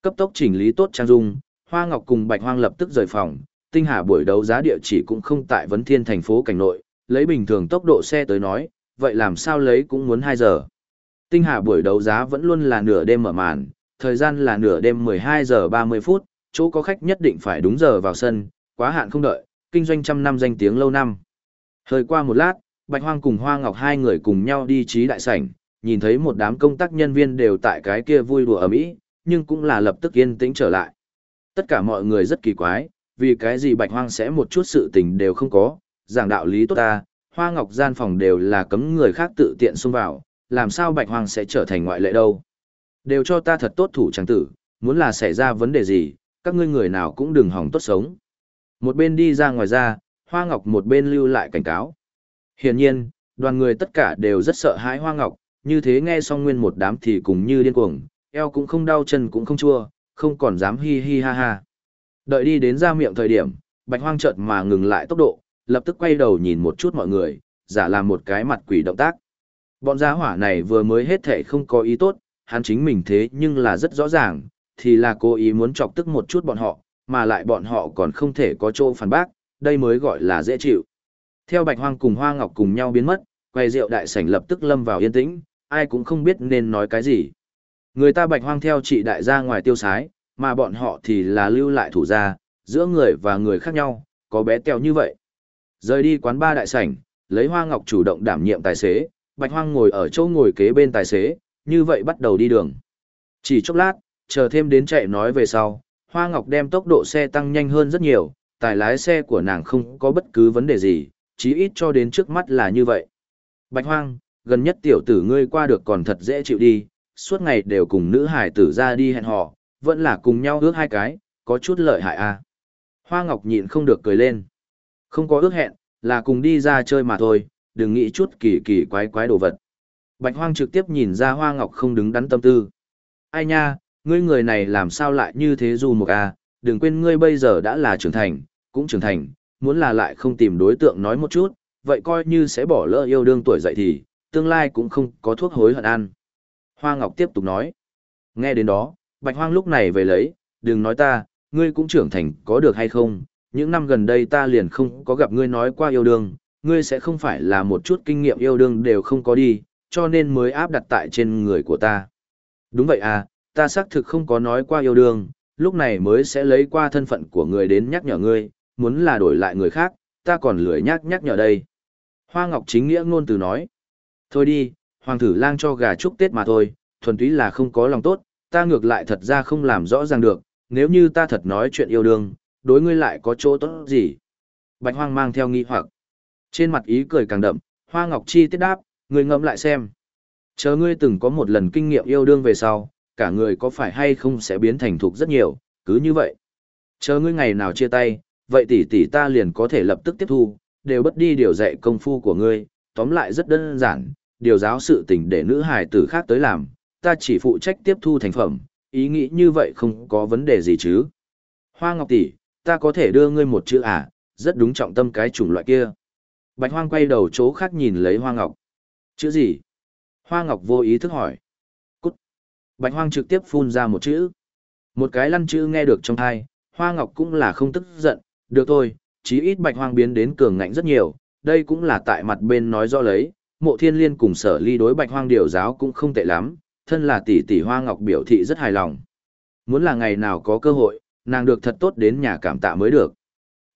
Cấp tốc chỉnh lý tốt trang dung, Hoa Ngọc cùng Bạch Hoang lập tức rời phòng, tinh hà buổi đấu giá địa chỉ cũng không tại vấn thiên thành phố cảnh nội, lấy bình thường tốc độ xe tới nói, vậy làm sao lấy cũng muốn 2 giờ. Tinh hà buổi đấu giá vẫn luôn là nửa đêm mở màn, thời gian là nửa đêm 12 giờ 30 phút, chỗ có khách nhất định phải đúng giờ vào sân, quá hạn không đợi, kinh doanh trăm năm danh tiếng lâu năm. Thời qua một lát, Bạch Hoang cùng Hoa Ngọc hai người cùng nhau đi trí đại sảnh, nhìn thấy một đám công tác nhân viên đều tại cái kia vui đùa ở mỹ, nhưng cũng là lập tức yên tĩnh trở lại. Tất cả mọi người rất kỳ quái, vì cái gì Bạch Hoang sẽ một chút sự tình đều không có, giảng đạo lý tốt ta, Hoa Ngọc gian phòng đều là cấm người khác tự tiện xông vào, làm sao Bạch Hoang sẽ trở thành ngoại lệ đâu. Đều cho ta thật tốt thủ chẳng tử, muốn là xảy ra vấn đề gì, các ngươi người nào cũng đừng hỏng tốt sống. Một bên đi ra ngoài ra, Hoa Ngọc một bên lưu lại cảnh cáo. Hiển nhiên, đoàn người tất cả đều rất sợ hãi Hoa Ngọc, như thế nghe xong nguyên một đám thì cùng như điên cuồng, eo cũng không đau chân cũng không chua, không còn dám hi hi ha ha. Đợi đi đến ra miệng thời điểm, Bạch Hoang chợt mà ngừng lại tốc độ, lập tức quay đầu nhìn một chút mọi người, giả làm một cái mặt quỷ động tác. Bọn gia hỏa này vừa mới hết thể không có ý tốt, hắn chính mình thế nhưng là rất rõ ràng, thì là cố ý muốn chọc tức một chút bọn họ, mà lại bọn họ còn không thể có chỗ phản bác, đây mới gọi là dễ chịu. Theo Bạch Hoang cùng Hoa Ngọc cùng nhau biến mất, Quầy rượu đại sảnh lập tức lâm vào yên tĩnh, ai cũng không biết nên nói cái gì. Người ta Bạch Hoang theo chị đại gia ngoài tiêu sái, mà bọn họ thì là lưu lại thủ gia, giữa người và người khác nhau, có bé tèo như vậy. Rời đi quán ba đại sảnh, lấy Hoa Ngọc chủ động đảm nhiệm tài xế, Bạch Hoang ngồi ở chỗ ngồi kế bên tài xế, như vậy bắt đầu đi đường. Chỉ chốc lát, chờ thêm đến chạy nói về sau, Hoa Ngọc đem tốc độ xe tăng nhanh hơn rất nhiều, tài lái xe của nàng không có bất cứ vấn đề gì, chí ít cho đến trước mắt là như vậy. Bạch Hoang, gần nhất tiểu tử ngươi qua được còn thật dễ chịu đi, suốt ngày đều cùng nữ hải tử ra đi hẹn hò, vẫn là cùng nhau ước hai cái, có chút lợi hại à. Hoa Ngọc nhịn không được cười lên. Không có ước hẹn, là cùng đi ra chơi mà thôi, đừng nghĩ chút kỳ kỳ quái quái đồ vật. Bạch Hoang trực tiếp nhìn ra Hoa Ngọc không đứng đắn tâm tư. Ai nha, ngươi người này làm sao lại như thế dù một à, đừng quên ngươi bây giờ đã là trưởng thành, cũng trưởng thành, muốn là lại không tìm đối tượng nói một chút, vậy coi như sẽ bỏ lỡ yêu đương tuổi dậy thì, tương lai cũng không có thuốc hối hận ăn. Hoa Ngọc tiếp tục nói. Nghe đến đó, Bạch Hoang lúc này về lấy, đừng nói ta, ngươi cũng trưởng thành có được hay không, những năm gần đây ta liền không có gặp ngươi nói qua yêu đương, ngươi sẽ không phải là một chút kinh nghiệm yêu đương đều không có đi, cho nên mới áp đặt tại trên người của ta. Đúng vậy à, ta xác thực không có nói qua yêu đương, lúc này mới sẽ lấy qua thân phận của người đến nhắc nhở ngươi, muốn là đổi lại người khác, ta còn lười nhắc nhắc nhở đây. Hoa Ngọc chính nghĩa ngôn từ nói. Thôi đi, hoàng thử lang cho gà chúc Tết mà thôi, thuần túy là không có lòng tốt, ta ngược lại thật ra không làm rõ ràng được, nếu như ta thật nói chuyện yêu đương, đối ngươi lại có chỗ tốt gì. Bạch hoang mang theo nghi hoặc. Trên mặt ý cười càng đậm, Hoa Ngọc Chi tiết đáp, ngươi ngẫm lại xem. Chờ ngươi từng có một lần kinh nghiệm yêu đương về sau, cả người có phải hay không sẽ biến thành thục rất nhiều, cứ như vậy. Chờ ngươi ngày nào chia tay, vậy tỷ tỷ ta liền có thể lập tức tiếp thu, đều bất đi điều dạy công phu của ngươi, tóm lại rất đơn giản, điều giáo sự tình để nữ hài tử khác tới làm, ta chỉ phụ trách tiếp thu thành phẩm, ý nghĩ như vậy không có vấn đề gì chứ. Hoa Ngọc tỷ, ta có thể đưa ngươi một chữ à, rất đúng trọng tâm cái chủng loại kia. Bạch Hoang quay đầu chỗ khác nhìn lấy Hoa Ngọc. Chữ gì? Hoa Ngọc vô ý thức hỏi. Cút. Bạch Hoang trực tiếp phun ra một chữ. Một cái lăn chữ nghe được trong tai, Hoa Ngọc cũng là không tức giận, được thôi, chí ít Bạch Hoang biến đến cường ngạnh rất nhiều, đây cũng là tại mặt bên nói rõ lấy, mộ thiên liên cùng sở ly đối Bạch Hoang điều giáo cũng không tệ lắm, thân là tỷ tỷ Hoa Ngọc biểu thị rất hài lòng. Muốn là ngày nào có cơ hội, nàng được thật tốt đến nhà cảm tạ mới được.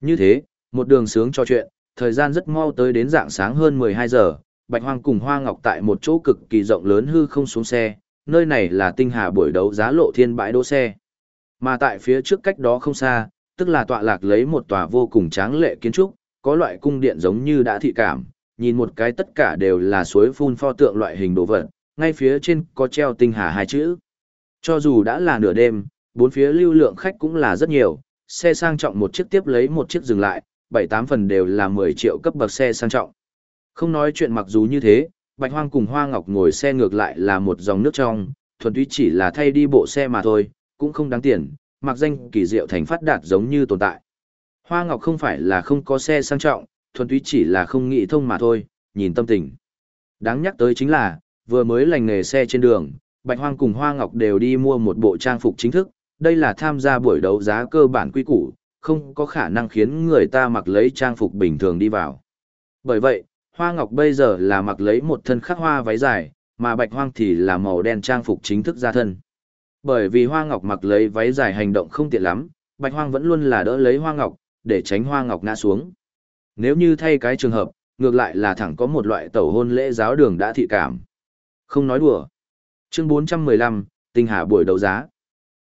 Như thế, một đường sướng cho chuyện, thời gian rất mau tới đến dạng sáng hơn 12 giờ, Bạch Hoang cùng Hoa Ngọc tại một chỗ cực kỳ rộng lớn hư không xuống xe, nơi này là tinh hà buổi đấu giá lộ thiên bãi đỗ xe. Mà tại phía trước cách đó không xa, tức là tọa lạc lấy một tòa vô cùng tráng lệ kiến trúc, có loại cung điện giống như đã thị cảm, nhìn một cái tất cả đều là suối phun pho tượng loại hình đồ vật, ngay phía trên có treo tinh hà hai chữ. Cho dù đã là nửa đêm, bốn phía lưu lượng khách cũng là rất nhiều, xe sang trọng một chiếc tiếp lấy một chiếc dừng lại, bảy tám phần đều là 10 triệu cấp bậc xe sang trọng. Không nói chuyện mặc dù như thế, Bạch Hoang cùng Hoa Ngọc ngồi xe ngược lại là một dòng nước trong, thuần túy chỉ là thay đi bộ xe mà thôi, cũng không đáng tiền, mặc danh kỳ diệu thành phát đạt giống như tồn tại. Hoa Ngọc không phải là không có xe sang trọng, thuần túy chỉ là không nghĩ thông mà thôi, nhìn tâm tình. Đáng nhắc tới chính là, vừa mới lành nghề xe trên đường, Bạch Hoang cùng Hoa Ngọc đều đi mua một bộ trang phục chính thức, đây là tham gia buổi đấu giá cơ bản quy củ, không có khả năng khiến người ta mặc lấy trang phục bình thường đi vào. Bởi vậy, Hoa Ngọc bây giờ là mặc lấy một thân khắc hoa váy dài, mà Bạch Hoang thì là màu đen trang phục chính thức ra thân. Bởi vì Hoa Ngọc mặc lấy váy dài hành động không tiện lắm, Bạch Hoang vẫn luôn là đỡ lấy Hoa Ngọc, để tránh Hoa Ngọc ngã xuống. Nếu như thay cái trường hợp, ngược lại là thẳng có một loại tẩu hôn lễ giáo đường đã thị cảm. Không nói đùa. Chương 415, Tinh Hà buổi đấu giá.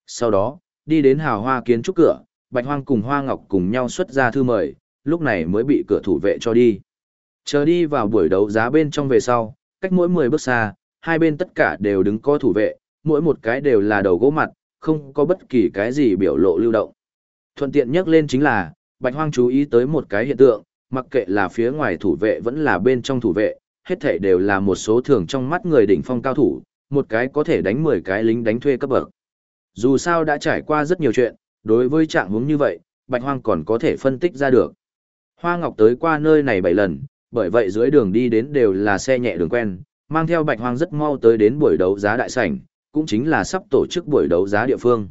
Sau đó, đi đến hào hoa kiến trúc cửa, Bạch Hoang cùng Hoa Ngọc cùng nhau xuất ra thư mời, lúc này mới bị cửa thủ vệ cho đi. Chờ đi vào buổi đấu giá bên trong về sau, cách mỗi 10 bước xa, hai bên tất cả đều đứng có thủ vệ, mỗi một cái đều là đầu gỗ mặt, không có bất kỳ cái gì biểu lộ lưu động. Thuận tiện nhất lên chính là, Bạch Hoang chú ý tới một cái hiện tượng, mặc kệ là phía ngoài thủ vệ vẫn là bên trong thủ vệ, hết thảy đều là một số thường trong mắt người đỉnh phong cao thủ, một cái có thể đánh 10 cái lính đánh thuê cấp bậc. Dù sao đã trải qua rất nhiều chuyện, đối với trạng huống như vậy, Bạch Hoang còn có thể phân tích ra được. Hoa Ngọc tới qua nơi này 7 lần, bởi vậy dưới đường đi đến đều là xe nhẹ đường quen, mang theo Bạch Hoang rất mau tới đến buổi đấu giá đại sảnh, cũng chính là sắp tổ chức buổi đấu giá địa phương.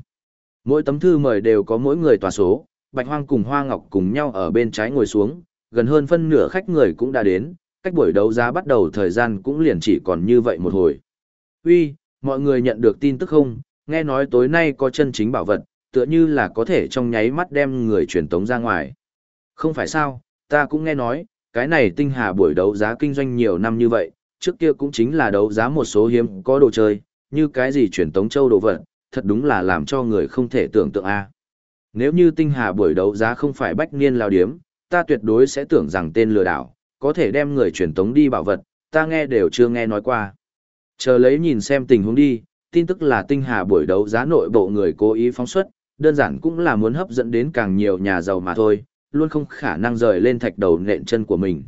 Mỗi tấm thư mời đều có mỗi người tòa số, Bạch Hoang cùng Hoa Ngọc cùng nhau ở bên trái ngồi xuống, gần hơn phân nửa khách người cũng đã đến, cách buổi đấu giá bắt đầu thời gian cũng liền chỉ còn như vậy một hồi. Uy, mọi người nhận được tin tức không? Nghe nói tối nay có chân chính bảo vật, tựa như là có thể trong nháy mắt đem người truyền tống ra ngoài. Không phải sao, ta cũng nghe nói, cái này tinh hà buổi đấu giá kinh doanh nhiều năm như vậy, trước kia cũng chính là đấu giá một số hiếm có đồ chơi, như cái gì truyền tống châu đồ vật, thật đúng là làm cho người không thể tưởng tượng a. À. Nếu như tinh hà buổi đấu giá không phải bách niên lao điếm, ta tuyệt đối sẽ tưởng rằng tên lừa đảo, có thể đem người truyền tống đi bảo vật, ta nghe đều chưa nghe nói qua. Chờ lấy nhìn xem tình huống đi, tin tức là tinh hà buổi đấu giá nội bộ người cố ý phóng xuất, đơn giản cũng là muốn hấp dẫn đến càng nhiều nhà giàu mà thôi, luôn không khả năng rời lên thạch đầu nện chân của mình.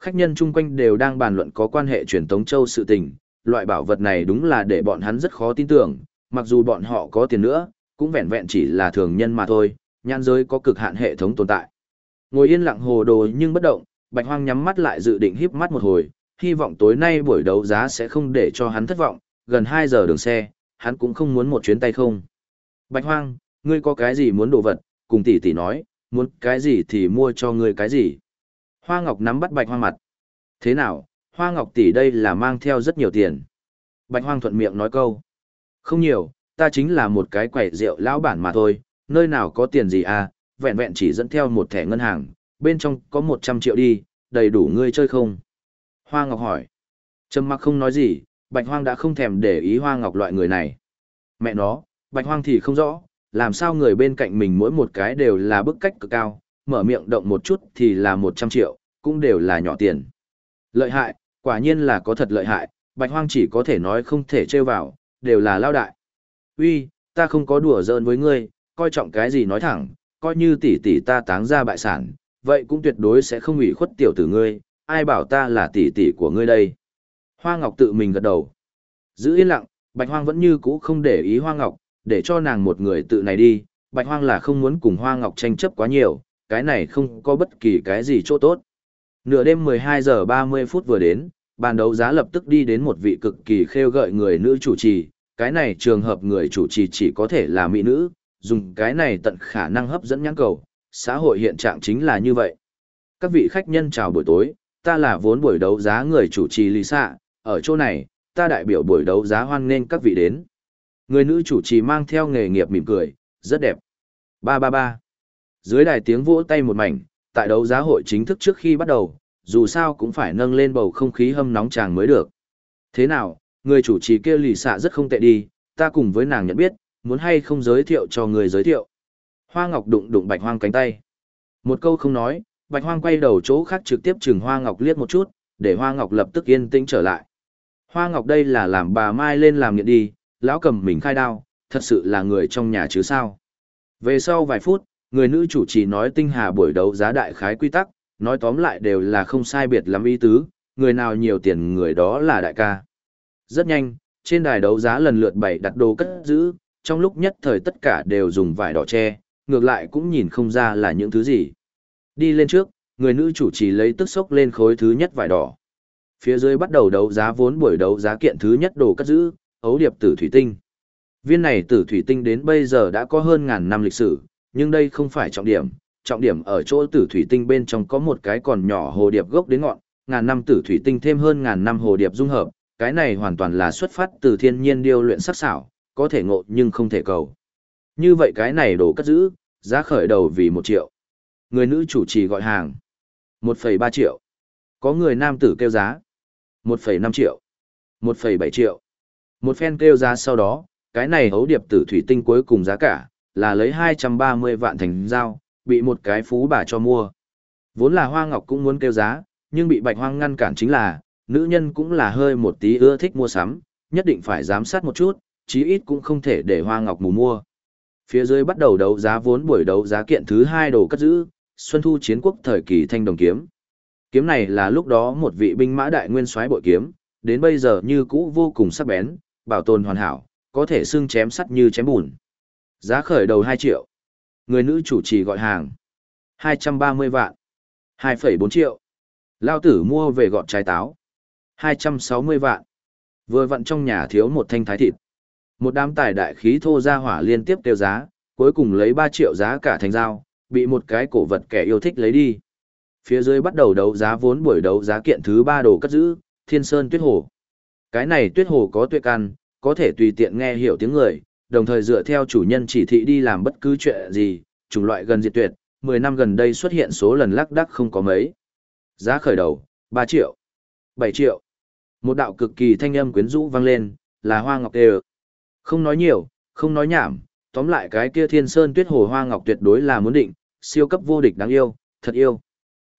Khách nhân chung quanh đều đang bàn luận có quan hệ truyền tống châu sự tình, loại bảo vật này đúng là để bọn hắn rất khó tin tưởng, mặc dù bọn họ có tiền nữa, cũng vẹn vẹn chỉ là thường nhân mà thôi, nhan giới có cực hạn hệ thống tồn tại. Ngồi yên lặng hồ đồ nhưng bất động, Bạch Hoang nhắm mắt lại dự định híp mắt một hồi, hy vọng tối nay buổi đấu giá sẽ không để cho hắn thất vọng, gần 2 giờ đường xe, hắn cũng không muốn một chuyến tay không. Bạch Hoang, ngươi có cái gì muốn đồ vật, cùng tỷ tỷ nói, muốn cái gì thì mua cho ngươi cái gì. Hoa Ngọc nắm bắt Bạch Hoang mặt. Thế nào, Hoa Ngọc tỷ đây là mang theo rất nhiều tiền. Bạch Hoang thuận miệng nói câu. Không nhiều, ta chính là một cái quẩy rượu lão bản mà thôi, nơi nào có tiền gì à, vẹn vẹn chỉ dẫn theo một thẻ ngân hàng, bên trong có 100 triệu đi, đầy đủ ngươi chơi không? Hoa Ngọc hỏi. Trầm mặc không nói gì, Bạch Hoang đã không thèm để ý Hoa Ngọc loại người này. Mẹ nó, Bạch Hoang thì không rõ, làm sao người bên cạnh mình mỗi một cái đều là bức cách cực cao, mở miệng động một chút thì là 100 triệu, cũng đều là nhỏ tiền. Lợi hại, quả nhiên là có thật lợi hại, Bạch Hoang chỉ có thể nói không thể trêu vào, đều là lao đại. Uy, ta không có đùa giỡn với ngươi, coi trọng cái gì nói thẳng, coi như tỷ tỷ ta táng ra bại sản, vậy cũng tuyệt đối sẽ không ủy khuất tiểu tử ngươi, ai bảo ta là tỷ tỷ của ngươi đây. Hoa Ngọc tự mình gật đầu. Giữ yên lặng, Bạch Hoang vẫn như cũ không để ý Hoa Ngọc, để cho nàng một người tự này đi, Bạch Hoang là không muốn cùng Hoa Ngọc tranh chấp quá nhiều, cái này không có bất kỳ cái gì chỗ tốt. Nửa đêm 12 giờ 30 phút vừa đến, bàn đấu giá lập tức đi đến một vị cực kỳ khêu gợi người nữ chủ trì, cái này trường hợp người chủ trì chỉ có thể là mỹ nữ, dùng cái này tận khả năng hấp dẫn nhãn cầu, xã hội hiện trạng chính là như vậy. Các vị khách nhân chào buổi tối, ta là vốn buổi đấu giá người chủ trì Lisa, ở chỗ này, ta đại biểu buổi đấu giá hoan nghênh các vị đến. Người nữ chủ trì mang theo nghề nghiệp mỉm cười, rất đẹp. Ba ba ba. Dưới đài tiếng vỗ tay một mảnh, tại đấu giá hội chính thức trước khi bắt đầu, dù sao cũng phải nâng lên bầu không khí hâm nóng chàng mới được. Thế nào, người chủ trì kia lì xạ rất không tệ đi, ta cùng với nàng nhận biết, muốn hay không giới thiệu cho người giới thiệu. Hoa Ngọc đụng đụng Bạch Hoang cánh tay. Một câu không nói, Bạch Hoang quay đầu chỗ khác trực tiếp chừng Hoa Ngọc liếc một chút, để Hoa Ngọc lập tức yên tĩnh trở lại. Hoa Ngọc đây là làm bà Mai lên làm nghiện đi, lão cầm mình khai đao, thật sự là người trong nhà chứ sao. Về sau vài phút, người nữ chủ trì nói tinh hà buổi đấu giá đại khái quy tắc, nói tóm lại đều là không sai biệt lắm ý tứ, người nào nhiều tiền người đó là đại ca. Rất nhanh, trên đài đấu giá lần lượt bảy đặt đồ cất giữ, trong lúc nhất thời tất cả đều dùng vải đỏ che, ngược lại cũng nhìn không ra là những thứ gì. Đi lên trước, người nữ chủ trì lấy tức sốc lên khối thứ nhất vải đỏ. Phía dưới bắt đầu đấu giá vốn buổi đấu giá kiện thứ nhất đồ cất giữ, ấu điệp tử thủy tinh. Viên này tử thủy tinh đến bây giờ đã có hơn ngàn năm lịch sử, nhưng đây không phải trọng điểm, trọng điểm ở chỗ tử thủy tinh bên trong có một cái còn nhỏ hồ điệp gốc đến ngọn, ngàn năm tử thủy tinh thêm hơn ngàn năm hồ điệp dung hợp, cái này hoàn toàn là xuất phát từ thiên nhiên điêu luyện sắc xảo, có thể ngộ nhưng không thể cầu. Như vậy cái này đồ cất giữ, giá khởi đầu vì một triệu. Người nữ chủ trì gọi hàng. 1,3 triệu. Có người nam tử kêu giá. 1,5 triệu. 1,7 triệu. Một phen kêu giá sau đó, cái này hấu điệp tử thủy tinh cuối cùng giá cả, là lấy 230 vạn thành giao, bị một cái phú bà cho mua. Vốn là Hoa Ngọc cũng muốn kêu giá, nhưng bị Bạch Hoang ngăn cản chính là, nữ nhân cũng là hơi một tí ưa thích mua sắm, nhất định phải giám sát một chút, chí ít cũng không thể để Hoa Ngọc mù mua. Phía dưới bắt đầu đấu giá vốn buổi đấu giá kiện thứ hai đồ cất giữ, Xuân Thu Chiến Quốc thời kỳ thanh đồng kiếm. Kiếm này là lúc đó một vị binh mã đại nguyên soái bội kiếm, đến bây giờ như cũ vô cùng sắc bén, bảo tồn hoàn hảo, có thể xương chém sắt như chém bùn. Giá khởi đầu 2 triệu. Người nữ chủ trì gọi hàng. 230 vạn. 2,4 triệu. Lao tử mua về gọt trái táo. 260 vạn. Vừa vặn trong nhà thiếu một thanh thái thịt. Một đám tài đại khí thô ra hỏa liên tiếp tiêu giá, cuối cùng lấy 3 triệu giá cả thành giao, bị một cái cổ vật kẻ yêu thích lấy đi. Phía dưới bắt đầu đấu giá vốn buổi đấu giá kiện thứ 3 đồ cất giữ, Thiên Sơn Tuyết Hồ. Cái này Tuyết Hồ có tuyệt căn, có thể tùy tiện nghe hiểu tiếng người, đồng thời dựa theo chủ nhân chỉ thị đi làm bất cứ chuyện gì, chủng loại gần diệt tuyệt, 10 năm gần đây xuất hiện số lần lắc đắc không có mấy. Giá khởi đầu, 3 triệu, 7 triệu. Một đạo cực kỳ thanh âm quyến rũ vang lên, là hoa ngọc tê Không nói nhiều, không nói nhảm, tóm lại cái kia thiên sơn tuyết hồ hoa ngọc tuyệt đối là muốn định, siêu cấp vô địch đáng yêu, thật yêu.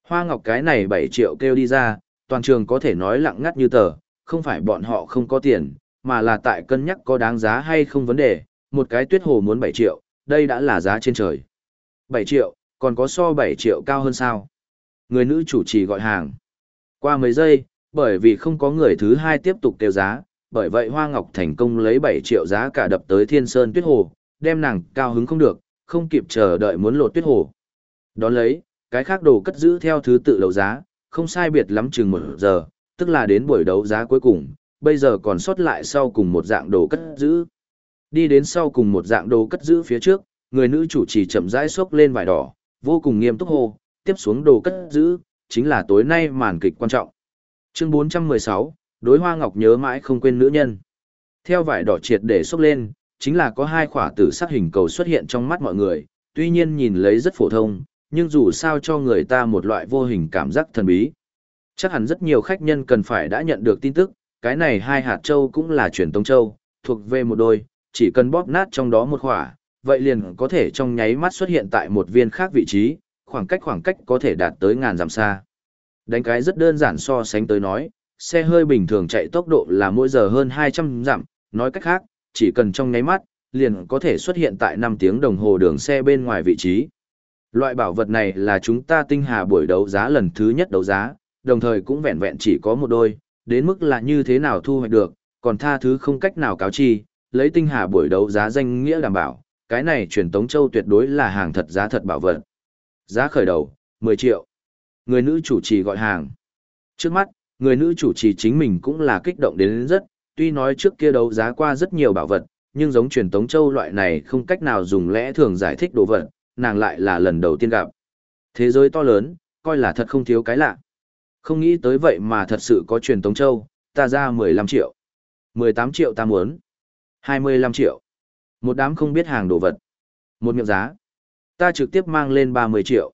Hoa ngọc cái này 7 triệu kêu đi ra, toàn trường có thể nói lặng ngắt như tờ, không phải bọn họ không có tiền, mà là tại cân nhắc có đáng giá hay không vấn đề, một cái tuyết hồ muốn 7 triệu, đây đã là giá trên trời. 7 triệu, còn có so 7 triệu cao hơn sao? Người nữ chủ trì gọi hàng. Qua mấy giây, bởi vì không có người thứ hai tiếp tục kêu giá, bởi vậy Hoa Ngọc thành công lấy 7 triệu giá cả đập tới Thiên Sơn Tuyết Hồ, đem nàng cao hứng không được, không kịp chờ đợi muốn lột Tuyết Hồ. Đón lấy, cái khác đồ cất giữ theo thứ tự lầu giá, không sai biệt lắm chừng một giờ, tức là đến buổi đấu giá cuối cùng, bây giờ còn sót lại sau cùng một dạng đồ cất giữ. Đi đến sau cùng một dạng đồ cất giữ phía trước, người nữ chủ trì chậm rãi xốc lên vải đỏ, vô cùng nghiêm túc hô, tiếp xuống đồ cất giữ, chính là tối nay màn kịch quan trọng. Chương 416, đối hoa ngọc nhớ mãi không quên nữ nhân. Theo vải đỏ triệt để xốc lên, chính là có hai khỏa tử sắc hình cầu xuất hiện trong mắt mọi người, tuy nhiên nhìn lấy rất phổ thông, nhưng dù sao cho người ta một loại vô hình cảm giác thần bí. Chắc hẳn rất nhiều khách nhân cần phải đã nhận được tin tức, cái này hai hạt châu cũng là truyền tống châu, thuộc về một đôi, chỉ cần bóp nát trong đó một khỏa, vậy liền có thể trong nháy mắt xuất hiện tại một viên khác vị trí, khoảng cách khoảng cách có thể đạt tới ngàn dặm xa. Đánh cái rất đơn giản so sánh tới nói, xe hơi bình thường chạy tốc độ là mỗi giờ hơn 200 dặm, nói cách khác, chỉ cần trong nháy mắt, liền có thể xuất hiện tại 5 tiếng đồng hồ đường xe bên ngoài vị trí. Loại bảo vật này là chúng ta tinh hà buổi đấu giá lần thứ nhất đấu giá, đồng thời cũng vẹn vẹn chỉ có một đôi, đến mức là như thế nào thu hoạch được, còn tha thứ không cách nào cáo chi, lấy tinh hà buổi đấu giá danh nghĩa đảm bảo, cái này truyền tống châu tuyệt đối là hàng thật giá thật bảo vật. Giá khởi đầu, 10 triệu. Người nữ chủ trì gọi hàng. Trước mắt, người nữ chủ trì chính mình cũng là kích động đến rất, tuy nói trước kia đấu giá qua rất nhiều bảo vật, nhưng giống truyền tống châu loại này không cách nào dùng lẽ thường giải thích đồ vật, nàng lại là lần đầu tiên gặp. Thế giới to lớn, coi là thật không thiếu cái lạ. Không nghĩ tới vậy mà thật sự có truyền tống châu, ta ra 15 triệu. 18 triệu ta muốn. 25 triệu. Một đám không biết hàng đồ vật. Một miệng giá. Ta trực tiếp mang lên 30 triệu.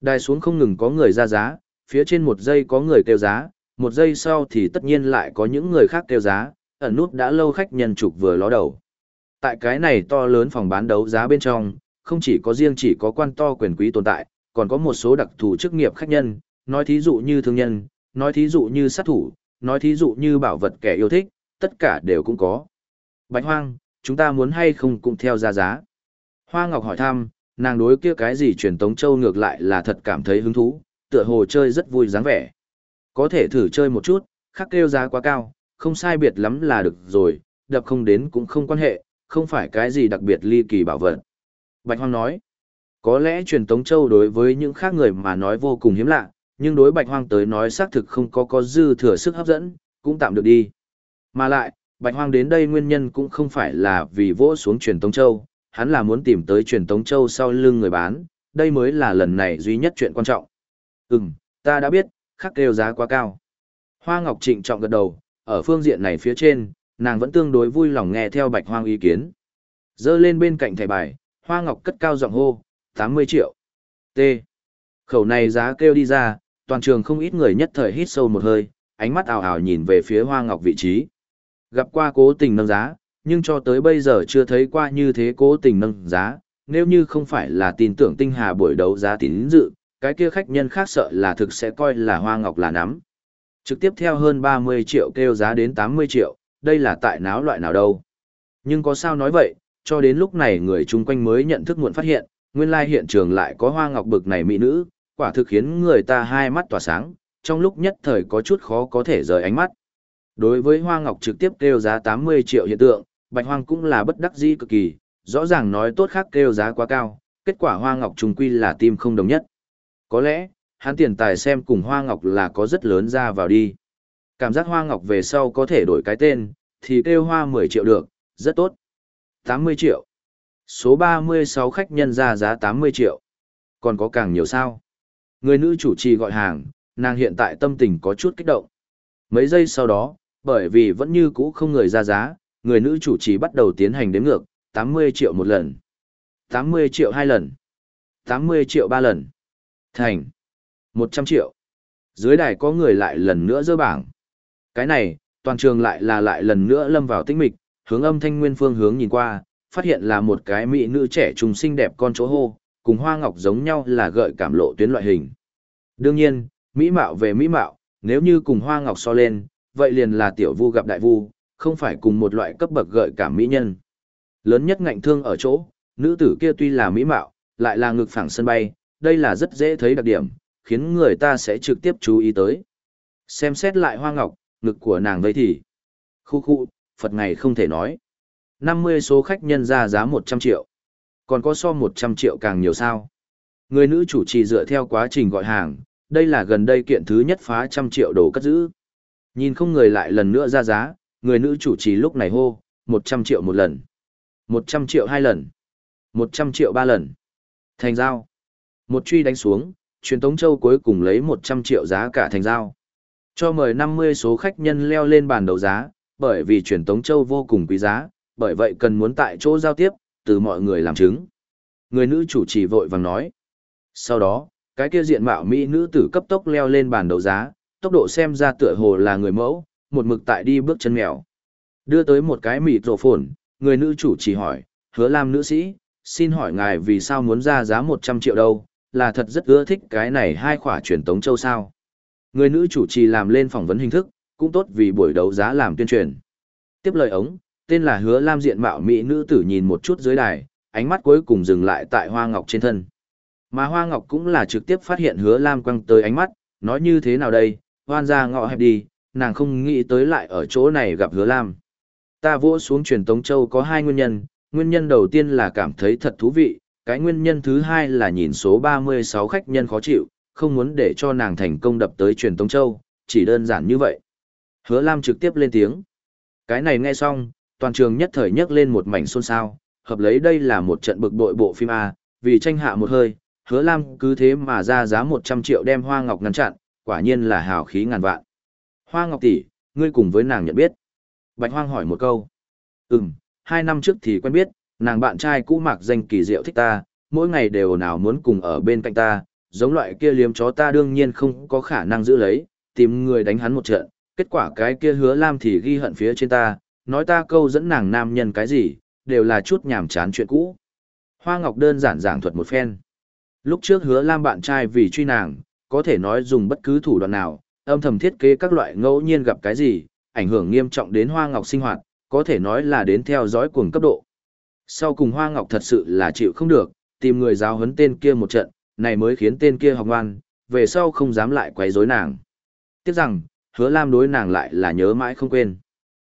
Đài xuống không ngừng có người ra giá, phía trên một giây có người kêu giá, một giây sau thì tất nhiên lại có những người khác kêu giá, ẩn nút đã lâu khách nhân trục vừa ló đầu. Tại cái này to lớn phòng bán đấu giá bên trong, không chỉ có riêng chỉ có quan to quyền quý tồn tại, còn có một số đặc thù chức nghiệp khách nhân, nói thí dụ như thương nhân, nói thí dụ như sát thủ, nói thí dụ như bảo vật kẻ yêu thích, tất cả đều cũng có. Bạch Hoang, chúng ta muốn hay không cũng theo ra giá. Hoa Ngọc hỏi thăm, nàng đối kia cái gì truyền tống châu ngược lại là thật cảm thấy hứng thú, tựa hồ chơi rất vui dáng vẻ. Có thể thử chơi một chút, khắc kêu giá quá cao, không sai biệt lắm là được rồi, đập không đến cũng không quan hệ, không phải cái gì đặc biệt ly kỳ bảo vật. Bạch Hoang nói, có lẽ truyền tống châu đối với những khác người mà nói vô cùng hiếm lạ, nhưng đối Bạch Hoang tới nói xác thực không có có dư thừa sức hấp dẫn, cũng tạm được đi. Mà lại, Bạch Hoang đến đây nguyên nhân cũng không phải là vì vỗ xuống truyền tống châu, hắn là muốn tìm tới truyền tống châu sau lưng người bán, đây mới là lần này duy nhất chuyện quan trọng. Ừm, ta đã biết, khắc kêu giá quá cao. Hoa Ngọc trịnh trọng gật đầu, ở phương diện này phía trên, nàng vẫn tương đối vui lòng nghe theo Bạch Hoang ý kiến. Dơ lên bên cạnh thẻ bài, Hoa Ngọc cất cao giọng hô, 80 triệu. T. Khẩu này giá kêu đi ra, toàn trường không ít người nhất thời hít sâu một hơi, ánh mắt ảo ảo nhìn về phía Hoa Ngọc vị trí. Gặp qua cố tình nâng giá, nhưng cho tới bây giờ chưa thấy qua như thế cố tình nâng giá, nếu như không phải là tin tưởng tinh hà buổi đấu giá tín dự, cái kia khách nhân khác sợ là thực sẽ coi là Hoa Ngọc là nắm. Trực tiếp theo hơn 30 triệu kêu giá đến 80 triệu, đây là tại náo loại nào đâu. Nhưng có sao nói vậy, cho đến lúc này người chung quanh mới nhận thức muộn phát hiện, nguyên lai hiện trường lại có Hoa Ngọc bực này mỹ nữ, quả thực khiến người ta hai mắt tỏa sáng, trong lúc nhất thời có chút khó có thể rời ánh mắt. Đối với Hoa Ngọc trực tiếp kêu giá 80 triệu hiện tượng, Bạch Hoang cũng là bất đắc dĩ cực kỳ, rõ ràng nói tốt khác kêu giá quá cao, kết quả Hoa Ngọc trùng quy là tim không đồng nhất. Có lẽ, hắn tiền tài xem cùng Hoa Ngọc là có rất lớn ra vào đi. Cảm giác Hoa Ngọc về sau có thể đổi cái tên, thì kêu Hoa 10 triệu được, rất tốt. 80 triệu. Số 36 khách nhân ra giá 80 triệu. Còn có càng nhiều sao? Người nữ chủ trì gọi hàng, nàng hiện tại tâm tình có chút kích động. Mấy giây sau đó, bởi vì vẫn như cũ không người ra giá, người nữ chủ trì bắt đầu tiến hành đếm ngược, 80 triệu một lần, 80 triệu hai lần, 80 triệu ba lần, thành, 100 triệu. Dưới đài có người lại lần nữa dơ bảng. Cái này, toàn trường lại là lại lần nữa lâm vào tinh mịch, hướng âm thanh nguyên phương hướng nhìn qua, phát hiện là một cái mỹ nữ trẻ trùng xinh đẹp con chỗ hô, cùng hoa ngọc giống nhau là gợi cảm lộ tuyến loại hình. Đương nhiên, mỹ mạo về mỹ mạo, nếu như cùng hoa ngọc so lên, vậy liền là tiểu vu gặp đại vu, không phải cùng một loại cấp bậc gợi cảm mỹ nhân. Lớn nhất ngạnh thương ở chỗ, nữ tử kia tuy là mỹ mạo, lại là ngực phẳng sân bay, đây là rất dễ thấy đặc điểm, khiến người ta sẽ trực tiếp chú ý tới. Xem xét lại hoa ngọc, ngực của nàng vây thì. Khu khu, Phật ngày không thể nói. 50 số khách nhân ra giá 100 triệu. Còn có so 100 triệu càng nhiều sao. Người nữ chủ trì dựa theo quá trình gọi hàng, đây là gần đây kiện thứ nhất phá trăm triệu đồ cất giữ. Nhìn không người lại lần nữa ra giá, người nữ chủ trì lúc này hô, 100 triệu một lần, 100 triệu hai lần, 100 triệu ba lần. Thành giao. Một truy đánh xuống, truyền tống châu cuối cùng lấy 100 triệu giá cả thành giao. Cho mời 50 số khách nhân leo lên bàn đấu giá, bởi vì truyền tống châu vô cùng quý giá, bởi vậy cần muốn tại chỗ giao tiếp, từ mọi người làm chứng. Người nữ chủ trì vội vàng nói. Sau đó, cái kia diện mạo mỹ nữ tử cấp tốc leo lên bàn đấu giá, tốc độ xem ra tựa hồ là người mẫu, một mực tại đi bước chân mèo. Đưa tới một cái mịt rổ phồn, người nữ chủ trì hỏi, hứa làm nữ sĩ, xin hỏi ngài vì sao muốn ra giá 100 triệu đâu, là thật rất ưa thích cái này hai khỏa truyền tống châu sao. Người nữ chủ trì làm lên phỏng vấn hình thức, cũng tốt vì buổi đấu giá làm tuyên truyền. Tiếp lời ống, tên là hứa lam diện mạo mỹ nữ tử nhìn một chút dưới đài, ánh mắt cuối cùng dừng lại tại hoa ngọc trên thân. Mà hoa ngọc cũng là trực tiếp phát hiện hứa lam quăng tới ánh mắt, nói như thế nào đây, hoan ra ngọ hẹp đi, nàng không nghĩ tới lại ở chỗ này gặp hứa lam. Ta vỗ xuống truyền tống châu có hai nguyên nhân, nguyên nhân đầu tiên là cảm thấy thật thú vị, cái nguyên nhân thứ hai là nhìn số 36 khách nhân khó chịu, không muốn để cho nàng thành công đập tới truyền tống châu, chỉ đơn giản như vậy. Hứa Lam trực tiếp lên tiếng. Cái này nghe xong, toàn trường nhất thời nhấc lên một mảnh xôn xao, hợp lấy đây là một trận bực bội bộ phim A, vì tranh hạ một hơi, hứa Lam cứ thế mà ra giá 100 triệu đem Hoa Ngọc ngăn chặn, quả nhiên là hào khí ngàn vạn. Hoa Ngọc tỷ, ngươi cùng với nàng nhận biết. Bạch Hoang hỏi một câu. Ừm, hai năm trước thì quen biết, nàng bạn trai cũ mặc danh kỳ diệu thích ta, mỗi ngày đều nào muốn cùng ở bên cạnh ta, giống loại kia liếm chó ta đương nhiên không có khả năng giữ lấy, tìm người đánh hắn một trận, kết quả cái kia hứa lam thì ghi hận phía trên ta, nói ta câu dẫn nàng nam nhân cái gì, đều là chút nhảm chán chuyện cũ. Hoa Ngọc đơn giản giảng thuật một phen. Lúc trước hứa lam bạn trai vì truy nàng, có thể nói dùng bất cứ thủ đoạn nào, âm thầm thiết kế các loại ngẫu nhiên gặp cái gì, ảnh hưởng nghiêm trọng đến Hoa Ngọc sinh hoạt, có thể nói là đến theo dõi cuồng cấp độ. Sau cùng Hoa Ngọc thật sự là chịu không được, tìm người giáo huấn tên kia một trận, này mới khiến tên kia học ngoan, về sau không dám lại quấy rối nàng. Tiếc rằng, hứa Lam đối nàng lại là nhớ mãi không quên.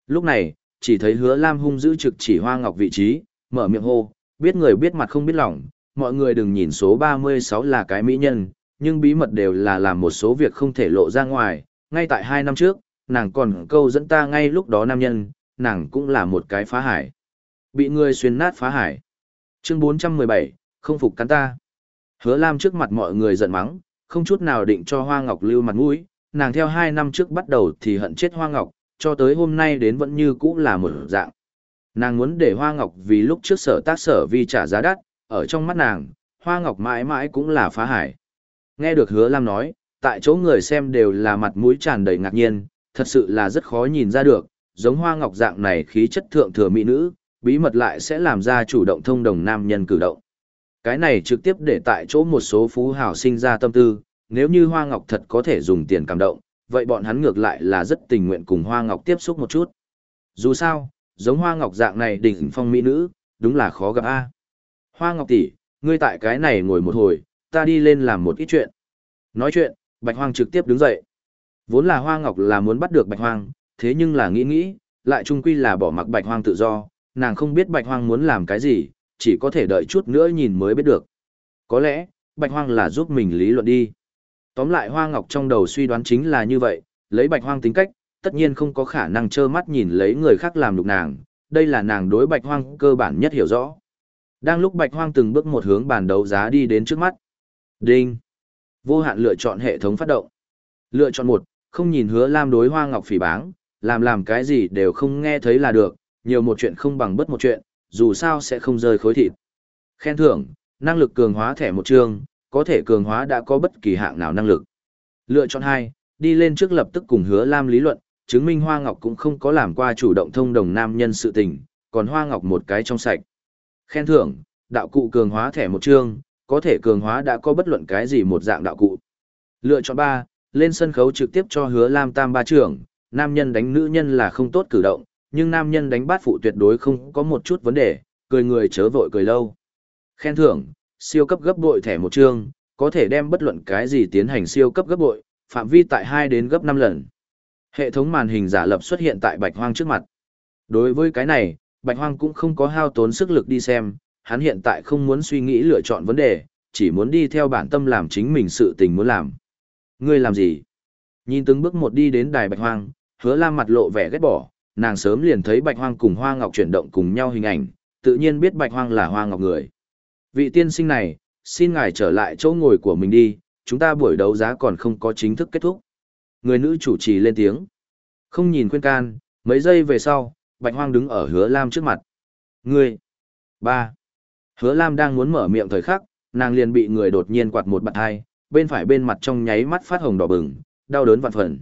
Lúc này, chỉ thấy hứa Lam hung dữ trực chỉ Hoa Ngọc vị trí, mở miệng hô, biết người biết mặt không biết lòng, mọi người đừng nhìn số 36 là cái mỹ nhân, nhưng bí mật đều là làm một số việc không thể lộ ra ngoài, ngay tại hai năm trước, nàng còn câu dẫn ta ngay lúc đó nam nhân, nàng cũng là một cái phá hải. Bị người xuyên nát phá hải. Chương 417, không phục cắn ta. Hứa Lam trước mặt mọi người giận mắng, không chút nào định cho Hoa Ngọc lưu mặt mũi, nàng theo hai năm trước bắt đầu thì hận chết Hoa Ngọc, cho tới hôm nay đến vẫn như cũ là một dạng. Nàng muốn để Hoa Ngọc vì lúc trước sở tác sở vi trả giá đắt, ở trong mắt nàng, Hoa Ngọc mãi mãi cũng là phá hải. Nghe được Hứa Lam nói, tại chỗ người xem đều là mặt mũi tràn đầy ngạc nhiên, thật sự là rất khó nhìn ra được, giống Hoa Ngọc dạng này khí chất thượng thừa mỹ nữ, bí mật lại sẽ làm ra chủ động thông đồng nam nhân cử động. Cái này trực tiếp để tại chỗ một số phú hào sinh ra tâm tư, nếu như Hoa Ngọc thật có thể dùng tiền cảm động, vậy bọn hắn ngược lại là rất tình nguyện cùng Hoa Ngọc tiếp xúc một chút. Dù sao, giống Hoa Ngọc dạng này đỉnh phong mỹ nữ, đúng là khó gặp a. Hoa Ngọc tỷ, ngươi tại cái này ngồi một hồi, ta đi lên làm một ít chuyện. Nói chuyện, Bạch Hoang trực tiếp đứng dậy. Vốn là Hoa Ngọc là muốn bắt được Bạch Hoang, thế nhưng là nghĩ nghĩ, lại chung quy là bỏ mặc Bạch Hoang tự do, nàng không biết Bạch Hoang muốn làm cái gì, chỉ có thể đợi chút nữa nhìn mới biết được. Có lẽ, Bạch Hoang là giúp mình lý luận đi. Tóm lại Hoa Ngọc trong đầu suy đoán chính là như vậy, lấy Bạch Hoang tính cách, tất nhiên không có khả năng trơ mắt nhìn lấy người khác làm nhục nàng, đây là nàng đối Bạch Hoang cơ bản nhất hiểu rõ. Đang lúc Bạch Hoang từng bước một hướng bàn đấu giá đi đến trước mắt. Đinh. Vô hạn lựa chọn hệ thống phát động. Lựa chọn một, không nhìn hứa lam đối Hoa Ngọc phỉ báng, làm làm cái gì đều không nghe thấy là được, nhiều một chuyện không bằng bất một chuyện, dù sao sẽ không rơi khối thịt. Khen thưởng, năng lực cường hóa thẻ một trường có thể cường hóa đã có bất kỳ hạng nào năng lực. Lựa chọn hai, đi lên trước lập tức cùng hứa Lam lý luận, chứng minh Hoa Ngọc cũng không có làm qua chủ động thông đồng nam nhân sự tình, còn Hoa Ngọc một cái trong sạch. Khen thưởng, đạo cụ cường hóa thẻ một chương, có thể cường hóa đã có bất luận cái gì một dạng đạo cụ. Lựa chọn ba, lên sân khấu trực tiếp cho hứa Lam tam ba trưởng, nam nhân đánh nữ nhân là không tốt cử động, nhưng nam nhân đánh bát phụ tuyệt đối không có một chút vấn đề, cười người chớ vội cười lâu. Khen thưởng, siêu cấp gấp bội thẻ một chương, có thể đem bất luận cái gì tiến hành siêu cấp gấp bội, phạm vi tại 2 đến gấp 5 lần. Hệ thống màn hình giả lập xuất hiện tại Bạch Hoang trước mặt. Đối với cái này, Bạch Hoang cũng không có hao tốn sức lực đi xem, hắn hiện tại không muốn suy nghĩ lựa chọn vấn đề, chỉ muốn đi theo bản tâm làm chính mình sự tình muốn làm. Ngươi làm gì? Nhìn từng bước một đi đến đài Bạch Hoang, hứa lam mặt lộ vẻ ghét bỏ, nàng sớm liền thấy Bạch Hoang cùng Hoa Ngọc chuyển động cùng nhau hình ảnh, tự nhiên biết Bạch Hoang là Hoa Ngọc người. Vị tiên sinh này, xin ngài trở lại chỗ ngồi của mình đi, chúng ta buổi đấu giá còn không có chính thức kết thúc. Người nữ chủ trì lên tiếng. Không nhìn khuyên can, mấy giây về sau, Bạch Hoang đứng ở hứa Lam trước mặt. Ngươi! ba Hứa Lam đang muốn mở miệng thời khắc, nàng liền bị người đột nhiên quạt một bạt hai, bên phải bên mặt trong nháy mắt phát hồng đỏ bừng, đau đớn vạn phần.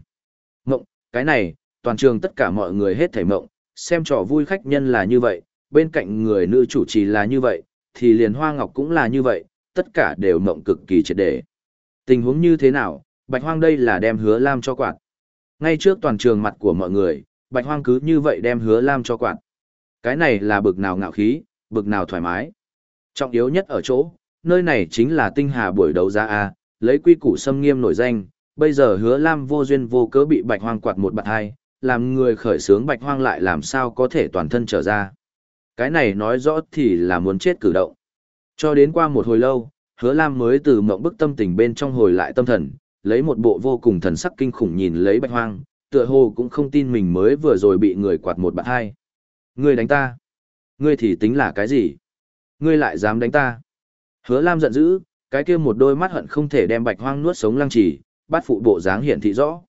Mộng, cái này, toàn trường tất cả mọi người hết thảy mộng, xem trò vui khách nhân là như vậy, bên cạnh người nữ chủ trì là như vậy, thì liền Hoa Ngọc cũng là như vậy, tất cả đều mộng cực kỳ triệt để. Tình huống như thế nào, Bạch Hoang đây là đem hứa Lam cho quạt. Ngay trước toàn trường mặt của mọi người, Bạch Hoang cứ như vậy đem hứa Lam cho quạt. Cái này là bực nào ngạo khí, bực nào thoải mái. Trọng yếu nhất ở chỗ, nơi này chính là tinh hà buổi đấu giá A, lấy quy củ xâm nghiêm nổi danh, bây giờ hứa Lam vô duyên vô cớ bị Bạch Hoang quạt một bạc hai, làm người khởi sướng Bạch Hoang lại làm sao có thể toàn thân trở ra. Cái này nói rõ thì là muốn chết cử động. Cho đến qua một hồi lâu, hứa Lam mới từ mộng bức tâm tình bên trong hồi lại tâm thần, lấy một bộ vô cùng thần sắc kinh khủng nhìn lấy Bạch Hoang, tựa hồ cũng không tin mình mới vừa rồi bị người quạt một bạn hai. Ngươi đánh ta. Ngươi thì tính là cái gì? Ngươi lại dám đánh ta. Hứa Lam giận dữ, cái kia một đôi mắt hận không thể đem bạch hoang nuốt sống lăng trì, bắt phụ bộ dáng hiển thị rõ.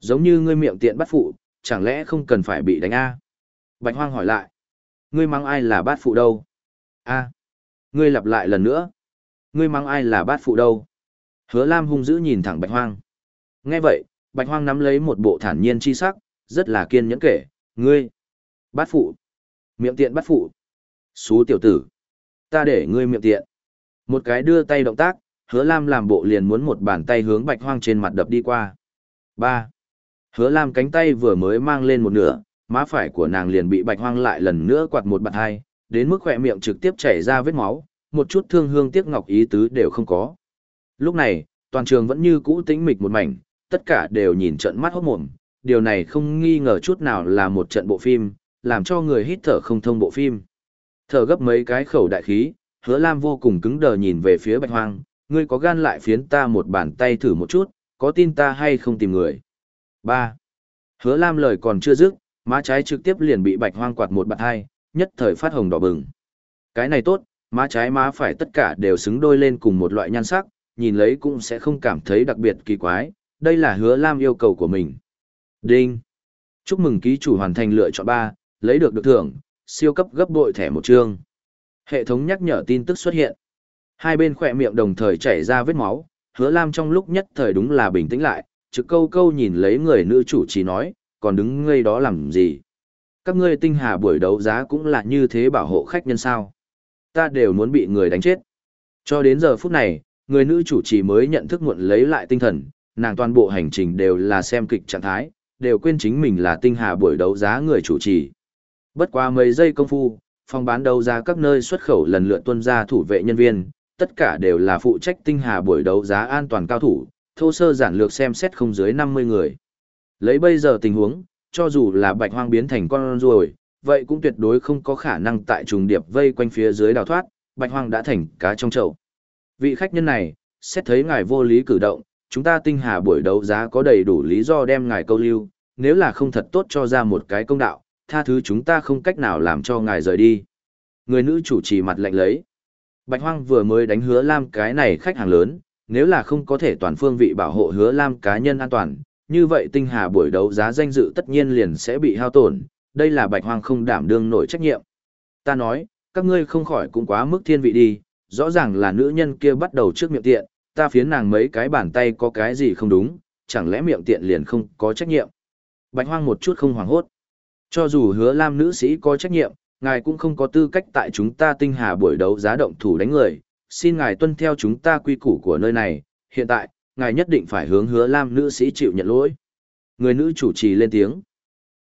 Giống như ngươi miệng tiện bắt phụ, chẳng lẽ không cần phải bị đánh a? Bạch hoang hỏi lại. Ngươi mang ai là bát phụ đâu? A. Ngươi lặp lại lần nữa. Ngươi mang ai là bát phụ đâu? Hứa Lam hung dữ nhìn thẳng bạch hoang. Nghe vậy, bạch hoang nắm lấy một bộ thản nhiên chi sắc, rất là kiên nhẫn kể. Ngươi. Bát phụ. Miệng tiện bát phụ. Xú tiểu tử. Ta để ngươi miệng tiện. Một cái đưa tay động tác, hứa lam làm bộ liền muốn một bàn tay hướng bạch hoang trên mặt đập đi qua. ba Hứa lam cánh tay vừa mới mang lên một nửa, má phải của nàng liền bị bạch hoang lại lần nữa quạt một bạt hai, đến mức khỏe miệng trực tiếp chảy ra vết máu, một chút thương hương tiếc ngọc ý tứ đều không có. Lúc này, toàn trường vẫn như cũ tĩnh mịch một mảnh, tất cả đều nhìn trận mắt hốt mồm, điều này không nghi ngờ chút nào là một trận bộ phim, làm cho người hít thở không thông bộ phim. Thở gấp mấy cái khẩu đại khí, hứa lam vô cùng cứng đờ nhìn về phía bạch hoang, ngươi có gan lại phiến ta một bàn tay thử một chút, có tin ta hay không tìm người. 3. Hứa lam lời còn chưa dứt, má trái trực tiếp liền bị bạch hoang quạt một bạt hai, nhất thời phát hồng đỏ bừng. Cái này tốt, má trái má phải tất cả đều xứng đôi lên cùng một loại nhan sắc, nhìn lấy cũng sẽ không cảm thấy đặc biệt kỳ quái, đây là hứa lam yêu cầu của mình. Đinh! Chúc mừng ký chủ hoàn thành lựa chọn 3, lấy được được thưởng, siêu cấp gấp bội thẻ một chương. Hệ thống nhắc nhở tin tức xuất hiện. Hai bên khỏe miệng đồng thời chảy ra vết máu, hứa lam trong lúc nhất thời đúng là bình tĩnh lại, trực câu câu nhìn lấy người nữ chủ chỉ nói, còn đứng ngây đó làm gì. Các ngươi tinh hà buổi đấu giá cũng là như thế bảo hộ khách nhân sao. Ta đều muốn bị người đánh chết. Cho đến giờ phút này, người nữ chủ trì mới nhận thức muộn lấy lại tinh thần, nàng toàn bộ hành trình đều là xem kịch trạng thái, đều quên chính mình là tinh hà buổi đấu giá người chủ trì. Bất qua mấy giây công phu, phòng bán đấu giá các nơi xuất khẩu lần lượt tuân ra thủ vệ nhân viên, tất cả đều là phụ trách tinh hà buổi đấu giá an toàn cao thủ, thô sơ giản lược xem xét không dưới 50 người. Lấy bây giờ tình huống, cho dù là bạch hoang biến thành con ruồi, vậy cũng tuyệt đối không có khả năng tại trùng điệp vây quanh phía dưới đào thoát, bạch hoang đã thành cá trong chậu. Vị khách nhân này, xét thấy ngài vô lý cử động, chúng ta tinh hà buổi đấu giá có đầy đủ lý do đem ngài câu lưu, nếu là không thật tốt cho ra một cái công đạo, tha thứ chúng ta không cách nào làm cho ngài rời đi. Người nữ chủ trì mặt lạnh lấy. Bạch Hoang vừa mới đánh hứa Lam cái này khách hàng lớn, nếu là không có thể toàn phương vị bảo hộ hứa Lam cá nhân an toàn, như vậy tinh hà buổi đấu giá danh dự tất nhiên liền sẽ bị hao tổn, đây là Bạch Hoang không đảm đương nổi trách nhiệm. Ta nói, các ngươi không khỏi cũng quá mức thiên vị đi, rõ ràng là nữ nhân kia bắt đầu trước miệng tiện, ta phiến nàng mấy cái bàn tay có cái gì không đúng, chẳng lẽ miệng tiện liền không có trách nhiệm. Bạch Hoang một chút không hoảng hốt. Cho dù hứa lam nữ sĩ có trách nhiệm, ngài cũng không có tư cách tại chúng ta tinh hà buổi đấu giá động thủ đánh người, xin ngài tuân theo chúng ta quy củ của nơi này, hiện tại, ngài nhất định phải hướng hứa lam nữ sĩ chịu nhận lỗi. Người nữ chủ trì lên tiếng.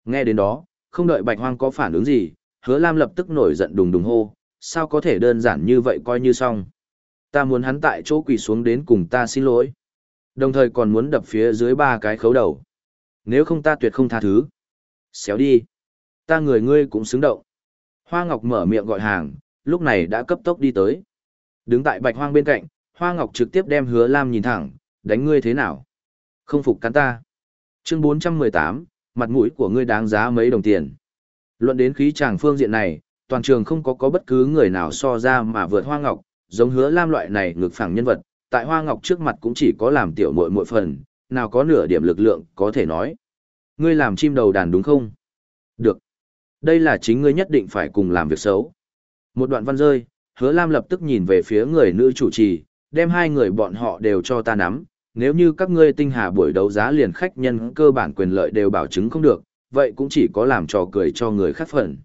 Nghe đến đó, không đợi bạch hoang có phản ứng gì, hứa lam lập tức nổi giận đùng đùng hô, sao có thể đơn giản như vậy coi như xong. Ta muốn hắn tại chỗ quỳ xuống đến cùng ta xin lỗi. Đồng thời còn muốn đập phía dưới ba cái khấu đầu. Nếu không ta tuyệt không tha thứ. Xéo đi. Ta người ngươi cũng xứng động. Hoa Ngọc mở miệng gọi hàng, lúc này đã cấp tốc đi tới. Đứng tại bạch hoang bên cạnh, Hoa Ngọc trực tiếp đem hứa Lam nhìn thẳng, đánh ngươi thế nào? Không phục cắn ta. Chương 418, mặt mũi của ngươi đáng giá mấy đồng tiền. Luận đến khí chàng phương diện này, toàn trường không có có bất cứ người nào so ra mà vượt Hoa Ngọc, giống hứa lam loại này ngược phẳng nhân vật, tại Hoa Ngọc trước mặt cũng chỉ có làm tiểu muội muội phần, nào có nửa điểm lực lượng có thể nói. Ngươi làm chim đầu đàn đúng không? Được. Đây là chính ngươi nhất định phải cùng làm việc xấu. Một đoạn văn rơi, hứa lam lập tức nhìn về phía người nữ chủ trì, đem hai người bọn họ đều cho ta nắm. Nếu như các ngươi tinh hà buổi đấu giá liền khách nhân cơ bản quyền lợi đều bảo chứng không được, vậy cũng chỉ có làm trò cười cho người khác phận.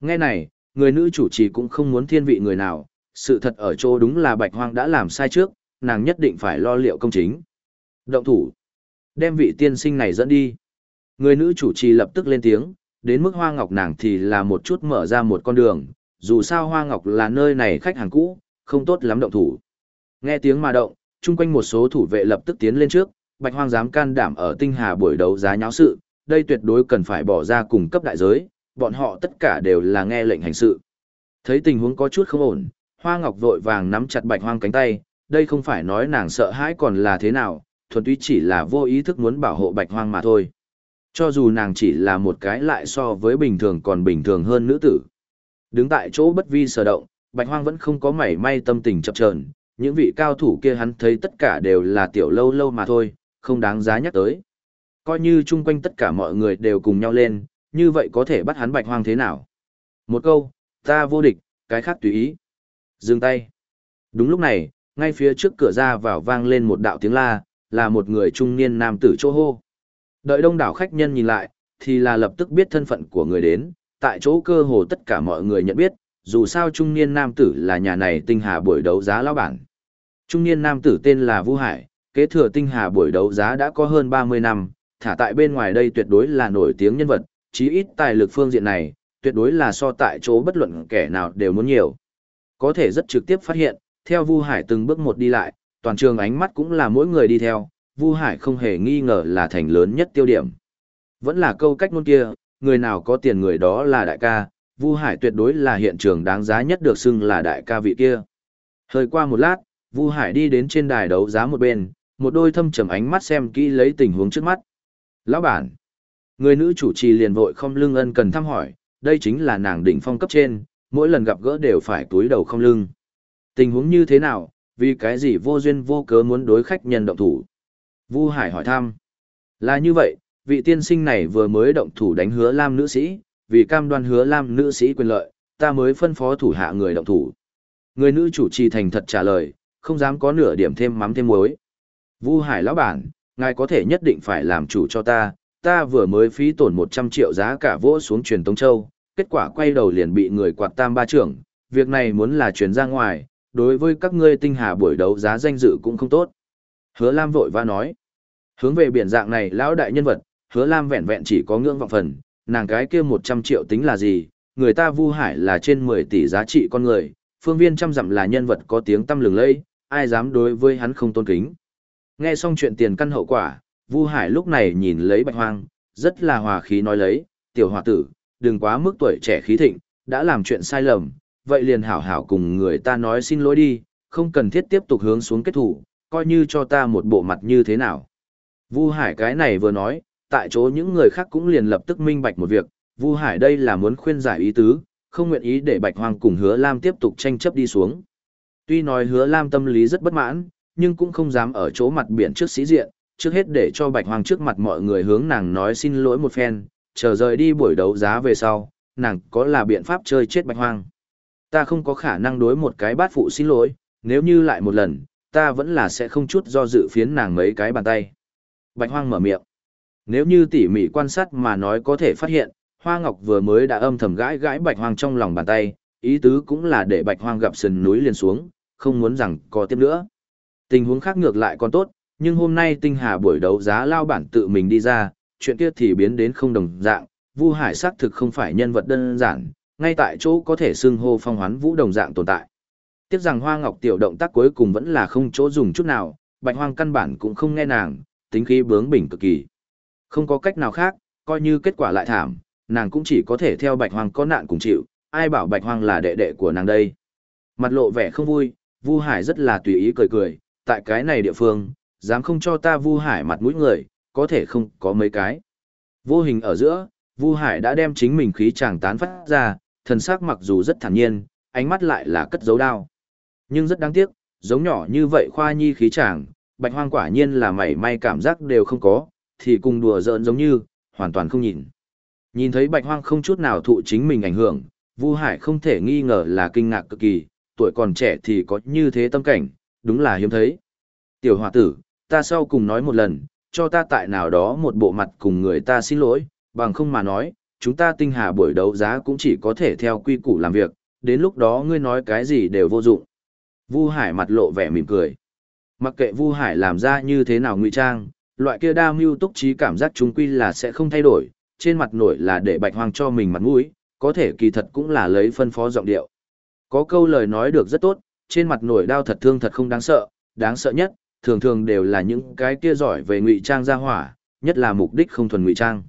Nghe này, người nữ chủ trì cũng không muốn thiên vị người nào, sự thật ở chỗ đúng là bạch hoang đã làm sai trước, nàng nhất định phải lo liệu công chính. Động thủ. Đem vị tiên sinh này dẫn đi. Người nữ chủ trì lập tức lên tiếng, đến mức hoa ngọc nàng thì là một chút mở ra một con đường, dù sao hoa ngọc là nơi này khách hàng cũ, không tốt lắm động thủ. Nghe tiếng mà động, chung quanh một số thủ vệ lập tức tiến lên trước, bạch hoang dám can đảm ở tinh hà buổi đấu giá nháo sự, đây tuyệt đối cần phải bỏ ra cùng cấp đại giới, bọn họ tất cả đều là nghe lệnh hành sự. Thấy tình huống có chút không ổn, hoa ngọc vội vàng nắm chặt bạch hoang cánh tay, đây không phải nói nàng sợ hãi còn là thế nào, thuần túy chỉ là vô ý thức muốn bảo hộ bạch hoang mà thôi. Cho dù nàng chỉ là một cái lại so với bình thường còn bình thường hơn nữ tử. Đứng tại chỗ bất vi sở động, bạch hoang vẫn không có mảy may tâm tình chập chờn những vị cao thủ kia hắn thấy tất cả đều là tiểu lâu lâu mà thôi, không đáng giá nhắc tới. Coi như chung quanh tất cả mọi người đều cùng nhau lên, như vậy có thể bắt hắn bạch hoang thế nào? Một câu, ta vô địch, cái khác tùy ý. Dừng tay. Đúng lúc này, ngay phía trước cửa ra vào vang lên một đạo tiếng la, là một người trung niên nam tử chô hô. Đợi đông đảo khách nhân nhìn lại, thì là lập tức biết thân phận của người đến, tại chỗ cơ hồ tất cả mọi người nhận biết, dù sao trung niên nam tử là nhà này tinh hà buổi đấu giá lão bản. Trung niên nam tử tên là Vu Hải, kế thừa tinh hà buổi đấu giá đã có hơn 30 năm, thả tại bên ngoài đây tuyệt đối là nổi tiếng nhân vật, chí ít tài lực phương diện này, tuyệt đối là so tại chỗ bất luận kẻ nào đều muốn nhiều. Có thể rất trực tiếp phát hiện, theo Vu Hải từng bước một đi lại, toàn trường ánh mắt cũng là mỗi người đi theo, Vu Hải không hề nghi ngờ là thành lớn nhất tiêu điểm. Vẫn là câu cách ngôn kia, người nào có tiền người đó là đại ca, Vu Hải tuyệt đối là hiện trường đáng giá nhất được xưng là đại ca vị kia. Hơi qua một lát, Vu Hải đi đến trên đài đấu giá một bên, một đôi thâm trầm ánh mắt xem kỹ lấy tình huống trước mắt. Lão bản, người nữ chủ trì liền vội không lưng ân cần thăm hỏi, đây chính là nàng đỉnh phong cấp trên, mỗi lần gặp gỡ đều phải túi đầu không lưng. Tình huống như thế nào, vì cái gì vô duyên vô cớ muốn đối khách nhân động thủ? Vu Hải hỏi thăm. Là như vậy, vị tiên sinh này vừa mới động thủ đánh hứa lam nữ sĩ, vì cam đoan hứa lam nữ sĩ quyền lợi, ta mới phân phó thủ hạ người động thủ. Người nữ chủ trì thành thật trả lời, không dám có nửa điểm thêm mắm thêm muối. Vu Hải lão bản, ngài có thể nhất định phải làm chủ cho ta, ta vừa mới phí tổn 100 triệu giá cả vỗ xuống truyền Tông Châu, kết quả quay đầu liền bị người quạt tam ba trưởng, việc này muốn là truyền ra ngoài, đối với các ngươi tinh hà buổi đấu giá danh dự cũng không tốt. Hứa Lam vội va nói, hướng về biển dạng này lão đại nhân vật, hứa Lam vẹn vẹn chỉ có ngưỡng vọng phần, nàng cái kia 100 triệu tính là gì, người ta Vu Hải là trên 10 tỷ giá trị con người, phương viên trăm dặm là nhân vật có tiếng tăm lừng lẫy, ai dám đối với hắn không tôn kính. Nghe xong chuyện tiền căn hậu quả, Vu Hải lúc này nhìn lấy Bạch Hoang, rất là hòa khí nói lấy, tiểu hòa tử, đừng quá mức tuổi trẻ khí thịnh, đã làm chuyện sai lầm, vậy liền hảo hảo cùng người ta nói xin lỗi đi, không cần thiết tiếp tục hướng xuống kết thủ, coi như cho ta một bộ mặt như thế nào. Vu Hải cái này vừa nói, tại chỗ những người khác cũng liền lập tức minh bạch một việc, Vu Hải đây là muốn khuyên giải ý tứ, không nguyện ý để Bạch Hoang cùng Hứa Lam tiếp tục tranh chấp đi xuống. Tuy nói Hứa Lam tâm lý rất bất mãn, nhưng cũng không dám ở chỗ mặt biển trước sĩ diện, trước hết để cho Bạch hoàng trước mặt mọi người hướng nàng nói xin lỗi một phen, chờ rời đi buổi đấu giá về sau, nàng có là biện pháp chơi chết Bạch hoàng. Ta không có khả năng đối một cái bát phụ xin lỗi, nếu như lại một lần, ta vẫn là sẽ không chút do dự phiến nàng mấy cái bàn tay. Bạch Hoang mở miệng. Nếu như tỉ mỉ quan sát mà nói có thể phát hiện, Hoa Ngọc vừa mới đã âm thầm gãi gãi Bạch Hoang trong lòng bàn tay, ý tứ cũng là để Bạch Hoang gặp sườn núi liền xuống, không muốn rằng có tiếp nữa. Tình huống khác ngược lại còn tốt, nhưng hôm nay tinh hà buổi đấu giá lao bản tự mình đi ra, chuyện kia thì biến đến không đồng dạng, Vu Hải xác thực không phải nhân vật đơn giản, ngay tại chỗ có thể xưng hô phong hoán vũ đồng dạng tồn tại. Tiếc rằng Hoa Ngọc tiểu động tác cuối cùng vẫn là không chỗ dùng chút nào, Bạch Hoang căn bản cũng không nghe nàng, tính khí bướng bỉnh cực kỳ. Không có cách nào khác, coi như kết quả lại thảm, nàng cũng chỉ có thể theo Bạch Hoang có nạn cùng chịu, ai bảo Bạch Hoang là đệ đệ của nàng đây. Mặt lộ vẻ không vui, Vu Hải rất là tùy ý cười cười, tại cái này địa phương, dám không cho ta Vu Hải mặt mũi người, có thể không có mấy cái. Vô hình ở giữa, Vu Hải đã đem chính mình khí chàng tán phát ra, thần sắc mặc dù rất thản nhiên, ánh mắt lại là cất dấu đao. Nhưng rất đáng tiếc, giống nhỏ như vậy khoa nhi khí chàng, bạch hoang quả nhiên là mảy may cảm giác đều không có, thì cùng đùa giỡn giống như, hoàn toàn không nhìn. Nhìn thấy bạch hoang không chút nào thụ chính mình ảnh hưởng, Vu Hải không thể nghi ngờ là kinh ngạc cực kỳ, tuổi còn trẻ thì có như thế tâm cảnh, đúng là hiếm thấy. Tiểu hòa tử, ta sau cùng nói một lần, cho ta tại nào đó một bộ mặt cùng người ta xin lỗi, bằng không mà nói, chúng ta tinh hà buổi đấu giá cũng chỉ có thể theo quy củ làm việc, đến lúc đó ngươi nói cái gì đều vô dụng. Vu Hải mặt lộ vẻ mỉm cười. Mặc kệ Vu Hải làm ra như thế nào ngụy trang, loại kia đa mưu túc trí cảm giác chúng quy là sẽ không thay đổi, trên mặt nổi là để bạch hoang cho mình mặt mũi, có thể kỳ thật cũng là lấy phân phó giọng điệu. Có câu lời nói được rất tốt, trên mặt nổi đau thật thương thật không đáng sợ, đáng sợ nhất, thường thường đều là những cái kia giỏi về ngụy trang ra hỏa, nhất là mục đích không thuần ngụy trang.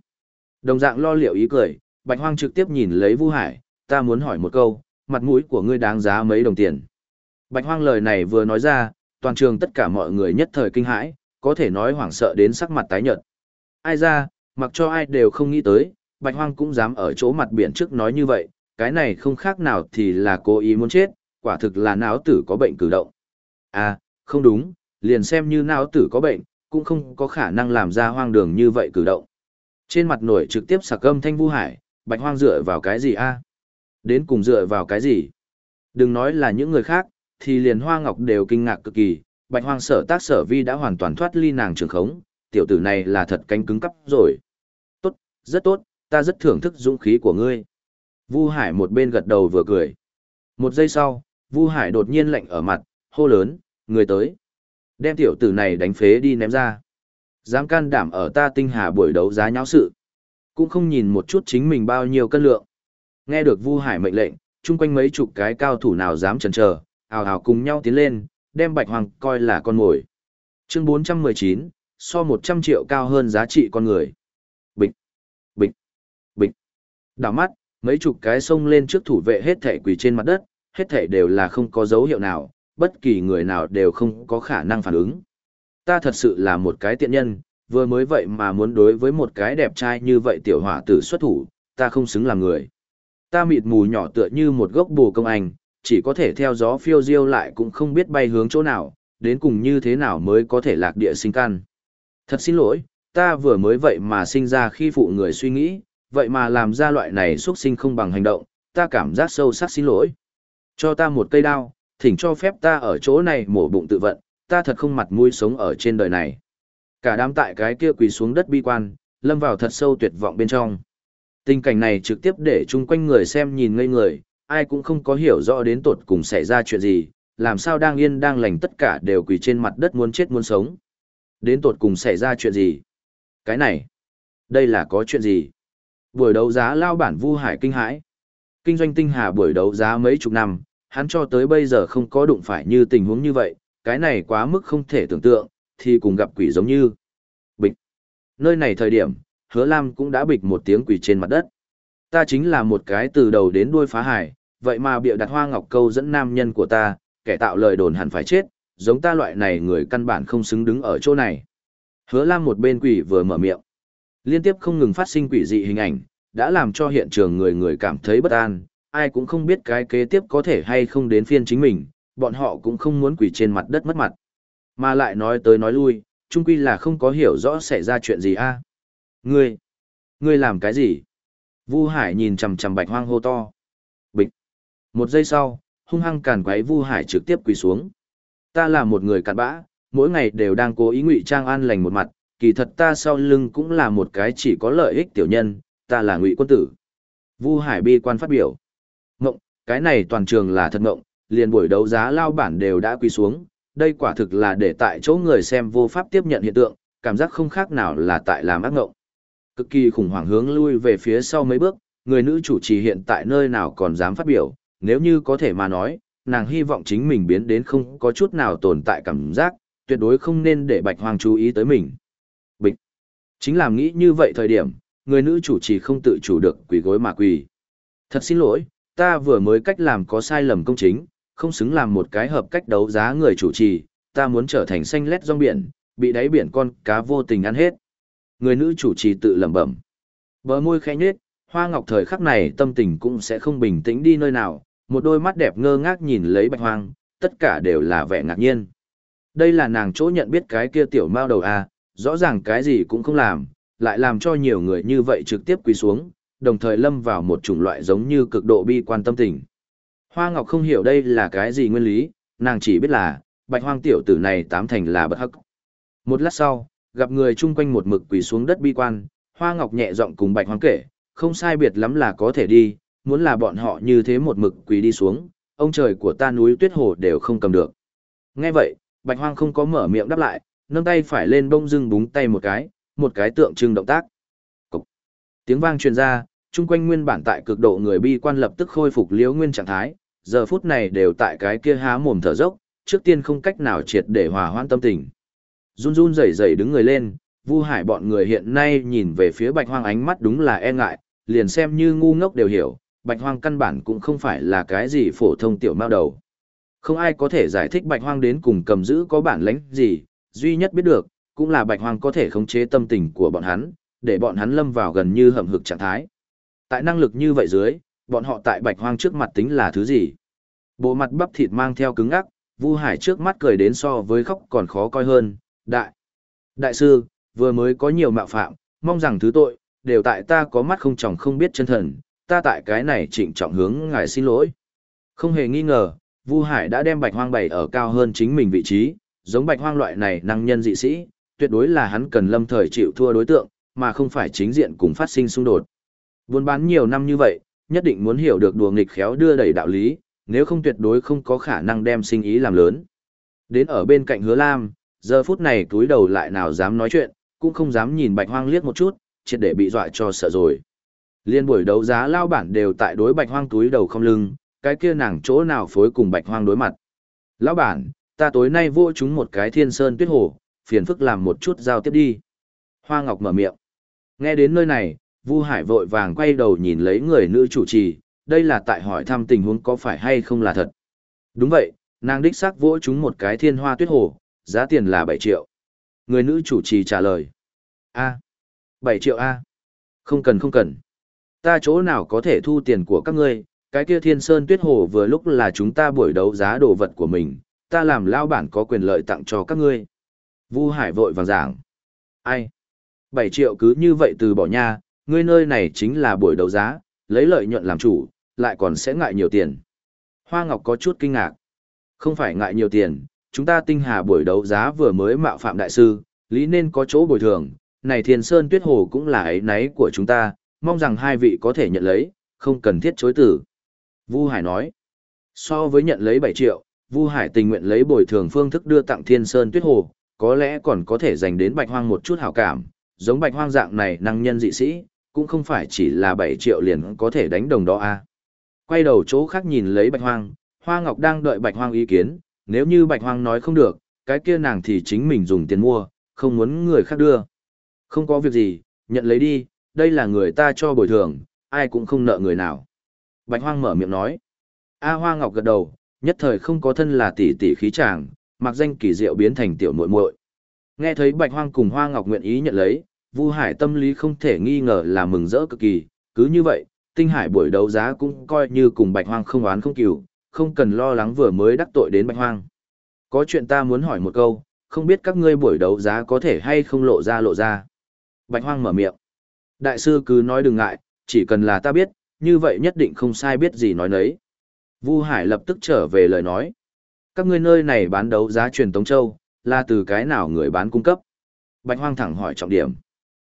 Đồng dạng lo liệu ý cười, Bạch Hoang trực tiếp nhìn lấy Vu Hải, ta muốn hỏi một câu, mặt mũi của ngươi đáng giá mấy đồng tiền. Bạch Hoang lời này vừa nói ra, toàn trường tất cả mọi người nhất thời kinh hãi, có thể nói hoảng sợ đến sắc mặt tái nhợt. Ai ra, mặc cho ai đều không nghĩ tới, Bạch Hoang cũng dám ở chỗ mặt biển trước nói như vậy, cái này không khác nào thì là cố ý muốn chết, quả thực là não tử có bệnh cử động. À, không đúng, liền xem như não tử có bệnh, cũng không có khả năng làm ra hoang đường như vậy cử động. Trên mặt nổi trực tiếp sạc âm thanh vu hải, Bạch Hoang dựa vào cái gì a? Đến cùng dựa vào cái gì? Đừng nói là những người khác, thì liền Hoa Ngọc đều kinh ngạc cực kỳ, Bạch Hoang sở tác sở vi đã hoàn toàn thoát ly nàng trường khống, tiểu tử này là thật cánh cứng cắp rồi. Tốt, rất tốt, ta rất thưởng thức dũng khí của ngươi. Vu Hải một bên gật đầu vừa cười. Một giây sau, Vu Hải đột nhiên lạnh ở mặt, hô lớn, người tới. Đem tiểu tử này đánh phế đi ném ra. Dám can đảm ở ta tinh hà buổi đấu giá nháo sự. Cũng không nhìn một chút chính mình bao nhiêu cân lượng. Nghe được Vu Hải mệnh lệnh, chung quanh mấy chục cái cao thủ nào dám chần chờ, ào ào cùng nhau tiến lên, đem Bạch Hoàng coi là con mồi. Chương 419, so 100 triệu cao hơn giá trị con người. Bịch, bịch, bịch. Đảo mắt, mấy chục cái xông lên trước thủ vệ hết thể quỳ trên mặt đất, hết thể đều là không có dấu hiệu nào, bất kỳ người nào đều không có khả năng phản ứng. Ta thật sự là một cái tiện nhân, vừa mới vậy mà muốn đối với một cái đẹp trai như vậy tiểu hỏa tử xuất thủ, ta không xứng làm người. Ta mịt mù nhỏ tựa như một gốc bồ công anh, chỉ có thể theo gió phiêu diêu lại cũng không biết bay hướng chỗ nào, đến cùng như thế nào mới có thể lạc địa sinh căn. Thật xin lỗi, ta vừa mới vậy mà sinh ra khi phụ người suy nghĩ, vậy mà làm ra loại này xuất sinh không bằng hành động, ta cảm giác sâu sắc xin lỗi. Cho ta một cây đao, thỉnh cho phép ta ở chỗ này mổ bụng tự vận, ta thật không mặt mũi sống ở trên đời này. Cả đám tại cái kia quỳ xuống đất bi quan, lâm vào thật sâu tuyệt vọng bên trong. Tình cảnh này trực tiếp để chung quanh người xem nhìn ngây người, ai cũng không có hiểu rõ đến tột cùng xảy ra chuyện gì, làm sao đang yên đang lành tất cả đều quỳ trên mặt đất muốn chết muốn sống. Đến tột cùng xảy ra chuyện gì? Cái này, đây là có chuyện gì? Buổi đấu giá lao bản Vu Hải kinh hãi. Kinh doanh tinh hà buổi đấu giá mấy chục năm, hắn cho tới bây giờ không có đụng phải như tình huống như vậy, cái này quá mức không thể tưởng tượng, thì cùng gặp quỷ giống như. Bịch. Nơi này thời điểm, hứa Lam cũng đã bịch một tiếng quỷ trên mặt đất. Ta chính là một cái từ đầu đến đuôi phá hải, vậy mà bịa đặt hoa ngọc câu dẫn nam nhân của ta, kẻ tạo lời đồn hẳn phải chết, giống ta loại này người căn bản không xứng đứng ở chỗ này. Hứa Lam một bên quỷ vừa mở miệng. Liên tiếp không ngừng phát sinh quỷ dị hình ảnh, đã làm cho hiện trường người người cảm thấy bất an, ai cũng không biết cái kế tiếp có thể hay không đến phiên chính mình, bọn họ cũng không muốn quỷ trên mặt đất mất mặt. Mà lại nói tới nói lui, chung quy là không có hiểu rõ xảy ra chuyện gì a. Ngươi, ngươi làm cái gì? Vu Hải nhìn chằm chằm Bạch Hoang hô to. Bịch. Một giây sau, hung hăng càn quấy Vu Hải trực tiếp quỳ xuống. Ta là một người cặn bã, mỗi ngày đều đang cố ý ngụy trang an lành một mặt, kỳ thật ta sau lưng cũng là một cái chỉ có lợi ích tiểu nhân, ta là ngụy quân tử. Vu Hải bi quan phát biểu. Ngộng, cái này toàn trường là thật ngộng, liền buổi đấu giá lao bản đều đã quỳ xuống, đây quả thực là để tại chỗ người xem vô pháp tiếp nhận hiện tượng, cảm giác không khác nào là tại làm ác ngộng. Cực kỳ khủng hoảng hướng lui về phía sau mấy bước, người nữ chủ trì hiện tại nơi nào còn dám phát biểu, nếu như có thể mà nói, nàng hy vọng chính mình biến đến không có chút nào tồn tại cảm giác, tuyệt đối không nên để bạch hoàng chú ý tới mình. Chính làm nghĩ như vậy thời điểm, người nữ chủ trì không tự chủ được quỳ gối mà quỳ. Thật xin lỗi, ta vừa mới cách làm có sai lầm công chính, không xứng làm một cái hợp cách đấu giá người chủ trì, ta muốn trở thành xanh lét rong biển, bị đáy biển con cá vô tình ăn hết. Người nữ chủ trì tự lẩm bẩm. Bờ môi khẽ nhếch, Hoa Ngọc thời khắc này tâm tình cũng sẽ không bình tĩnh đi nơi nào, một đôi mắt đẹp ngơ ngác nhìn lấy Bạch Hoang, tất cả đều là vẻ ngạc nhiên. Đây là nàng chỗ nhận biết cái kia tiểu mao đầu a, rõ ràng cái gì cũng không làm, lại làm cho nhiều người như vậy trực tiếp quỳ xuống, đồng thời lâm vào một chủng loại giống như cực độ bi quan tâm tình. Hoa Ngọc không hiểu đây là cái gì nguyên lý, nàng chỉ biết là, bạch hoang tiểu tử này tám thành là bất hắc. Một lát sau, gặp người chung quanh một mực quỳ xuống đất bi quan, Hoa Ngọc nhẹ giọng cùng bạch hoang kể, không sai biệt lắm là có thể đi, muốn là bọn họ như thế một mực quỳ đi xuống, ông trời của ta núi tuyết hồ đều không cầm được. Nghe vậy, bạch hoang không có mở miệng đáp lại, nâng tay phải lên bông dưng búng tay một cái, một cái tượng trưng động tác. Cục. Tiếng vang truyền ra, chung quanh nguyên bản tại cực độ người bi quan lập tức khôi phục liễu nguyên trạng thái, giờ phút này đều tại cái kia há mồm thở dốc, trước tiên không cách nào triệt để hòa hoãn tâm tình. Run run rẩy rẩy đứng người lên, Vu Hải bọn người hiện nay nhìn về phía Bạch Hoang ánh mắt đúng là e ngại, liền xem như ngu ngốc đều hiểu, Bạch Hoang căn bản cũng không phải là cái gì phổ thông tiểu mao đầu. Không ai có thể giải thích Bạch Hoang đến cùng cầm giữ có bản lĩnh gì, duy nhất biết được, cũng là Bạch Hoang có thể khống chế tâm tình của bọn hắn, để bọn hắn lâm vào gần như hầm hực trạng thái. Tại năng lực như vậy dưới, bọn họ tại Bạch Hoang trước mặt tính là thứ gì? Bộ mặt bắp thịt mang theo cứng ngắc, Vu Hải trước mắt cười đến so với khóc còn khó coi hơn, đại. Đại sư, vừa mới có nhiều mạo phạm, mong rằng thứ tội, đều tại ta có mắt không tròng không biết chân thần, ta tại cái này trịnh trọng hướng ngài xin lỗi. Không hề nghi ngờ, Vu Hải đã đem Bạch Hoang bày ở cao hơn chính mình vị trí, giống Bạch Hoang loại này năng nhân dị sĩ, tuyệt đối là hắn cần lâm thời chịu thua đối tượng, mà không phải chính diện cùng phát sinh xung đột. Buôn bán nhiều năm như vậy, nhất định muốn hiểu được đùa nghịch khéo đưa đẩy đạo lý, nếu không tuyệt đối không có khả năng đem sinh ý làm lớn. Đến ở bên cạnh hứa lam, giờ phút này túi đầu lại nào dám nói chuyện, cũng không dám nhìn bạch hoang liếc một chút, triệt để bị dọa cho sợ rồi. Liên buổi đấu giá lao bản đều tại đối bạch hoang túi đầu không lưng, cái kia nàng chỗ nào phối cùng bạch hoang đối mặt. Lão bản, ta tối nay vô chúng một cái thiên sơn tuyết hồ, phiền phức làm một chút giao tiếp đi. Hoa Ngọc mở miệng. Nghe đến nơi này, Vu Hải vội vàng quay đầu nhìn lấy người nữ chủ trì, đây là tại hỏi thăm tình huống có phải hay không là thật. Đúng vậy, nàng đích xác vỗ chúng một cái thiên hoa tuyết hồ, giá tiền là 7 triệu. Người nữ chủ trì trả lời. A. 7 triệu A. Không cần không cần. Ta chỗ nào có thể thu tiền của các ngươi, cái kia thiên sơn tuyết hồ vừa lúc là chúng ta buổi đấu giá đồ vật của mình, ta làm lao bản có quyền lợi tặng cho các ngươi. Vu Hải vội vàng giảng. Ai? 7 triệu cứ như vậy từ bỏ nha, ngươi nơi này chính là buổi đấu giá, lấy lợi nhuận làm chủ, lại còn sẽ ngại nhiều tiền. Hoa Ngọc có chút kinh ngạc. Không phải ngại nhiều tiền, chúng ta tinh hà buổi đấu giá vừa mới mạo phạm đại sư, lý nên có chỗ bồi thường, này Thiên Sơn Tuyết Hồ cũng là ấy náy của chúng ta, mong rằng hai vị có thể nhận lấy, không cần thiết chối tử. Vu Hải nói, so với nhận lấy 7 triệu, Vu Hải tình nguyện lấy bồi thường phương thức đưa tặng Thiên Sơn Tuyết Hồ, có lẽ còn có thể dành đến Bạch Hoang một chút hảo cảm, giống Bạch Hoang dạng này năng nhân dị sĩ, cũng không phải chỉ là 7 triệu liền có thể đánh đồng đó a. À. Quay đầu chỗ khác nhìn lấy Bạch Hoang, Hoa Ngọc đang đợi Bạch Hoang ý kiến, nếu như Bạch Hoang nói không được, cái kia nàng thì chính mình dùng tiền mua, không muốn người khác đưa. Không có việc gì, nhận lấy đi, đây là người ta cho bồi thường, ai cũng không nợ người nào. Bạch Hoang mở miệng nói. A Hoa Ngọc gật đầu, nhất thời không có thân là tỷ tỷ khí chàng, mặc danh kỳ diệu biến thành tiểu muội muội. Nghe thấy Bạch Hoang cùng Hoa Ngọc nguyện ý nhận lấy, Vu Hải tâm lý không thể nghi ngờ là mừng rỡ cực kỳ, cứ như vậy, Tinh Hải buổi đấu giá cũng coi như cùng Bạch Hoang không oán không kỷ, không cần lo lắng vừa mới đắc tội đến Bạch Hoang. Có chuyện ta muốn hỏi một câu, không biết các ngươi buổi đấu giá có thể hay không lộ ra lộ ra. Bạch Hoang mở miệng. Đại sư cứ nói đừng ngại, chỉ cần là ta biết, như vậy nhất định không sai biết gì nói nấy. Vu Hải lập tức trở về lời nói. Các ngươi nơi này bán đấu giá truyền Tống Châu, là từ cái nào người bán cung cấp? Bạch Hoang thẳng hỏi trọng điểm.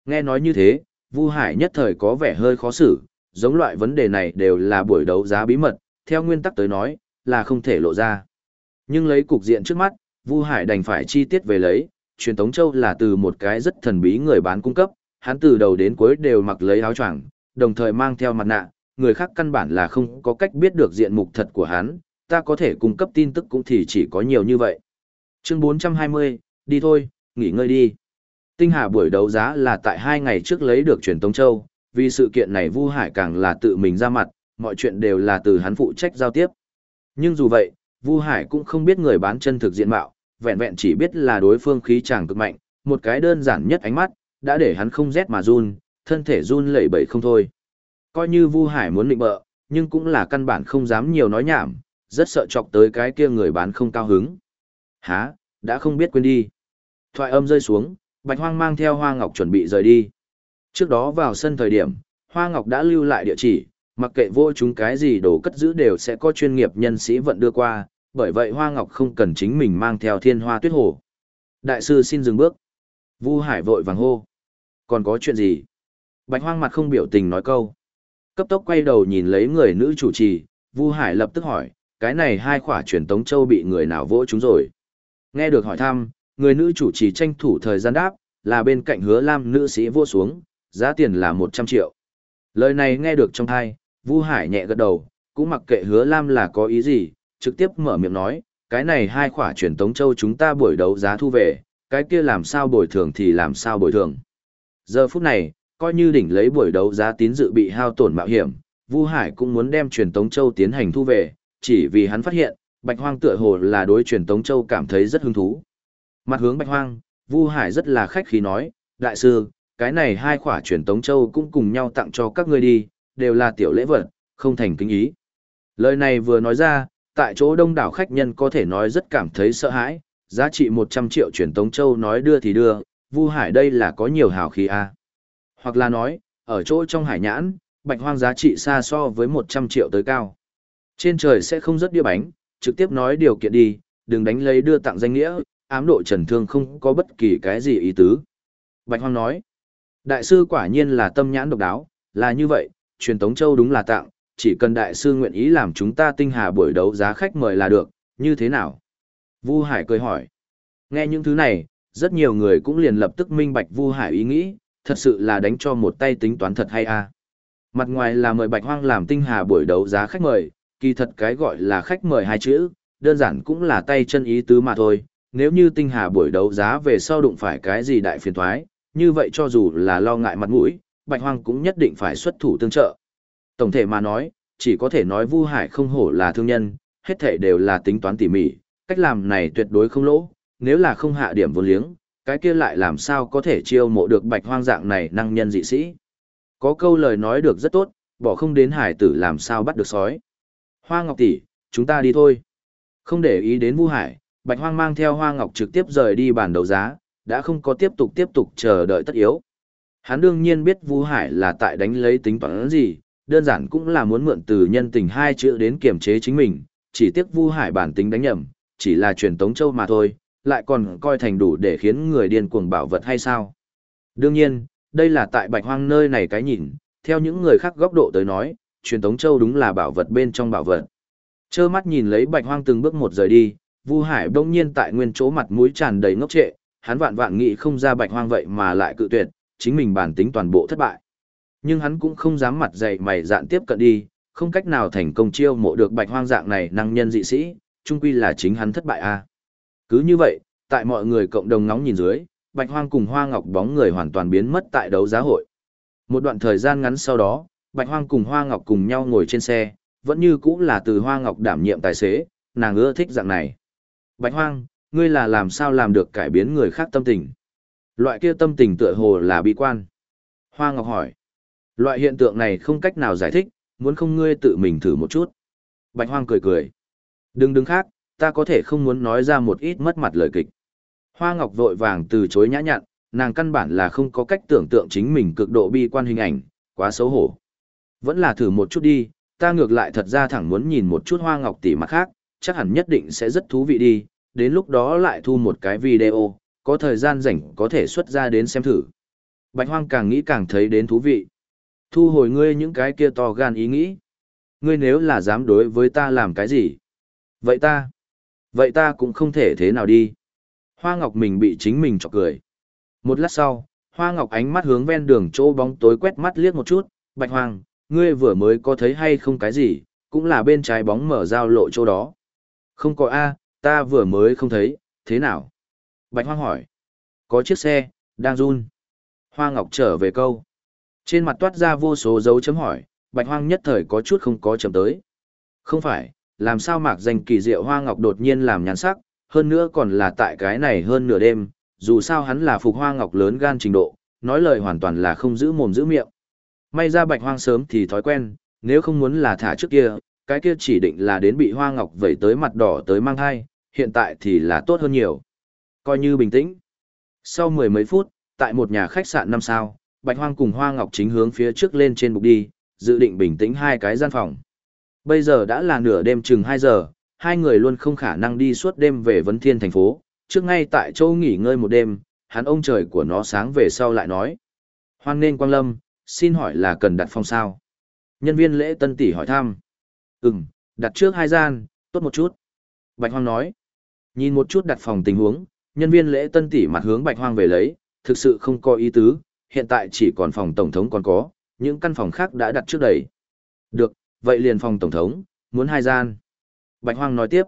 Nghe nói như thế, Vu Hải nhất thời có vẻ hơi khó xử, giống loại vấn đề này đều là buổi đấu giá bí mật, theo nguyên tắc tới nói, là không thể lộ ra. Nhưng lấy cục diện trước mắt, Vu Hải đành phải chi tiết về lấy, truyền tống châu là từ một cái rất thần bí người bán cung cấp, hắn từ đầu đến cuối đều mặc lấy áo choàng, đồng thời mang theo mặt nạ, người khác căn bản là không có cách biết được diện mục thật của hắn, ta có thể cung cấp tin tức cũng thì chỉ có nhiều như vậy. Chương 420, đi thôi, nghỉ ngơi đi. Tinh Hà buổi đấu giá là tại hai ngày trước lấy được truyền tống châu, vì sự kiện này Vu Hải càng là tự mình ra mặt, mọi chuyện đều là từ hắn phụ trách giao tiếp. Nhưng dù vậy, Vu Hải cũng không biết người bán chân thực diện mạo, vẹn vẹn chỉ biết là đối phương khí chàng cực mạnh, một cái đơn giản nhất ánh mắt, đã để hắn không rét mà run, thân thể run lẩy bẩy không thôi. Coi như Vu Hải muốn định bợ, nhưng cũng là căn bản không dám nhiều nói nhảm, rất sợ chọc tới cái kia người bán không cao hứng. Hả, đã không biết quên đi. Thoại âm rơi xuống, Bạch Hoang mang theo Hoa Ngọc chuẩn bị rời đi. Trước đó vào sân thời điểm, Hoa Ngọc đã lưu lại địa chỉ, mặc kệ vô chúng cái gì đồ cất giữ đều sẽ có chuyên nghiệp nhân sĩ vận đưa qua, bởi vậy Hoa Ngọc không cần chính mình mang theo thiên hoa tuyết hồ. Đại sư xin dừng bước. Vu Hải vội vàng hô. Còn có chuyện gì? Bạch Hoang mặt không biểu tình nói câu. Cấp tốc quay đầu nhìn lấy người nữ chủ trì, Vu Hải lập tức hỏi, cái này hai khỏa truyền tống châu bị người nào vỗ chúng rồi? Nghe được hỏi thăm, người nữ chủ trì tranh thủ thời gian đáp, là bên cạnh hứa lam nữ sĩ vua xuống, giá tiền là 100 triệu. Lời này nghe được trong thai, Vu Hải nhẹ gật đầu, cũng mặc kệ hứa lam là có ý gì, trực tiếp mở miệng nói, cái này hai khỏa truyền tống châu chúng ta buổi đấu giá thu về, cái kia làm sao bồi thường thì làm sao bồi thường. Giờ phút này, coi như đỉnh lấy buổi đấu giá tín dự bị hao tổn mạo hiểm, Vu Hải cũng muốn đem truyền tống châu tiến hành thu về, chỉ vì hắn phát hiện, Bạch Hoang tựa hồ là đối truyền tống châu cảm thấy rất hứng thú. Mặt hướng Bạch Hoang, Vu Hải rất là khách khí nói, đại sư, cái này hai khỏa truyền tống châu cũng cùng nhau tặng cho các ngươi đi, đều là tiểu lễ vật, không thành kính ý. Lời này vừa nói ra, tại chỗ đông đảo khách nhân có thể nói rất cảm thấy sợ hãi, giá trị 100 triệu truyền tống châu nói đưa thì đưa, Vu Hải đây là có nhiều hào khí a. À. Hoặc là nói, ở chỗ trong hải nhãn, bạch hoang giá trị xa so với 100 triệu tới cao. Trên trời sẽ không rất đĩa bánh, trực tiếp nói điều kiện đi, đừng đánh lấy đưa tặng danh nghĩa, ám độ trần thương không có bất kỳ cái gì ý tứ. Bạch hoang nói, đại sư quả nhiên là tâm nhãn độc đáo, là như vậy, truyền tống châu đúng là tặng, chỉ cần đại sư nguyện ý làm chúng ta tinh hà buổi đấu giá khách mời là được, như thế nào? Vu Hải cười hỏi. Nghe những thứ này, rất nhiều người cũng liền lập tức minh bạch Vu Hải ý nghĩ, thật sự là đánh cho một tay tính toán thật hay a. Mặt ngoài là mời Bạch Hoang làm tinh hà buổi đấu giá khách mời, kỳ thật cái gọi là khách mời hai chữ, đơn giản cũng là tay chân ý tứ mà thôi. Nếu như tinh hà buổi đấu giá về sau đụng phải cái gì đại phiền toái, như vậy cho dù là lo ngại mặt mũi, Bạch Hoang cũng nhất định phải xuất thủ tương trợ. Tổng thể mà nói, chỉ có thể nói Vu Hải không hổ là thương nhân, hết thảy đều là tính toán tỉ mỉ, cách làm này tuyệt đối không lỗ, nếu là không hạ điểm vô liếng, cái kia lại làm sao có thể chiêu mộ được bạch hoang dạng này năng nhân dị sĩ. Có câu lời nói được rất tốt, bỏ không đến hải tử làm sao bắt được sói. Hoa Ngọc tỷ, chúng ta đi thôi. Không để ý đến Vu Hải, Bạch Hoang mang theo Hoa Ngọc trực tiếp rời đi bàn đấu giá, đã không có tiếp tục tiếp tục chờ đợi tất yếu. Hắn đương nhiên biết Vu Hải là tại đánh lấy tính toán gì, đơn giản cũng là muốn mượn từ nhân tình hai chữ đến kiềm chế chính mình, chỉ tiếc Vu Hải bản tính đánh nhầm, chỉ là truyền tống châu mà thôi, lại còn coi thành đủ để khiến người điên cuồng bảo vật hay sao? Đương nhiên, đây là tại bạch hoang nơi này cái nhìn, theo những người khác góc độ tới nói, truyền tống châu đúng là bảo vật bên trong bảo vật. Chơ mắt nhìn lấy bạch hoang từng bước một rời đi, Vu Hải đông nhiên tại nguyên chỗ mặt mũi tràn đầy ngốc trệ, hắn vạn vạn nghĩ không ra bạch hoang vậy mà lại cự tuyệt, chính mình bản tính toàn bộ thất bại. Nhưng hắn cũng không dám mặt dày mày dạn tiếp cận đi, không cách nào thành công chiêu mộ được bạch hoang dạng này năng nhân dị sĩ, chung quy là chính hắn thất bại a. Cứ như vậy, tại mọi người cộng đồng ngóng nhìn dưới, Bạch Hoang cùng Hoa Ngọc bóng người hoàn toàn biến mất tại đấu giá hội. Một đoạn thời gian ngắn sau đó, Bạch Hoang cùng Hoa Ngọc cùng nhau ngồi trên xe, vẫn như cũ là từ Hoa Ngọc đảm nhiệm tài xế, nàng ưa thích dạng này. Bạch Hoang, ngươi là làm sao làm được cải biến người khác tâm tình? Loại kia tâm tình tựa hồ là bi quan. Hoa Ngọc hỏi. Loại hiện tượng này không cách nào giải thích, muốn không ngươi tự mình thử một chút. Bạch Hoang cười cười. Đừng đứng khác, ta có thể không muốn nói ra một ít mất mặt lời kịch. Hoa Ngọc vội vàng từ chối nhã nhặn, nàng căn bản là không có cách tưởng tượng chính mình cực độ bi quan hình ảnh, quá xấu hổ. Vẫn là thử một chút đi, ta ngược lại thật ra thẳng muốn nhìn một chút Hoa Ngọc tỷ mặt khác, chắc hẳn nhất định sẽ rất thú vị đi, đến lúc đó lại thu một cái video, có thời gian rảnh có thể xuất ra đến xem thử. Bạch Hoang càng nghĩ càng thấy đến thú vị. Thu hồi ngươi những cái kia to gan ý nghĩ. Ngươi nếu là dám đối với ta làm cái gì? Vậy ta, Vậy ta cũng không thể thế nào đi. Hoa Ngọc mình bị chính mình chọc cười. Một lát sau, Hoa Ngọc ánh mắt hướng ven đường chỗ bóng tối quét mắt liếc một chút, Bạch Hoàng, ngươi vừa mới có thấy hay không cái gì, cũng là bên trái bóng mở giao lộ chỗ đó. Không có A, ta vừa mới không thấy, thế nào? Bạch Hoàng hỏi. Có chiếc xe, đang run. Hoa Ngọc trở về câu. Trên mặt toát ra vô số dấu chấm hỏi, Bạch Hoang nhất thời có chút không có chấm tới. Không phải, làm sao mạc danh kỳ diệu hoa ngọc đột nhiên làm nhàn sắc, hơn nữa còn là tại cái này hơn nửa đêm, dù sao hắn là phục hoa ngọc lớn gan trình độ, nói lời hoàn toàn là không giữ mồm giữ miệng. May ra bạch hoang sớm thì thói quen, nếu không muốn là thả trước kia, cái kia chỉ định là đến bị Hoa Ngọc vẩy tới mặt đỏ tới mang thai, hiện tại thì là tốt hơn nhiều. Coi như bình tĩnh. Sau mười mấy phút, tại một nhà khách sạn năm sao, Bạch Hoang cùng Hoa Ngọc chính hướng phía trước lên trên bục đi, dự định bình tĩnh hai cái gian phòng. Bây giờ đã là nửa đêm chừng 2 giờ, hai người luôn không khả năng đi suốt đêm về Vấn Thiên thành phố, trước ngay tại châu nghỉ ngơi một đêm, hắn ông trời của nó sáng về sau lại nói. Hoan nên Quang Lâm, xin hỏi là cần đặt phòng sao? Nhân viên lễ tân tỷ hỏi thăm. Ừm, đặt trước hai gian, tốt một chút. Bạch Hoang nói. Nhìn một chút đặt phòng tình huống, nhân viên lễ tân tỷ mặt hướng Bạch Hoang về lấy, thực sự không có ý tứ, hiện tại chỉ còn phòng tổng thống còn có, những căn phòng khác đã đặt trước đầy. Được, vậy liền phòng tổng thống, muốn hai gian. Bạch Hoang nói tiếp.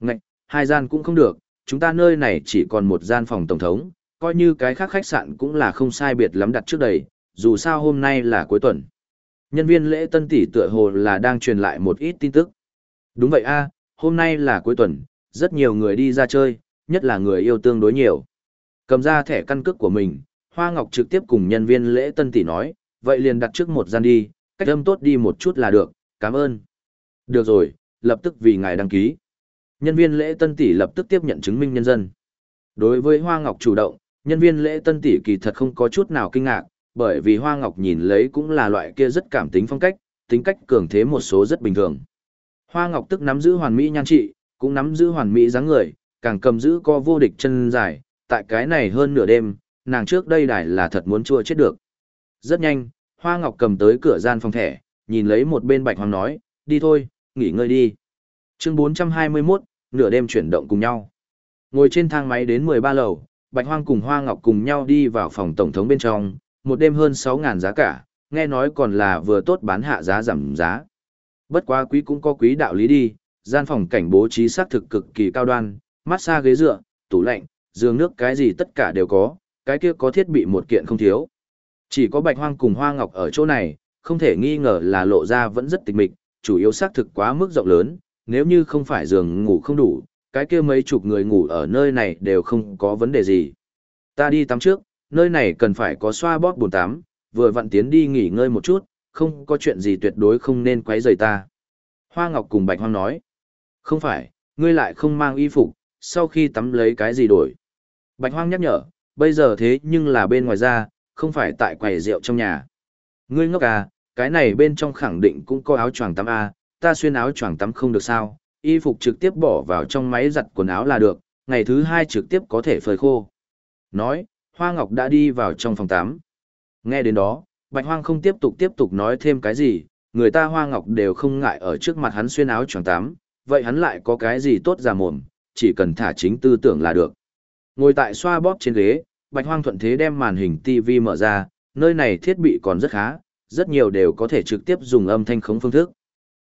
Ngạch, hai gian cũng không được, chúng ta nơi này chỉ còn một gian phòng tổng thống, coi như cái khác khách sạn cũng là không sai biệt lắm đặt trước đây dù sao hôm nay là cuối tuần. Nhân viên lễ tân tỷ tựa hồ là đang truyền lại một ít tin tức. Đúng vậy a, hôm nay là cuối tuần, rất nhiều người đi ra chơi, nhất là người yêu tương đối nhiều. Cầm ra thẻ căn cước của mình, Hoa Ngọc trực tiếp cùng nhân viên lễ tân tỷ nói, vậy liền đặt trước một gian đi, cách âm tốt đi một chút là được, cảm ơn. Được rồi, lập tức vì ngài đăng ký. Nhân viên lễ tân tỷ lập tức tiếp nhận chứng minh nhân dân. Đối với Hoa Ngọc chủ động, nhân viên lễ tân tỷ kỳ thật không có chút nào kinh ngạc, bởi vì Hoa Ngọc nhìn lấy cũng là loại kia rất cảm tính phong cách, tính cách cường thế một số rất bình thường. Hoa Ngọc tức nắm giữ hoàn mỹ nhan trị, cũng nắm giữ hoàn mỹ dáng người, càng cầm giữ co vô địch chân dài, tại cái này hơn nửa đêm, nàng trước đây đài là thật muốn chua chết được. Rất nhanh, Hoa Ngọc cầm tới cửa gian phòng thẻ, nhìn lấy một bên Bạch Hoàng nói, đi thôi, nghỉ ngơi đi. Chương 421, nửa đêm chuyển động cùng nhau. Ngồi trên thang máy đến 13 lầu, Bạch Hoang cùng Hoa Ngọc cùng nhau đi vào phòng tổng thống bên trong, một đêm hơn 6.000 giá cả, nghe nói còn là vừa tốt bán hạ giá giảm giá. Bất quá quý cũng có quý đạo lý đi, gian phòng cảnh bố trí xác thực cực kỳ cao đoan, massage ghế dựa, tủ lạnh, giường nước cái gì tất cả đều có, cái kia có thiết bị một kiện không thiếu. Chỉ có Bạch Hoang cùng Hoa Ngọc ở chỗ này, không thể nghi ngờ là lộ ra vẫn rất tịch mịch, chủ yếu xác thực quá mức rộng lớn, nếu như không phải giường ngủ không đủ, cái kia mấy chục người ngủ ở nơi này đều không có vấn đề gì. Ta đi tắm trước, nơi này cần phải có xoa bóp bồn tắm, vừa vặn tiến đi nghỉ ngơi một chút, không có chuyện gì tuyệt đối không nên quấy rầy ta. Hoa Ngọc cùng Bạch Hoang nói, không phải, ngươi lại không mang y phục, sau khi tắm lấy cái gì đổi. Bạch Hoang nhắc nhở, bây giờ thế nhưng là bên ngoài ra, không phải tại quầy rượu trong nhà. Ngươi ngốc à, cái này bên trong khẳng định cũng có áo choàng tắm à? ta xuyên áo choàng tắm không được sao, y phục trực tiếp bỏ vào trong máy giặt quần áo là được, ngày thứ hai trực tiếp có thể phơi khô. Nói, Hoa Ngọc đã đi vào trong phòng tắm. Nghe đến đó, Bạch Hoang không tiếp tục tiếp tục nói thêm cái gì, người ta Hoa Ngọc đều không ngại ở trước mặt hắn xuyên áo choàng tắm, vậy hắn lại có cái gì tốt ra mồm, chỉ cần thả chính tư tưởng là được. Ngồi tại xoa bóp trên ghế, Bạch Hoang thuận thế đem màn hình TV mở ra, nơi này thiết bị còn rất khá, rất nhiều đều có thể trực tiếp dùng âm thanh khống phương thức.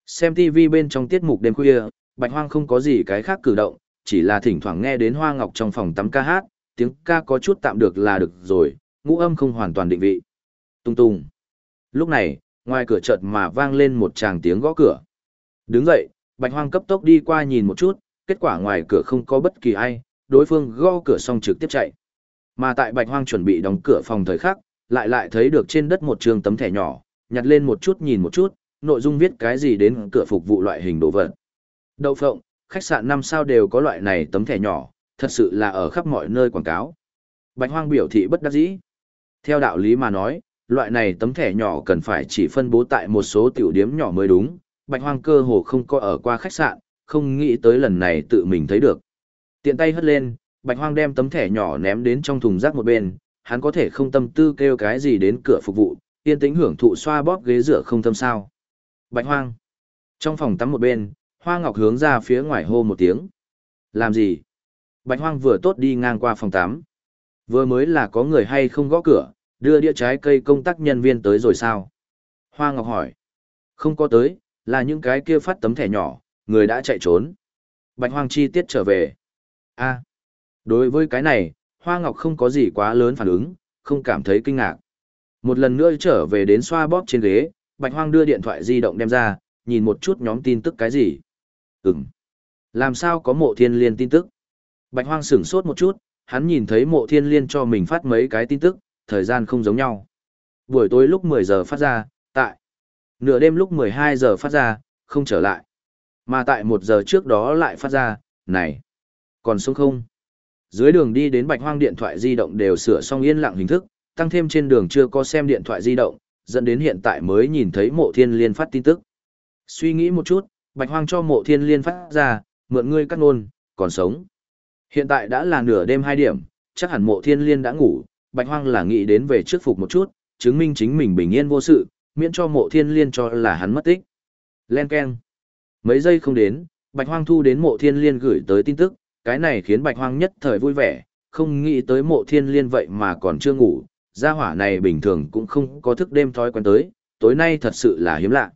Xem TV bên trong tiết mục đêm khuya, Bạch Hoang không có gì cái khác cử động, chỉ là thỉnh thoảng nghe đến Hoa Ngọc trong phòng tắm ca hát, tiếng ca có chút tạm được là được rồi, ngũ âm không hoàn toàn định vị. Tung tung. Lúc này, ngoài cửa chợt mà vang lên một tràng tiếng gõ cửa. Đứng dậy, Bạch Hoang cấp tốc đi qua nhìn một chút, kết quả ngoài cửa không có bất kỳ ai, đối phương gõ cửa xong trực tiếp chạy. Mà tại Bạch Hoang chuẩn bị đóng cửa phòng thời khắc, lại lại thấy được trên đất một trường tấm thẻ nhỏ, nhặt lên một chút nhìn một chút, nội dung viết cái gì đến cửa phục vụ loại hình đồ vật. Đậu phộng, khách sạn năm sao đều có loại này tấm thẻ nhỏ, thật sự là ở khắp mọi nơi quảng cáo. Bạch Hoang biểu thị bất đắc dĩ. Theo đạo lý mà nói, loại này tấm thẻ nhỏ cần phải chỉ phân bố tại một số tiểu điểm nhỏ mới đúng. Bạch Hoang cơ hồ không có ở qua khách sạn, không nghĩ tới lần này tự mình thấy được. Tiện tay hất lên, Bạch Hoang đem tấm thẻ nhỏ ném đến trong thùng rác một bên, hắn có thể không tâm tư kêu cái gì đến cửa phục vụ, yên tĩnh hưởng thụ xoa bóp ghế rửa không tâm sao. Bạch Hoang. Trong phòng tắm một bên, Hoa Ngọc hướng ra phía ngoài hô một tiếng. Làm gì? Bạch Hoang vừa tốt đi ngang qua phòng tắm. Vừa mới là có người hay không gõ cửa, đưa đĩa trái cây công tác nhân viên tới rồi sao? Hoa Ngọc hỏi. Không có tới, là những cái kia phát tấm thẻ nhỏ, người đã chạy trốn. Bạch Hoang chi tiết trở về. A. Đối với cái này, Hoa Ngọc không có gì quá lớn phản ứng, không cảm thấy kinh ngạc. Một lần nữa trở về đến xoa bóp trên ghế, Bạch Hoang đưa điện thoại di động đem ra, nhìn một chút nhóm tin tức cái gì. Ừm. Làm sao có mộ thiên liên tin tức? Bạch Hoang sửng sốt một chút, hắn nhìn thấy mộ thiên liên cho mình phát mấy cái tin tức, thời gian không giống nhau. Buổi tối lúc 10 giờ phát ra, tại. Nửa đêm lúc 12 giờ phát ra, không trở lại. Mà tại một giờ trước đó lại phát ra, này, còn sống không? Dưới đường đi đến bạch hoang điện thoại di động đều sửa xong yên lặng hình thức, tăng thêm trên đường chưa có xem điện thoại di động, dẫn đến hiện tại mới nhìn thấy mộ thiên liên phát tin tức. Suy nghĩ một chút, bạch hoang cho mộ thiên liên phát ra, mượn ngươi cắt nôn, còn sống. Hiện tại đã là nửa đêm hai điểm, chắc hẳn mộ thiên liên đã ngủ, bạch hoang là nghĩ đến về trước phục một chút, chứng minh chính mình bình yên vô sự, miễn cho mộ thiên liên cho là hắn mất tích. Len Ken. Mấy giây không đến, bạch hoang thu đến mộ thiên liên gửi tới tin tức, cái này khiến bạch hoang nhất thời vui vẻ, không nghĩ tới mộ thiên liên vậy mà còn chưa ngủ, gia hỏa này bình thường cũng không có thức đêm thói quen tới, tối nay thật sự là hiếm lạ.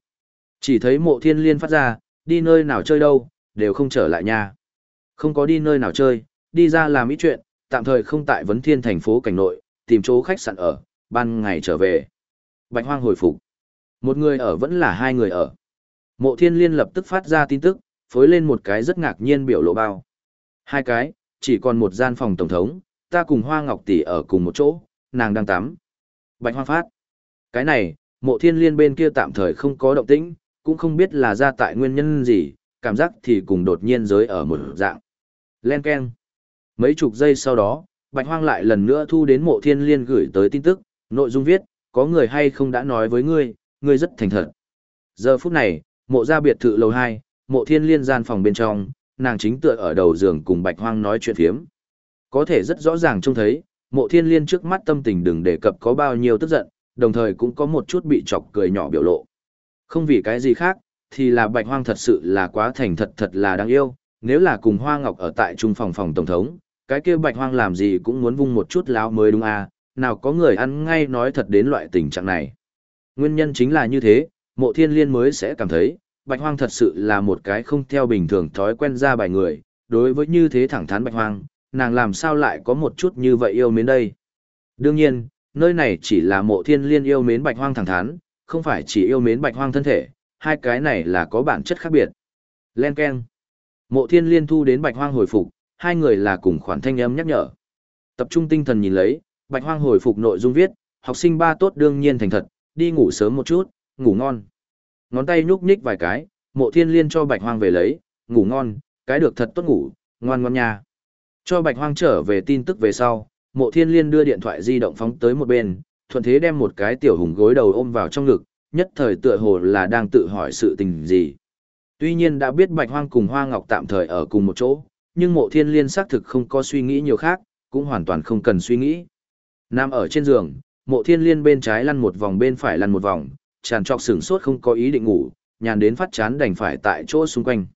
Chỉ thấy mộ thiên liên phát ra, đi nơi nào chơi đâu, đều không trở lại nhà. Không có đi nơi nào chơi, đi ra làm ít chuyện, tạm thời không tại vấn thiên thành phố cảnh nội, tìm chỗ khách sạn ở, ban ngày trở về. Bạch hoang hồi phục. Một người ở vẫn là hai người ở. Mộ thiên liên lập tức phát ra tin tức, phối lên một cái rất ngạc nhiên biểu lộ bao. Hai cái, chỉ còn một gian phòng tổng thống, ta cùng Hoa Ngọc Tỷ ở cùng một chỗ, nàng đang tắm. Bạch Hoa phát. Cái này, mộ thiên liên bên kia tạm thời không có động tĩnh, cũng không biết là ra tại nguyên nhân gì, cảm giác thì cùng đột nhiên giới ở một dạng. Len Ken. Mấy chục giây sau đó, Bạch Hoang lại lần nữa thu đến mộ thiên liên gửi tới tin tức, nội dung viết, có người hay không đã nói với ngươi, ngươi rất thành thật. Giờ phút này, mộ ra biệt thự lầu 2, mộ thiên liên gian phòng bên trong, nàng chính tựa ở đầu giường cùng Bạch Hoang nói chuyện phiếm. Có thể rất rõ ràng trông thấy, mộ thiên liên trước mắt tâm tình đừng đề cập có bao nhiêu tức giận, đồng thời cũng có một chút bị chọc cười nhỏ biểu lộ. Không vì cái gì khác, thì là Bạch Hoang thật sự là quá thành thật thật là đáng yêu, nếu là cùng Hoa Ngọc ở tại trung phòng phòng tổng thống, cái kia Bạch Hoang làm gì cũng muốn vung một chút láo mới đúng à, nào có người ăn ngay nói thật đến loại tình trạng này. Nguyên nhân chính là như thế, mộ thiên liên mới sẽ cảm thấy, Bạch Hoang thật sự là một cái không theo bình thường thói quen ra bài người, đối với như thế thẳng thắn Bạch Hoang, nàng làm sao lại có một chút như vậy yêu mến đây. Đương nhiên, nơi này chỉ là mộ thiên liên yêu mến Bạch Hoang thẳng thắn, không phải chỉ yêu mến Bạch Hoang thân thể, hai cái này là có bản chất khác biệt. Len Ken. Mộ thiên liên thu đến Bạch Hoang hồi phục, hai người là cùng khoản thanh âm nhắc nhở. Tập trung tinh thần nhìn lấy, Bạch Hoang hồi phục nội dung viết, học sinh ba tốt đương nhiên thành thật, đi ngủ sớm một chút, ngủ ngon. Ngón tay nhúc nhích vài cái, mộ thiên liên cho bạch hoang về lấy, ngủ ngon, cái được thật tốt ngủ, ngoan ngoan nha. Cho bạch hoang trở về tin tức về sau, mộ thiên liên đưa điện thoại di động phóng tới một bên, thuận thế đem một cái tiểu hùng gối đầu ôm vào trong ngực, nhất thời tựa hồ là đang tự hỏi sự tình gì. Tuy nhiên đã biết bạch hoang cùng hoa ngọc tạm thời ở cùng một chỗ, nhưng mộ thiên liên xác thực không có suy nghĩ nhiều khác, cũng hoàn toàn không cần suy nghĩ. Nam ở trên giường, mộ thiên liên bên trái lăn một vòng bên phải lăn một vòng, tràn trọc sửng sốt không có ý định ngủ, nhàn đến phát chán đành phải tại chỗ xung quanh.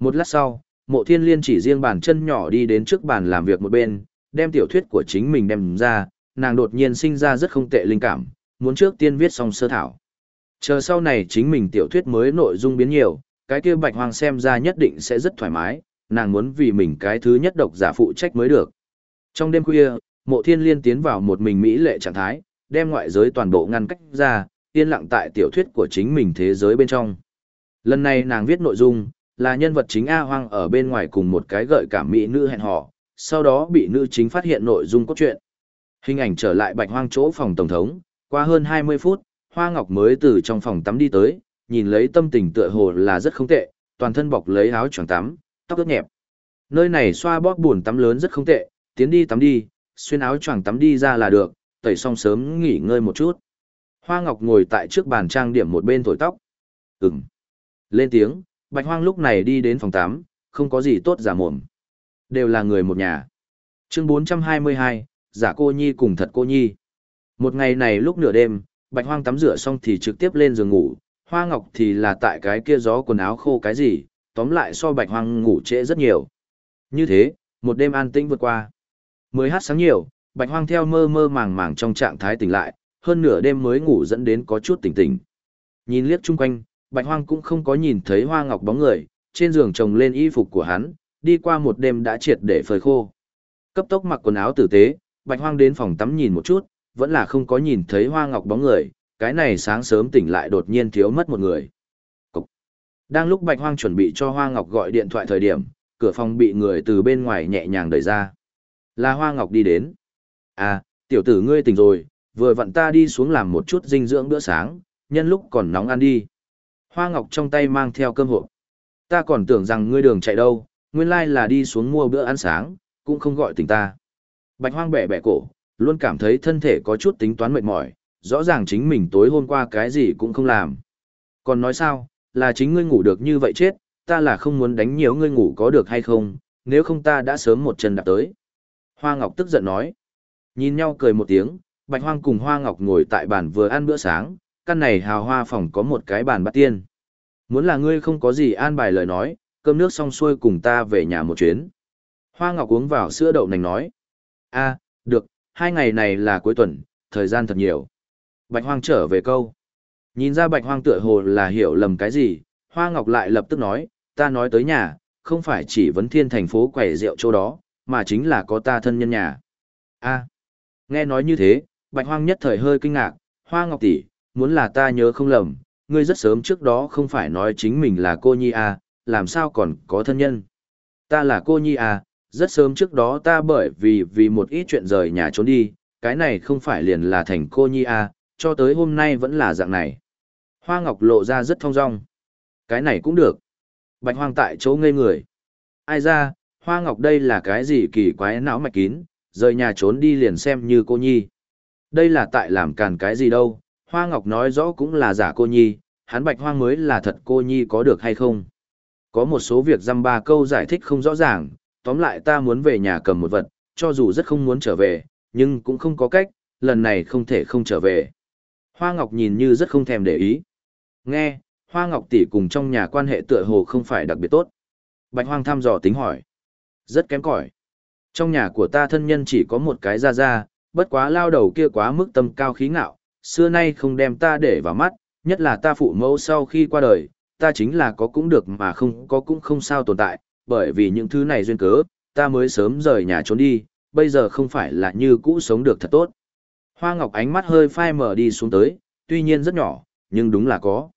Một lát sau, mộ thiên liên chỉ riêng bàn chân nhỏ đi đến trước bàn làm việc một bên, đem tiểu thuyết của chính mình đem ra, nàng đột nhiên sinh ra rất không tệ linh cảm, muốn trước tiên viết xong sơ thảo. Chờ sau này chính mình tiểu thuyết mới nội dung biến nhiều, cái kia bạch hoang xem ra nhất định sẽ rất thoải mái, nàng muốn vì mình cái thứ nhất độc giả phụ trách mới được. Trong đêm khuya, mộ thiên liên tiến vào một mình Mỹ lệ trạng thái, đem ngoại giới toàn bộ ngăn cách ra, yên lặng tại tiểu thuyết của chính mình thế giới bên trong. Lần này nàng viết nội dung, là nhân vật chính A Hoang ở bên ngoài cùng một cái gợi cảm mỹ nữ hẹn hò, sau đó bị nữ chính phát hiện nội dung cốt truyện. Hình ảnh trở lại bạch hoang chỗ phòng tổng thống, qua hơn 20 phút, Hoa Ngọc mới từ trong phòng tắm đi tới, nhìn lấy tâm tình tựa hồ là rất không tệ, toàn thân bọc lấy áo choàng tắm, tóc ướt nhẹp. Nơi này xoa bóp buồn tắm lớn rất không tệ, tiến đi tắm đi, xuyên áo choàng tắm đi ra là được, tẩy xong sớm nghỉ ngơi một chút. Hoa Ngọc ngồi tại trước bàn trang điểm một bên thổi tóc. Ừm. Lên tiếng, Bạch Hoang lúc này đi đến phòng 8, không có gì tốt giả mồm. Đều là người một nhà. Chương 422, giả cô nhi cùng thật cô nhi. Một ngày này lúc nửa đêm, Bạch Hoang tắm rửa xong thì trực tiếp lên giường ngủ, Hoa Ngọc thì là tại cái kia gió quần áo khô cái gì, tóm lại so Bạch Hoang ngủ trễ rất nhiều. Như thế, một đêm an tĩnh vượt qua. Mới hát sáng nhiều, Bạch Hoang theo mơ mơ màng màng trong trạng thái tỉnh lại, hơn nửa đêm mới ngủ dẫn đến có chút tỉnh tỉnh. Nhìn liếc chung quanh, Bạch Hoang cũng không có nhìn thấy Hoa Ngọc bóng người, trên giường chồng lên y phục của hắn, đi qua một đêm đã triệt để phơi khô. Cấp tốc mặc quần áo tử tế, Bạch Hoang đến phòng tắm nhìn một chút, vẫn là không có nhìn thấy Hoa Ngọc bóng người, cái này sáng sớm tỉnh lại đột nhiên thiếu mất một người. Cục. Đang lúc Bạch Hoang chuẩn bị cho Hoa Ngọc gọi điện thoại thời điểm, cửa phòng bị người từ bên ngoài nhẹ nhàng đẩy ra. Là Hoa Ngọc đi đến. À, tiểu tử ngươi tỉnh rồi, vừa vặn ta đi xuống làm một chút dinh dưỡng bữa sáng, nhân lúc còn nóng ăn đi. Hoa Ngọc trong tay mang theo cơm hộp. Ta còn tưởng rằng ngươi đường chạy đâu, nguyên lai là đi xuống mua bữa ăn sáng, cũng không gọi tỉnh ta. Bạch Hoang bẻ bẻ cổ, luôn cảm thấy thân thể có chút tính toán mệt mỏi, rõ ràng chính mình tối hôm qua cái gì cũng không làm. Còn nói sao, là chính ngươi ngủ được như vậy chết, ta là không muốn đánh nhiều ngươi ngủ có được hay không, nếu không ta đã sớm một chân đạp tới. Hoa Ngọc tức giận nói. Nhìn nhau cười một tiếng, Bạch Hoang cùng Hoa Ngọc ngồi tại bàn vừa ăn bữa sáng, căn này hào hoa phòng có một cái bàn bát tiên. Muốn là ngươi không có gì an bài lời nói, cơm nước xong xuôi cùng ta về nhà một chuyến. Hoa Ngọc uống vào sữa đậu nành nói. a được, hai ngày này là cuối tuần, thời gian thật nhiều. Bạch Hoang trở về câu. Nhìn ra Bạch Hoang tựa hồ là hiểu lầm cái gì, Hoa Ngọc lại lập tức nói, ta nói tới nhà, không phải chỉ vấn thiên thành phố quẩy rượu chỗ đó, mà chính là có ta thân nhân nhà. a nghe nói như thế, Bạch Hoang nhất thời hơi kinh ngạc, Hoa Ngọc tỷ, muốn là ta nhớ không lầm, ngươi rất sớm trước đó không phải nói chính mình là cô nhi à, làm sao còn có thân nhân. Ta là cô nhi à, rất sớm trước đó ta bởi vì vì một ít chuyện rời nhà trốn đi, cái này không phải liền là thành cô nhi à, cho tới hôm nay vẫn là dạng này. Hoa Ngọc lộ ra rất thong dong. Cái này cũng được. Bạch Hoang tại chỗ ngây người. Ai ra, Hoa Ngọc đây là cái gì kỳ quái não mạch kín, rời nhà trốn đi liền xem như cô nhi. Đây là tại làm càn cái gì đâu, Hoa Ngọc nói rõ cũng là giả cô nhi, hắn Bạch Hoang mới là thật cô nhi có được hay không. Có một số việc dăm ba câu giải thích không rõ ràng, tóm lại ta muốn về nhà cầm một vật, cho dù rất không muốn trở về, nhưng cũng không có cách, lần này không thể không trở về. Hoa Ngọc nhìn như rất không thèm để ý. Nghe, Hoa Ngọc tỷ cùng trong nhà quan hệ tựa hồ không phải đặc biệt tốt. Bạch Hoang thăm dò tính hỏi. Rất kém cỏi. Trong nhà của ta thân nhân chỉ có một cái ra ra, bất quá lao đầu kia quá mức tâm cao khí ngạo, xưa nay không đem ta để vào mắt, nhất là ta phụ mẫu sau khi qua đời, ta chính là có cũng được mà không có cũng không sao tồn tại, bởi vì những thứ này duyên cớ, ta mới sớm rời nhà trốn đi, bây giờ không phải là như cũ sống được thật tốt. Hoa Ngọc ánh mắt hơi phai mở đi xuống tới, tuy nhiên rất nhỏ, nhưng đúng là có.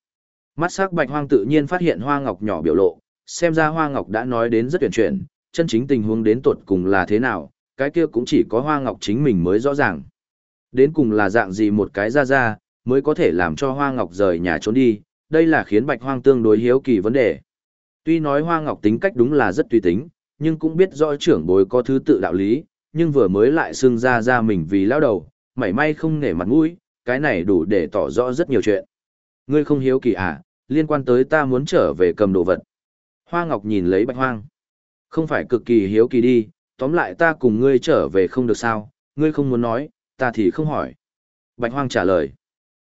Mắt sắc bạch hoang tự nhiên phát hiện Hoa Ngọc nhỏ biểu lộ, xem ra Hoa Ngọc đã nói đến rất tuyển chuyển, chân chính tình huống đến tột cùng là thế nào, cái kia cũng chỉ có Hoa Ngọc chính mình mới rõ ràng. Đến cùng là dạng gì một cái ra ra, mới có thể làm cho Hoa Ngọc rời nhà trốn đi, đây là khiến Bạch Hoang tương đối hiếu kỳ vấn đề. Tuy nói Hoa Ngọc tính cách đúng là rất tùy tính, nhưng cũng biết rõ trưởng bối có thứ tự đạo lý, nhưng vừa mới lại xưng ra ra mình vì lão đầu, mảy may không nể mặt mũi, cái này đủ để tỏ rõ rất nhiều chuyện. Ngươi không hiếu kỳ à, liên quan tới ta muốn trở về cầm đồ vật. Hoa Ngọc nhìn lấy Bạch Hoang. Không phải cực kỳ hiếu kỳ đi, tóm lại ta cùng ngươi trở về không được sao, ngươi không muốn nói, ta thì không hỏi. Bạch Hoang trả lời.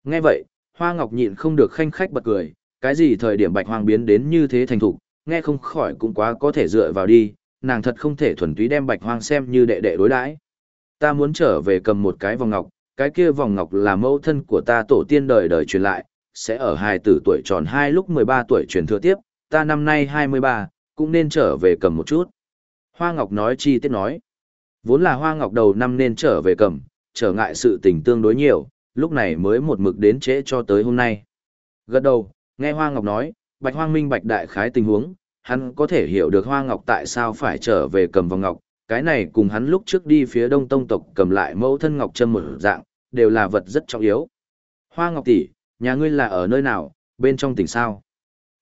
Nghe vậy, Hoa Ngọc nhịn không được khanh khách bật cười, cái gì thời điểm Bạch Hoang biến đến như thế thành thục, nghe không khỏi cũng quá có thể dựa vào đi, nàng thật không thể thuần túy đem Bạch Hoang xem như đệ đệ đối đãi. Ta muốn trở về cầm một cái vòng ngọc, cái kia vòng ngọc là mẫu thân của ta tổ tiên đời đời truyền lại, sẽ ở hai tử tuổi tròn hai lúc 13 tuổi truyền thừa tiếp, ta năm nay 23, cũng nên trở về cầm một chút. Hoa Ngọc nói chi tiết nói, vốn là Hoa Ngọc đầu năm nên trở về cầm, trở ngại sự tình tương đối nhiều, lúc này mới một mực đến trễ cho tới hôm nay. Gật đầu, nghe Hoa Ngọc nói, Bạch Hoang minh bạch đại khái tình huống, hắn có thể hiểu được Hoa Ngọc tại sao phải trở về cầm vòng ngọc, cái này cùng hắn lúc trước đi phía đông tông tộc cầm lại mẫu thân ngọc trâm một dạng, đều là vật rất trọng yếu. Hoa Ngọc tỷ, nhà ngươi là ở nơi nào, bên trong tỉnh sao?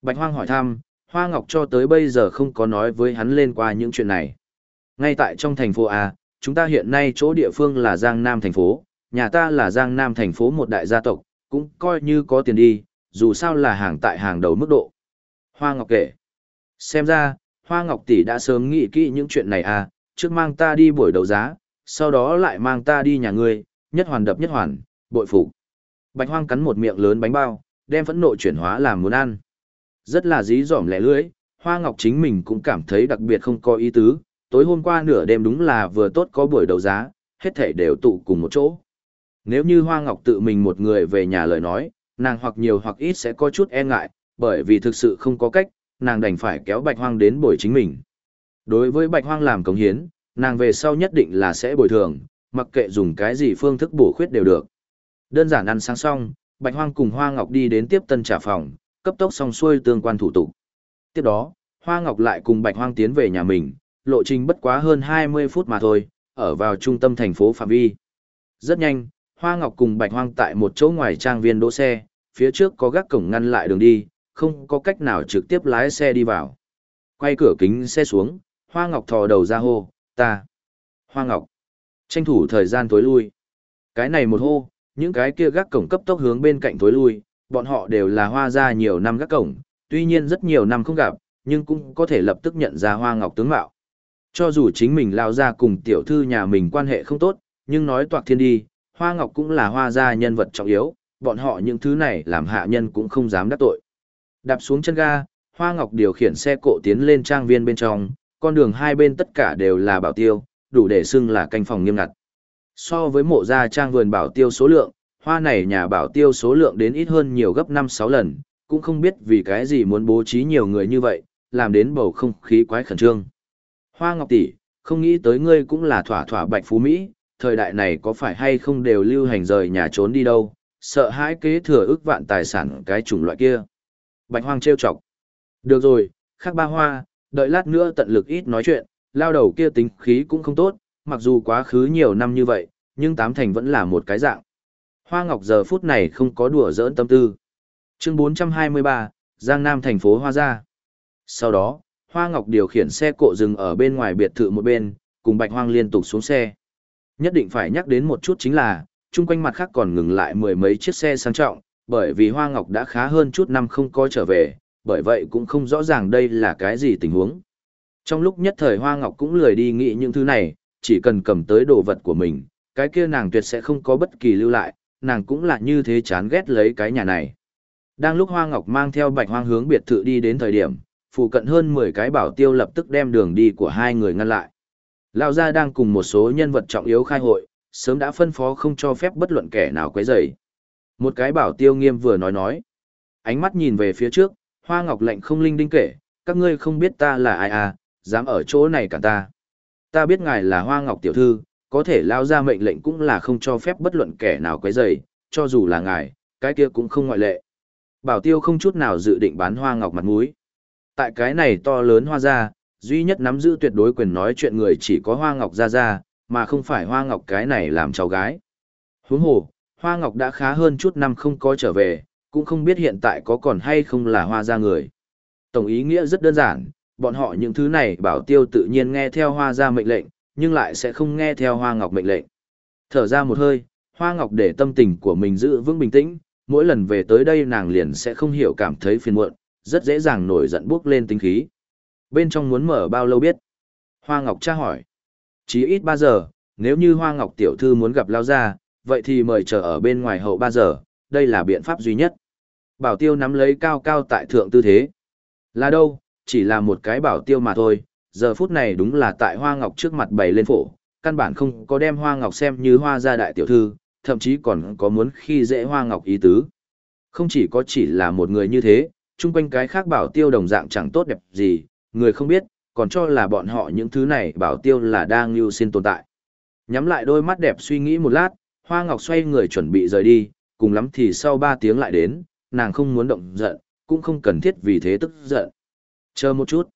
Bạch Hoang hỏi thăm, Hoa Ngọc cho tới bây giờ không có nói với hắn lên qua những chuyện này. Ngay tại trong thành phố A, chúng ta hiện nay chỗ địa phương là Giang Nam thành phố, nhà ta là Giang Nam thành phố một đại gia tộc, cũng coi như có tiền đi, dù sao là hàng tại hàng đầu mức độ. Hoa Ngọc kể. Xem ra, Hoa Ngọc tỷ đã sớm nghĩ kỹ những chuyện này à, trước mang ta đi buổi đấu giá, sau đó lại mang ta đi nhà ngươi, nhất hoàn đập nhất hoàn, bội phục. Bạch Hoang cắn một miệng lớn bánh bao, đem phẫn nộ chuyển hóa làm muốn ăn. Rất là dí dỏm lẻ lưỡi, Hoa Ngọc chính mình cũng cảm thấy đặc biệt không có ý tứ, tối hôm qua nửa đêm đúng là vừa tốt có buổi đấu giá, hết thảy đều tụ cùng một chỗ. Nếu như Hoa Ngọc tự mình một người về nhà lời nói, nàng hoặc nhiều hoặc ít sẽ có chút e ngại, bởi vì thực sự không có cách, nàng đành phải kéo Bạch Hoang đến bồi chính mình. Đối với Bạch Hoang làm công hiến, nàng về sau nhất định là sẽ bồi thường, mặc kệ dùng cái gì phương thức bổ khuyết đều được. Đơn giản ăn sáng xong, Bạch Hoang cùng Hoa Ngọc đi đến tiếp tân trả phòng, cấp tốc xong xuôi tương quan thủ tục. Tiếp đó, Hoa Ngọc lại cùng Bạch Hoang tiến về nhà mình, lộ trình bất quá hơn 20 phút mà thôi, ở vào trung tâm thành phố Phạm Vi. Rất nhanh, Hoa Ngọc cùng Bạch Hoang tại một chỗ ngoài trang viên đỗ xe, phía trước có gác cổng ngăn lại đường đi, không có cách nào trực tiếp lái xe đi vào. Quay cửa kính xe xuống, Hoa Ngọc thò đầu ra hô, ta. Hoa Ngọc. Tranh thủ thời gian tối lui. Cái này một hô, những cái kia gác cổng cấp tốc hướng bên cạnh tối lui, bọn họ đều là hoa gia nhiều năm gác cổng, tuy nhiên rất nhiều năm không gặp, nhưng cũng có thể lập tức nhận ra Hoa Ngọc tướng mạo. Cho dù chính mình lao ra cùng tiểu thư nhà mình quan hệ không tốt, nhưng nói toạc thiên đi, Hoa Ngọc cũng là hoa gia nhân vật trọng yếu, bọn họ những thứ này làm hạ nhân cũng không dám đắc tội. Đạp xuống chân ga, Hoa Ngọc điều khiển xe cộ tiến lên trang viên bên trong, con đường hai bên tất cả đều là bảo tiêu, đủ để xưng là canh phòng nghiêm ngặt. So với mộ gia trang vườn bảo tiêu số lượng, hoa này nhà bảo tiêu số lượng đến ít hơn nhiều gấp 5-6 lần, cũng không biết vì cái gì muốn bố trí nhiều người như vậy, làm đến bầu không khí quái khẩn trương. Hoa Ngọc tỷ, không nghĩ tới ngươi cũng là thỏa thỏa bạch phú Mỹ, thời đại này có phải hay không đều lưu hành rời nhà trốn đi đâu, sợ hãi kế thừa ước vạn tài sản cái chủng loại kia. Bạch Hoang trêu chọc. Được rồi, khác ba hoa, đợi lát nữa tận lực ít nói chuyện, lao đầu kia tính khí cũng không tốt, mặc dù quá khứ nhiều năm như vậy, nhưng tám thành vẫn là một cái dạng. Hoa Ngọc giờ phút này không có đùa giỡn tâm tư. Chương 423, Giang Nam thành phố Hoa Gia. Sau đó, Hoa Ngọc điều khiển xe cộ dừng ở bên ngoài biệt thự một bên, cùng Bạch Hoang liên tục xuống xe. Nhất định phải nhắc đến một chút chính là, chung quanh mặt khác còn ngừng lại mười mấy chiếc xe sang trọng, bởi vì Hoa Ngọc đã khá hơn chút năm không có trở về, bởi vậy cũng không rõ ràng đây là cái gì tình huống. Trong lúc nhất thời Hoa Ngọc cũng lười đi nghĩ những thứ này, chỉ cần cầm tới đồ vật của mình, cái kia nàng tuyệt sẽ không có bất kỳ lưu lại, nàng cũng là như thế chán ghét lấy cái nhà này. Đang lúc Hoa Ngọc mang theo bạch hoang hướng biệt thự đi đến thời điểm, phụ cận hơn 10 cái bảo tiêu lập tức đem đường đi của hai người ngăn lại. Lão gia đang cùng một số nhân vật trọng yếu khai hội, sớm đã phân phó không cho phép bất luận kẻ nào quấy rầy. Một cái bảo tiêu nghiêm vừa nói nói. Ánh mắt nhìn về phía trước, Hoa Ngọc lạnh không linh đinh kể, các ngươi không biết ta là ai à, dám ở chỗ này cả ta. Ta biết ngài là Hoa Ngọc tiểu thư, có thể lao ra mệnh lệnh cũng là không cho phép bất luận kẻ nào quấy rầy, cho dù là ngài, cái kia cũng không ngoại lệ. Bảo tiêu không chút nào dự định bán Hoa Ngọc mặt mũi. Tại cái này to lớn hoa gia, duy nhất nắm giữ tuyệt đối quyền nói chuyện người chỉ có Hoa Ngọc gia gia, mà không phải Hoa Ngọc cái này làm cháu gái. Huống hồ, Hoa Ngọc đã khá hơn chút năm không có trở về, cũng không biết hiện tại có còn hay không là hoa gia người. Tổng ý nghĩa rất đơn giản, bọn họ những thứ này bảo tiêu tự nhiên nghe theo hoa gia mệnh lệnh, nhưng lại sẽ không nghe theo hoa ngọc mệnh lệnh. Thở ra một hơi, hoa ngọc để tâm tình của mình giữ vững bình tĩnh, mỗi lần về tới đây nàng liền sẽ không hiểu cảm thấy phiền muộn, rất dễ dàng nổi giận bước lên tính khí. Bên trong muốn mở bao lâu biết? Hoa ngọc tra hỏi. Chỉ ít 3 giờ, nếu như hoa ngọc tiểu thư muốn gặp lao gia, vậy thì mời chờ ở bên ngoài hậu 3 giờ, đây là biện pháp duy nhất. Bảo tiêu nắm lấy cao cao tại thượng tư thế. Là đâu, chỉ là một cái bảo tiêu mà thôi, giờ phút này đúng là tại Hoa Ngọc trước mặt bày lên phổ, căn bản không có đem Hoa Ngọc xem như hoa gia đại tiểu thư, thậm chí còn có muốn khi dễ Hoa Ngọc ý tứ. Không chỉ có chỉ là một người như thế, chung quanh cái khác bảo tiêu đồng dạng chẳng tốt đẹp gì, người không biết, còn cho là bọn họ những thứ này bảo tiêu là đang lưu xin tồn tại. Nhắm lại đôi mắt đẹp suy nghĩ một lát, Hoa Ngọc xoay người chuẩn bị rời đi, cùng lắm thì sau 3 tiếng lại đến, nàng không muốn động giận, cũng không cần thiết vì thế tức giận. Chờ một chút.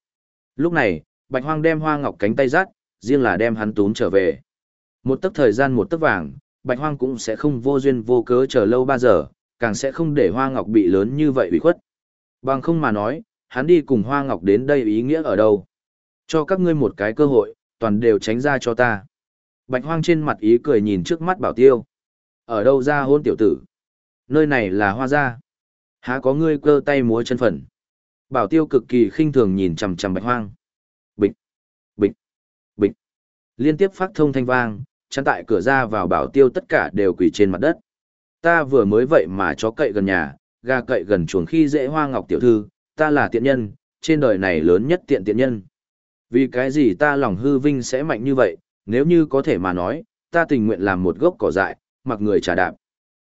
Lúc này, Bạch Hoang đem Hoa Ngọc cánh tay rát, riêng là đem hắn tún trở về. Một tấc thời gian một tấc vàng, Bạch Hoang cũng sẽ không vô duyên vô cớ chờ lâu ba giờ, càng sẽ không để Hoa Ngọc bị lớn như vậy ủy khuất. Bằng không mà nói, hắn đi cùng Hoa Ngọc đến đây ý nghĩa ở đâu? Cho các ngươi một cái cơ hội, toàn đều tránh ra cho ta. Bạch Hoang trên mặt ý cười nhìn trước mắt Bảo Tiêu. Ở đâu ra hôn tiểu tử? Nơi này là Hoa gia. Há có ngươi cơ tay múa chân phần. Bảo Tiêu cực kỳ khinh thường nhìn chằm chằm Bạch Hoang. Bịch, bịch, bịch. Liên tiếp phát thông thanh vang, chắn tại cửa ra vào Bảo Tiêu tất cả đều quỳ trên mặt đất. Ta vừa mới vậy mà chó cậy gần nhà, gà cậy gần chuồng khi dễ Hoa Ngọc tiểu thư, ta là tiện nhân, trên đời này lớn nhất tiện tiện nhân. Vì cái gì ta lòng hư vinh sẽ mạnh như vậy, nếu như có thể mà nói, ta tình nguyện làm một gốc cỏ dại, mặc người trả đạp.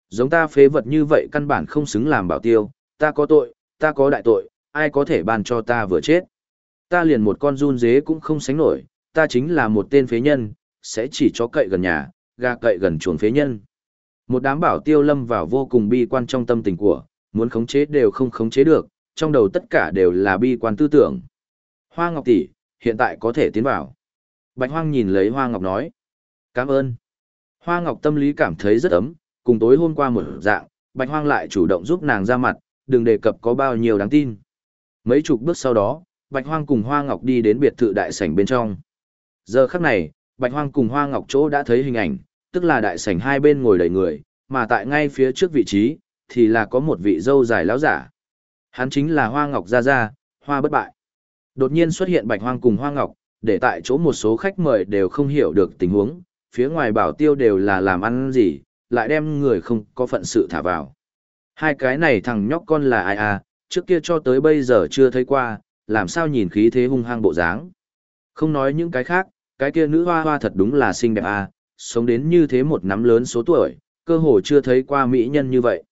Giống ta phế vật như vậy căn bản không xứng làm bảo tiêu, ta có tội, ta có đại tội, ai có thể ban cho ta vừa chết. Ta liền một con run dế cũng không sánh nổi, ta chính là một tên phế nhân, sẽ chỉ cho cậy gần nhà, gà cậy gần chuồng phế nhân. Một đám bảo tiêu lâm vào vô cùng bi quan trong tâm tình của, muốn khống chế đều không khống chế được, trong đầu tất cả đều là bi quan tư tưởng. Hoa Ngọc tỷ, hiện tại có thể tiến vào. Bạch Hoang nhìn lấy Hoa Ngọc nói. Cảm ơn. Hoa Ngọc tâm lý cảm thấy rất ấm, cùng tối hôm qua một dạng, Bạch Hoang lại chủ động giúp nàng ra mặt, đừng đề cập có bao nhiêu đáng tin. Mấy chục bước sau đó, Bạch Hoang cùng Hoa Ngọc đi đến biệt thự đại sảnh bên trong. Giờ khắc này, Bạch Hoang cùng Hoa Ngọc chỗ đã thấy hình ảnh, tức là đại sảnh hai bên ngồi đầy người, mà tại ngay phía trước vị trí, thì là có một vị dâu dài lão giả. Hắn chính là Hoa Ngọc Gia Gia, Hoa bất bại. Đột nhiên xuất hiện Bạch Hoang cùng Hoa Ngọc, để tại chỗ một số khách mời đều không hiểu được tình huống, phía ngoài bảo tiêu đều là làm ăn gì, lại đem người không có phận sự thả vào. Hai cái này thằng nhóc con là ai à, trước kia cho tới bây giờ chưa thấy qua, làm sao nhìn khí thế hung hăng bộ dáng. Không nói những cái khác, cái kia nữ hoa hoa thật đúng là xinh đẹp à, sống đến như thế một nắm lớn số tuổi, cơ hồ chưa thấy qua mỹ nhân như vậy.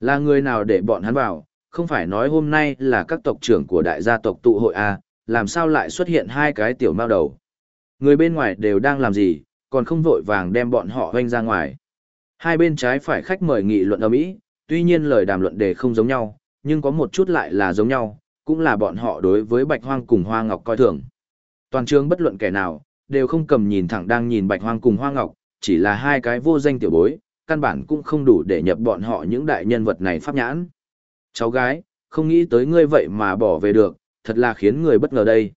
Là người nào để bọn hắn vào, không phải nói hôm nay là các tộc trưởng của đại gia tộc tụ hội à, làm sao lại xuất hiện hai cái tiểu mao đầu. Người bên ngoài đều đang làm gì, còn không vội vàng đem bọn họ hoanh ra ngoài. Hai bên trái phải khách mời nghị luận ở Mỹ, tuy nhiên lời đàm luận đề không giống nhau, nhưng có một chút lại là giống nhau, cũng là bọn họ đối với Bạch Hoang cùng Hoa Ngọc coi thường. Toàn trường bất luận kẻ nào, đều không cầm nhìn thẳng đang nhìn Bạch Hoang cùng Hoa Ngọc, chỉ là hai cái vô danh tiểu bối, căn bản cũng không đủ để nhập bọn họ những đại nhân vật này pháp nhãn. Cháu gái, không nghĩ tới ngươi vậy mà bỏ về được, thật là khiến người bất ngờ đây.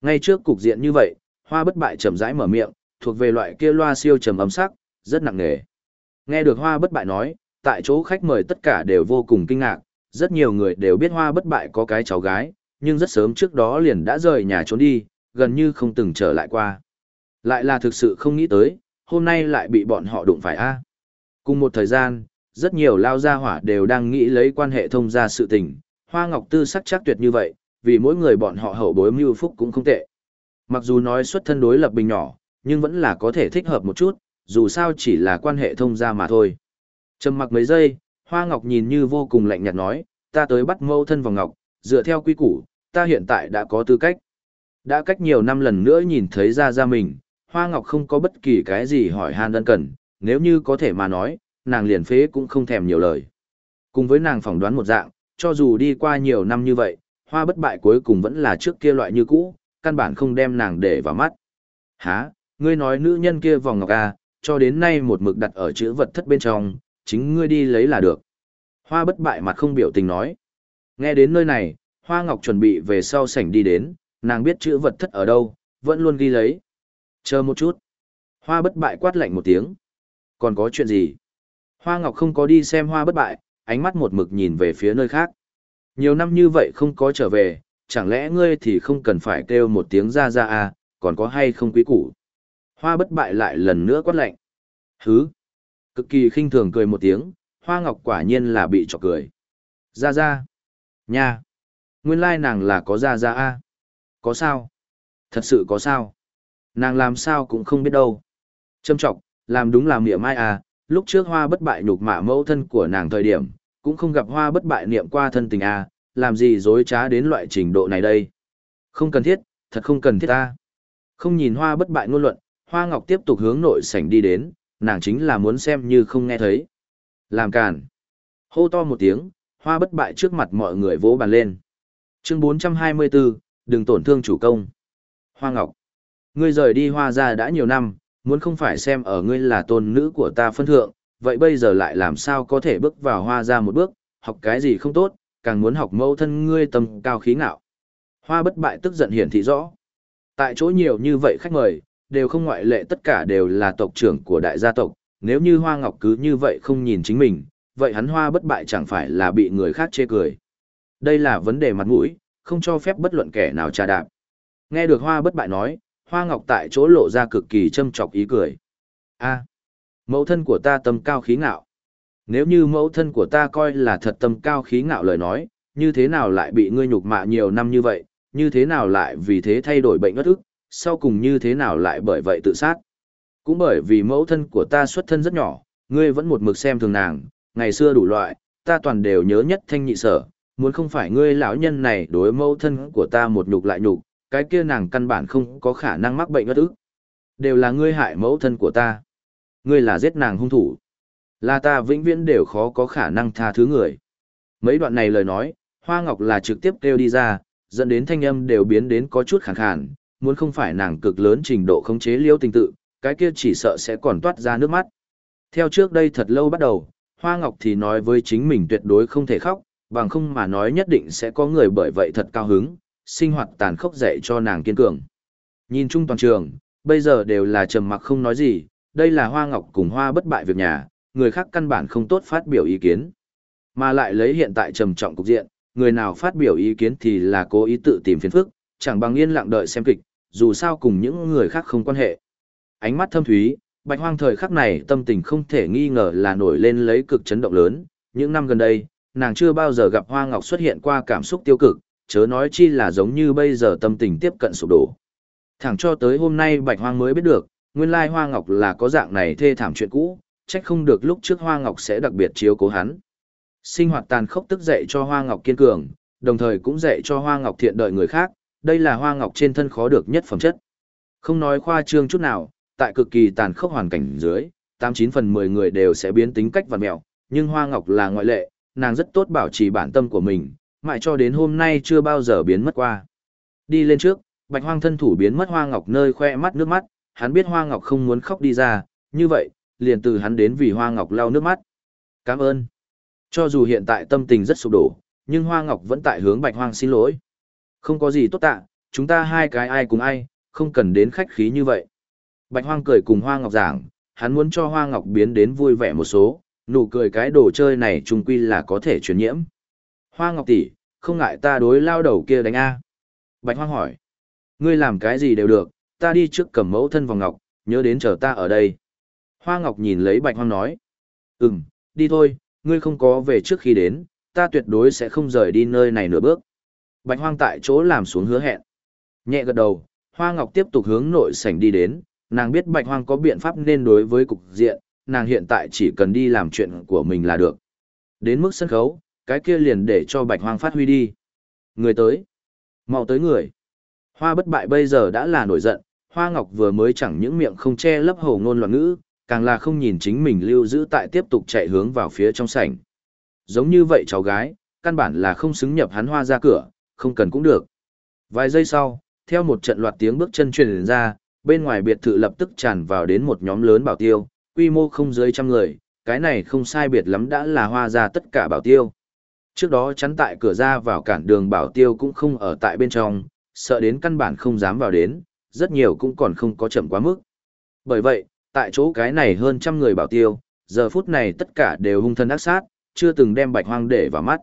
Ngay trước cục diện như vậy, Hoa bất bại chậm rãi mở miệng, thuộc về loại kia loa siêu trầm ấm sắc, rất nặng nề. Nghe được Hoa bất bại nói, tại chỗ khách mời tất cả đều vô cùng kinh ngạc, rất nhiều người đều biết Hoa bất bại có cái cháu gái, nhưng rất sớm trước đó liền đã rời nhà trốn đi, gần như không từng trở lại qua. Lại là thực sự không nghĩ tới, hôm nay lại bị bọn họ đụng phải a. À? Cùng một thời gian, rất nhiều lao gia hỏa đều đang nghĩ lấy quan hệ thông gia sự tình, Hoa Ngọc Tư sắc chắc tuyệt như vậy, vì mỗi người bọn họ hậu bối mưu phúc cũng không tệ. Mặc dù nói xuất thân đối lập bình nhỏ, nhưng vẫn là có thể thích hợp một chút, dù sao chỉ là quan hệ thông gia mà thôi. Trầm mặc mấy giây, Hoa Ngọc nhìn như vô cùng lạnh nhạt nói, ta tới bắt mâu thân vào Ngọc, dựa theo quy củ, ta hiện tại đã có tư cách. Đã cách nhiều năm lần nữa nhìn thấy ra ra mình, Hoa Ngọc không có bất kỳ cái gì hỏi han đơn cần, nếu như có thể mà nói, nàng liền phế cũng không thèm nhiều lời. Cùng với nàng phỏng đoán một dạng, cho dù đi qua nhiều năm như vậy, Hoa bất bại cuối cùng vẫn là trước kia loại như cũ, căn bản không đem nàng để vào mắt. Hả, ngươi nói nữ nhân kia vòng ngọc à, cho đến nay một mực đặt ở chữ vật thất bên trong, chính ngươi đi lấy là được. Hoa bất bại mặt không biểu tình nói. Nghe đến nơi này, Hoa Ngọc chuẩn bị về sau sảnh đi đến, nàng biết chữ vật thất ở đâu, vẫn luôn ghi lấy. Chờ một chút. Hoa bất bại quát lạnh một tiếng. Còn có chuyện gì? Hoa Ngọc không có đi xem hoa bất bại, ánh mắt một mực nhìn về phía nơi khác. Nhiều năm như vậy không có trở về, chẳng lẽ ngươi thì không cần phải kêu một tiếng ra ra à, còn có hay không quý củ? Hoa bất bại lại lần nữa quát lạnh. Hứ! Cực kỳ khinh thường cười một tiếng, hoa ngọc quả nhiên là bị chọc cười. Ra ra! Nha! Nguyên lai nàng là có ra ra à? Có sao? Thật sự có sao? Nàng làm sao cũng không biết đâu. Châm trọng, làm đúng làm mỉa mai à, lúc trước hoa bất bại nhục mạ mẫu thân của nàng thời điểm, cũng không gặp hoa bất bại niệm qua thân tình à, làm gì dối trá đến loại trình độ này đây. Không cần thiết, thật không cần thiết ta. Không nhìn hoa bất bại ngôn luận, hoa ngọc tiếp tục hướng nội sảnh đi đến, nàng chính là muốn xem như không nghe thấy. Làm càn. Hô to một tiếng, hoa bất bại trước mặt mọi người vỗ bàn lên. Chương 424, đừng tổn thương chủ công. Hoa ngọc. Ngươi rời đi hoa ra đã nhiều năm, muốn không phải xem ở ngươi là tôn nữ của ta phân thượng, vậy bây giờ lại làm sao có thể bước vào hoa ra một bước, học cái gì không tốt, càng muốn học mẫu thân ngươi tầm cao khí ngạo. Hoa bất bại tức giận hiển thị rõ. Tại chỗ nhiều như vậy khách mời, đều không ngoại lệ tất cả đều là tộc trưởng của đại gia tộc, nếu như Hoa Ngọc cứ như vậy không nhìn chính mình, vậy hắn Hoa bất bại chẳng phải là bị người khác chê cười. Đây là vấn đề mặt mũi, không cho phép bất luận kẻ nào trà đạp. Nghe được Hoa bất bại nói, Hoa Ngọc tại chỗ lộ ra cực kỳ châm chọc ý cười. A, mẫu thân của ta tâm cao khí ngạo. Nếu như mẫu thân của ta coi là thật tâm cao khí ngạo lời nói, như thế nào lại bị ngươi nhục mạ nhiều năm như vậy, như thế nào lại vì thế thay đổi bệnh ngất ức, sau cùng như thế nào lại bởi vậy tự sát. Cũng bởi vì mẫu thân của ta xuất thân rất nhỏ, ngươi vẫn một mực xem thường nàng, ngày xưa đủ loại, ta toàn đều nhớ nhất thanh nhị sở, muốn không phải ngươi lão nhân này đối mẫu thân của ta một nhục lại nhục, cái kia nàng căn bản không có khả năng mắc bệnh ngất ức. Đều là ngươi hại mẫu thân của ta. Ngươi là giết nàng hung thủ. Là ta vĩnh viễn đều khó có khả năng tha thứ người. Mấy đoạn này lời nói, Hoa Ngọc là trực tiếp kêu đi ra, dẫn đến thanh âm đều biến đến có chút khàn khàn, muốn không phải nàng cực lớn trình độ khống chế liêu tình tự, cái kia chỉ sợ sẽ còn toát ra nước mắt. Theo trước đây thật lâu bắt đầu, Hoa Ngọc thì nói với chính mình tuyệt đối không thể khóc, bằng không mà nói nhất định sẽ có người bởi vậy thật cao hứng, sinh hoạt tàn khốc dạy cho nàng kiên cường. Nhìn chung toàn trường, bây giờ đều là trầm mặc không nói gì, đây là hoa ngọc cùng hoa bất bại việc nhà, người khác căn bản không tốt phát biểu ý kiến. Mà lại lấy hiện tại trầm trọng cục diện, người nào phát biểu ý kiến thì là cố ý tự tìm phiền phức, chẳng bằng yên lặng đợi xem kịch, dù sao cùng những người khác không quan hệ. Ánh mắt thâm thúy, bạch hoang thời khắc này tâm tình không thể nghi ngờ là nổi lên lấy cực chấn động lớn, những năm gần đây, nàng chưa bao giờ gặp hoa ngọc xuất hiện qua cảm xúc tiêu cực, chớ nói chi là giống như bây giờ tâm tình tiếp cận sụp đổ. Thẳng cho tới hôm nay bạch hoang mới biết được, nguyên lai hoa ngọc là có dạng này thê thảm chuyện cũ, trách không được lúc trước hoa ngọc sẽ đặc biệt chiếu cố hắn. Sinh hoạt tàn khốc tức dạy cho hoa ngọc kiên cường, đồng thời cũng dạy cho hoa ngọc thiện đợi người khác, đây là hoa ngọc trên thân khó được nhất phẩm chất. Không nói khoa trương chút nào, tại cực kỳ tàn khốc hoàn cảnh dưới, 89 phần 10 người đều sẽ biến tính cách vặn mẹo, nhưng hoa ngọc là ngoại lệ, nàng rất tốt bảo trì bản tâm của mình, mãi cho đến hôm nay chưa bao giờ biến mất qua. Đi lên trước, bạch hoang thân thủ biến mất hoa ngọc nơi khoe mắt nước mắt, hắn biết hoa ngọc không muốn khóc đi ra, như vậy, liền từ hắn đến vì hoa ngọc lau nước mắt. Cảm ơn. Cho dù hiện tại tâm tình rất sụp đổ, nhưng hoa ngọc vẫn tại hướng bạch hoang xin lỗi. Không có gì tốt tạ, chúng ta hai cái ai cùng ai, không cần đến khách khí như vậy. Bạch hoang cười cùng hoa ngọc giảng, hắn muốn cho hoa ngọc biến đến vui vẻ một số, nụ cười cái đồ chơi này trung quy là có thể truyền nhiễm. Hoa ngọc tỷ, không ngại ta đối lao đầu kia đánh A. Bạch hoang hỏi, ngươi làm cái gì đều được, ta đi trước cầm mẫu thân vòng ngọc, nhớ đến chờ ta ở đây. Hoa ngọc nhìn lấy bạch hoang nói, ừm, đi thôi, ngươi không có về trước khi đến, ta tuyệt đối sẽ không rời đi nơi này nửa bước. Bạch hoang tại chỗ làm xuống hứa hẹn. Nhẹ gật đầu, hoa ngọc tiếp tục hướng nội sảnh đi đến, nàng biết bạch hoang có biện pháp nên đối với cục diện, nàng hiện tại chỉ cần đi làm chuyện của mình là được. Đến mức sân khấu, cái kia liền để cho bạch hoang phát huy đi. Người tới. mau tới người. Hoa bất bại bây giờ đã là nổi giận, hoa ngọc vừa mới chẳng những miệng không che lấp hầu ngôn loạn ngữ, càng là không nhìn chính mình lưu giữ tại tiếp tục chạy hướng vào phía trong sảnh. Giống như vậy cháu gái, căn bản là không xứng nhập hắn hoa ra cửa, không cần cũng được. Vài giây sau, theo một trận loạt tiếng bước chân truyền ra, bên ngoài biệt thự lập tức tràn vào đến một nhóm lớn bảo tiêu, quy mô không dưới trăm người, cái này không sai biệt lắm đã là hoa ra tất cả bảo tiêu. Trước đó chắn tại cửa ra vào cản đường bảo tiêu cũng không ở tại bên trong, sợ đến căn bản không dám vào đến, rất nhiều cũng còn không có chậm quá mức. Bởi vậy, tại chỗ cái này hơn trăm người bảo tiêu, giờ phút này tất cả đều hung thân ác sát, chưa từng đem bạch hoang để vào mắt.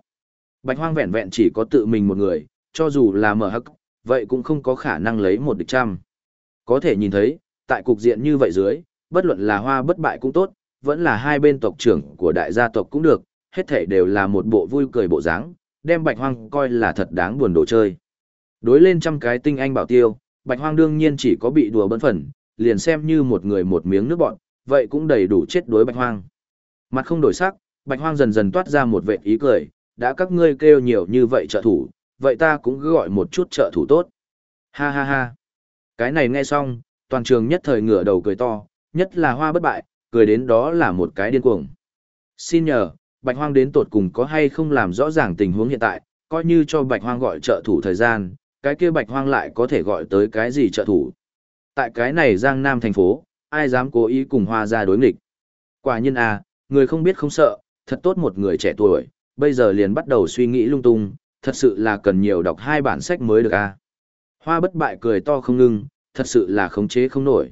Bạch hoang vẹn vẹn chỉ có tự mình một người, cho dù là mở hắc, vậy cũng không có khả năng lấy một địch trăm. Có thể nhìn thấy, tại cục diện như vậy dưới, bất luận là hoa bất bại cũng tốt, vẫn là hai bên tộc trưởng của đại gia tộc cũng được, hết thảy đều là một bộ vui cười bộ dáng, đem bạch hoang coi là thật đáng buồn đồ chơi. Đối lên trăm cái tinh anh bảo tiêu, bạch hoang đương nhiên chỉ có bị đùa bẩn phần, liền xem như một người một miếng nước bọn, vậy cũng đầy đủ chết đối bạch hoang. Mặt không đổi sắc, bạch hoang dần dần toát ra một vẻ ý cười, đã các ngươi kêu nhiều như vậy trợ thủ, vậy ta cũng cứ gọi một chút trợ thủ tốt. Ha ha ha. Cái này nghe xong, toàn trường nhất thời ngửa đầu cười to, nhất là hoa bất bại, cười đến đó là một cái điên cuồng. Xin nhờ, Bạch Hoang đến tột cùng có hay không làm rõ ràng tình huống hiện tại, coi như cho Bạch Hoang gọi trợ thủ thời gian, cái kia Bạch Hoang lại có thể gọi tới cái gì trợ thủ. Tại cái này Giang Nam thành phố, ai dám cố ý cùng hoa gia đối nghịch. Quả nhiên à, người không biết không sợ, thật tốt một người trẻ tuổi, bây giờ liền bắt đầu suy nghĩ lung tung, thật sự là cần nhiều đọc hai bản sách mới được à. Hoa bất bại cười to không ngưng, thật sự là khống chế không nổi.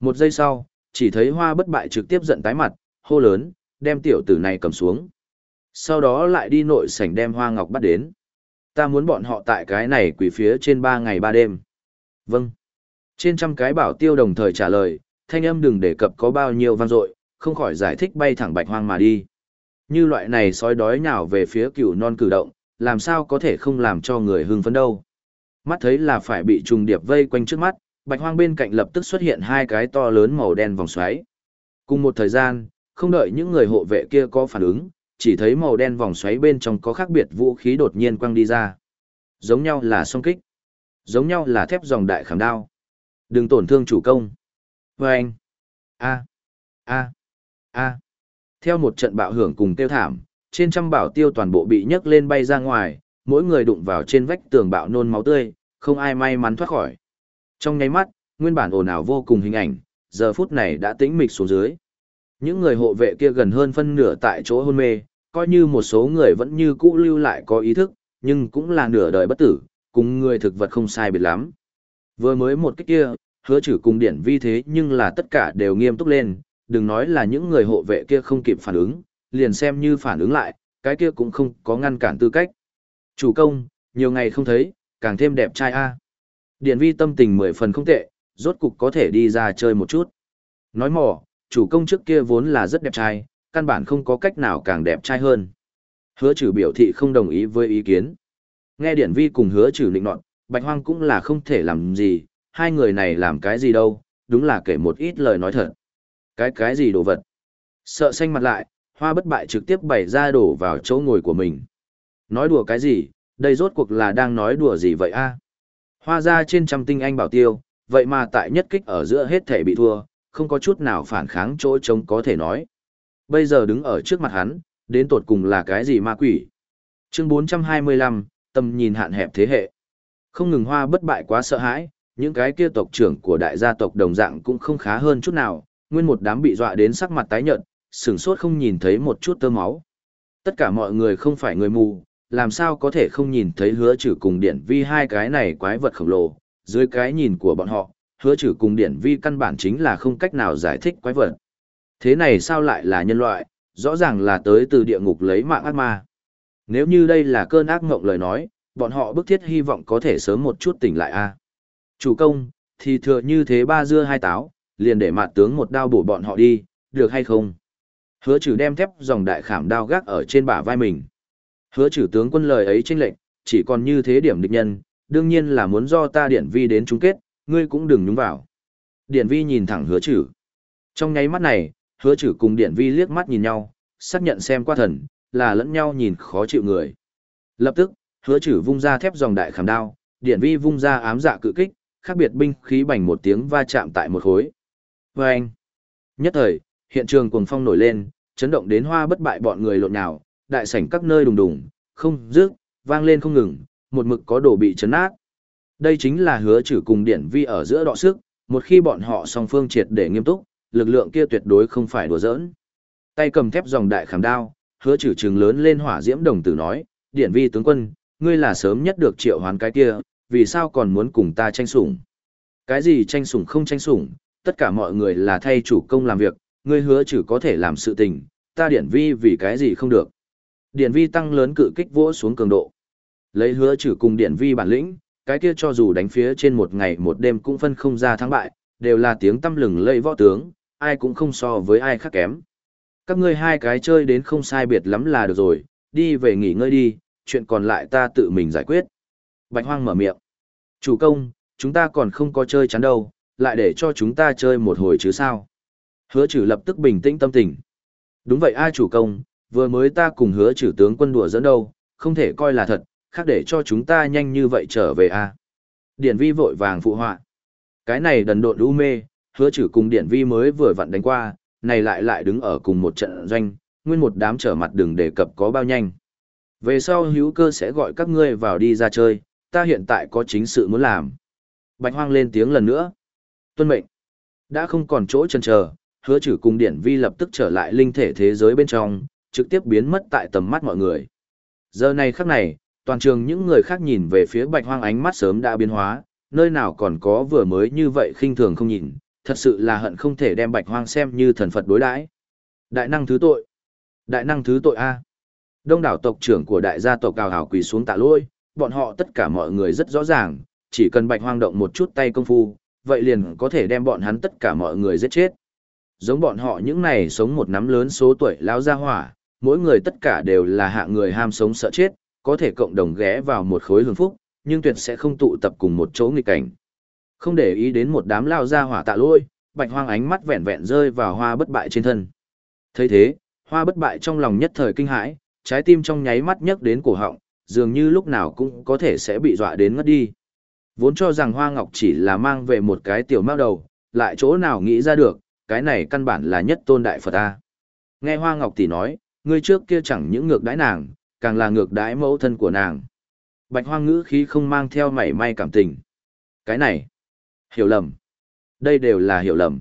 Một giây sau, chỉ thấy hoa bất bại trực tiếp giận tái mặt, hô lớn, đem tiểu tử này cầm xuống. Sau đó lại đi nội sảnh đem hoa ngọc bắt đến. Ta muốn bọn họ tại cái này quỷ phía trên ba ngày ba đêm. Vâng. Trên trăm cái bảo tiêu đồng thời trả lời, thanh âm đừng đề cập có bao nhiêu vang dội, không khỏi giải thích bay thẳng bạch hoang mà đi. Như loại này sói đói nhào về phía cửu non cử động, làm sao có thể không làm cho người hưng phấn đâu. Mắt thấy là phải bị trùng điệp vây quanh trước mắt, bạch hoang bên cạnh lập tức xuất hiện hai cái to lớn màu đen vòng xoáy. Cùng một thời gian, không đợi những người hộ vệ kia có phản ứng, chỉ thấy màu đen vòng xoáy bên trong có khác biệt vũ khí đột nhiên quăng đi ra. Giống nhau là song kích, giống nhau là thép dòng đại khảm đao. Đừng tổn thương chủ công. Vâng! A! A! A! Theo một trận bạo hưởng cùng tiêu thảm, trên trăm bảo tiêu toàn bộ bị nhấc lên bay ra ngoài, mỗi người đụng vào trên vách tường bạo nôn máu tươi, không ai may mắn thoát khỏi. Trong nháy mắt, nguyên bản ồn ào vô cùng hình ảnh, giờ phút này đã tĩnh mịch xuống dưới. Những người hộ vệ kia gần hơn phân nửa tại chỗ hôn mê, coi như một số người vẫn như cũ lưu lại có ý thức, nhưng cũng là nửa đời bất tử, cùng người thực vật không sai biệt lắm. Vừa mới một cách kia, hứa trừ cùng điển vi thế nhưng là tất cả đều nghiêm túc lên, đừng nói là những người hộ vệ kia không kịp phản ứng, liền xem như phản ứng lại, cái kia cũng không có ngăn cản tư cách. Chủ công, nhiều ngày không thấy, càng thêm đẹp trai a. Điển vi tâm tình mười phần không tệ, rốt cục có thể đi ra chơi một chút. Nói mỏ, chủ công trước kia vốn là rất đẹp trai, căn bản không có cách nào càng đẹp trai hơn. Hứa trừ biểu thị không đồng ý với ý kiến. Nghe điển vi cùng hứa trừ định nọt, bạch hoang cũng là không thể làm gì, hai người này làm cái gì đâu, đúng là kể một ít lời nói thật. Cái cái gì đồ vật? Sợ xanh mặt lại, hoa bất bại trực tiếp bày ra đổ vào chỗ ngồi của mình. Nói đùa cái gì, đây rốt cuộc là đang nói đùa gì vậy a? Hoa ra trên trăm tinh anh bảo tiêu, vậy mà tại nhất kích ở giữa hết thể bị thua, không có chút nào phản kháng chỗ trống có thể nói. Bây giờ đứng ở trước mặt hắn, đến tột cùng là cái gì ma quỷ? Chương 425, tầm nhìn hạn hẹp thế hệ. Không ngừng hoa bất bại quá sợ hãi, những cái kia tộc trưởng của đại gia tộc đồng dạng cũng không khá hơn chút nào, nguyên một đám bị dọa đến sắc mặt tái nhợt, sửng sốt không nhìn thấy một chút tơ máu. Tất cả mọi người không phải người mù, làm sao có thể không nhìn thấy hứa trừ cùng điển vi hai cái này quái vật khổng lồ, dưới cái nhìn của bọn họ, hứa trừ cùng điển vi căn bản chính là không cách nào giải thích quái vật. Thế này sao lại là nhân loại, rõ ràng là tới từ địa ngục lấy mạng ác ma. Nếu như đây là cơn ác ngộng lời nói, bọn họ bức thiết hy vọng có thể sớm một chút tỉnh lại a. Chủ công, thì thừa như thế ba dưa hai táo, liền để mạt tướng một đao bổ bọn họ đi, được hay không? Hứa trừ đem thép dòng đại khảm đao gác ở trên bả vai mình. Hứa trừ tướng quân lời ấy trinh lệnh, chỉ còn như thế điểm địch nhân, đương nhiên là muốn do ta điển vi đến chung kết, ngươi cũng đừng nhúng vào. Điển vi nhìn thẳng hứa Chử. Trong nháy mắt này, hứa Chử cùng điển vi liếc mắt nhìn nhau, xác nhận xem qua thần, là lẫn nhau nhìn khó chịu người. Lập tức, hứa Chử vung ra thép dòng đại khảm đao, điển vi vung ra ám dạ cự kích, khác biệt binh khí bành một tiếng va chạm tại một khối. Và anh, nhất thời, hiện trường cuồng phong nổi lên, chấn động đến hoa bất bại bọn người lộn nhào, đại sảnh các nơi đùng đùng, không rước, vang lên không ngừng, một mực có đồ bị chấn nát. Đây chính là hứa trừ cùng điển vi ở giữa đọ sức, một khi bọn họ song phương triệt để nghiêm túc, lực lượng kia tuyệt đối không phải đùa giỡn. Tay cầm thép dòng đại khảm đao, hứa trừ trừng lớn lên hỏa diễm đồng tử nói, điển vi tướng quân, ngươi là sớm nhất được triệu hoán cái kia, vì sao còn muốn cùng ta tranh sủng? Cái gì tranh sủng không tranh sủng, tất cả mọi người là thay chủ công làm việc, ngươi hứa trừ có thể làm sự tình, ta điển vi vì cái gì không được. Điển vi tăng lớn cự kích vỗ xuống cường độ. Lấy hứa trừ cùng điển vi bản lĩnh, cái kia cho dù đánh phía trên một ngày một đêm cũng phân không ra thắng bại, đều là tiếng tâm lừng lây võ tướng, ai cũng không so với ai khác kém. Các ngươi hai cái chơi đến không sai biệt lắm là được rồi, đi về nghỉ ngơi đi, chuyện còn lại ta tự mình giải quyết. Bạch Hoang mở miệng. Chủ công, chúng ta còn không có chơi chắn đâu, lại để cho chúng ta chơi một hồi chứ sao. Hứa trừ lập tức bình tĩnh tâm tình. Đúng vậy ai chủ công, vừa mới ta cùng hứa trừ tướng quân đùa dẫn đâu, không thể coi là thật, khác để cho chúng ta nhanh như vậy trở về a. Điển vi vội vàng phụ họa. Cái này đần độn u mê, hứa trừ cùng điển vi mới vừa vặn đánh qua, này lại lại đứng ở cùng một trận doanh, nguyên một đám trở mặt đừng đề cập có bao nhanh. Về sau hữu cơ sẽ gọi các ngươi vào đi ra chơi, ta hiện tại có chính sự muốn làm. Bạch hoang lên tiếng lần nữa. Tuân mệnh. Đã không còn chỗ chân chờ, hứa trừ cùng điển vi lập tức trở lại linh thể thế giới bên trong, trực tiếp biến mất tại tầm mắt mọi người. Giờ này khắc này, toàn trường những người khác nhìn về phía bạch hoang ánh mắt sớm đã biến hóa, nơi nào còn có vừa mới như vậy khinh thường không nhìn, thật sự là hận không thể đem bạch hoang xem như thần Phật đối đãi. Đại năng thứ tội. Đại năng thứ tội A. Đông đảo tộc trưởng của đại gia tộc cào hào quỳ xuống tạ lỗi, bọn họ tất cả mọi người rất rõ ràng, chỉ cần bạch hoang động một chút tay công phu, vậy liền có thể đem bọn hắn tất cả mọi người giết chết. Giống bọn họ những này sống một nắm lớn số tuổi lão gia hỏa, mỗi người tất cả đều là hạ người ham sống sợ chết, có thể cộng đồng ghé vào một khối hưởng phúc, nhưng tuyệt sẽ không tụ tập cùng một chỗ nghịch cảnh. Không để ý đến một đám lao ra hỏa tạ lôi, bạch hoang ánh mắt vẹn vẹn rơi vào hoa bất bại trên thân. thấy thế, hoa bất bại trong lòng nhất thời kinh hãi, trái tim trong nháy mắt nhấc đến cổ họng, dường như lúc nào cũng có thể sẽ bị dọa đến ngất đi. Vốn cho rằng Hoa Ngọc chỉ là mang về một cái tiểu mao đầu, lại chỗ nào nghĩ ra được, cái này căn bản là nhất tôn đại Phật ta. Nghe Hoa Ngọc tỷ nói, người trước kia chẳng những ngược đãi nàng, càng là ngược đãi mẫu thân của nàng. Bạch Hoang ngữ khí không mang theo mảy may cảm tình. Cái này, hiểu lầm. Đây đều là hiểu lầm.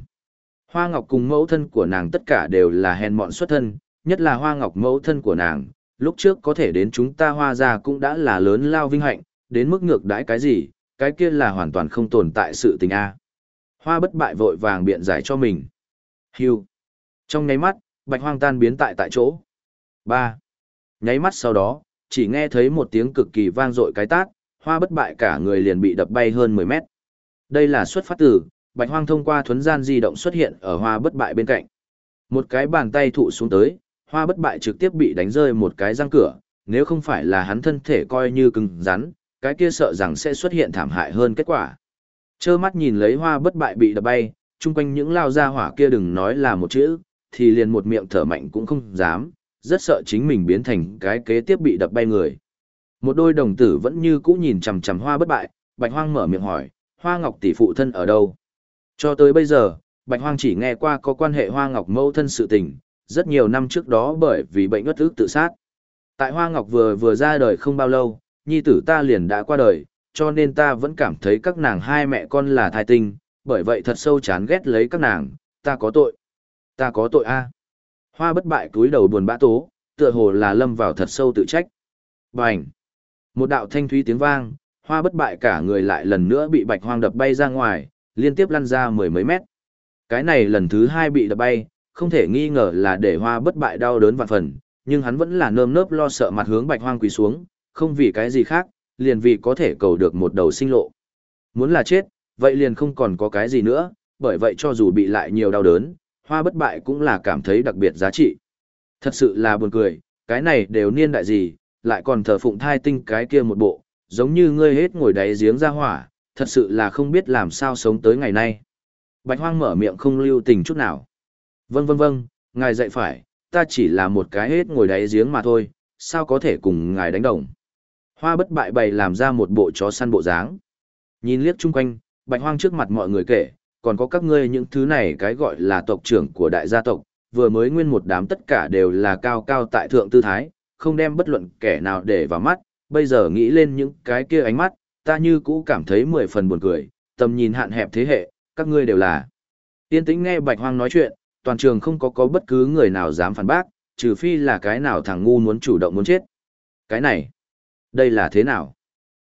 Hoa Ngọc cùng mẫu thân của nàng tất cả đều là hèn mọn xuất thân, nhất là hoa ngọc mẫu thân của nàng, lúc trước có thể đến chúng ta hoa gia cũng đã là lớn lao vinh hạnh, đến mức ngược đãi cái gì, cái kia là hoàn toàn không tồn tại sự tình A. Hoa bất bại vội vàng biện giải cho mình. Hưu. Trong nháy mắt, bạch hoang tan biến tại tại chỗ. 3. Nháy mắt sau đó, chỉ nghe thấy một tiếng cực kỳ vang dội cái tát, hoa bất bại cả người liền bị đập bay hơn 10 mét. Đây là xuất phát từ, bạch hoang thông qua thuấn gian di động xuất hiện ở hoa bất bại bên cạnh. Một cái bàn tay thụ xuống tới, hoa bất bại trực tiếp bị đánh rơi một cái răng cửa, nếu không phải là hắn thân thể coi như cứng rắn, cái kia sợ rằng sẽ xuất hiện thảm hại hơn kết quả. Chơ mắt nhìn lấy hoa bất bại bị đập bay, chung quanh những lao gia hỏa kia đừng nói là một chữ, thì liền một miệng thở mạnh cũng không dám, rất sợ chính mình biến thành cái kế tiếp bị đập bay người. Một đôi đồng tử vẫn như cũ nhìn chằm chằm hoa bất bại, bạch hoang mở miệng hỏi, hoa ngọc tỷ phụ thân ở đâu? Cho tới bây giờ, bạch hoang chỉ nghe qua có quan hệ hoa ngọc mâu thân sự tình, rất nhiều năm trước đó bởi vì bệnh ngất ức tự sát. Tại hoa ngọc vừa vừa ra đời không bao lâu, nhi tử ta liền đã qua đời, cho nên ta vẫn cảm thấy các nàng hai mẹ con là thai tinh, bởi vậy thật sâu chán ghét lấy các nàng, ta có tội. Ta có tội a. Hoa bất bại cúi đầu buồn bã tố, tựa hồ là lâm vào thật sâu tự trách. Bành! Một đạo thanh thúy tiếng vang, hoa bất bại cả người lại lần nữa bị bạch hoang đập bay ra ngoài, liên tiếp lăn ra mười mấy mét. Cái này lần thứ hai bị đập bay, không thể nghi ngờ là để hoa bất bại đau đớn vạn phần, nhưng hắn vẫn là nơm nớp lo sợ mặt hướng bạch hoang quỳ xuống, không vì cái gì khác, liền vì có thể cầu được một đầu sinh lộ. Muốn là chết, vậy liền không còn có cái gì nữa, bởi vậy cho dù bị lại nhiều đau đớn, hoa bất bại cũng là cảm thấy đặc biệt giá trị. Thật sự là buồn cười, cái này đều niên đại gì, lại còn thờ phụng thai tinh cái kia một bộ, giống như ngươi hết ngồi đáy giếng ra hỏa, thật sự là không biết làm sao sống tới ngày nay. Bạch hoang mở miệng không lưu tình chút nào. Vâng vâng vâng, ngài dạy phải, ta chỉ là một cái hết ngồi đáy giếng mà thôi, sao có thể cùng ngài đánh đồng. Hoa bất bại bày làm ra một bộ chó săn bộ dáng. Nhìn liếc chung quanh, bạch hoang trước mặt mọi người kể, còn có các ngươi những thứ này cái gọi là tộc trưởng của đại gia tộc, vừa mới nguyên một đám tất cả đều là cao cao tại thượng tư thái, không đem bất luận kẻ nào để vào mắt, bây giờ nghĩ lên những cái kia ánh mắt, ta như cũ cảm thấy mười phần buồn cười, tầm nhìn hạn hẹp thế hệ, các ngươi đều là. Tiên tĩnh nghe bạch hoang nói chuyện, toàn trường không có có bất cứ người nào dám phản bác, trừ phi là cái nào thằng ngu muốn chủ động muốn chết. Cái này, đây là thế nào?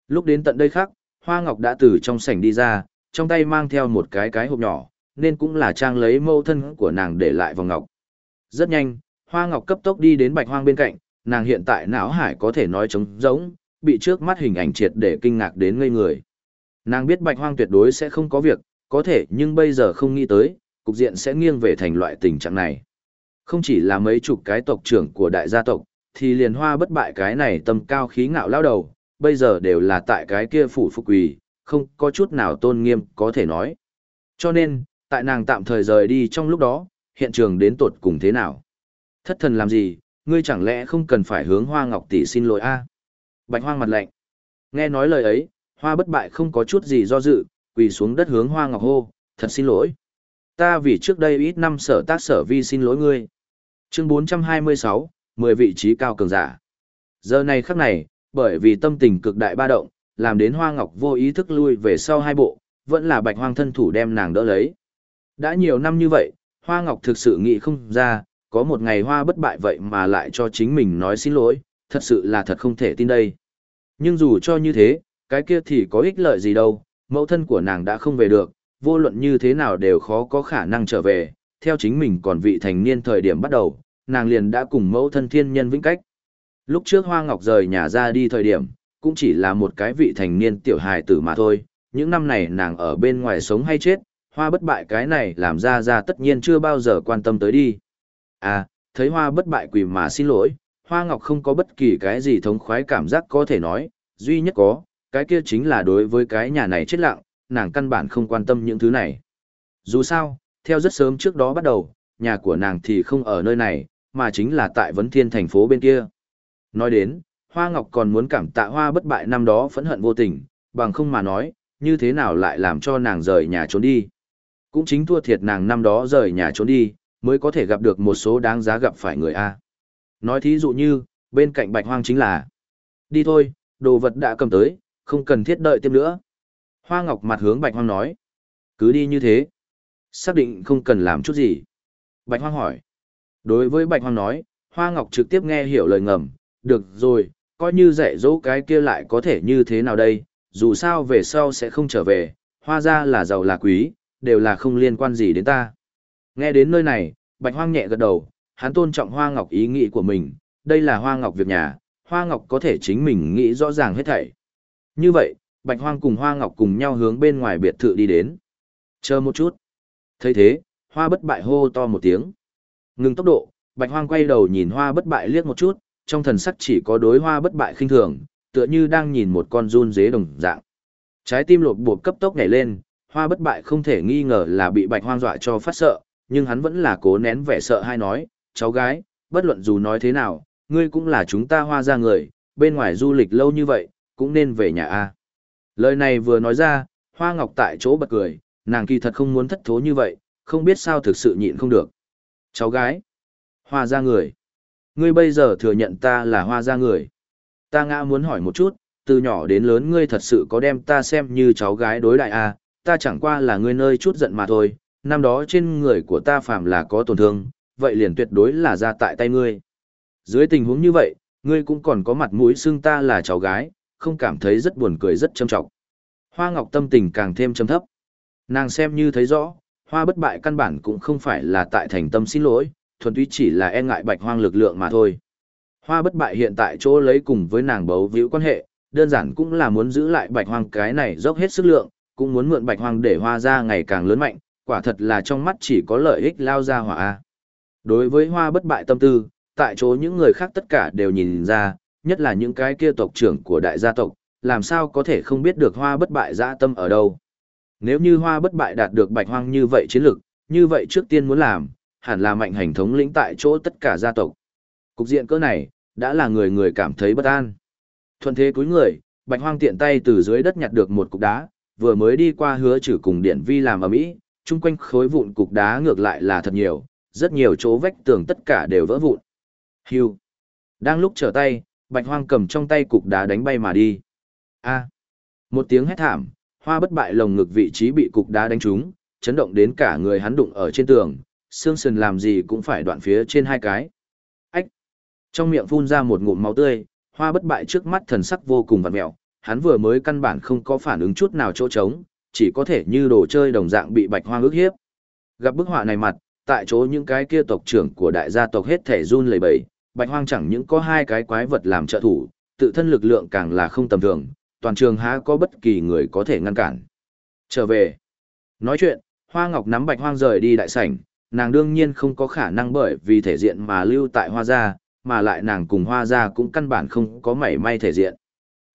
Lúc đến tận đây khác, Hoa Ngọc đã từ trong sảnh đi ra, trong tay mang theo một cái cái hộp nhỏ, nên cũng là trang lấy mâu thân của nàng để lại vòng ngọc. Rất nhanh, Hoa Ngọc cấp tốc đi đến Bạch Hoang bên cạnh, nàng hiện tại não hải có thể nói trống rỗng, bị trước mắt hình ảnh triệt để kinh ngạc đến ngây người. Nàng biết Bạch Hoang tuyệt đối sẽ không có việc, có thể nhưng bây giờ không nghĩ tới, cục diện sẽ nghiêng về thành loại tình trạng này. Không chỉ là mấy chục cái tộc trưởng của đại gia tộc, thì liền hoa bất bại cái này tâm cao khí ngạo lao đầu, bây giờ đều là tại cái kia phủ phục quỳ, không có chút nào tôn nghiêm có thể nói. Cho nên, tại nàng tạm thời rời đi trong lúc đó, hiện trường đến tột cùng thế nào? Thất thần làm gì, ngươi chẳng lẽ không cần phải hướng hoa ngọc tỷ xin lỗi a? Bạch hoang mặt lạnh. Nghe nói lời ấy, hoa bất bại không có chút gì do dự, quỳ xuống đất hướng hoa ngọc hô, thật xin lỗi. Ta vì trước đây ít năm sở tác sở vi xin lỗi ngươi. Chương 426, 10 vị trí cao cường giả. Giờ này khắc này, bởi vì tâm tình cực đại ba động, làm đến Hoa Ngọc vô ý thức lui về sau hai bộ, vẫn là Bạch Hoang thân thủ đem nàng đỡ lấy. Đã nhiều năm như vậy, Hoa Ngọc thực sự nghĩ không ra, có một ngày Hoa bất bại vậy mà lại cho chính mình nói xin lỗi, thật sự là thật không thể tin đây. Nhưng dù cho như thế, cái kia thì có ích lợi gì đâu, mẫu thân của nàng đã không về được, vô luận như thế nào đều khó có khả năng trở về, theo chính mình còn vị thành niên thời điểm bắt đầu, nàng liền đã cùng mẫu thân thiên nhân vĩnh cách. Lúc trước Hoa Ngọc rời nhà ra đi thời điểm, cũng chỉ là một cái vị thành niên tiểu hài tử mà thôi, những năm này nàng ở bên ngoài sống hay chết, Hoa bất bại cái này làm ra ra tất nhiên chưa bao giờ quan tâm tới đi. À, thấy Hoa bất bại quỳ mà xin lỗi, Hoa Ngọc không có bất kỳ cái gì thống khoái cảm giác có thể nói, duy nhất có, cái kia chính là đối với cái nhà này chết lặng, nàng căn bản không quan tâm những thứ này. Dù sao, theo rất sớm trước đó bắt đầu, nhà của nàng thì không ở nơi này, mà chính là tại Vấn Thiên thành phố bên kia. Nói đến, Hoa Ngọc còn muốn cảm tạ Hoa bất bại năm đó phẫn hận vô tình, bằng không mà nói, như thế nào lại làm cho nàng rời nhà trốn đi. Cũng chính thua thiệt nàng năm đó rời nhà trốn đi, mới có thể gặp được một số đáng giá gặp phải người A. Nói thí dụ như, bên cạnh bạch hoang chính là Đi thôi, đồ vật đã cầm tới, không cần thiết đợi tiếp nữa. Hoa Ngọc mặt hướng bạch hoang nói. Cứ đi như thế. Xác định không cần làm chút gì. Bạch hoang hỏi. Đối với bạch hoang nói, Hoa Ngọc trực tiếp nghe hiểu lời ngầm, được rồi, coi như dạy dỗ cái kia lại có thể như thế nào đây, dù sao về sau sẽ không trở về, hoa ra là giàu là quý, đều là không liên quan gì đến ta. Nghe đến nơi này, Bạch Hoang nhẹ gật đầu, hắn tôn trọng Hoa Ngọc ý nghĩ của mình, đây là Hoa Ngọc việc nhà, Hoa Ngọc có thể chính mình nghĩ rõ ràng hết thảy. Như vậy, Bạch Hoang cùng Hoa Ngọc cùng nhau hướng bên ngoài biệt thự đi đến. Chờ một chút. thấy thế, Hoa bất bại hô to một tiếng. Ngừng tốc độ, Bạch Hoang quay đầu nhìn Hoa bất bại liếc một chút, trong thần sắc chỉ có đối Hoa bất bại khinh thường, tựa như đang nhìn một con run dế đồng dạng. Trái tim lột bột cấp tốc nhảy lên, Hoa bất bại không thể nghi ngờ là bị Bạch Hoang dọa cho phát sợ, nhưng hắn vẫn là cố nén vẻ sợ hay nói, cháu gái, bất luận dù nói thế nào, ngươi cũng là chúng ta hoa ra người, bên ngoài du lịch lâu như vậy, cũng nên về nhà a. Lời này vừa nói ra, Hoa Ngọc tại chỗ bật cười, nàng kỳ thật không muốn thất thố như vậy, không biết sao thực sự nhịn không được. Cháu gái, hoa ra người. Ngươi bây giờ thừa nhận ta là hoa ra người. Ta ngã muốn hỏi một chút, từ nhỏ đến lớn ngươi thật sự có đem ta xem như cháu gái đối đại à, ta chẳng qua là ngươi nơi chút giận mà thôi, năm đó trên người của ta phàm là có tổn thương, vậy liền tuyệt đối là ra tại tay ngươi. Dưới tình huống như vậy, ngươi cũng còn có mặt mũi xưng ta là cháu gái, không cảm thấy rất buồn cười rất châm trọng. Hoa Ngọc tâm tình càng thêm trầm thấp. Nàng xem như thấy rõ, Hoa bất bại căn bản cũng không phải là tại thành tâm xin lỗi, thuần túy chỉ là e ngại bạch hoang lực lượng mà thôi. Hoa bất bại hiện tại chỗ lấy cùng với nàng bấu víu quan hệ, đơn giản cũng là muốn giữ lại bạch hoang cái này dốc hết sức lượng, cũng muốn mượn bạch hoang để hoa ra ngày càng lớn mạnh, quả thật là trong mắt chỉ có lợi ích lao ra hỏa. Đối với hoa bất bại tâm tư, tại chỗ những người khác tất cả đều nhìn ra, nhất là những cái kia tộc trưởng của đại gia tộc, làm sao có thể không biết được hoa bất bại dã tâm ở đâu. Nếu như hoa bất bại đạt được bạch hoang như vậy chiến lực, như vậy trước tiên muốn làm, hẳn là mạnh hành thống lĩnh tại chỗ tất cả gia tộc. Cục diện cỡ này, đã là người người cảm thấy bất an. Thuận thế cúi người, bạch hoang tiện tay từ dưới đất nhặt được một cục đá, vừa mới đi qua hứa trừ cùng điện vi làm ở mỹ, chung quanh khối vụn cục đá ngược lại là thật nhiều, rất nhiều chỗ vách tường tất cả đều vỡ vụn. Hưu. Đang lúc trở tay, bạch hoang cầm trong tay cục đá đánh bay mà đi. A. Một tiếng hét thảm, hoa bất bại lồng ngực vị trí bị cục đá đánh trúng, chấn động đến cả người hắn đụng ở trên tường, xương sườn làm gì cũng phải đoạn phía trên hai cái. Ách! Trong miệng phun ra một ngụm máu tươi, hoa bất bại trước mắt thần sắc vô cùng vặn mẹo, hắn vừa mới căn bản không có phản ứng chút nào chỗ trống, chỉ có thể như đồ chơi đồng dạng bị bạch hoang ước hiếp. Gặp bức họa này mặt, tại chỗ những cái kia tộc trưởng của đại gia tộc hết thể run lẩy bẩy, bạch hoang chẳng những có hai cái quái vật làm trợ thủ, tự thân lực lượng càng là không tầm thường, toàn trường há có bất kỳ người có thể ngăn cản. Trở về. Nói chuyện, Hoa Ngọc nắm bạch hoang rời đi đại sảnh, nàng đương nhiên không có khả năng bởi vì thể diện mà lưu tại hoa gia, mà lại nàng cùng hoa gia cũng căn bản không có mảy may thể diện.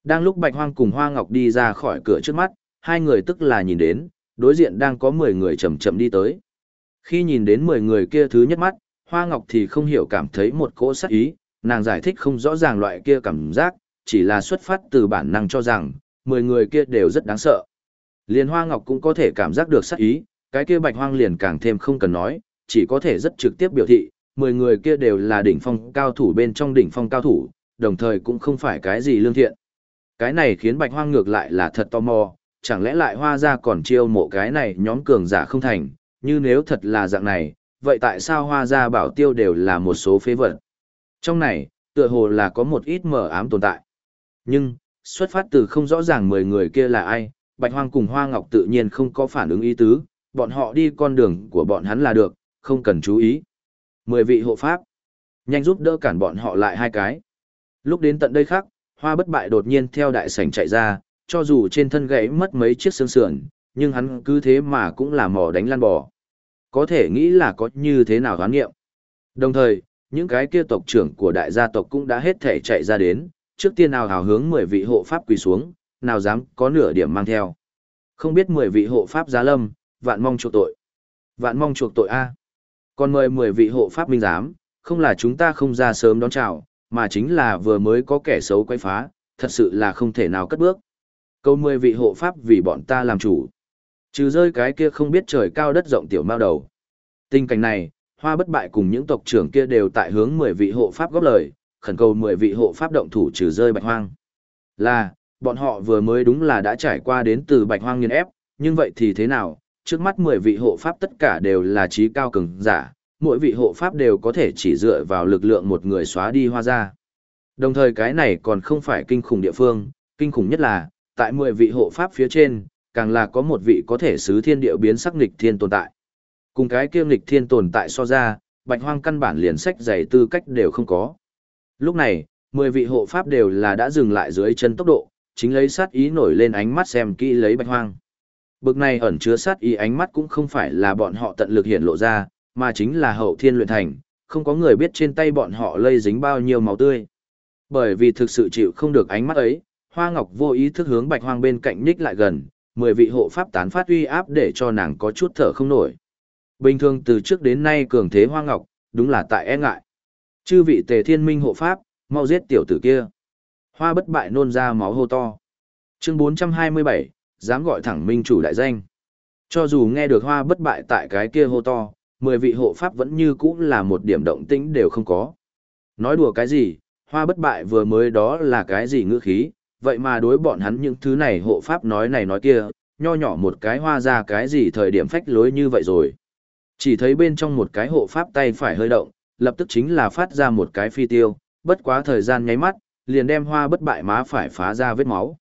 Đang lúc bạch hoang cùng hoa ngọc đi ra khỏi cửa trước mắt, hai người tức là nhìn đến, đối diện đang có 10 người chậm chậm đi tới. Khi nhìn đến 10 người kia thứ nhất mắt, hoa ngọc thì không hiểu cảm thấy một cỗ sát ý, nàng giải thích không rõ ràng loại kia cảm giác, chỉ là xuất phát từ bản năng cho rằng, 10 người kia đều rất đáng sợ. Liên hoa ngọc cũng có thể cảm giác được sát ý, cái kia bạch hoang liền càng thêm không cần nói, chỉ có thể rất trực tiếp biểu thị, 10 người kia đều là đỉnh phong cao thủ bên trong đỉnh phong cao thủ, đồng thời cũng không phải cái gì lương thiện. Cái này khiến bạch hoang ngược lại là thật tò mò, chẳng lẽ lại hoa ra còn chiêu mộ cái này nhóm cường giả không thành, như nếu thật là dạng này, vậy tại sao hoa ra bảo tiêu đều là một số phế vật? Trong này, tựa hồ là có một ít mờ ám tồn tại. Nhưng, xuất phát từ không rõ ràng 10 người kia là ai, Bạch Hoang cùng Hoa Ngọc tự nhiên không có phản ứng ý tứ, bọn họ đi con đường của bọn hắn là được, không cần chú ý. Mười vị hộ pháp, nhanh giúp đỡ cản bọn họ lại hai cái. Lúc đến tận đây khác, Hoa bất bại đột nhiên theo đại sảnh chạy ra, cho dù trên thân gãy mất mấy chiếc xương sườn, nhưng hắn cứ thế mà cũng là mò đánh lăn bò. Có thể nghĩ là có như thế nào đoán nghiệm. Đồng thời, những cái kia tộc trưởng của đại gia tộc cũng đã hết thể chạy ra đến, trước tiên nào hào hướng mười vị hộ pháp quỳ xuống, nào dám có nửa điểm mang theo. Không biết mười vị hộ pháp giá lâm, vạn mong chuộc tội. Vạn mong chuộc tội A. Còn mời mười vị hộ pháp minh giám, không là chúng ta không ra sớm đón chào, mà chính là vừa mới có kẻ xấu quay phá, thật sự là không thể nào cất bước. Câu mười vị hộ pháp vì bọn ta làm chủ. Trừ rơi cái kia không biết trời cao đất rộng tiểu mao đầu. Tình cảnh này, hoa bất bại cùng những tộc trưởng kia đều tại hướng mười vị hộ pháp góp lời, khẩn cầu mười vị hộ pháp động thủ trừ rơi bạch hoang. Là, bọn họ vừa mới đúng là đã trải qua đến từ bạch hoang nghiên ép, nhưng vậy thì thế nào, trước mắt 10 vị hộ pháp tất cả đều là trí cao cường giả, mỗi vị hộ pháp đều có thể chỉ dựa vào lực lượng một người xóa đi hoa ra. Đồng thời cái này còn không phải kinh khủng địa phương, kinh khủng nhất là, tại 10 vị hộ pháp phía trên, càng là có một vị có thể xứ thiên địa biến sắc nghịch thiên tồn tại. Cùng cái kia nghịch thiên tồn tại so ra, bạch hoang căn bản liền sách giày tư cách đều không có. Lúc này, 10 vị hộ pháp đều là đã dừng lại dưới chân tốc độ, chính lấy sát ý nổi lên ánh mắt xem kỹ lấy bạch hoang. Bực này ẩn chứa sát ý ánh mắt cũng không phải là bọn họ tận lực hiện lộ ra, mà chính là hậu thiên luyện thành, không có người biết trên tay bọn họ lây dính bao nhiêu máu tươi. Bởi vì thực sự chịu không được ánh mắt ấy, Hoa Ngọc vô ý thức hướng Bạch Hoang bên cạnh nhích lại gần, mười vị hộ pháp tán phát uy áp để cho nàng có chút thở không nổi. Bình thường từ trước đến nay cường thế Hoa Ngọc, đúng là tại e ngại. Chư vị Tề Thiên Minh hộ pháp, mau giết tiểu tử kia. Hoa bất bại nôn ra máu hô to. Chương 427, dám gọi thẳng minh chủ đại danh. Cho dù nghe được hoa bất bại tại cái kia hô to, mười vị hộ pháp vẫn như cũ là một điểm động tĩnh đều không có. Nói đùa cái gì, hoa bất bại vừa mới đó là cái gì ngữ khí, vậy mà đối bọn hắn những thứ này hộ pháp nói này nói kia, nho nhỏ một cái hoa ra cái gì thời điểm phách lối như vậy rồi. Chỉ thấy bên trong một cái hộ pháp tay phải hơi động, lập tức chính là phát ra một cái phi tiêu, bất quá thời gian nháy mắt, liền đem hoa bất bại má phải phá ra vết máu.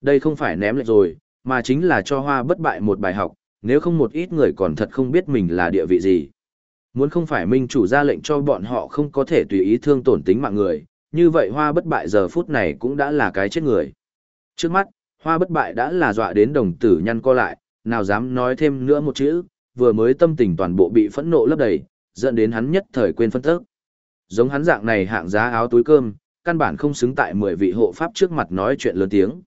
Đây không phải ném lại rồi, mà chính là cho hoa bất bại một bài học, nếu không một ít người còn thật không biết mình là địa vị gì. Muốn không phải minh chủ ra lệnh cho bọn họ không có thể tùy ý thương tổn tính mạng người, như vậy hoa bất bại giờ phút này cũng đã là cái chết người. Trước mắt, hoa bất bại đã là dọa đến đồng tử nhăn co lại, nào dám nói thêm nữa một chữ, vừa mới tâm tình toàn bộ bị phẫn nộ lấp đầy, dẫn đến hắn nhất thời quên phân tức. Giống hắn dạng này hạng giá áo túi cơm, căn bản không xứng tại 10 vị hộ pháp trước mặt nói chuyện lớn tiếng.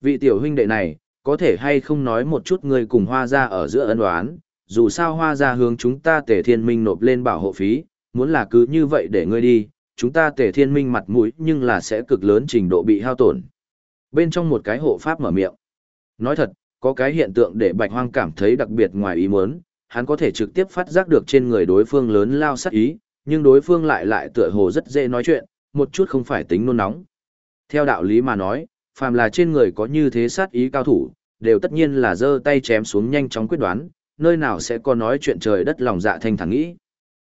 Vị tiểu huynh đệ này, có thể hay không nói một chút người cùng hoa gia ở giữa ân đoán, dù sao hoa gia hướng chúng ta tề thiên minh nộp lên bảo hộ phí, muốn là cứ như vậy để ngươi đi, chúng ta tề thiên minh mặt mũi nhưng là sẽ cực lớn trình độ bị hao tổn. Bên trong một cái hộ pháp mở miệng. Nói thật, có cái hiện tượng để bạch hoang cảm thấy đặc biệt ngoài ý muốn, hắn có thể trực tiếp phát giác được trên người đối phương lớn lao sát ý, nhưng đối phương lại lại tựa hồ rất dễ nói chuyện, một chút không phải tính nôn nóng. Theo đạo lý mà nói, phàm là trên người có như thế sát ý cao thủ, đều tất nhiên là giơ tay chém xuống nhanh chóng quyết đoán, nơi nào sẽ có nói chuyện trời đất lòng dạ thanh thản nghĩ.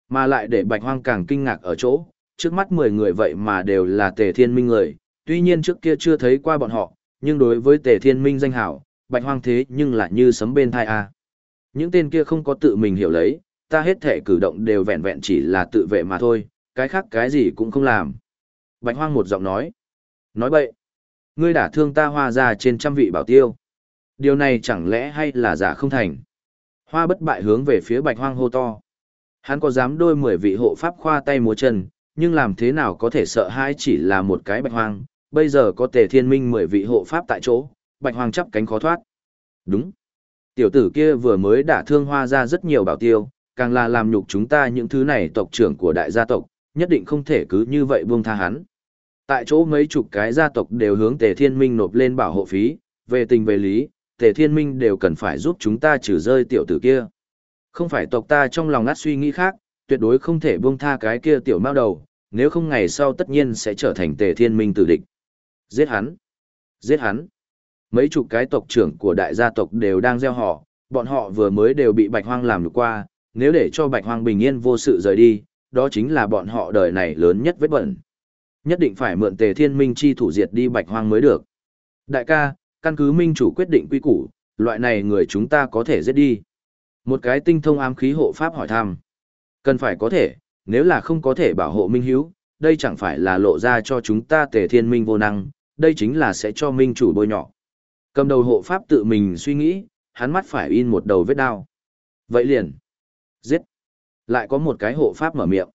Mà lại để bạch hoang càng kinh ngạc ở chỗ, trước mắt 10 người vậy mà đều là tề thiên minh người, tuy nhiên trước kia chưa thấy qua bọn họ, nhưng đối với tề thiên minh danh hảo, bạch hoang thế nhưng lại như sấm bên tai a. Những tên kia không có tự mình hiểu lấy, ta hết thể cử động đều vẹn vẹn chỉ là tự vệ mà thôi, cái khác cái gì cũng không làm. Bạch hoang một giọng nói. Nói bậy. Ngươi đã thương ta hoa ra trên trăm vị bảo tiêu. Điều này chẳng lẽ hay là giả không thành? Hoa bất bại hướng về phía bạch hoang hô to. Hắn có dám đôi mười vị hộ pháp khoa tay múa chân, nhưng làm thế nào có thể sợ hãi chỉ là một cái bạch hoang, bây giờ có tề thiên minh mười vị hộ pháp tại chỗ, bạch hoang chắp cánh khó thoát. Đúng. Tiểu tử kia vừa mới đả thương hoa ra rất nhiều bảo tiêu, càng là làm nhục chúng ta những thứ này tộc trưởng của đại gia tộc, nhất định không thể cứ như vậy buông tha hắn. Tại chỗ mấy chục cái gia tộc đều hướng Tề Thiên Minh nộp lên bảo hộ phí, về tình về lý, Tề Thiên Minh đều cần phải giúp chúng ta trừ rơi tiểu tử kia. Không phải tộc ta trong lòng ngắt suy nghĩ khác, tuyệt đối không thể buông tha cái kia tiểu mao đầu, nếu không ngày sau tất nhiên sẽ trở thành Tề Thiên Minh tử địch. Giết hắn! Giết hắn! Mấy chục cái tộc trưởng của đại gia tộc đều đang gieo họ, bọn họ vừa mới đều bị Bạch Hoang làm được qua, nếu để cho Bạch Hoang bình yên vô sự rời đi, đó chính là bọn họ đời này lớn nhất vết bẩn. Nhất định phải mượn tề thiên minh chi thủ diệt đi bạch hoang mới được. Đại ca, căn cứ minh chủ quyết định quy củ, loại này người chúng ta có thể giết đi. Một cái tinh thông ám khí hộ pháp hỏi thăm. Cần phải có thể, nếu là không có thể bảo hộ minh hiếu, đây chẳng phải là lộ ra cho chúng ta tề thiên minh vô năng, đây chính là sẽ cho minh chủ bôi nhọ. Cầm đầu hộ pháp tự mình suy nghĩ, hắn mắt phải in một đầu vết đao. Vậy liền, giết. Lại có một cái hộ pháp mở miệng.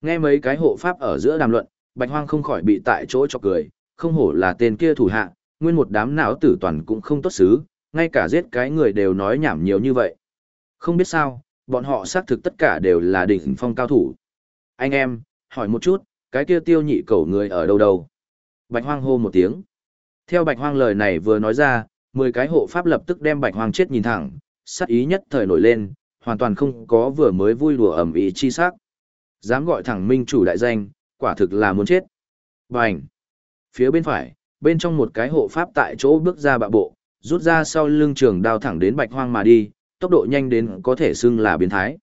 Nghe mấy cái hộ pháp ở giữa đàm luận, Bạch Hoang không khỏi bị tại chỗ cho cười, không hổ là tên kia thủ hạ, nguyên một đám não tử toàn cũng không tốt xứ, ngay cả giết cái người đều nói nhảm nhiều như vậy. Không biết sao, bọn họ xác thực tất cả đều là đỉnh phong cao thủ. Anh em, hỏi một chút, cái kia tiêu nhị cầu người ở đâu đâu? Bạch Hoang hô một tiếng. Theo Bạch Hoang lời này vừa nói ra, 10 cái hộ pháp lập tức đem Bạch Hoang chết nhìn thẳng, sát ý nhất thời nổi lên, hoàn toàn không có vừa mới vui đùa ẩm ý chi sắc. Dám gọi thẳng minh chủ đại danh, quả thực là muốn chết. Bành! Phía bên phải, bên trong một cái hộ pháp tại chỗ bước ra bạ bộ, rút ra sau lưng trường đao thẳng đến bạch hoang mà đi, tốc độ nhanh đến có thể xưng là biến thái.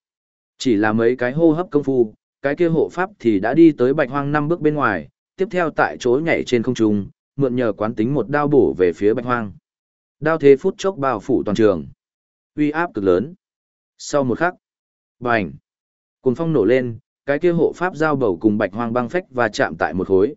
Chỉ là mấy cái hô hấp công phu, cái kia hộ pháp thì đã đi tới bạch hoang năm bước bên ngoài, tiếp theo tại chỗ nhảy trên không trung, mượn nhờ quán tính một đao bổ về phía bạch hoang. Đao thế phút chốc bao phủ toàn trường. Uy áp cực lớn. Sau một khắc, bành, cuồng phong nổ lên, cái kia hộ pháp giao bầu cùng bạch hoang băng phách và chạm tại một khối.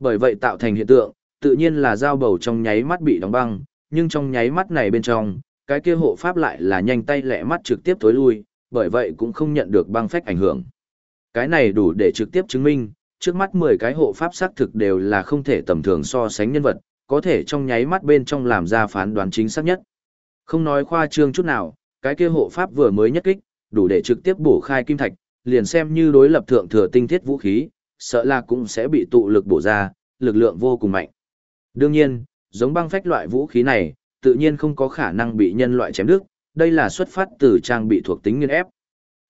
Bởi vậy tạo thành hiện tượng, tự nhiên là giao bầu trong nháy mắt bị đóng băng, nhưng trong nháy mắt này bên trong, cái kia hộ pháp lại là nhanh tay lẹ mắt trực tiếp tối lui, bởi vậy cũng không nhận được băng phách ảnh hưởng. Cái này đủ để trực tiếp chứng minh, trước mắt 10 cái hộ pháp xác thực đều là không thể tầm thường so sánh nhân vật, có thể trong nháy mắt bên trong làm ra phán đoán chính xác nhất. Không nói khoa trương chút nào, cái kia hộ pháp vừa mới nhất kích, đủ để trực tiếp bổ khai kim thạch, liền xem như đối lập thượng thừa tinh thiết vũ khí, sợ là cũng sẽ bị tụ lực bổ ra, lực lượng vô cùng mạnh. Đương nhiên, giống băng phách loại vũ khí này, tự nhiên không có khả năng bị nhân loại chém đứt, đây là xuất phát từ trang bị thuộc tính nghiên ép.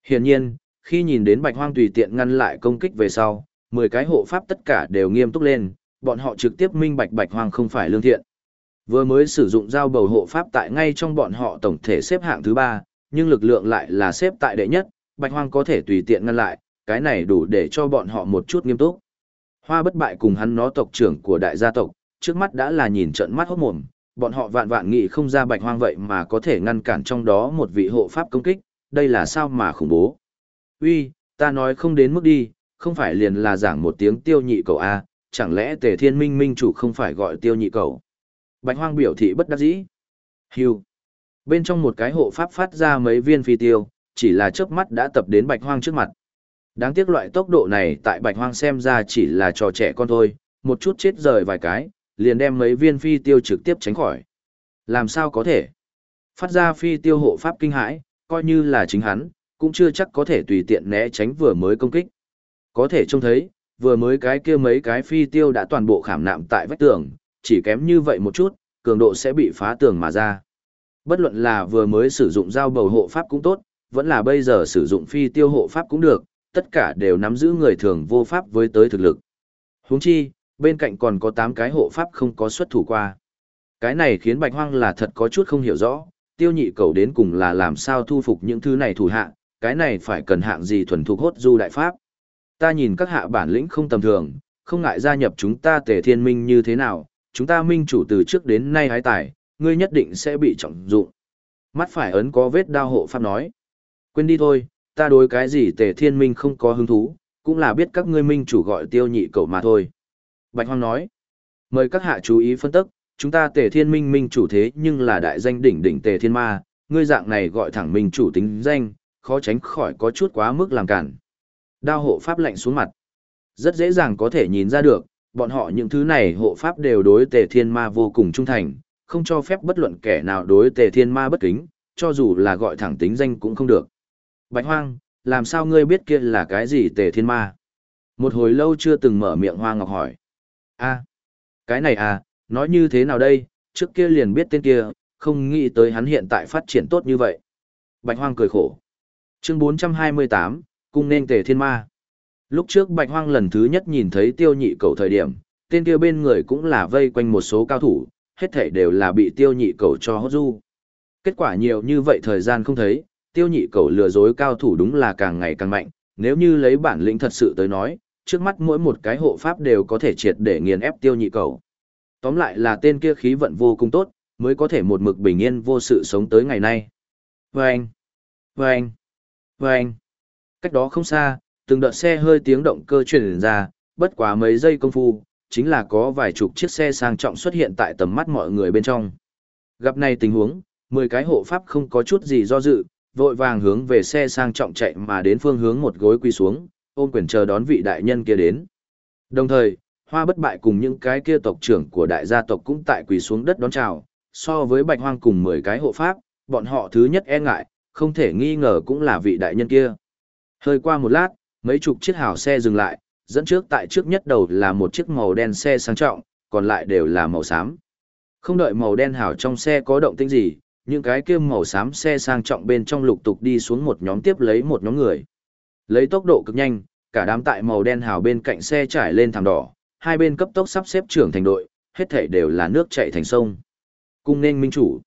Hiển nhiên, khi nhìn đến Bạch Hoang tùy tiện ngăn lại công kích về sau, 10 cái hộ pháp tất cả đều nghiêm túc lên, bọn họ trực tiếp minh bạch Bạch Hoang không phải lương thiện. Vừa mới sử dụng dao bầu hộ pháp tại ngay trong bọn họ tổng thể xếp hạng thứ 3, nhưng lực lượng lại là xếp tại đệ nhất, Bạch Hoang có thể tùy tiện ngăn lại, cái này đủ để cho bọn họ một chút nghiêm túc. Hoa bất bại cùng hắn nó tộc trưởng của đại gia tộc, trước mắt đã là nhìn trận mắt hốt mồm, bọn họ vạn vạn nghĩ không ra Bạch Hoang vậy mà có thể ngăn cản trong đó một vị hộ pháp công kích, đây là sao mà khủng bố. Uy, ta nói không đến mức đi, không phải liền là giảng một tiếng tiêu nhị cầu A, chẳng lẽ tề thiên minh minh chủ không phải gọi tiêu nhị cầu. Bạch hoang biểu thị bất đắc dĩ. Hiu, Bên trong một cái hộ pháp phát ra mấy viên phi tiêu, chỉ là chớp mắt đã tập đến bạch hoang trước mặt. Đáng tiếc loại tốc độ này tại bạch hoang xem ra chỉ là trò trẻ con thôi, một chút chết rời vài cái, liền đem mấy viên phi tiêu trực tiếp tránh khỏi. Làm sao có thể? Phát ra phi tiêu hộ pháp kinh hãi, coi như là chính hắn, cũng chưa chắc có thể tùy tiện né tránh vừa mới công kích. Có thể trông thấy, vừa mới cái kia mấy cái phi tiêu đã toàn bộ khảm nạm tại vách tường, chỉ kém như vậy một chút, cường độ sẽ bị phá tường mà ra. Bất luận là vừa mới sử dụng dao bầu hộ pháp cũng tốt, vẫn là bây giờ sử dụng phi tiêu hộ pháp cũng được, tất cả đều nắm giữ người thường vô pháp với tới thực lực. Huống chi, bên cạnh còn có 8 cái hộ pháp không có xuất thủ qua. Cái này khiến Bạch Hoang là thật có chút không hiểu rõ, tiêu nhị cầu đến cùng là làm sao thu phục những thứ này thủ hạ, cái này phải cần hạng gì thuần thục hốt du đại pháp. Ta nhìn các hạ bản lĩnh không tầm thường, không ngại gia nhập chúng ta tề thiên minh như thế nào, chúng ta minh chủ từ trước đến nay hái tài, ngươi nhất định sẽ bị trọng dụng. Mắt phải ấn có vết đao hộ pháp nói. Quên đi thôi, ta đối cái gì tề thiên minh không có hứng thú, cũng là biết các ngươi minh chủ gọi tiêu nhị cầu mà thôi. Bạch Hoang nói. Mời các hạ chú ý phân tích, chúng ta tề thiên minh minh chủ thế nhưng là đại danh đỉnh đỉnh tề thiên ma, ngươi dạng này gọi thẳng minh chủ tính danh, khó tránh khỏi có chút quá mức làm cản. Đao hộ pháp lạnh xuống mặt. Rất dễ dàng có thể nhìn ra được, bọn họ những thứ này hộ pháp đều đối tề thiên ma vô cùng trung thành, không cho phép bất luận kẻ nào đối tề thiên ma bất kính, cho dù là gọi thẳng tính danh cũng không được. Bạch hoang, làm sao ngươi biết kia là cái gì tề thiên ma? Một hồi lâu chưa từng mở miệng hoa ngọc hỏi. a cái này à, nói như thế nào đây, trước kia liền biết tên kia, không nghĩ tới hắn hiện tại phát triển tốt như vậy. Bạch hoang cười khổ. Chương 428, cung nên tề thiên ma. Lúc trước Bạch Hoang lần thứ nhất nhìn thấy tiêu nhị cầu thời điểm, tên kia bên người cũng là vây quanh một số cao thủ, hết thảy đều là bị tiêu nhị cầu cho hốt du. Kết quả nhiều như vậy thời gian không thấy, tiêu nhị cầu lừa dối cao thủ đúng là càng ngày càng mạnh, nếu như lấy bản lĩnh thật sự tới nói, trước mắt mỗi một cái hộ pháp đều có thể triệt để nghiền ép tiêu nhị cầu. Tóm lại là tên kia khí vận vô cùng tốt, mới có thể một mực bình yên vô sự sống tới ngày nay. Vâng! Vâng! Vâng! Cách đó không xa, từng đợt xe hơi tiếng động cơ truyền ra, bất quá mấy giây công phu, chính là có vài chục chiếc xe sang trọng xuất hiện tại tầm mắt mọi người bên trong. Gặp này tình huống, 10 cái hộ pháp không có chút gì do dự, vội vàng hướng về xe sang trọng chạy mà đến phương hướng một gối quỳ xuống, ôm quyền chờ đón vị đại nhân kia đến. Đồng thời, hoa bất bại cùng những cái kia tộc trưởng của đại gia tộc cũng tại quỳ xuống đất đón chào, so với bạch hoang cùng 10 cái hộ pháp, bọn họ thứ nhất e ngại, không thể nghi ngờ cũng là vị đại nhân kia. Hơi qua một lát, mấy chục chiếc hào xe dừng lại, dẫn trước tại trước nhất đầu là một chiếc màu đen xe sang trọng, còn lại đều là màu xám. Không đợi màu đen hào trong xe có động tĩnh gì, những cái kia màu xám xe sang trọng bên trong lục tục đi xuống một nhóm tiếp lấy một nhóm người. Lấy tốc độ cực nhanh, cả đám tại màu đen hào bên cạnh xe trải lên thảm đỏ, hai bên cấp tốc sắp xếp trưởng thành đội, hết thảy đều là nước chảy thành sông. Cung nên minh chủ.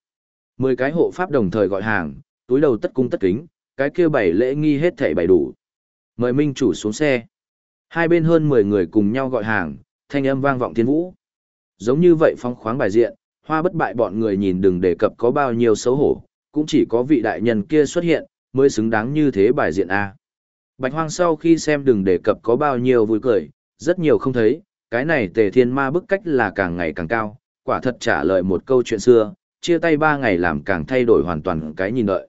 Mười cái hộ pháp đồng thời gọi hàng, túi đầu tất cung tất kính, cái kia bảy lễ nghi hết thảy bảy đủ. Mời minh chủ xuống xe. Hai bên hơn 10 người cùng nhau gọi hàng, thanh âm vang vọng thiên vũ. Giống như vậy phong khoáng bài diện, hoa bất bại bọn người nhìn đừng đề cập có bao nhiêu xấu hổ, cũng chỉ có vị đại nhân kia xuất hiện, mới xứng đáng như thế bài diện A. Bạch hoang sau khi xem đừng đề cập có bao nhiêu vui cười, rất nhiều không thấy, cái này tề thiên ma bức cách là càng ngày càng cao, quả thật trả lời một câu chuyện xưa, chia tay ba ngày làm càng thay đổi hoàn toàn cái nhìn đợi.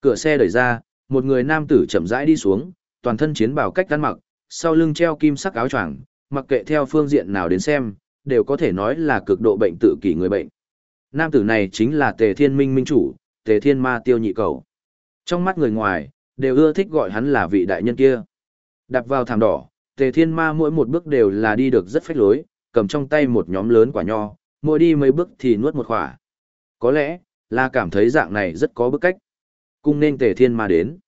Cửa xe đẩy ra, một người nam tử chậm rãi đi xuống, toàn thân chiến bào cách ăn mặc, sau lưng treo kim sắc áo choàng, mặc kệ theo phương diện nào đến xem, đều có thể nói là cực độ bệnh tự kỷ người bệnh. Nam tử này chính là Tề Thiên Minh minh chủ, Tề Thiên Ma Tiêu Nhị Cầu. Trong mắt người ngoài, đều ưa thích gọi hắn là vị đại nhân kia. Đạp vào thảm đỏ, Tề Thiên Ma mỗi một bước đều là đi được rất phách lối, cầm trong tay một nhóm lớn quả nho, mỗi đi mấy bước thì nuốt một quả. Có lẽ, là cảm thấy dạng này rất có bức cách. Cung nên Tề Thiên Ma đến.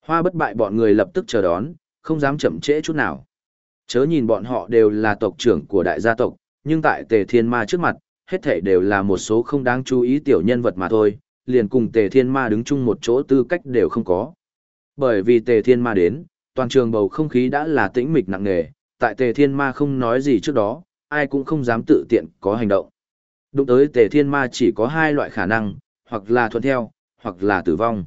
Hoa bất bại bọn người lập tức chờ đón, không dám chậm trễ chút nào. Chớ nhìn bọn họ đều là tộc trưởng của đại gia tộc, nhưng tại Tề Thiên Ma trước mặt, hết thảy đều là một số không đáng chú ý tiểu nhân vật mà thôi, liền cùng Tề Thiên Ma đứng chung một chỗ tư cách đều không có. Bởi vì Tề Thiên Ma đến, toàn trường bầu không khí đã là tĩnh mịch nặng nề, tại Tề Thiên Ma không nói gì trước đó, ai cũng không dám tự tiện có hành động. Đụng tới Tề Thiên Ma chỉ có hai loại khả năng, hoặc là thuận theo, hoặc là tử vong.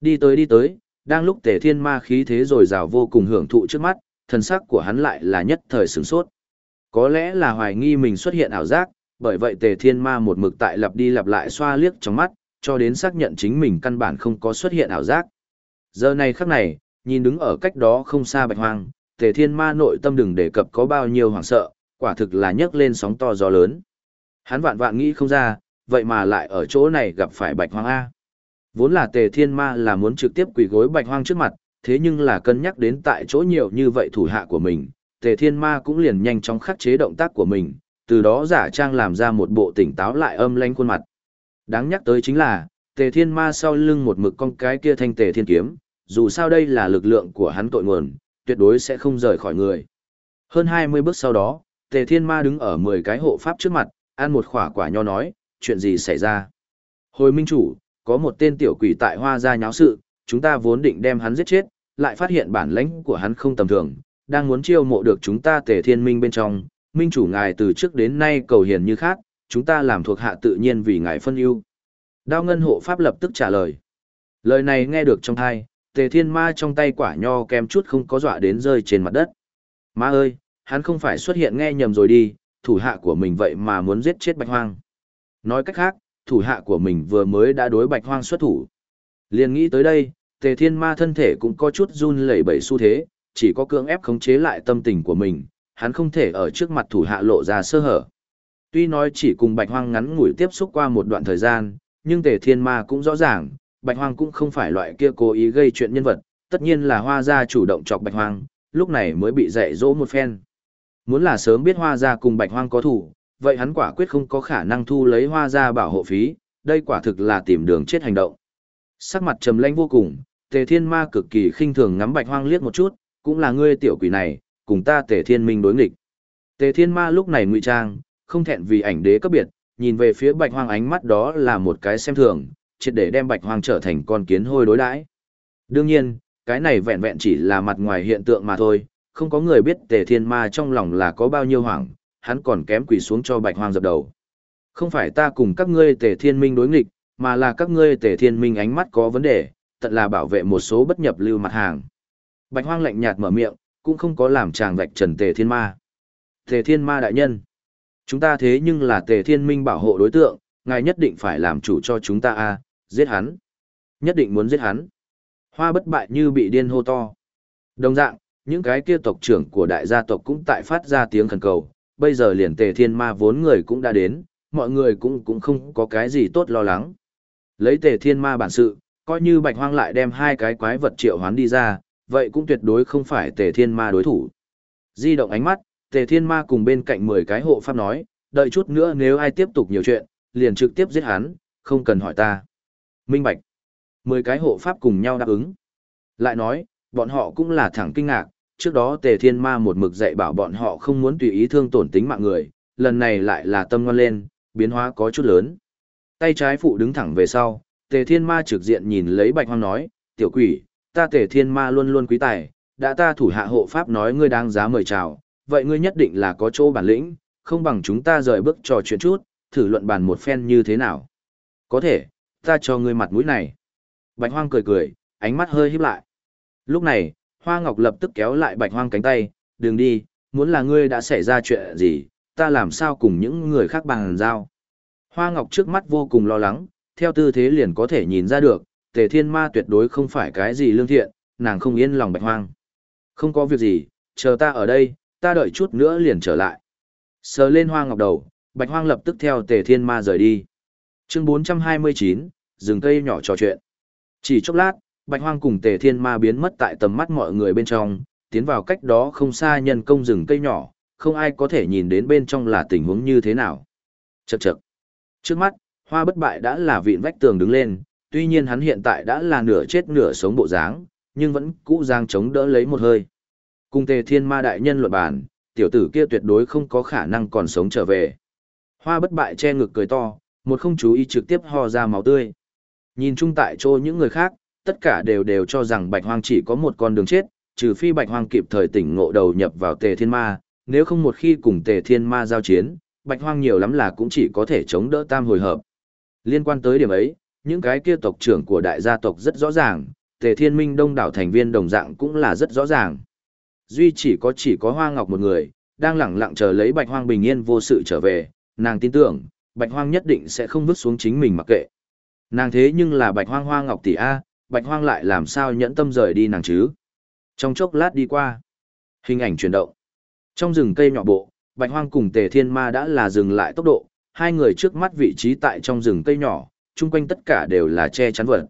Đi tới đi tới, đang lúc Tề Thiên Ma khí thế rồi rào vô cùng hưởng thụ trước mắt, thần sắc của hắn lại là nhất thời sửng sốt. Có lẽ là hoài nghi mình xuất hiện ảo giác, bởi vậy Tề Thiên Ma một mực tại lặp đi lặp lại xoa liếc trong mắt, cho đến xác nhận chính mình căn bản không có xuất hiện ảo giác. Giờ này khắc này, nhìn đứng ở cách đó không xa Bạch Hoang, Tề Thiên Ma nội tâm đừng đề cập có bao nhiêu hoảng sợ, quả thực là nhấc lên sóng to gió lớn. Hắn vạn vạn nghĩ không ra, vậy mà lại ở chỗ này gặp phải Bạch Hoang A. Vốn là Tề Thiên Ma là muốn trực tiếp quỳ gối Bạch Hoang trước mặt, thế nhưng là cân nhắc đến tại chỗ nhiều như vậy thủ hạ của mình, Tề Thiên Ma cũng liền nhanh chóng khắc chế động tác của mình, từ đó giả trang làm ra một bộ tỉnh táo lại âm lanh khuôn mặt. Đáng nhắc tới chính là, Tề Thiên Ma sau lưng một mực con cái kia thanh Tề Thiên kiếm, dù sao đây là lực lượng của hắn tội nguồn, tuyệt đối sẽ không rời khỏi người. Hơn 20 bước sau đó, Tề Thiên Ma đứng ở 10 cái hộ pháp trước mặt, ăn một khỏa quả nho nói, chuyện gì xảy ra. Hồi minh chủ, có một tên tiểu quỷ tại hoa gia nháo sự, chúng ta vốn định đem hắn giết chết, lại phát hiện bản lãnh của hắn không tầm thường, đang muốn chiêu mộ được chúng ta tề thiên minh bên trong, minh chủ ngài từ trước đến nay cầu hiền như khác, chúng ta làm thuộc hạ tự nhiên vì ngài phân ưu. Đao ngân hộ pháp lập tức trả lời. Lời này nghe được trong thai, tề thiên ma trong tay quả nho kem chút không có dọa đến rơi trên mặt đất. Ma ơi, hắn không phải xuất hiện nghe nhầm rồi đi, thủ hạ của mình vậy mà muốn giết chết bạch hoang. Nói cách khác, thủ hạ của mình vừa mới đã đối bạch hoang xuất thủ. Liền nghĩ tới đây, tề thiên ma thân thể cũng có chút run lẩy bẩy xu thế, chỉ có cưỡng ép khống chế lại tâm tình của mình, hắn không thể ở trước mặt thủ hạ lộ ra sơ hở. Tuy nói chỉ cùng bạch hoang ngắn ngủi tiếp xúc qua một đoạn thời gian, nhưng tề thiên ma cũng rõ ràng, bạch hoang cũng không phải loại kia cố ý gây chuyện nhân vật, tất nhiên là hoa gia chủ động chọc bạch hoang, lúc này mới bị dạy dỗ một phen. Muốn là sớm biết hoa gia cùng bạch hoang có thủ, vậy hắn quả quyết không có khả năng thu lấy hoa gia bảo hộ phí, đây quả thực là tìm đường chết hành động. Sắc mặt trầm lãnh vô cùng, Tề Thiên Ma cực kỳ khinh thường ngắm Bạch Hoang liếc một chút, cũng là ngươi tiểu quỷ này, cùng ta Tề Thiên Minh đối nghịch. Tề Thiên Ma lúc này ngụy trang, không thẹn vì ảnh đế cấp biệt, nhìn về phía Bạch Hoang ánh mắt đó là một cái xem thường, triệt để đem Bạch Hoang trở thành con kiến hôi đối đãi. Đương nhiên, cái này vẹn vẹn chỉ là mặt ngoài hiện tượng mà thôi, không có người biết Tề Thiên Ma trong lòng là có bao nhiêu hoảng, hắn còn kém quỳ xuống cho Bạch Hoang dập đầu. Không phải ta cùng các ngươi Tề Thiên Minh đối nghịch, mà là các ngươi Tề Thiên Minh ánh mắt có vấn đề, tận là bảo vệ một số bất nhập lưu mặt hàng. Bạch Hoang lạnh nhạt mở miệng, cũng không có làm chàng vạch trần Tề Thiên Ma. Tề Thiên Ma đại nhân, chúng ta thế nhưng là Tề Thiên Minh bảo hộ đối tượng, ngài nhất định phải làm chủ cho chúng ta a, giết hắn. Nhất định muốn giết hắn. Hoa bất bại như bị điên hô to. Đồng dạng, những cái kia tộc trưởng của đại gia tộc cũng tại phát ra tiếng khẩn cầu, bây giờ liền Tề Thiên Ma vốn người cũng đã đến, mọi người cũng cũng không có cái gì tốt lo lắng. Lấy Tề Thiên Ma bản sự, coi như Bạch Hoang lại đem hai cái quái vật triệu hoán đi ra, vậy cũng tuyệt đối không phải Tề Thiên Ma đối thủ. Di động ánh mắt, Tề Thiên Ma cùng bên cạnh 10 cái hộ pháp nói, đợi chút nữa nếu ai tiếp tục nhiều chuyện, liền trực tiếp giết hắn, không cần hỏi ta. Minh Bạch. 10 cái hộ pháp cùng nhau đáp ứng. Lại nói, bọn họ cũng là thẳng kinh ngạc, trước đó Tề Thiên Ma một mực dạy bảo bọn họ không muốn tùy ý thương tổn tính mạng người, lần này lại là tâm ngoan lên, biến hóa có chút lớn. Tay trái phụ đứng thẳng về sau, Tề Thiên Ma trực diện nhìn lấy Bạch Hoang nói, tiểu quỷ, ta tể thiên ma luôn luôn quý tài, đã ta thủ hạ hộ pháp nói ngươi đáng giá mời chào, vậy ngươi nhất định là có chỗ bản lĩnh, không bằng chúng ta rời bước trò chuyện chút, thử luận bàn một phen như thế nào. Có thể, ta cho ngươi mặt mũi này. Bạch hoang cười cười, ánh mắt hơi híp lại. Lúc này, Hoa Ngọc lập tức kéo lại bạch hoang cánh tay, đừng đi, muốn là ngươi đã xảy ra chuyện gì, ta làm sao cùng những người khác bằng giao. Hoa Ngọc trước mắt vô cùng lo lắng, theo tư thế liền có thể nhìn ra được, tề thiên ma tuyệt đối không phải cái gì lương thiện, nàng không yên lòng bạch hoang. Không có việc gì, chờ ta ở đây, ta đợi chút nữa liền trở lại. Sờ lên Hoa Ngọc đầu, bạch hoang lập tức theo tề thiên ma rời đi. Chương 429, rừng cây nhỏ trò chuyện. Chỉ chốc lát, Bạch Hoang cùng Tề Thiên Ma biến mất tại tầm mắt mọi người bên trong, tiến vào cách đó không xa nhân công rừng cây nhỏ, không ai có thể nhìn đến bên trong là tình huống như thế nào. Chậc chậc. Trước mắt, Hoa Bất Bại đã là vịn vách tường đứng lên, tuy nhiên hắn hiện tại đã là nửa chết nửa sống bộ dáng, nhưng vẫn cũ giang chống đỡ lấy một hơi. Cùng Tề Thiên Ma đại nhân luận bàn, tiểu tử kia tuyệt đối không có khả năng còn sống trở về. Hoa Bất Bại che ngực cười to, một không chú ý trực tiếp ho ra máu tươi. Nhìn chung tại chỗ những người khác, tất cả đều đều cho rằng bạch hoang chỉ có một con đường chết, trừ phi bạch hoang kịp thời tỉnh ngộ đầu nhập vào tề thiên ma, nếu không một khi cùng tề thiên ma giao chiến, bạch hoang nhiều lắm là cũng chỉ có thể chống đỡ tam hồi hợp. Liên quan tới điểm ấy, những cái kia tộc trưởng của đại gia tộc rất rõ ràng, tề thiên minh đông đảo thành viên đồng dạng cũng là rất rõ ràng. Duy chỉ có chỉ có hoa ngọc một người, đang lẳng lặng chờ lấy bạch hoang bình yên vô sự trở về, nàng tin tưởng, bạch hoang nhất định sẽ không vứt xuống chính mình mặc kệ. Nàng thế nhưng là bạch hoang hoa ngọc tỷ A, bạch hoang lại làm sao nhẫn tâm rời đi nàng chứ. Trong chốc lát đi qua, hình ảnh chuyển động. Trong rừng cây nhỏ bộ, bạch hoang cùng tề thiên ma đã là dừng lại tốc độ, hai người trước mắt vị trí tại trong rừng cây nhỏ, chung quanh tất cả đều là che chắn vật.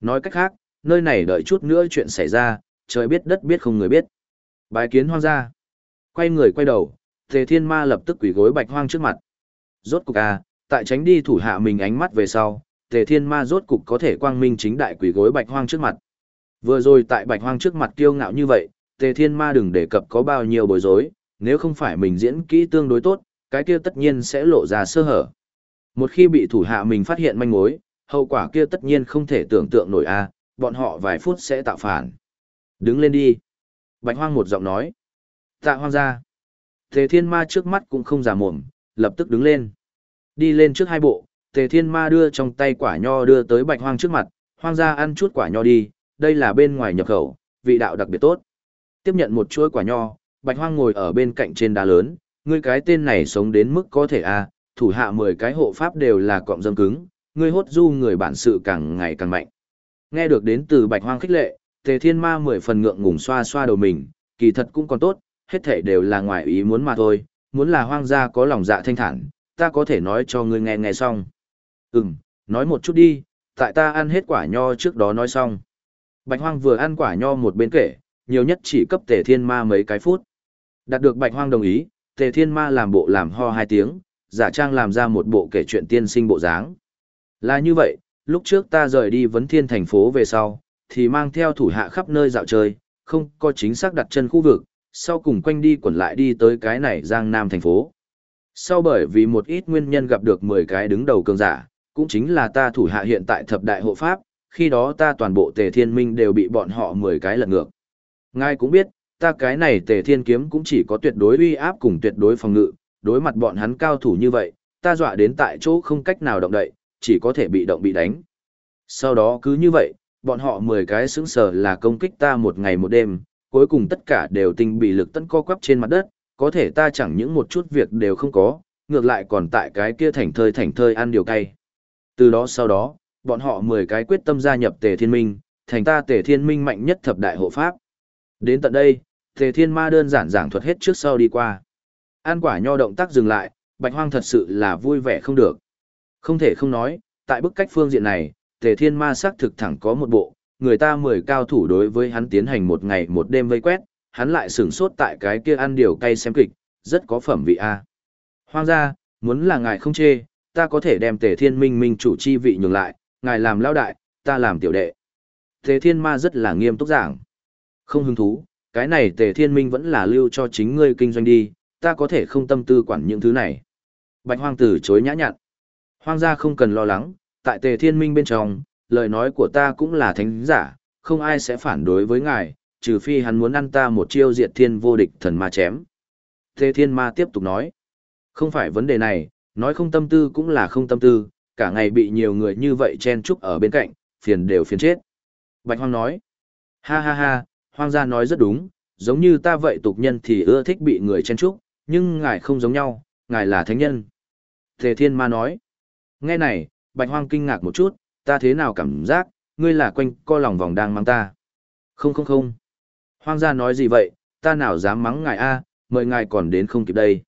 Nói cách khác, nơi này đợi chút nữa chuyện xảy ra, trời biết đất biết không người biết. Bái kiến hoang gia. Quay người quay đầu, tề thiên ma lập tức quỳ gối bạch hoang trước mặt. Rốt cục à, tại tránh đi thủ hạ mình ánh mắt về sau, tề thiên ma rốt cục có thể quang minh chính đại quỳ gối bạch hoang trước mặt. Vừa rồi tại bạch hoang trước mặt kiêu ngạo như vậy, tề thiên ma đừng đề cập có bao nhiêu bối rối, nếu không phải mình diễn kỹ tương đối tốt, cái kia tất nhiên sẽ lộ ra sơ hở. Một khi bị thủ hạ mình phát hiện manh mối, hậu quả kia tất nhiên không thể tưởng tượng nổi a, bọn họ vài phút sẽ tạo phản. Đứng lên đi. Bạch hoang một giọng nói. Tạ hoang ra. Tề thiên ma trước mắt cũng không giả mồm, lập tức đứng lên. Đi lên trước hai bộ, Tề Thiên Ma đưa trong tay quả nho đưa tới Bạch Hoang trước mặt, hoang gia ăn chút quả nho đi, đây là bên ngoài nhập khẩu, vị đạo đặc biệt tốt. Tiếp nhận một chuỗi quả nho, Bạch Hoang ngồi ở bên cạnh trên đá lớn, ngươi cái tên này sống đến mức có thể à, thủ hạ 10 cái hộ pháp đều là cọng dâm cứng, ngươi hốt du người bản sự càng ngày càng mạnh. Nghe được đến từ Bạch Hoang khích lệ, Tề Thiên Ma mười phần ngượng ngùng xoa xoa đầu mình, kỳ thật cũng còn tốt, hết thảy đều là ngoài ý muốn mà thôi, muốn là hoang gia có lòng dạ thanh thản, ta có thể nói cho ngươi nghe nghe xong. Ừm, nói một chút đi, tại ta ăn hết quả nho trước đó nói xong. Bạch hoang vừa ăn quả nho một bên kể, nhiều nhất chỉ cấp tề thiên ma mấy cái phút. Đạt được bạch hoang đồng ý, tề thiên ma làm bộ làm ho hai tiếng, giả trang làm ra một bộ kể chuyện tiên sinh bộ dáng. Là như vậy, lúc trước ta rời đi vấn thiên thành phố về sau, thì mang theo thủ hạ khắp nơi dạo chơi, không có chính xác đặt chân khu vực, sau cùng quanh đi quẩn lại đi tới cái này giang nam thành phố. Sau bởi vì một ít nguyên nhân gặp được 10 cái đứng đầu cường giả, cũng chính là ta thủ hạ hiện tại thập đại hộ pháp, khi đó ta toàn bộ tề thiên minh đều bị bọn họ 10 cái lật ngược. Ngài cũng biết, ta cái này tề thiên kiếm cũng chỉ có tuyệt đối uy áp cùng tuyệt đối phòng ngự, đối mặt bọn hắn cao thủ như vậy, ta dọa đến tại chỗ không cách nào động đậy, chỉ có thể bị động bị đánh. Sau đó cứ như vậy, bọn họ 10 cái sững sờ là công kích ta một ngày một đêm, cuối cùng tất cả đều tinh bị lực tấn co quắp trên mặt đất, có thể ta chẳng những một chút việc đều không có, ngược lại còn tại cái kia thành thơi thành thơi ăn điều cay. Từ đó sau đó, bọn họ 10 cái quyết tâm gia nhập Tề Thiên Minh, thành ta Tề Thiên Minh mạnh nhất thập đại hộ pháp. Đến tận đây, Tề Thiên Ma đơn giản giảng thuật hết trước sau đi qua. An quả nho động tác dừng lại, Bạch Hoang thật sự là vui vẻ không được. Không thể không nói, tại bức cách phương diện này, Tề Thiên Ma sắc thực thẳng có một bộ, người ta 10 cao thủ đối với hắn tiến hành một ngày một đêm vây quét, hắn lại sửng sốt tại cái kia ăn điều cay xem kịch, rất có phẩm vị a. Hoang gia, muốn là ngài không chê, ta có thể đem tề thiên minh minh chủ chi vị nhường lại, ngài làm lao đại, ta làm tiểu đệ. Tề thiên ma rất là nghiêm túc giảng. Không hứng thú, cái này tề thiên minh vẫn là lưu cho chính ngươi kinh doanh đi, ta có thể không tâm tư quản những thứ này. Bạch hoang từ chối nhã nhặn. Hoang gia không cần lo lắng, tại tề thiên minh bên trong, lời nói của ta cũng là thánh giả, không ai sẽ phản đối với ngài, trừ phi hắn muốn ăn ta một chiêu diệt thiên vô địch thần ma chém. Tề thiên ma tiếp tục nói, không phải vấn đề này, nói không tâm tư cũng là không tâm tư, cả ngày bị nhiều người như vậy chen chúc ở bên cạnh, phiền đều phiền chết. Bạch Hoang nói, ha ha ha, Hoang gia nói rất đúng, giống như ta vậy tục nhân thì ưa thích bị người chen chúc, nhưng ngài không giống nhau, ngài là thánh nhân. Tề Thiên Ma nói, nghe này, Bạch Hoang kinh ngạc một chút, ta thế nào cảm giác, ngươi là quanh co lòng vòng đang mang ta. Không không không. Hoang gia nói gì vậy, ta nào dám mắng ngài a, mời ngài còn đến không kịp đây.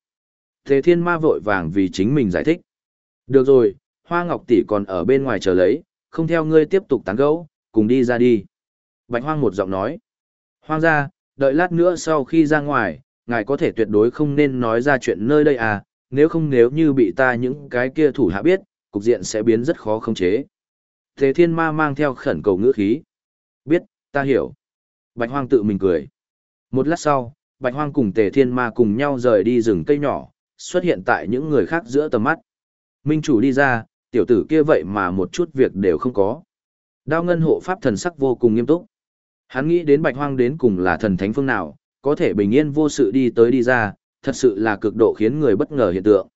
Tề Thiên Ma vội vàng vì chính mình giải thích. Được rồi, Hoa Ngọc tỷ còn ở bên ngoài chờ lấy, không theo ngươi tiếp tục tán gẫu, cùng đi ra đi. Bạch Hoang một giọng nói. Hoang gia, đợi lát nữa sau khi ra ngoài, ngài có thể tuyệt đối không nên nói ra chuyện nơi đây à, nếu không nếu như bị ta những cái kia thủ hạ biết, cục diện sẽ biến rất khó khống chế. Thế thiên ma mang theo khẩn cầu ngữ khí. Biết, ta hiểu. Bạch hoang tự mình cười. Một lát sau, bạch hoang cùng tề thiên ma cùng nhau rời đi rừng cây nhỏ, xuất hiện tại những người khác giữa tầm mắt. Minh chủ đi ra, tiểu tử kia vậy mà một chút việc đều không có. Đao ngân hộ pháp thần sắc vô cùng nghiêm túc. Hắn nghĩ đến bạch hoang đến cùng là thần thánh phương nào, có thể bình yên vô sự đi tới đi ra, thật sự là cực độ khiến người bất ngờ hiện tượng.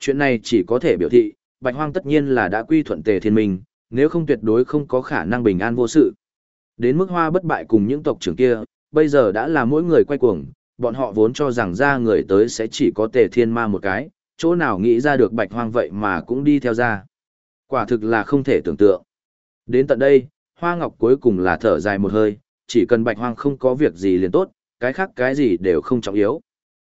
Chuyện này chỉ có thể biểu thị, bạch hoang tất nhiên là đã quy thuận tề thiên minh, nếu không tuyệt đối không có khả năng bình an vô sự. Đến mức hoa bất bại cùng những tộc trưởng kia, bây giờ đã là mỗi người quay cuồng, bọn họ vốn cho rằng ra người tới sẽ chỉ có tề thiên ma một cái, chỗ nào nghĩ ra được bạch hoang vậy mà cũng đi theo ra. Quả thực là không thể tưởng tượng. Đến tận đây, hoa ngọc cuối cùng là thở dài một hơi, chỉ cần bạch hoang không có việc gì liền tốt, cái khác cái gì đều không trọng yếu.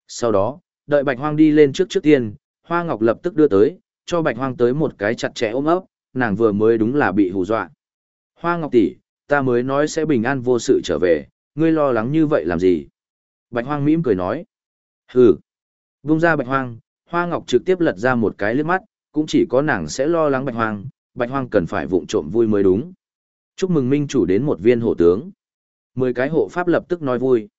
Sau đó, đợi bạch hoang đi lên trước trước tiên, hoa ngọc lập tức đưa tới, cho bạch hoang tới một cái chặt chẽ ôm ấp, nàng vừa mới đúng là bị hù dọa. Hoa ngọc tỷ, ta mới nói sẽ bình an vô sự trở về, ngươi lo lắng như vậy làm gì? Bạch hoang mỉm cười nói. Hừ. Vung ra bạch hoang, hoa ngọc trực tiếp lật ra một cái liếc mắt, cũng chỉ có nàng sẽ lo lắng bạch hoang, bạch hoang cần phải vụng trộm vui mới đúng. Chúc mừng minh chủ đến một viên hộ tướng. Mười cái hộ pháp lập tức nói vui.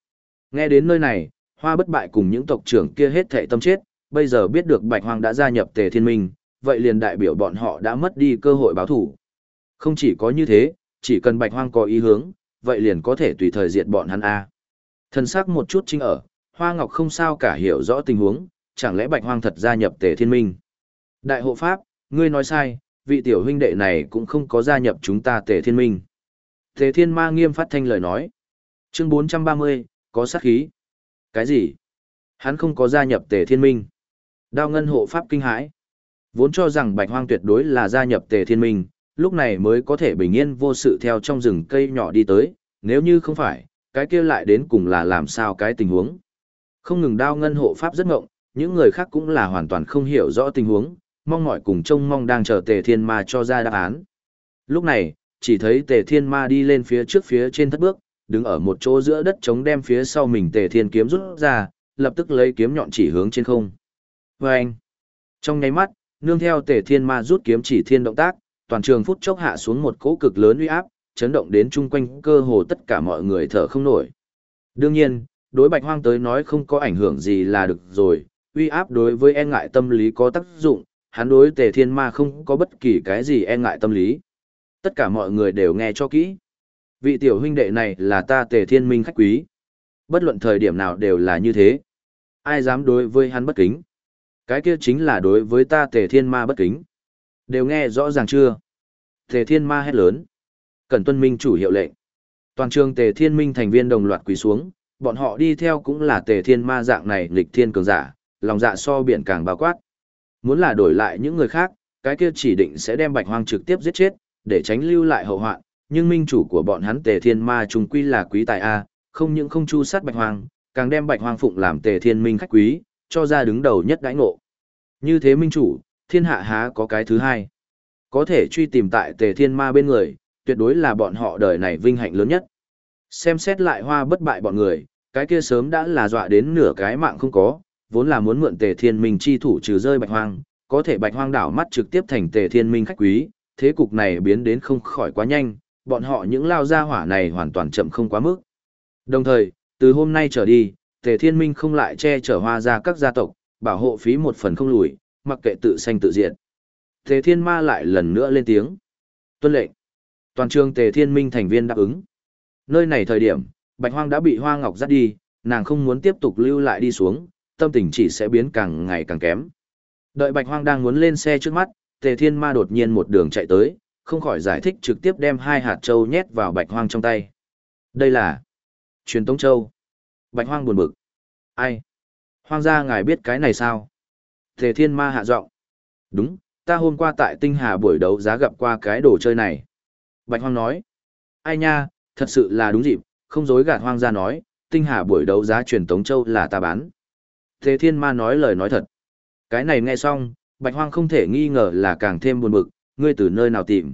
Nghe đến nơi này, hoa bất bại cùng những tộc trưởng kia hết thệ tâm chết, bây giờ biết được bạch hoang đã gia nhập tề thiên minh, vậy liền đại biểu bọn họ đã mất đi cơ hội báo thủ. Không chỉ có như thế, chỉ cần bạch hoang có ý hướng, vậy liền có thể tùy thời diệt bọn hắn A. Thần sắc một chút chính ở, hoa ngọc không sao cả hiểu rõ tình huống, chẳng lẽ bạch hoang thật gia nhập tề thiên minh. Đại hộ pháp, ngươi nói sai, vị tiểu huynh đệ này cũng không có gia nhập chúng ta tề thiên minh. Tề thiên ma nghiêm phát thanh lời nói. Chương 430, có sát khí. Cái gì? Hắn không có gia nhập tề thiên minh. Đao ngân hộ pháp kinh hãi. Vốn cho rằng bạch hoang tuyệt đối là gia nhập tề thiên minh, lúc này mới có thể bình yên vô sự theo trong rừng cây nhỏ đi tới, nếu như không phải, cái kia lại đến cùng là làm sao cái tình huống. Không ngừng đao ngân hộ pháp rất ngộng, những người khác cũng là hoàn toàn không hiểu rõ tình huống, mong mỏi cùng trông mong đang chờ tề thiên ma cho ra đáp án. Lúc này, chỉ thấy tề thiên ma đi lên phía trước phía trên thất bước, đứng ở một chỗ giữa đất chống đem phía sau mình tề thiên kiếm rút ra, lập tức lấy kiếm nhọn chỉ hướng trên không. Và anh, trong nháy mắt, nương theo tề thiên ma rút kiếm chỉ thiên động tác, toàn trường phút chốc hạ xuống một cỗ cực lớn uy áp, chấn động đến chung quanh cơ hồ tất cả mọi người thở không nổi. Đương nhiên, đối bạch hoang tới nói không có ảnh hưởng gì là được rồi, uy áp đối với e ngại tâm lý có tác dụng, hắn đối tề thiên ma không có bất kỳ cái gì e ngại tâm lý. Tất cả mọi người đều nghe cho kỹ. Vị tiểu huynh đệ này là ta tề thiên minh khách quý. Bất luận thời điểm nào đều là như thế. Ai dám đối với hắn bất kính? Cái kia chính là đối với ta tề thiên ma bất kính. Đều nghe rõ ràng chưa? Tề thiên ma hét lớn. Cần tuân minh chủ hiệu lệnh. Toàn trường tề thiên minh thành viên đồng loạt quỳ xuống, bọn họ đi theo cũng là tề thiên ma dạng này lịch thiên cường giả, lòng dạ so biển càng bao quát. Muốn là đổi lại những người khác, cái kia chỉ định sẽ đem bạch hoang trực tiếp giết chết, để tránh lưu lại hậu hoạn, nhưng minh chủ của bọn hắn tề thiên ma trùng quy là quý tài A, không những không chu sát bạch hoang, càng đem bạch hoang phụng làm tề thiên minh khách quý, cho ra đứng đầu nhất đãi ngộ. Như thế minh chủ, thiên hạ há có cái thứ hai. Có thể truy tìm tại tề thiên ma bên người, tuyệt đối là bọn họ đời này vinh hạnh lớn nhất. Xem xét lại hoa bất bại bọn người, cái kia sớm đã là dọa đến nửa cái mạng không có, vốn là muốn mượn tề thiên minh chi thủ trừ rơi bạch hoang, có thể bạch hoang đảo mắt trực tiếp thành tề thiên minh khách quý, thế cục này biến đến không khỏi quá nhanh, bọn họ những lao gia hỏa này hoàn toàn chậm không quá mức. Đồng thời, từ hôm nay trở đi, tề thiên minh không lại che chở hoa ra các gia tộc, bảo hộ phí một phần không lùi, mặc kệ tự sanh tự diệt. Tề thiên ma lại lần nữa lên tiếng. Tuân lệnh. Toàn trường tề thiên minh thành viên đáp ứng. Nơi này thời điểm, Bạch Hoang đã bị Hoa Ngọc dắt đi, nàng không muốn tiếp tục lưu lại đi xuống, tâm tình chỉ sẽ biến càng ngày càng kém. Đợi Bạch Hoang đang muốn lên xe trước mắt, Tề Thiên Ma đột nhiên một đường chạy tới, không khỏi giải thích trực tiếp đem hai hạt châu nhét vào Bạch Hoang trong tay. Đây là truyền tống châu. Bạch Hoang buồn bực. Ai? Hoang gia ngài biết cái này sao? Tề Thiên Ma hạ giọng. Đúng, ta hôm qua tại Tinh Hà buổi đấu giá gặp qua cái đồ chơi này. Bạch Hoang nói. Ai nha, thật sự là đúng dịp, không dối gạt Hoang gia nói, Tinh Hà buổi đấu giá truyền tống châu là ta bán. Tề Thiên Ma nói lời nói thật. Cái này nghe xong, Bạch Hoang không thể nghi ngờ là càng thêm buồn bực, ngươi từ nơi nào tìm.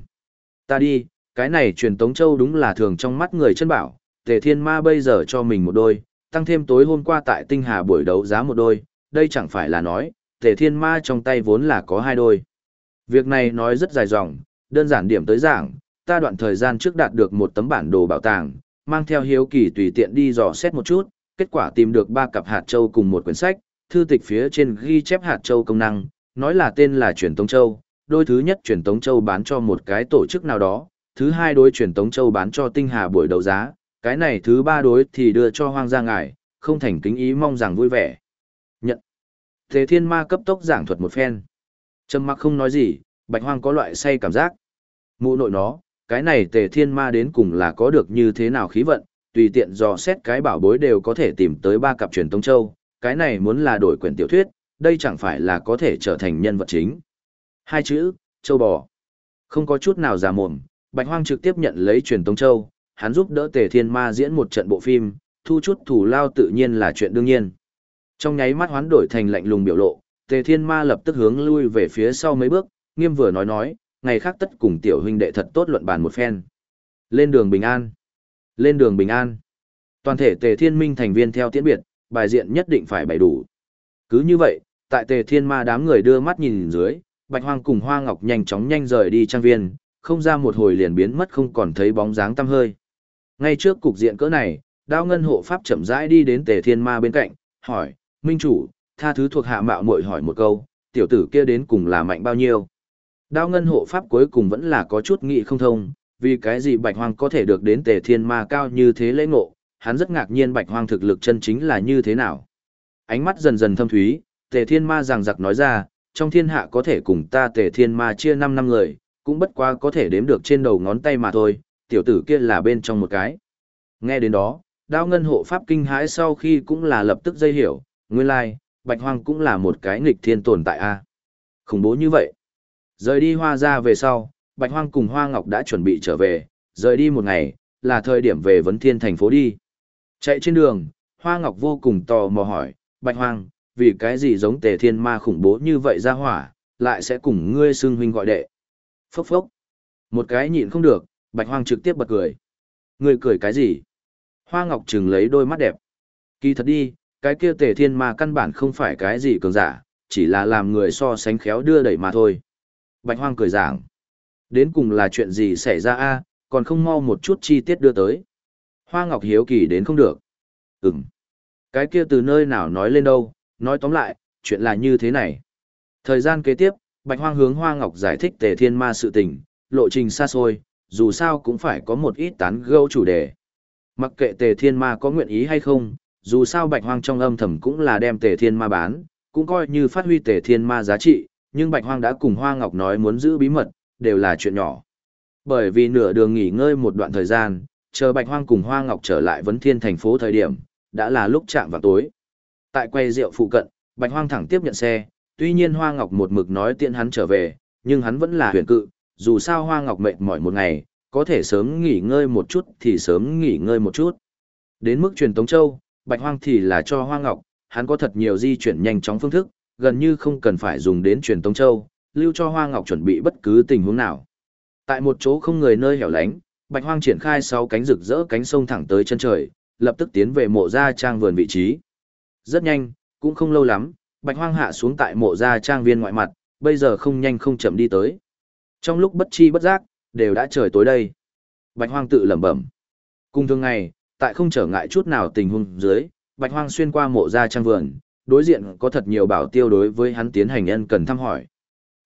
Ta đi, cái này truyền tống châu đúng là thường trong mắt người chân bảo, Tề Thiên Ma bây giờ cho mình một đôi, tăng thêm tối hôm qua tại Tinh Hà buổi đấu giá một đôi, đây chẳng phải là nói, Tề Thiên Ma trong tay vốn là có hai đôi. Việc này nói rất dài dòng, đơn giản điểm tới giảng, ta đoạn thời gian trước đạt được một tấm bản đồ bảo tàng, mang theo hiếu kỳ tùy tiện đi dò xét một chút, kết quả tìm được ba cặp hạt châu cùng một quyển sách, thư tịch phía trên ghi chép hạt châu công năng, nói là tên là truyền tống châu, đôi thứ nhất truyền tống châu bán cho một cái tổ chức nào đó, thứ hai đối truyền tống châu bán cho tinh hà buổi đấu giá, cái này thứ ba đối thì đưa cho hoang gia ngài, không thành kính ý mong rằng vui vẻ. Nhận. Thế thiên ma cấp tốc giảng thuật một phen. Trầm mặc không nói gì, bạch hoang có loại say cảm giác. Mụ nội nó, cái này tề thiên ma đến cùng là có được như thế nào khí vận, tùy tiện dò xét cái bảo bối đều có thể tìm tới ba cặp truyền tống châu, cái này muốn là đổi quyển tiểu thuyết, đây chẳng phải là có thể trở thành nhân vật chính. Hai chữ, châu bò. Không có chút nào giả mồm, Bạch Hoang trực tiếp nhận lấy truyền tống châu, hắn giúp đỡ Tề Thiên Ma diễn một trận bộ phim, thu chút thủ lao tự nhiên là chuyện đương nhiên. Trong nháy mắt hoán đổi thành lạnh lùng biểu lộ, Tề Thiên Ma lập tức hướng lui về phía sau mấy bước, nghiêm vừa nói nói, ngày khác tất cùng tiểu huynh đệ thật tốt luận bàn một phen. Lên đường bình an. Lên đường bình an. Toàn thể Tề Thiên Minh thành viên theo tiễn biệt, bài diện nhất định phải bày đủ. Cứ như vậy, tại Tề Thiên Ma đám người đưa mắt nhìn dưới, Bạch Hoang cùng Hoa Ngọc nhanh chóng nhanh rời đi trang viên, không ra một hồi liền biến mất không còn thấy bóng dáng tăm hơi. Ngay trước cục diện cỡ này, Đao Ngân hộ pháp chậm rãi đi đến Tề Thiên Ma bên cạnh, hỏi: "Minh chủ, tha thứ thuộc hạ mạo muội hỏi một câu, tiểu tử kia đến cùng là mạnh bao nhiêu?" Đao Ngân hộ pháp cuối cùng vẫn là có chút nghị không thông, vì cái gì Bạch Hoang có thể được đến Tề Thiên Ma cao như thế lễ ngộ, hắn rất ngạc nhiên Bạch Hoang thực lực chân chính là như thế nào. Ánh mắt dần dần thâm thúy, Tề Thiên Ma giằng giặc nói ra, trong thiên hạ có thể cùng ta Tề Thiên Ma chia 5 năm người, cũng bất quá có thể đếm được trên đầu ngón tay mà thôi, tiểu tử kia là bên trong một cái. Nghe đến đó, đao ngân hộ pháp kinh hãi sau khi cũng là lập tức dây hiểu, nguyên lai, like, Bạch Hoang cũng là một cái nghịch thiên tồn tại a. Khủng bố như vậy. Rời đi hoa ra về sau, Bạch Hoang cùng Hoa Ngọc đã chuẩn bị trở về, rời đi một ngày, là thời điểm về vấn thiên thành phố đi. Chạy trên đường, Hoa Ngọc vô cùng tò mò hỏi, Bạch Hoang, vì cái gì giống tề thiên ma khủng bố như vậy ra hỏa, lại sẽ cùng ngươi xưng huynh gọi đệ. Phốc phốc. Một cái nhịn không được, Bạch Hoang trực tiếp bật cười. Ngươi cười cái gì? Hoa Ngọc trừng lấy đôi mắt đẹp. Kỳ thật đi, cái kia tề thiên ma căn bản không phải cái gì cường giả, chỉ là làm người so sánh khéo đưa đẩy mà thôi. Bạch Hoang cười giảng. Đến cùng là chuyện gì xảy ra a? còn không mau một chút chi tiết đưa tới. Hoa Ngọc hiếu kỳ đến không được. Ừm. Cái kia từ nơi nào nói lên đâu, nói tóm lại, chuyện là như thế này. Thời gian kế tiếp, Bạch Hoang hướng Hoa Ngọc giải thích tề thiên ma sự tình, lộ trình xa xôi, dù sao cũng phải có một ít tán gẫu chủ đề. Mặc kệ tề thiên ma có nguyện ý hay không, dù sao Bạch Hoang trong âm thầm cũng là đem tề thiên ma bán, cũng coi như phát huy tề thiên ma giá trị, nhưng Bạch Hoang đã cùng Hoa Ngọc nói muốn giữ bí mật, đều là chuyện nhỏ. Bởi vì nửa đường nghỉ ngơi một đoạn thời gian, chờ Bạch Hoang cùng Hoa Ngọc trở lại vấn thiên thành phố thời điểm, đã là lúc chạm vào tối. Tại quay rượu phụ cận, Bạch Hoang thẳng tiếp nhận xe, tuy nhiên Hoa Ngọc một mực nói tiện hắn trở về, nhưng hắn vẫn là huyền cự, dù sao Hoa Ngọc mệt mỏi một ngày, có thể sớm nghỉ ngơi một chút thì sớm nghỉ ngơi một chút. Đến mức truyền Tống Châu, Bạch Hoang thì là cho Hoa Ngọc, hắn có thật nhiều di chuyển nhanh chóng phương thức, gần như không cần phải dùng đến truyền Tống Châu, lưu cho Hoa Ngọc chuẩn bị bất cứ tình huống nào. Tại một chỗ không người nơi hẻo lánh, Bạch Hoang triển khai sáu cánh rực rỡ cánh sông thẳng tới chân trời, lập tức tiến về mộ gia trang vườn vị trí. Rất nhanh, cũng không lâu lắm, Bạch Hoang hạ xuống tại mộ gia trang viên ngoại mặt, bây giờ không nhanh không chậm đi tới. Trong lúc bất chi bất giác, đều đã trời tối đây. Bạch Hoang tự lẩm bẩm. Cùng thường ngày, tại không trở ngại chút nào tình huống dưới, Bạch Hoang xuyên qua mộ gia trang vườn, đối diện có thật nhiều bảo tiêu đối với hắn tiến hành ân cần thăm hỏi.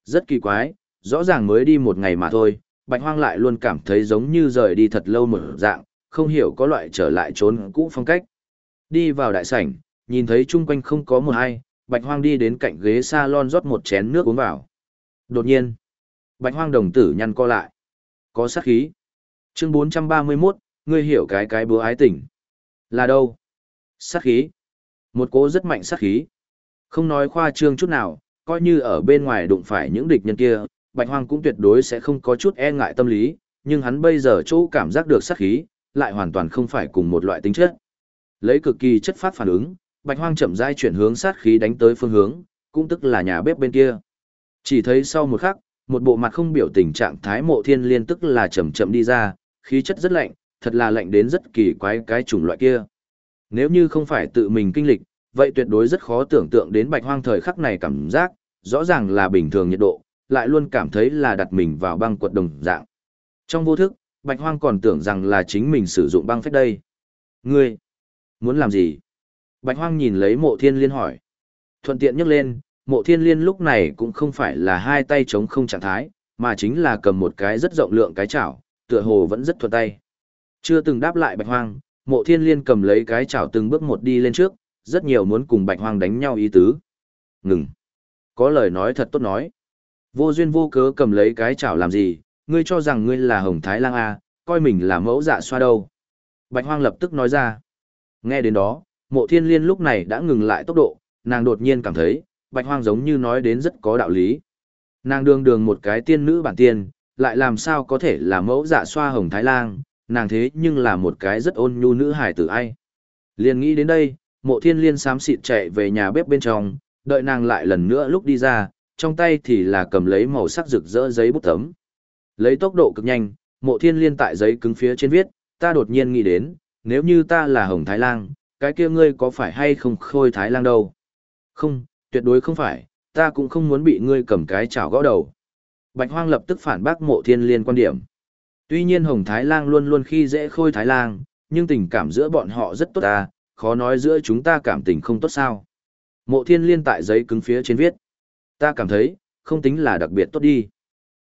Rất kỳ quái, rõ ràng mới đi một ngày mà thôi, Bạch Hoang lại luôn cảm thấy giống như rời đi thật lâu một dạng, không hiểu có loại trở lại trốn cũ phong cách. Đi vào đại sảnh, nhìn thấy chung quanh không có một ai, Bạch Hoang đi đến cạnh ghế salon rót một chén nước uống vào. Đột nhiên, Bạch Hoang đồng tử nhăn co lại. Có sát khí. Chương 431, ngươi hiểu cái cái búa ái tình. Là đâu? Sát khí. Một cô rất mạnh sát khí. Không nói khoa trương chút nào, coi như ở bên ngoài đụng phải những địch nhân kia, Bạch Hoang cũng tuyệt đối sẽ không có chút e ngại tâm lý, nhưng hắn bây giờ chỗ cảm giác được sát khí, lại hoàn toàn không phải cùng một loại tính chất. Lấy cực kỳ chất phát phản ứng, Bạch Hoang chậm rãi chuyển hướng sát khí đánh tới phương hướng, cũng tức là nhà bếp bên kia. Chỉ thấy sau một khắc, một bộ mặt không biểu tình trạng thái mộ thiên liên tức là chậm chậm đi ra, khí chất rất lạnh, thật là lạnh đến rất kỳ quái cái chủng loại kia. Nếu như không phải tự mình kinh lịch, vậy tuyệt đối rất khó tưởng tượng đến bạch hoang thời khắc này cảm giác, rõ ràng là bình thường nhiệt độ, lại luôn cảm thấy là đặt mình vào băng quật đồng dạng. Trong vô thức, bạch hoang còn tưởng rằng là chính mình sử dụng băng phách đây. Ngươi, muốn làm gì? Bạch hoang nhìn lấy mộ thiên liên hỏi. Thuận tiện nhấc lên, mộ thiên liên lúc này cũng không phải là hai tay chống không trạng thái, mà chính là cầm một cái rất rộng lượng cái chảo, tựa hồ vẫn rất thuận tay. Chưa từng đáp lại bạch hoang, mộ thiên liên cầm lấy cái chảo từng bước một đi lên trước, rất nhiều muốn cùng bạch hoang đánh nhau ý tứ. Ngừng. Có lời nói thật tốt nói. Vô duyên vô cớ cầm lấy cái chảo làm gì, ngươi cho rằng ngươi là hồng thái lang A, coi mình là mẫu dạ xoa đâu. Bạch hoang lập tức nói ra. Nghe đến đó, mộ thiên liên lúc này đã ngừng lại tốc độ, nàng đột nhiên cảm thấy, bạch hoang giống như nói đến rất có đạo lý. Nàng đường đường một cái tiên nữ bản tiên, lại làm sao có thể là mẫu dạ xoa hồng thái lang, nàng thế nhưng là một cái rất ôn nhu nữ hài tử ai. Liền nghĩ đến đây, mộ thiên liên xám xịt chạy về nhà bếp bên trong, đợi nàng lại lần nữa lúc đi ra, trong tay thì là cầm lấy màu sắc rực rỡ giấy bút tấm. Lấy tốc độ cực nhanh, mộ thiên liên tại giấy cứng phía trên viết, ta đột nhiên nghĩ đến, nếu như ta là hồng thái lang, cái kia ngươi có phải hay không khôi thái lang đâu? Không, tuyệt đối không phải, ta cũng không muốn bị ngươi cầm cái chảo gõ đầu. Bạch Hoang lập tức phản bác mộ thiên liên quan điểm. Tuy nhiên Hồng Thái Lang luôn luôn khi dễ khôi Thái Lang, nhưng tình cảm giữa bọn họ rất tốt ta, khó nói giữa chúng ta cảm tình không tốt sao. Mộ thiên liên tại giấy cứng phía trên viết. Ta cảm thấy, không tính là đặc biệt tốt đi.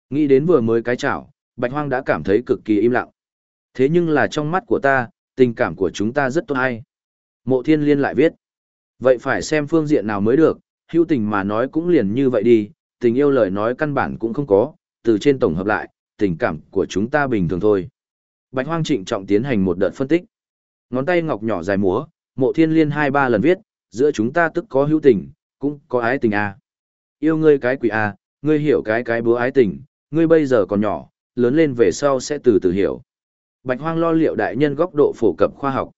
Nghĩ đến vừa mới cái chảo, Bạch Hoang đã cảm thấy cực kỳ im lặng. Thế nhưng là trong mắt của ta, tình cảm của chúng ta rất tốt hay. Mộ thiên liên lại viết. Vậy phải xem phương diện nào mới được, hữu tình mà nói cũng liền như vậy đi, tình yêu lời nói căn bản cũng không có, từ trên tổng hợp lại, tình cảm của chúng ta bình thường thôi. Bạch Hoang trịnh trọng tiến hành một đợt phân tích. Ngón tay ngọc nhỏ dài múa, mộ thiên liên hai ba lần viết, giữa chúng ta tức có hữu tình, cũng có ái tình à. Yêu ngươi cái quỷ à, ngươi hiểu cái cái búa ái tình, ngươi bây giờ còn nhỏ, lớn lên về sau sẽ từ từ hiểu. Bạch Hoang lo liệu đại nhân góc độ phổ cập khoa học.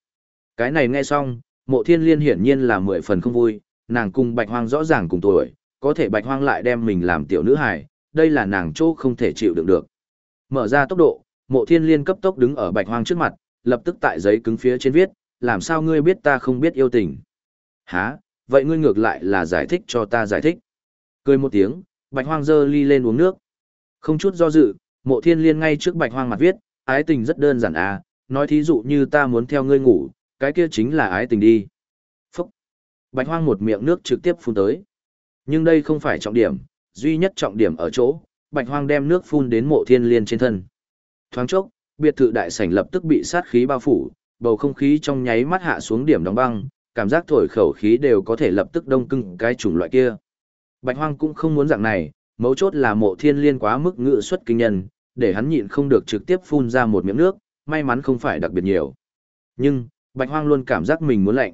Cái này nghe xong, mộ thiên liên hiển nhiên là mười phần không vui, nàng cùng Bạch Hoang rõ ràng cùng tuổi, có thể Bạch Hoang lại đem mình làm tiểu nữ hài, đây là nàng chỗ không thể chịu đựng được. Mở ra tốc độ, mộ thiên liên cấp tốc đứng ở Bạch Hoang trước mặt, lập tức tại giấy cứng phía trên viết, làm sao ngươi biết ta không biết yêu tình? Hả, vậy ngươi ngược lại là giải thích cho ta giải thích. Cười một tiếng, Bạch Hoang giơ ly lên uống nước. Không chút do dự, mộ thiên liên ngay trước Bạch Hoang mặt viết, ái tình rất đơn giản à, nói thí dụ như ta muốn theo ngươi ngủ, cái kia chính là ái tình đi. Phúc! Bạch Hoang một miệng nước trực tiếp phun tới. Nhưng đây không phải trọng điểm, duy nhất trọng điểm ở chỗ, Bạch Hoang đem nước phun đến mộ thiên liên trên thân. Thoáng chốc, biệt thự đại sảnh lập tức bị sát khí bao phủ, bầu không khí trong nháy mắt hạ xuống điểm đóng băng, cảm giác thổi khẩu khí đều có thể lập tức đông cứng cái chủng loại kia. Bạch Hoang cũng không muốn dạng này, mấu chốt là mộ thiên liên quá mức ngự xuất kinh nhân, để hắn nhịn không được trực tiếp phun ra một miệng nước, may mắn không phải đặc biệt nhiều. Nhưng, Bạch Hoang luôn cảm giác mình muốn lạnh.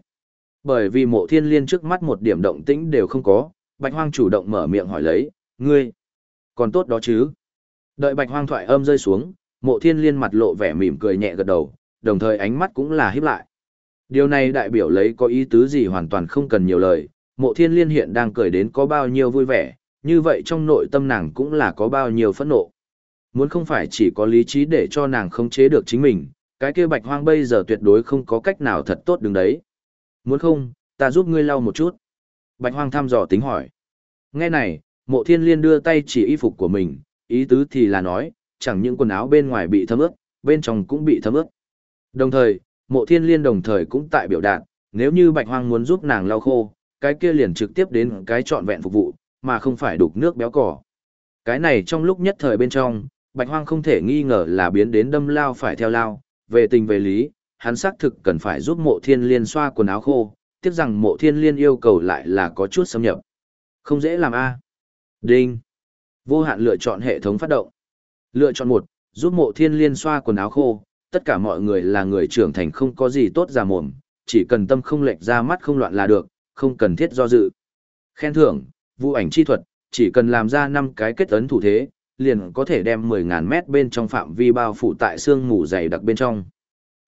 Bởi vì mộ thiên liên trước mắt một điểm động tĩnh đều không có, Bạch Hoang chủ động mở miệng hỏi lấy, ngươi, còn tốt đó chứ. Đợi Bạch Hoang thoại âm rơi xuống, mộ thiên liên mặt lộ vẻ mỉm cười nhẹ gật đầu, đồng thời ánh mắt cũng là híp lại. Điều này đại biểu lấy có ý tứ gì hoàn toàn không cần nhiều lời, mộ thiên liên hiện đang cười đến có bao nhiêu vui vẻ, như vậy trong nội tâm nàng cũng là có bao nhiêu phẫn nộ. Muốn không phải chỉ có lý trí để cho nàng khống chế được chính mình, cái kia bạch hoang bây giờ tuyệt đối không có cách nào thật tốt đứng đấy. Muốn không, ta giúp ngươi lau một chút. Bạch hoang thăm dò tính hỏi. Nghe này, mộ thiên liên đưa tay chỉ y phục của mình, ý tứ thì là nói, chẳng những quần áo bên ngoài bị thấm ướt, bên trong cũng bị thấm ướt. Đồng thời, mộ thiên liên đồng thời cũng tại biểu đạt, nếu như bạch hoang muốn giúp nàng lau khô, cái kia liền trực tiếp đến cái trọn vẹn phục vụ, mà không phải đục nước béo cỏ. Cái này trong lúc nhất thời bên trong, bạch hoang không thể nghi ngờ là biến đến đâm lao phải theo lao, về tình về lý, hắn xác thực cần phải giúp mộ thiên liên xoa quần áo khô, tiếc rằng mộ thiên liên yêu cầu lại là có chút xâm nhập. Không dễ làm a Đinh. Vô hạn lựa chọn hệ thống phát động. Lựa chọn một, giúp mộ thiên liên xoa quần áo khô, tất cả mọi người là người trưởng thành không có gì tốt giả mồm, chỉ cần tâm không lệch ra mắt không loạn là được, không cần thiết do dự. Khen thưởng, vụ ảnh chi thuật, chỉ cần làm ra 5 cái kết ấn thủ thế, liền có thể đem 10.000 mét bên trong phạm vi bao phủ tại xương ngủ dày đặc bên trong.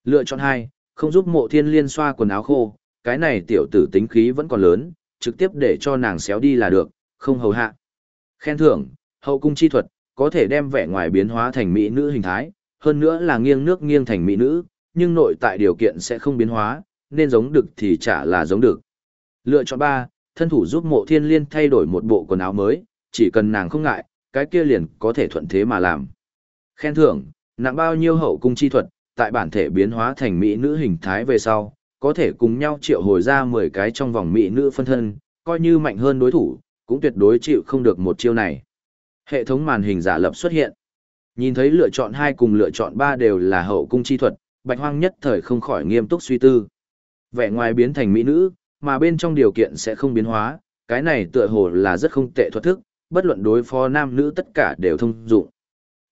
Lựa chọn 2, không giúp mộ thiên liên xoa quần áo khô, cái này tiểu tử tính khí vẫn còn lớn, trực tiếp để cho nàng xéo đi là được, không hầu hạ. Khen thưởng, hậu cung chi thuật, có thể đem vẻ ngoài biến hóa thành mỹ nữ hình thái, hơn nữa là nghiêng nước nghiêng thành mỹ nữ, nhưng nội tại điều kiện sẽ không biến hóa, nên giống được thì chả là giống được. Lựa chọn 3, thân thủ giúp mộ thiên liên thay đổi một bộ quần áo mới, chỉ cần nàng không ngại, cái kia liền có thể thuận thế mà làm. Khen thưởng, nặng bao nhiêu hậu cung chi thuật, tại bản thể biến hóa thành mỹ nữ hình thái về sau, có thể cùng nhau triệu hồi ra 10 cái trong vòng mỹ nữ phân thân, coi như mạnh hơn đối thủ, cũng tuyệt đối chịu không được một chiêu này. Hệ thống màn hình giả lập xuất hiện. Nhìn thấy lựa chọn 2 cùng lựa chọn 3 đều là hậu cung chi thuật, Bạch Hoang nhất thời không khỏi nghiêm túc suy tư. Vẻ ngoài biến thành mỹ nữ, mà bên trong điều kiện sẽ không biến hóa, cái này tựa hồ là rất không tệ thuật thức, bất luận đối phó nam nữ tất cả đều thông dụng.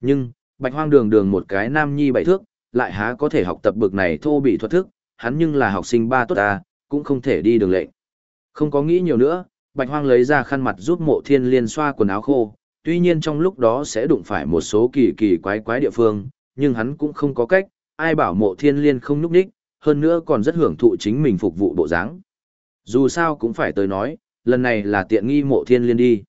Nhưng, Bạch Hoang đường đường một cái nam nhi bảy thước, lại há có thể học tập bực này thô bị thuật thức, hắn nhưng là học sinh ba tốt ta, cũng không thể đi đường lệnh. Không có nghĩ nhiều nữa, Bạch Hoang lấy ra khăn mặt giúp mộ thiên liên xoa quần áo khô, tuy nhiên trong lúc đó sẽ đụng phải một số kỳ kỳ quái quái địa phương, nhưng hắn cũng không có cách, ai bảo mộ thiên liên không núp đích, hơn nữa còn rất hưởng thụ chính mình phục vụ bộ dáng. Dù sao cũng phải tới nói, lần này là tiện nghi mộ thiên liên đi.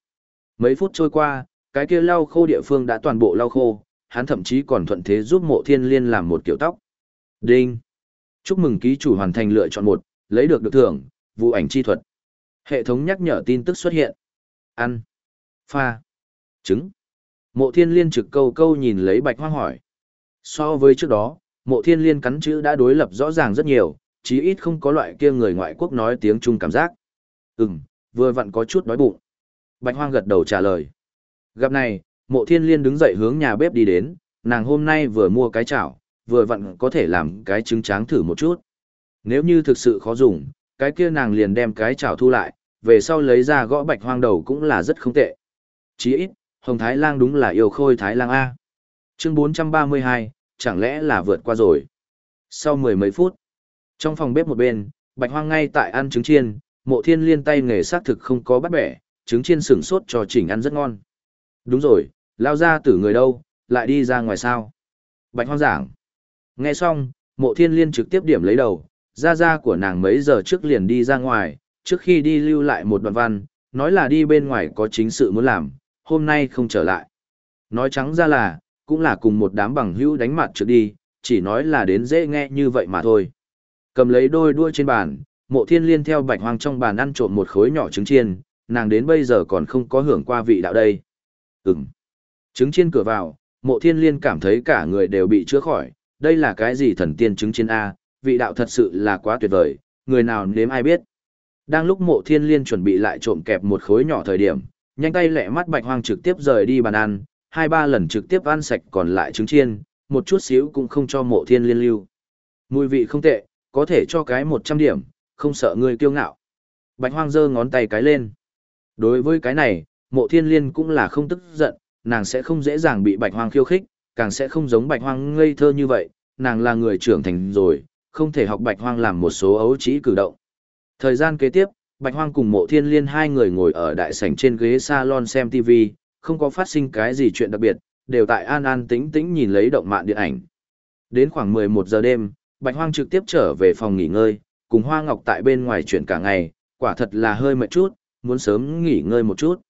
Mấy phút trôi qua, cái kia lau khô địa phương đã toàn bộ lau khô, hắn thậm chí còn thuận thế giúp mộ thiên liên làm một kiểu tóc. Đinh! Chúc mừng ký chủ hoàn thành lựa chọn một, lấy được được thưởng, vụ ảnh chi thuật. Hệ thống nhắc nhở tin tức xuất hiện. Ăn. Pha. Trứng. Mộ thiên liên trực câu câu nhìn lấy bạch hoang hỏi. So với trước đó, mộ thiên liên cắn chữ đã đối lập rõ ràng rất nhiều, chí ít không có loại kia người ngoại quốc nói tiếng Trung cảm giác. Ừm, vừa vặn có chút đói bụng. Bạch hoang gật đầu trả lời. Gặp này, mộ thiên liên đứng dậy hướng nhà bếp đi đến, nàng hôm nay vừa mua cái chảo, vừa vặn có thể làm cái trứng tráng thử một chút. Nếu như thực sự khó dùng, cái kia nàng liền đem cái chảo thu lại, về sau lấy ra gõ bạch hoang đầu cũng là rất không tệ. Chí ít, Hồng Thái Lang đúng là yêu khôi Thái Lang A. Chương 432, chẳng lẽ là vượt qua rồi. Sau mười mấy phút, trong phòng bếp một bên, bạch hoang ngay tại ăn trứng chiên, mộ thiên liên tay nghề xác thực không có bắt bẻ, trứng chiên sừng sốt cho chỉnh ăn rất ngon. Đúng rồi, lao ra tử người đâu, lại đi ra ngoài sao. Bạch hoang giảng. Nghe xong, mộ thiên liên trực tiếp điểm lấy đầu, ra ra của nàng mấy giờ trước liền đi ra ngoài, trước khi đi lưu lại một đoạn văn, nói là đi bên ngoài có chính sự muốn làm, hôm nay không trở lại. Nói trắng ra là, cũng là cùng một đám bằng hữu đánh mặt trước đi, chỉ nói là đến dễ nghe như vậy mà thôi. Cầm lấy đôi đuôi trên bàn, mộ thiên liên theo bạch hoang trong bàn ăn trộm một khối nhỏ trứng chiên, nàng đến bây giờ còn không có hưởng qua vị đạo đây. Ừm. Trứng chiên cửa vào, mộ thiên liên cảm thấy cả người đều bị chữa khỏi, đây là cái gì thần tiên trứng chiên A, vị đạo thật sự là quá tuyệt vời, người nào nếm ai biết. Đang lúc mộ thiên liên chuẩn bị lại trộm kẹp một khối nhỏ thời điểm, nhanh tay lẹ mắt bạch hoang trực tiếp rời đi bàn ăn, hai ba lần trực tiếp ăn sạch còn lại trứng chiên, một chút xíu cũng không cho mộ thiên liên lưu. Mùi vị không tệ, có thể cho cái 100 điểm, không sợ người kiêu ngạo. Bạch hoang giơ ngón tay cái lên. Đối với cái này, mộ thiên liên cũng là không tức giận, nàng sẽ không dễ dàng bị bạch hoang khiêu khích, càng sẽ không giống bạch hoang ngây thơ như vậy, nàng là người trưởng thành rồi, không thể học bạch hoang làm một số ấu trĩ cử động. Thời gian kế tiếp, bạch hoang cùng mộ thiên liên hai người ngồi ở đại sảnh trên ghế salon xem TV, không có phát sinh cái gì chuyện đặc biệt, đều tại an an tĩnh tĩnh nhìn lấy động mạng điện ảnh. Đến khoảng 11 giờ đêm, bạch hoang trực tiếp trở về phòng nghỉ ngơi, cùng hoa ngọc tại bên ngoài chuyển cả ngày, quả thật là hơi mệt chút, muốn sớm nghỉ ngơi một chút.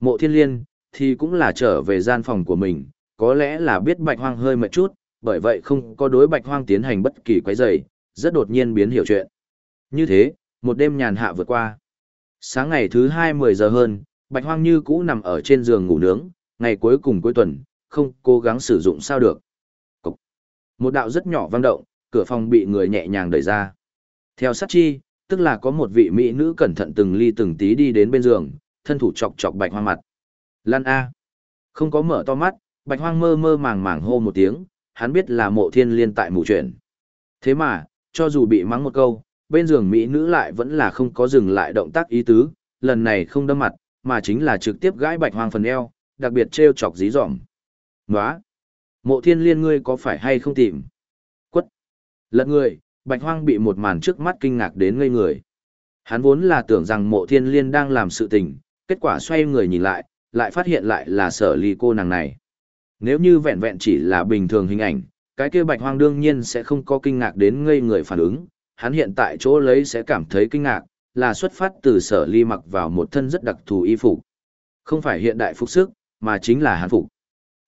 Mộ thiên liên, thì cũng là trở về gian phòng của mình, có lẽ là biết bạch hoang hơi mệt chút, bởi vậy không có đối bạch hoang tiến hành bất kỳ quấy rầy, rất đột nhiên biến hiểu chuyện. Như thế, một đêm nhàn hạ vượt qua. Sáng ngày thứ hai mười giờ hơn, bạch hoang như cũ nằm ở trên giường ngủ nướng, ngày cuối cùng cuối tuần, không cố gắng sử dụng sao được. Cục. Một đạo rất nhỏ vang động, cửa phòng bị người nhẹ nhàng đẩy ra. Theo sát chi, tức là có một vị mỹ nữ cẩn thận từng ly từng tí đi đến bên giường, thân thủ chọc chọc bạch hoang mặt. Lan A. Không có mở to mắt, bạch hoang mơ mơ màng màng hô một tiếng, hắn biết là mộ thiên liên tại mù chuyện. Thế mà, cho dù bị mắng một câu, bên giường Mỹ nữ lại vẫn là không có dừng lại động tác ý tứ, lần này không đâm mặt, mà chính là trực tiếp gãi bạch hoang phần eo, đặc biệt treo chọc dí dỏm. Nóa! Mộ thiên liên ngươi có phải hay không tìm? Quất! Lật người, bạch hoang bị một màn trước mắt kinh ngạc đến ngây người. Hắn vốn là tưởng rằng mộ thiên liên đang làm sự tình, kết quả xoay người nhìn lại, lại phát hiện lại là sở ly cô nàng này. Nếu như vẹn vẹn chỉ là bình thường hình ảnh, cái kia bạch hoang đương nhiên sẽ không có kinh ngạc đến ngây người phản ứng, hắn hiện tại chỗ lấy sẽ cảm thấy kinh ngạc, là xuất phát từ sở ly mặc vào một thân rất đặc thù y phục. Không phải hiện đại phục sức, mà chính là hán phục.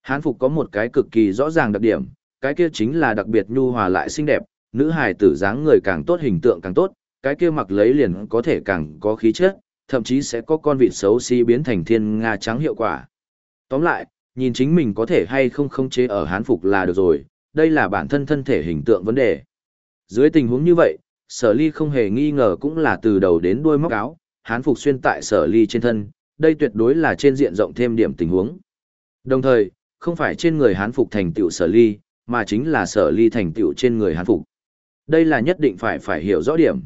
Hán phục có một cái cực kỳ rõ ràng đặc điểm, cái kia chính là đặc biệt nhu hòa lại xinh đẹp, nữ hài tử dáng người càng tốt hình tượng càng tốt, cái kia mặc lấy liền có thể càng có khí chất, thậm chí sẽ có con vịt xấu xí biến thành thiên nga trắng hiệu quả. Tóm lại, nhìn chính mình có thể hay không khống chế ở hán phục là được rồi, đây là bản thân thân thể hình tượng vấn đề. Dưới tình huống như vậy, sở ly không hề nghi ngờ cũng là từ đầu đến đuôi móc áo, hán phục xuyên tại sở ly trên thân, đây tuyệt đối là trên diện rộng thêm điểm tình huống. Đồng thời, không phải trên người hán phục thành tựu sở ly, mà chính là sở ly thành tựu trên người hán phục. Đây là nhất định phải phải hiểu rõ điểm.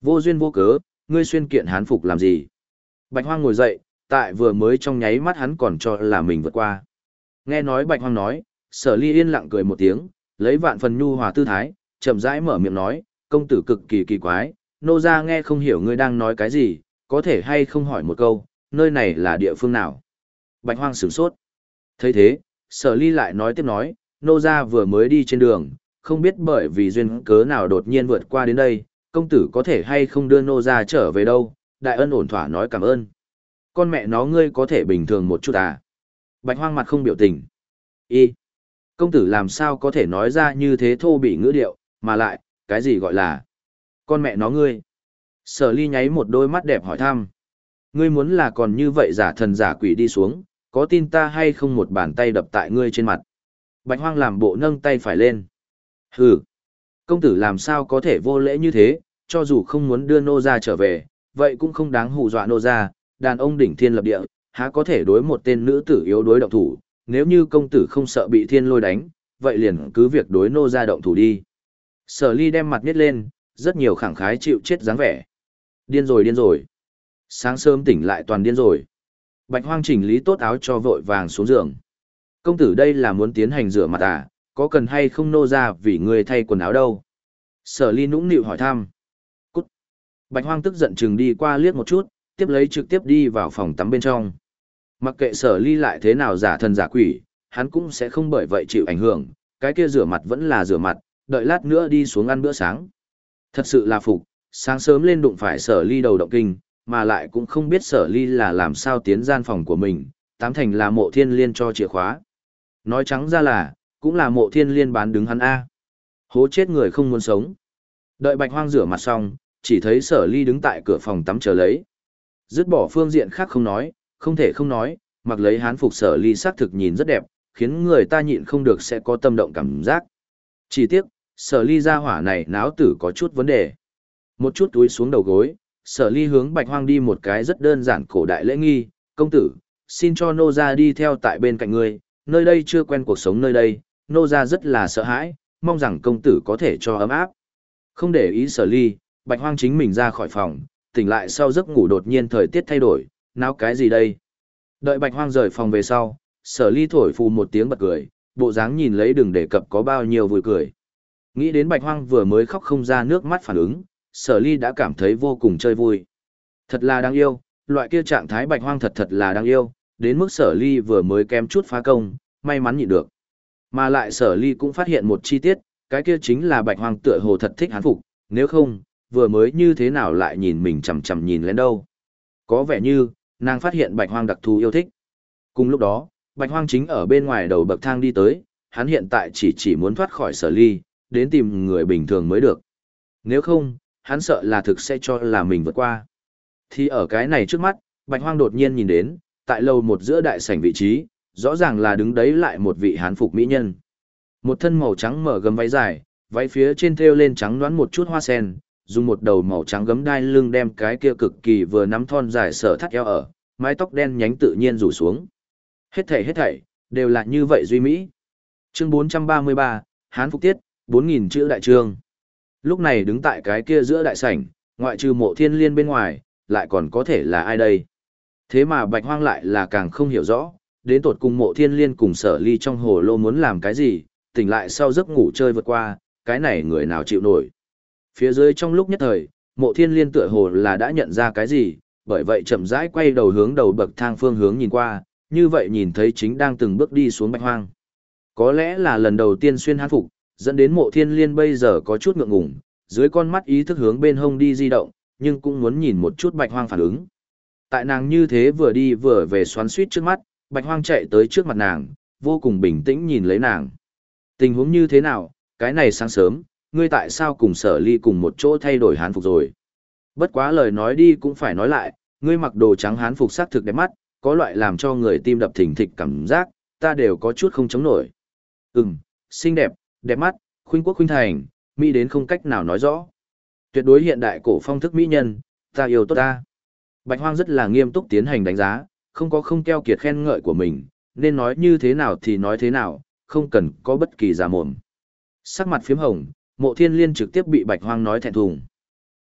Vô duyên vô cớ, ngươi xuyên kiện hán phục làm gì? Bạch Hoang ngồi dậy, tại vừa mới trong nháy mắt hắn còn cho là mình vượt qua. Nghe nói Bạch Hoang nói, sở ly yên lặng cười một tiếng, lấy vạn phần nhu hòa tư thái, chậm rãi mở miệng nói, công tử cực kỳ kỳ quái, nô gia nghe không hiểu ngươi đang nói cái gì, có thể hay không hỏi một câu, nơi này là địa phương nào? Bạch hoang sửng sốt. thấy thế, sở ly lại nói tiếp nói, nô gia vừa mới đi trên đường, không biết bởi vì duyên cớ nào đột nhiên vượt qua đến đây, công tử có thể hay không đưa nô gia trở về đâu, đại ân ổn thỏa nói cảm ơn. Con mẹ nó ngươi có thể bình thường một chút à? Bạch hoang mặt không biểu tình. Y. Công tử làm sao có thể nói ra như thế thô bị ngữ điệu, mà lại, cái gì gọi là con mẹ nó ngươi sở ly nháy một đôi mắt đẹp hỏi thăm ngươi muốn là còn như vậy giả thần giả quỷ đi xuống có tin ta hay không một bàn tay đập tại ngươi trên mặt bạch hoang làm bộ nâng tay phải lên hừ công tử làm sao có thể vô lễ như thế cho dù không muốn đưa nô ra trở về vậy cũng không đáng hù dọa nô ra đàn ông đỉnh thiên lập địa há có thể đối một tên nữ tử yếu đối động thủ nếu như công tử không sợ bị thiên lôi đánh vậy liền cứ việc đối nô ra động thủ đi Sở ly đem mặt nhét lên, rất nhiều khẳng khái chịu chết dáng vẻ. Điên rồi điên rồi. Sáng sớm tỉnh lại toàn điên rồi. Bạch hoang chỉnh lý tốt áo cho vội vàng xuống giường. Công tử đây là muốn tiến hành rửa mặt à, có cần hay không nô ra vì người thay quần áo đâu? Sở ly nũng nịu hỏi thăm. Cút. Bạch hoang tức giận chừng đi qua liếc một chút, tiếp lấy trực tiếp đi vào phòng tắm bên trong. Mặc kệ sở ly lại thế nào giả thần giả quỷ, hắn cũng sẽ không bởi vậy chịu ảnh hưởng, cái kia rửa mặt vẫn là rửa mặt, đợi lát nữa đi xuống ăn bữa sáng. Thật sự là phục, sáng sớm lên đụng phải sở ly đầu động kinh, mà lại cũng không biết sở ly là làm sao tiến gian phòng của mình, tám thành là mộ thiên liên cho chìa khóa. Nói trắng ra là, cũng là mộ thiên liên bán đứng hắn A. Hố chết người không muốn sống. Đợi bạch hoang rửa mặt xong, chỉ thấy sở ly đứng tại cửa phòng tắm chờ lấy. Dứt bỏ phương diện khác không nói, không thể không nói, mặc lấy hán phục sở ly sắc thực nhìn rất đẹp, khiến người ta nhịn không được sẽ có tâm động cảm giác. Chỉ tiếc, sở ly ra hỏa này náo tử có chút vấn đề. Một chút túi xuống đầu gối, sở ly hướng bạch hoang đi một cái rất đơn giản cổ đại lễ nghi, công tử, xin cho nô ra đi theo tại bên cạnh ngươi, nơi đây chưa quen cuộc sống nơi đây, nô ra rất là sợ hãi, mong rằng công tử có thể cho ấm áp. Không để ý sở ly, bạch hoang chính mình ra khỏi phòng, tỉnh lại sau giấc ngủ đột nhiên thời tiết thay đổi, náo cái gì đây? Đợi bạch hoang rời phòng về sau, sở ly thổi phù một tiếng bật cười, bộ dáng nhìn lấy đừng đề cập có bao nhiêu vui cười. Nghĩ đến bạch hoang vừa mới khóc không ra nước mắt phản ứng, sở ly đã cảm thấy vô cùng chơi vui. Thật là đáng yêu, loại kia trạng thái bạch hoang thật thật là đáng yêu, đến mức sở ly vừa mới kém chút phá công, may mắn nhịn được. Mà lại sở ly cũng phát hiện một chi tiết, cái kia chính là bạch hoàng tựa hồ thật thích hán phục, nếu không, vừa mới như thế nào lại nhìn mình chằm chằm nhìn lên đâu. Có vẻ như, nàng phát hiện bạch hoang đặc thù yêu thích. Cùng lúc đó, bạch hoang chính ở bên ngoài đầu bậc thang đi tới, hắn hiện tại chỉ chỉ muốn thoát khỏi sở ly, đến tìm người bình thường mới được. Nếu không, hắn sợ là thực sẽ cho là mình vượt qua. Thì ở cái này trước mắt, Bạch Hoang đột nhiên nhìn đến, tại lầu một giữa đại sảnh vị trí, rõ ràng là đứng đấy lại một vị hán phục mỹ nhân. Một thân màu trắng mở gấm váy dài, váy phía trên thêu lên trắng đoán một chút hoa sen, dùng một đầu màu trắng gấm đai lưng đem cái kia cực kỳ vừa nắm thon dài sở thắt eo ở, mái tóc đen nhánh tự nhiên rủ xuống. Hết thảy hết thảy, đều là như vậy duy mỹ. Chương 433, Hán Phục Tiết, 4.000 chữ đại trương. Lúc này đứng tại cái kia giữa đại sảnh, ngoại trừ mộ thiên liên bên ngoài, lại còn có thể là ai đây? Thế mà bạch hoang lại là càng không hiểu rõ, đến tột cùng mộ thiên liên cùng sở ly trong hồ lô muốn làm cái gì, tỉnh lại sau giấc ngủ chơi vượt qua, cái này người nào chịu nổi. Phía dưới trong lúc nhất thời, mộ thiên liên tựa hồ là đã nhận ra cái gì, bởi vậy chậm rãi quay đầu hướng đầu bậc thang phương hướng nhìn qua, như vậy nhìn thấy chính đang từng bước đi xuống bạch hoang. Có lẽ là lần đầu tiên xuyên hán phục, dẫn đến mộ thiên liên bây giờ có chút ngượng ngùng, dưới con mắt ý thức hướng bên hông đi di động, nhưng cũng muốn nhìn một chút bạch hoang phản ứng. Tại nàng như thế vừa đi vừa về xoắn suýt trước mắt, bạch hoang chạy tới trước mặt nàng, vô cùng bình tĩnh nhìn lấy nàng. Tình huống như thế nào, cái này sáng sớm, ngươi tại sao cùng sở ly cùng một chỗ thay đổi hán phục rồi. Bất quá lời nói đi cũng phải nói lại, ngươi mặc đồ trắng hán phục sắc thực đẹp mắt, có loại làm cho người tim đập thình thịch cảm giác, ta đều có chút không chống nổi. Ừm, xinh đẹp, đẹp mắt, khuynh quốc khuynh thành, mỹ đến không cách nào nói rõ. Tuyệt đối hiện đại cổ phong thức mỹ nhân, ta yêu tốt ta. Bạch Hoang rất là nghiêm túc tiến hành đánh giá, không có không keo kiệt khen ngợi của mình, nên nói như thế nào thì nói thế nào, không cần có bất kỳ giả mồm. Sắc mặt phím hồng, mộ thiên liên trực tiếp bị Bạch Hoang nói thẹn thùng.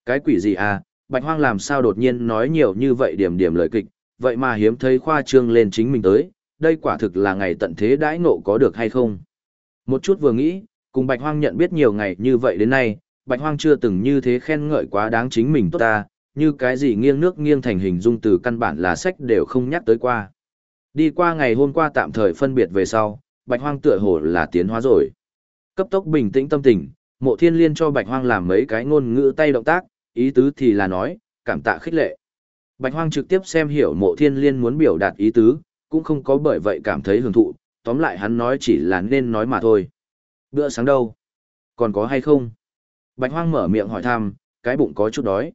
Cái quỷ gì à, Bạch Hoang làm sao đột nhiên nói nhiều như vậy điểm điểm lời kịch, vậy mà hiếm thấy khoa trương lên chính mình tới, đây quả thực là ngày tận thế đãi nộ có được hay không. Một chút vừa nghĩ, cùng Bạch Hoang nhận biết nhiều ngày như vậy đến nay, Bạch Hoang chưa từng như thế khen ngợi quá đáng chính mình tốt ta, như cái gì nghiêng nước nghiêng thành hình dung từ căn bản là sách đều không nhắc tới qua. Đi qua ngày hôm qua tạm thời phân biệt về sau, Bạch Hoang tựa hồ là tiến hóa rồi. Cấp tốc bình tĩnh tâm tình, Mộ Thiên Liên cho Bạch Hoang làm mấy cái ngôn ngữ tay động tác, ý tứ thì là nói, cảm tạ khích lệ. Bạch Hoang trực tiếp xem hiểu Mộ Thiên Liên muốn biểu đạt ý tứ, cũng không có bởi vậy cảm thấy hưởng thụ, tóm lại hắn nói chỉ là nên nói mà thôi. Bữa sáng đâu? Còn có hay không? Bạch Hoang mở miệng hỏi thăm, cái bụng có chút đói.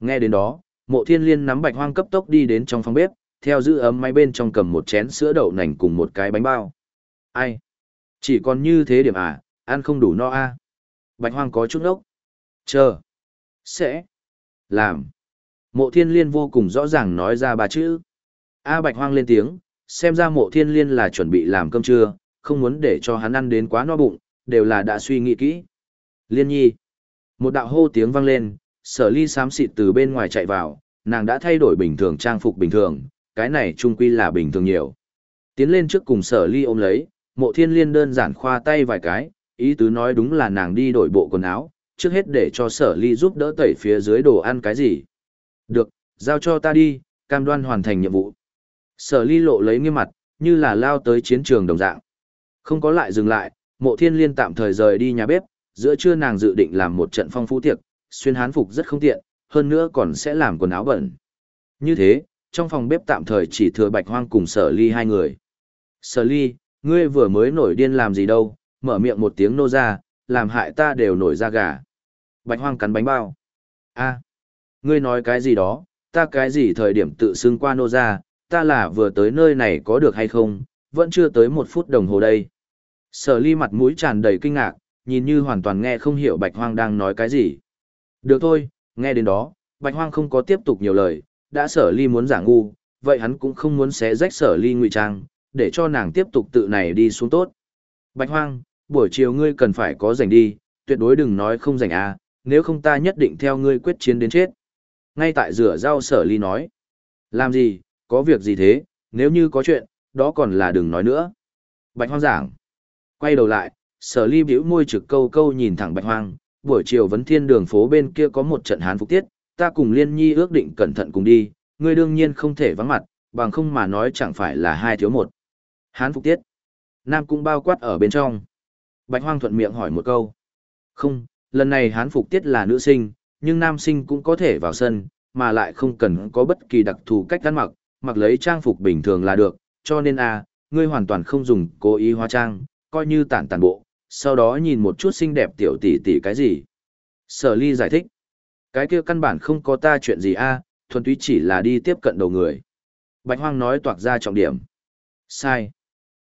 Nghe đến đó, Mộ Thiên Liên nắm Bạch Hoang cấp tốc đi đến trong phòng bếp, theo giữ ấm máy bên trong cầm một chén sữa đậu nành cùng một cái bánh bao. Ai? Chỉ còn như thế điểm à, ăn không đủ no à? Bạch Hoang có chút ốc. Chờ. Sẽ. Làm. Mộ Thiên Liên vô cùng rõ ràng nói ra ba chữ. A Bạch Hoang lên tiếng, xem ra mộ thiên liên là chuẩn bị làm cơm trưa, không muốn để cho hắn ăn đến quá no bụng, đều là đã suy nghĩ kỹ. Liên nhi. Một đạo hô tiếng vang lên, sở ly xám xịt từ bên ngoài chạy vào, nàng đã thay đổi bình thường trang phục bình thường, cái này trung quy là bình thường nhiều. Tiến lên trước cùng sở ly ôm lấy, mộ thiên liên đơn giản khoa tay vài cái, ý tứ nói đúng là nàng đi đổi bộ quần áo, trước hết để cho sở ly giúp đỡ tẩy phía dưới đồ ăn cái gì. Được, giao cho ta đi, cam đoan hoàn thành nhiệm vụ. Sở ly lộ lấy nghiêm mặt, như là lao tới chiến trường đồng dạng. Không có lại dừng lại, mộ thiên liên tạm thời rời đi nhà bếp, giữa trưa nàng dự định làm một trận phong phú tiệc, xuyên hán phục rất không tiện, hơn nữa còn sẽ làm quần áo bẩn. Như thế, trong phòng bếp tạm thời chỉ thừa bạch hoang cùng sở ly hai người. Sở ly, ngươi vừa mới nổi điên làm gì đâu, mở miệng một tiếng nô ra, làm hại ta đều nổi da gà. Bạch hoang cắn bánh bao. a ngươi nói cái gì đó, ta cái gì thời điểm tự xưng qua nô ra, ta là vừa tới nơi này có được hay không, vẫn chưa tới một phút đồng hồ đây. Sở ly mặt mũi tràn đầy kinh ngạc, nhìn như hoàn toàn nghe không hiểu bạch hoang đang nói cái gì. Được thôi, nghe đến đó, bạch hoang không có tiếp tục nhiều lời, đã sở ly muốn giả ngu, vậy hắn cũng không muốn xé rách sở ly ngụy trang, để cho nàng tiếp tục tự này đi xuống tốt. Bạch hoang, buổi chiều ngươi cần phải có rảnh đi, tuyệt đối đừng nói không rảnh à, nếu không ta nhất định theo ngươi quyết chiến đến chết. Ngay tại rửa rau sở ly nói. Làm gì, có việc gì thế, nếu như có chuyện, đó còn là đừng nói nữa. Bạch hoang giảng. Quay đầu lại, sở ly biểu môi trực câu câu nhìn thẳng bạch hoang, buổi chiều vấn thiên đường phố bên kia có một trận hán phục tiết, ta cùng liên nhi ước định cẩn thận cùng đi, ngươi đương nhiên không thể vắng mặt, bằng không mà nói chẳng phải là hai thiếu một. Hán phục tiết. Nam cũng bao quát ở bên trong. Bạch hoang thuận miệng hỏi một câu. Không, lần này hán phục tiết là nữ sinh, nhưng nam sinh cũng có thể vào sân, mà lại không cần có bất kỳ đặc thù cách ăn mặc, mặc lấy trang phục bình thường là được, cho nên a, ngươi hoàn toàn không dùng cố ý hóa trang, coi như tản tản bộ, sau đó nhìn một chút xinh đẹp tiểu tỷ tỷ cái gì. Sở ly giải thích, cái kia căn bản không có ta chuyện gì a, thuần túy chỉ là đi tiếp cận đầu người. Bạch Hoang nói toạc ra trọng điểm. Sai.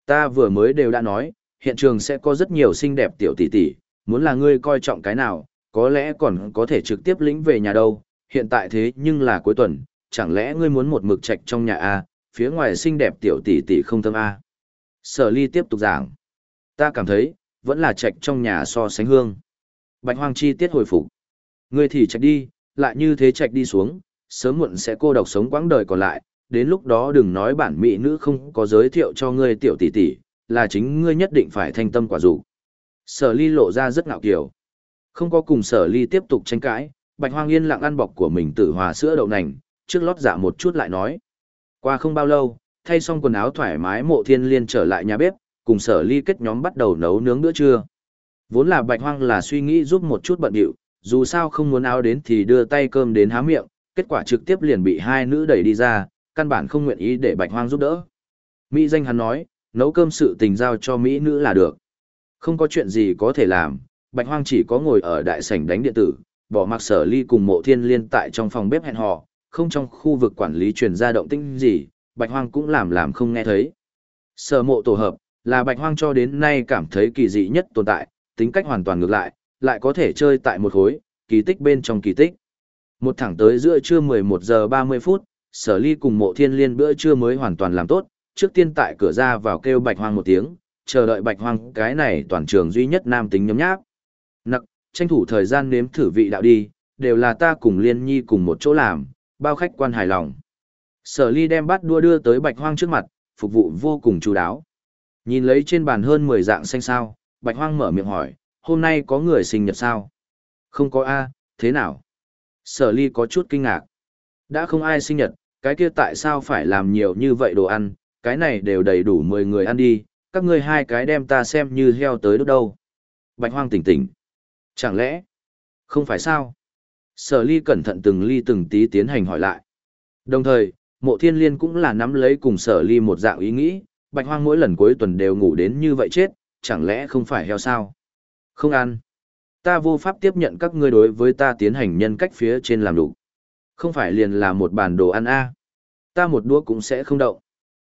Ta vừa mới đều đã nói, hiện trường sẽ có rất nhiều xinh đẹp tiểu tỷ tỷ, muốn là ngươi coi trọng cái nào, có lẽ còn có thể trực tiếp lĩnh về nhà đâu, hiện tại thế nhưng là cuối tuần, chẳng lẽ ngươi muốn một mực trạch trong nhà a phía ngoài xinh đẹp tiểu tỷ tỷ không thâm a sở ly tiếp tục giảng Ta cảm thấy, vẫn là trạch trong nhà so sánh hương. Bạch hoang chi tiết hồi phục. Ngươi thì trạch đi, lại như thế trạch đi xuống, sớm muộn sẽ cô độc sống quãng đời còn lại, đến lúc đó đừng nói bản mỹ nữ không có giới thiệu cho ngươi tiểu tỷ tỷ, là chính ngươi nhất định phải thanh tâm quả dục. Sở ly lộ ra rất ngạo kiều. Không có cùng sở ly tiếp tục tranh cãi, bạch hoang yên lặng ăn bọc của mình tử hòa sữa đậu nành, trước lót dạ một chút lại nói. Qua không bao lâu, thay xong quần áo thoải mái mộ thiên liên trở lại nhà bếp, cùng sở ly kết nhóm bắt đầu nấu nướng bữa trưa. Vốn là bạch hoang là suy nghĩ giúp một chút bận điệu, dù sao không muốn áo đến thì đưa tay cơm đến há miệng, kết quả trực tiếp liền bị hai nữ đẩy đi ra, căn bản không nguyện ý để bạch hoang giúp đỡ. Mỹ danh hắn nói, nấu cơm sự tình giao cho Mỹ nữ là được. Không có chuyện gì có thể làm, bạch hoang chỉ có ngồi ở đại sảnh đánh điện tử, bỏ mặc sở ly cùng mộ thiên liên tại trong phòng bếp hẹn hò, không trong khu vực quản lý truyền ra động tĩnh gì, bạch hoang cũng làm làm không nghe thấy. Sở mộ tổ hợp, là bạch hoang cho đến nay cảm thấy kỳ dị nhất tồn tại, tính cách hoàn toàn ngược lại, lại có thể chơi tại một khối, kỳ tích bên trong kỳ tích. Một thẳng tới giữa trưa 11 giờ 30 phút, sở ly cùng mộ thiên liên bữa trưa mới hoàn toàn làm tốt, trước tiên tại cửa ra vào kêu bạch hoang một tiếng, chờ đợi bạch hoang cái này toàn trường duy nhất nam tính nhóm nháp. Nặc, tranh thủ thời gian nếm thử vị đạo đi, đều là ta cùng liên nhi cùng một chỗ làm, bao khách quan hài lòng. Sở ly đem bát đua đưa tới bạch hoang trước mặt, phục vụ vô cùng chú đáo. Nhìn lấy trên bàn hơn 10 dạng xanh sao, bạch hoang mở miệng hỏi, hôm nay có người sinh nhật sao? Không có A, thế nào? Sở ly có chút kinh ngạc. Đã không ai sinh nhật, cái kia tại sao phải làm nhiều như vậy đồ ăn, cái này đều đầy đủ 10 người ăn đi, các ngươi hai cái đem ta xem như heo tới đốt đâu. Bạch hoang tỉnh tỉnh. Chẳng lẽ, không phải sao? Sở ly cẩn thận từng ly từng tí tiến hành hỏi lại. Đồng thời, mộ thiên liên cũng là nắm lấy cùng sở ly một dạng ý nghĩ, bạch hoang mỗi lần cuối tuần đều ngủ đến như vậy chết, chẳng lẽ không phải heo sao? Không ăn. Ta vô pháp tiếp nhận các ngươi đối với ta tiến hành nhân cách phía trên làm đủ. Không phải liền là một bàn đồ ăn a Ta một đũa cũng sẽ không động.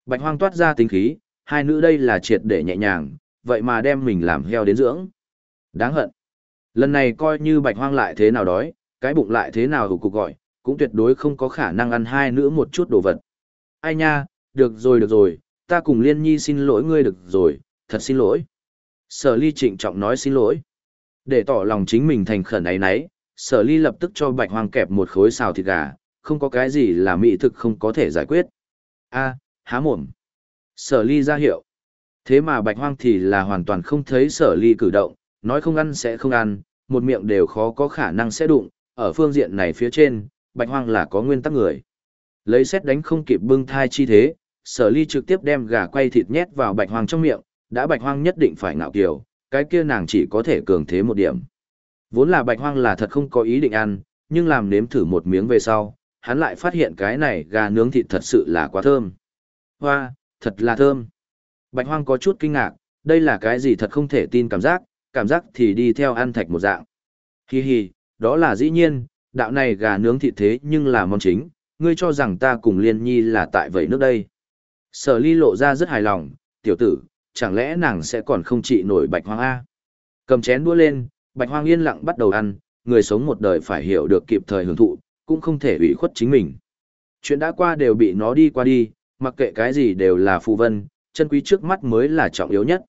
Bạch hoang toát ra tính khí, hai nữ đây là triệt để nhẹ nhàng, vậy mà đem mình làm heo đến dưỡng. Đáng hận. Lần này coi như bạch hoang lại thế nào đói, cái bụng lại thế nào hủ cục gọi, cũng tuyệt đối không có khả năng ăn hai nữ một chút đồ vật. Ai nha, được rồi được rồi, ta cùng liên nhi xin lỗi ngươi được rồi, thật xin lỗi. Sở ly trịnh trọng nói xin lỗi. Để tỏ lòng chính mình thành khẩn ấy nấy, sở ly lập tức cho bạch hoang kẹp một khối xào thịt gà, không có cái gì là mỹ thực không có thể giải quyết. A, há mồm. Sở ly ra hiệu. Thế mà bạch hoang thì là hoàn toàn không thấy sở ly cử động, nói không ăn sẽ không ăn, một miệng đều khó có khả năng sẽ đụng, ở phương diện này phía trên, bạch hoang là có nguyên tắc người. Lấy xét đánh không kịp bưng thai chi thế, sở ly trực tiếp đem gà quay thịt nhét vào bạch hoang trong miệng, đã bạch hoang nhất định phải ngạo kiều, cái kia nàng chỉ có thể cường thế một điểm. Vốn là bạch hoang là thật không có ý định ăn, nhưng làm nếm thử một miếng về sau, hắn lại phát hiện cái này gà nướng thịt thật sự là quá thơm. Hoa, thật là thơm. Bạch hoang có chút kinh ngạc, đây là cái gì thật không thể tin cảm giác, cảm giác thì đi theo ăn thạch một dạng. Hi hi, đó là dĩ nhiên, đạo này gà nướng thịt thế nhưng là món chính, ngươi cho rằng ta cùng liên nhi là tại vậy nước đây. Sở ly lộ ra rất hài lòng, tiểu tử, chẳng lẽ nàng sẽ còn không trị nổi bạch hoang A. Cầm chén đũa lên, bạch hoang yên lặng bắt đầu ăn, người sống một đời phải hiểu được kịp thời hưởng thụ, cũng không thể ủy khuất chính mình. Chuyện đã qua đều bị nó đi qua đi, mặc kệ cái gì đều là phù vân, chân quý trước mắt mới là trọng yếu nhất.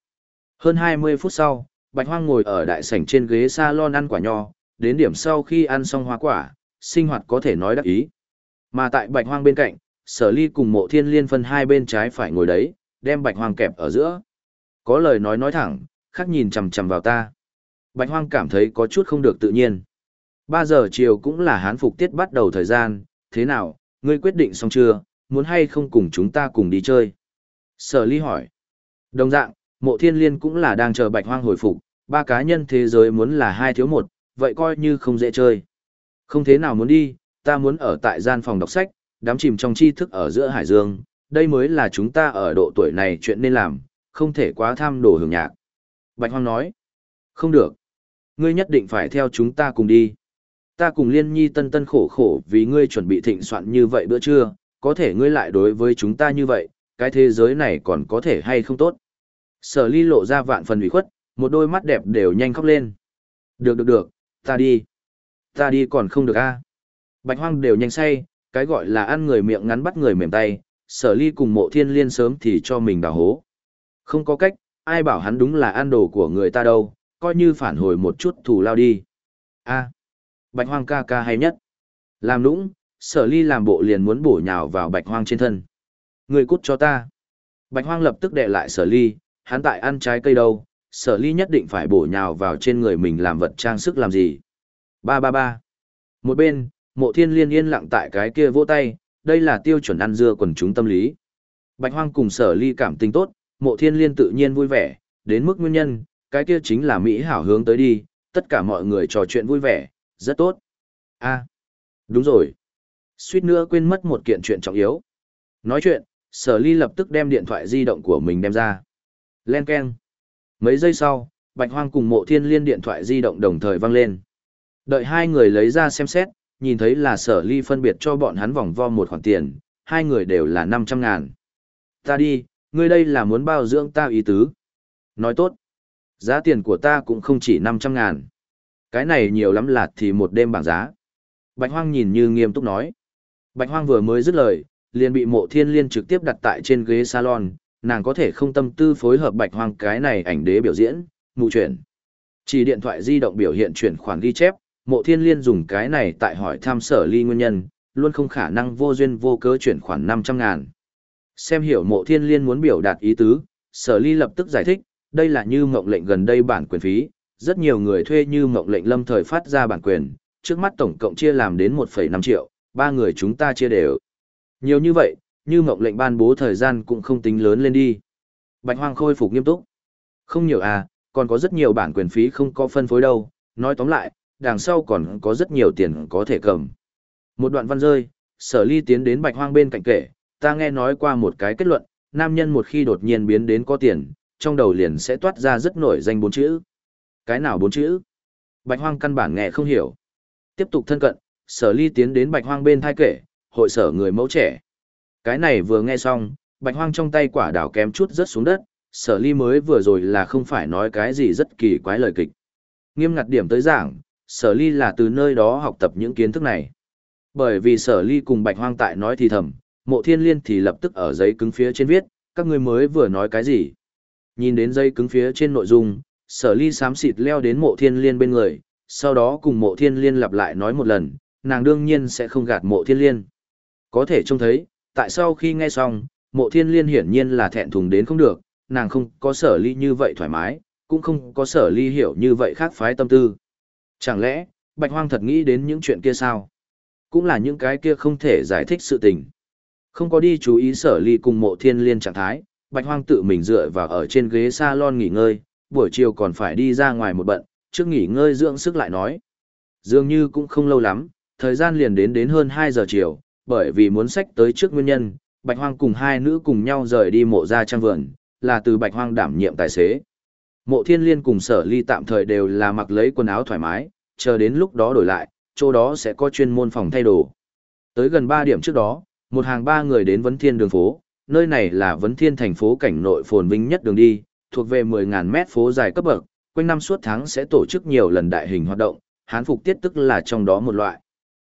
Hơn 20 phút sau, Bạch Hoang ngồi ở đại sảnh trên ghế salon ăn quả nho, đến điểm sau khi ăn xong hoa quả, sinh hoạt có thể nói đắc ý. Mà tại Bạch Hoang bên cạnh, Sở Ly cùng Mộ Thiên Liên phân hai bên trái phải ngồi đấy, đem Bạch Hoang kẹp ở giữa. Có lời nói nói thẳng, khác nhìn chằm chằm vào ta. Bạch Hoang cảm thấy có chút không được tự nhiên. Ba giờ chiều cũng là hán phục tiết bắt đầu thời gian, thế nào, ngươi quyết định xong chưa, muốn hay không cùng chúng ta cùng đi chơi? Sở ly hỏi. Đồng dạng, mộ thiên liên cũng là đang chờ bạch hoang hồi phục, ba cá nhân thế giới muốn là hai thiếu một, vậy coi như không dễ chơi. Không thế nào muốn đi, ta muốn ở tại gian phòng đọc sách, đám chìm trong tri thức ở giữa hải dương, đây mới là chúng ta ở độ tuổi này chuyện nên làm, không thể quá tham đồ hưởng nhạc. Bạch hoang nói. Không được. Ngươi nhất định phải theo chúng ta cùng đi. Ta cùng liên nhi tân tân khổ khổ vì ngươi chuẩn bị thịnh soạn như vậy bữa trưa, có thể ngươi lại đối với chúng ta như vậy, cái thế giới này còn có thể hay không tốt. Sở ly lộ ra vạn phần ủy khuất, một đôi mắt đẹp đều nhanh khóc lên. Được được được, ta đi. Ta đi còn không được a. Bạch hoang đều nhanh say, cái gọi là ăn người miệng ngắn bắt người mềm tay, sở ly cùng mộ thiên liên sớm thì cho mình đào hố. Không có cách, ai bảo hắn đúng là ăn đồ của người ta đâu, coi như phản hồi một chút thù lao đi. a bạch hoang ca ca hay nhất. Làm nũng, sở ly làm bộ liền muốn bổ nhào vào bạch hoang trên thân. Người cút cho ta. Bạch hoang lập tức đệ lại sở ly, hắn tại ăn trái cây đâu, sở ly nhất định phải bổ nhào vào trên người mình làm vật trang sức làm gì. Ba ba ba. Một bên, mộ thiên liên yên lặng tại cái kia vỗ tay, đây là tiêu chuẩn ăn dưa quần chúng tâm lý. Bạch hoang cùng sở ly cảm tình tốt, mộ thiên liên tự nhiên vui vẻ, đến mức nguyên nhân, cái kia chính là Mỹ hảo hướng tới đi, tất cả mọi người trò chuyện vui vẻ, rất tốt. a đúng rồi. Suýt nữa quên mất một kiện chuyện trọng yếu. Nói chuyện, sở ly lập tức đem điện thoại di động của mình đem ra. Len keng. Mấy giây sau, Bạch Hoang cùng mộ thiên liên điện thoại di động đồng thời vang lên. Đợi hai người lấy ra xem xét, nhìn thấy là sở ly phân biệt cho bọn hắn vòng vo một khoản tiền, hai người đều là 500 ngàn. Ta đi, ngươi đây là muốn bao dưỡng ta ý tứ. Nói tốt. Giá tiền của ta cũng không chỉ 500 ngàn. Cái này nhiều lắm là thì một đêm bảng giá. Bạch Hoang nhìn như nghiêm túc nói. Bạch Hoang vừa mới dứt lời, liền bị mộ thiên liên trực tiếp đặt tại trên ghế salon, nàng có thể không tâm tư phối hợp Bạch Hoang cái này ảnh đế biểu diễn, mù chuyển. Chỉ điện thoại di động biểu hiện chuyển khoản ghi chép, mộ thiên liên dùng cái này tại hỏi thăm sở ly nguyên nhân, luôn không khả năng vô duyên vô cớ chuyển khoản 500 ngàn. Xem hiểu mộ thiên liên muốn biểu đạt ý tứ, sở ly lập tức giải thích, đây là như mộng lệnh gần đây bản quyền phí, rất nhiều người thuê như mộng lệnh lâm thời phát ra bản quyền, trước mắt tổng cộng chia làm đến 1,5 triệu, ba người chúng ta chia đều. Nhiều như vậy, như mộng lệnh ban bố thời gian cũng không tính lớn lên đi. Bạch Hoang khôi phục nghiêm túc. Không nhiều à, còn có rất nhiều bản quyền phí không có phân phối đâu, nói tóm lại, đằng sau còn có rất nhiều tiền có thể cầm. Một đoạn văn rơi, sở ly tiến đến Bạch Hoang bên cạnh kể, ta nghe nói qua một cái kết luận, nam nhân một khi đột nhiên biến đến có tiền, trong đầu liền sẽ toát ra rất nổi danh bốn chữ. Cái nào bốn chữ? Bạch Hoang căn bản nghe không hiểu. Tiếp tục thân cận, sở ly tiến đến Bạch Hoang bên thai kể, hội sở người mẫu trẻ. Cái này vừa nghe xong, Bạch Hoang trong tay quả đảo kém chút rớt xuống đất, sở ly mới vừa rồi là không phải nói cái gì rất kỳ quái lời kịch. Nghiêm ngặt điểm tới giảng, sở ly là từ nơi đó học tập những kiến thức này. Bởi vì sở ly cùng Bạch Hoang tại nói thì thầm, mộ thiên liên thì lập tức ở giấy cứng phía trên viết, các ngươi mới vừa nói cái gì. Nhìn đến giấy cứng phía trên nội dung, sở ly xám xịt leo đến mộ thiên liên bên người, sau đó cùng mộ thiên liên lặp lại nói một lần, nàng đương nhiên sẽ không gạt mộ thiên liên. Có thể trông thấy, tại sau khi nghe xong, mộ thiên liên hiển nhiên là thẹn thùng đến không được, nàng không có sở ly như vậy thoải mái, cũng không có sở ly hiểu như vậy khác phái tâm tư. Chẳng lẽ, bạch hoang thật nghĩ đến những chuyện kia sao? Cũng là những cái kia không thể giải thích sự tình. Không có đi chú ý sở ly cùng mộ thiên liên trạng thái, bạch hoang tự mình dựa vào ở trên ghế salon nghỉ ngơi, buổi chiều còn phải đi ra ngoài một bận, trước nghỉ ngơi dưỡng sức lại nói. Dường như cũng không lâu lắm, thời gian liền đến đến hơn 2 giờ chiều, bởi vì muốn sách tới trước nguyên nhân, Bạch Hoang cùng hai nữ cùng nhau rời đi mộ ra trang vườn, là từ Bạch Hoang đảm nhiệm tài xế. Mộ Thiên Liên cùng Sở Ly tạm thời đều là mặc lấy quần áo thoải mái, chờ đến lúc đó đổi lại, chỗ đó sẽ có chuyên môn phòng thay đồ. Tới gần 3 điểm trước đó, một hàng ba người đến Vấn Thiên đường phố, nơi này là Vấn Thiên thành phố cảnh nội phồn vinh nhất đường đi, thuộc về 10.000 mét phố dài cấp bậc, quanh năm suốt tháng sẽ tổ chức nhiều lần đại hình hoạt động, hán phục tiết tức là trong đó một loại.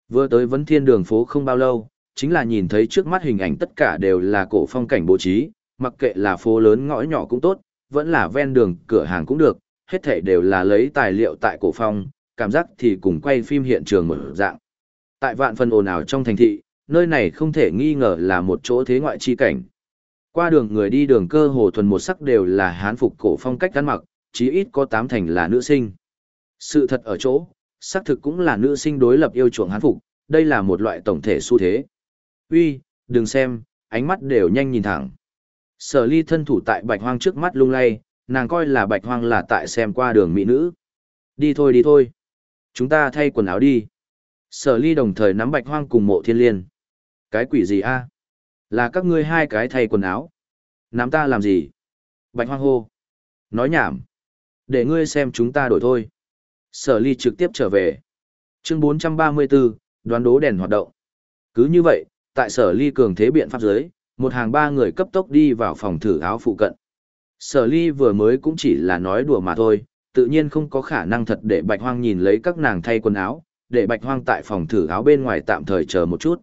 Vừa tới vấn thiên đường phố không bao lâu, chính là nhìn thấy trước mắt hình ảnh tất cả đều là cổ phong cảnh bố trí, mặc kệ là phố lớn ngõ nhỏ cũng tốt, vẫn là ven đường cửa hàng cũng được, hết thảy đều là lấy tài liệu tại cổ phong, cảm giác thì cùng quay phim hiện trường một dạng. Tại vạn phần ồn ào trong thành thị, nơi này không thể nghi ngờ là một chỗ thế ngoại chi cảnh. Qua đường người đi đường cơ hồ thuần một sắc đều là hán phục cổ phong cách ăn mặc, chí ít có tám thành là nữ sinh. Sự thật ở chỗ, xác thực cũng là nữ sinh đối lập yêu chuộng hán phục, đây là một loại tổng thể xu thế. Uy, đừng xem, ánh mắt đều nhanh nhìn thẳng. Sở ly thân thủ tại bạch hoang trước mắt lung lay, nàng coi là bạch hoang là tại xem qua đường mỹ nữ. Đi thôi đi thôi. Chúng ta thay quần áo đi. Sở ly đồng thời nắm bạch hoang cùng mộ thiên liên. Cái quỷ gì a? Là các ngươi hai cái thay quần áo. Nắm ta làm gì? Bạch hoang hô. Nói nhảm. Để ngươi xem chúng ta đổi thôi. Sở ly trực tiếp trở về. Chương 434, đoán đố đèn hoạt động. Cứ như vậy, tại sở ly cường thế biện pháp giới, một hàng ba người cấp tốc đi vào phòng thử áo phụ cận. Sở ly vừa mới cũng chỉ là nói đùa mà thôi, tự nhiên không có khả năng thật để bạch hoang nhìn lấy các nàng thay quần áo, để bạch hoang tại phòng thử áo bên ngoài tạm thời chờ một chút.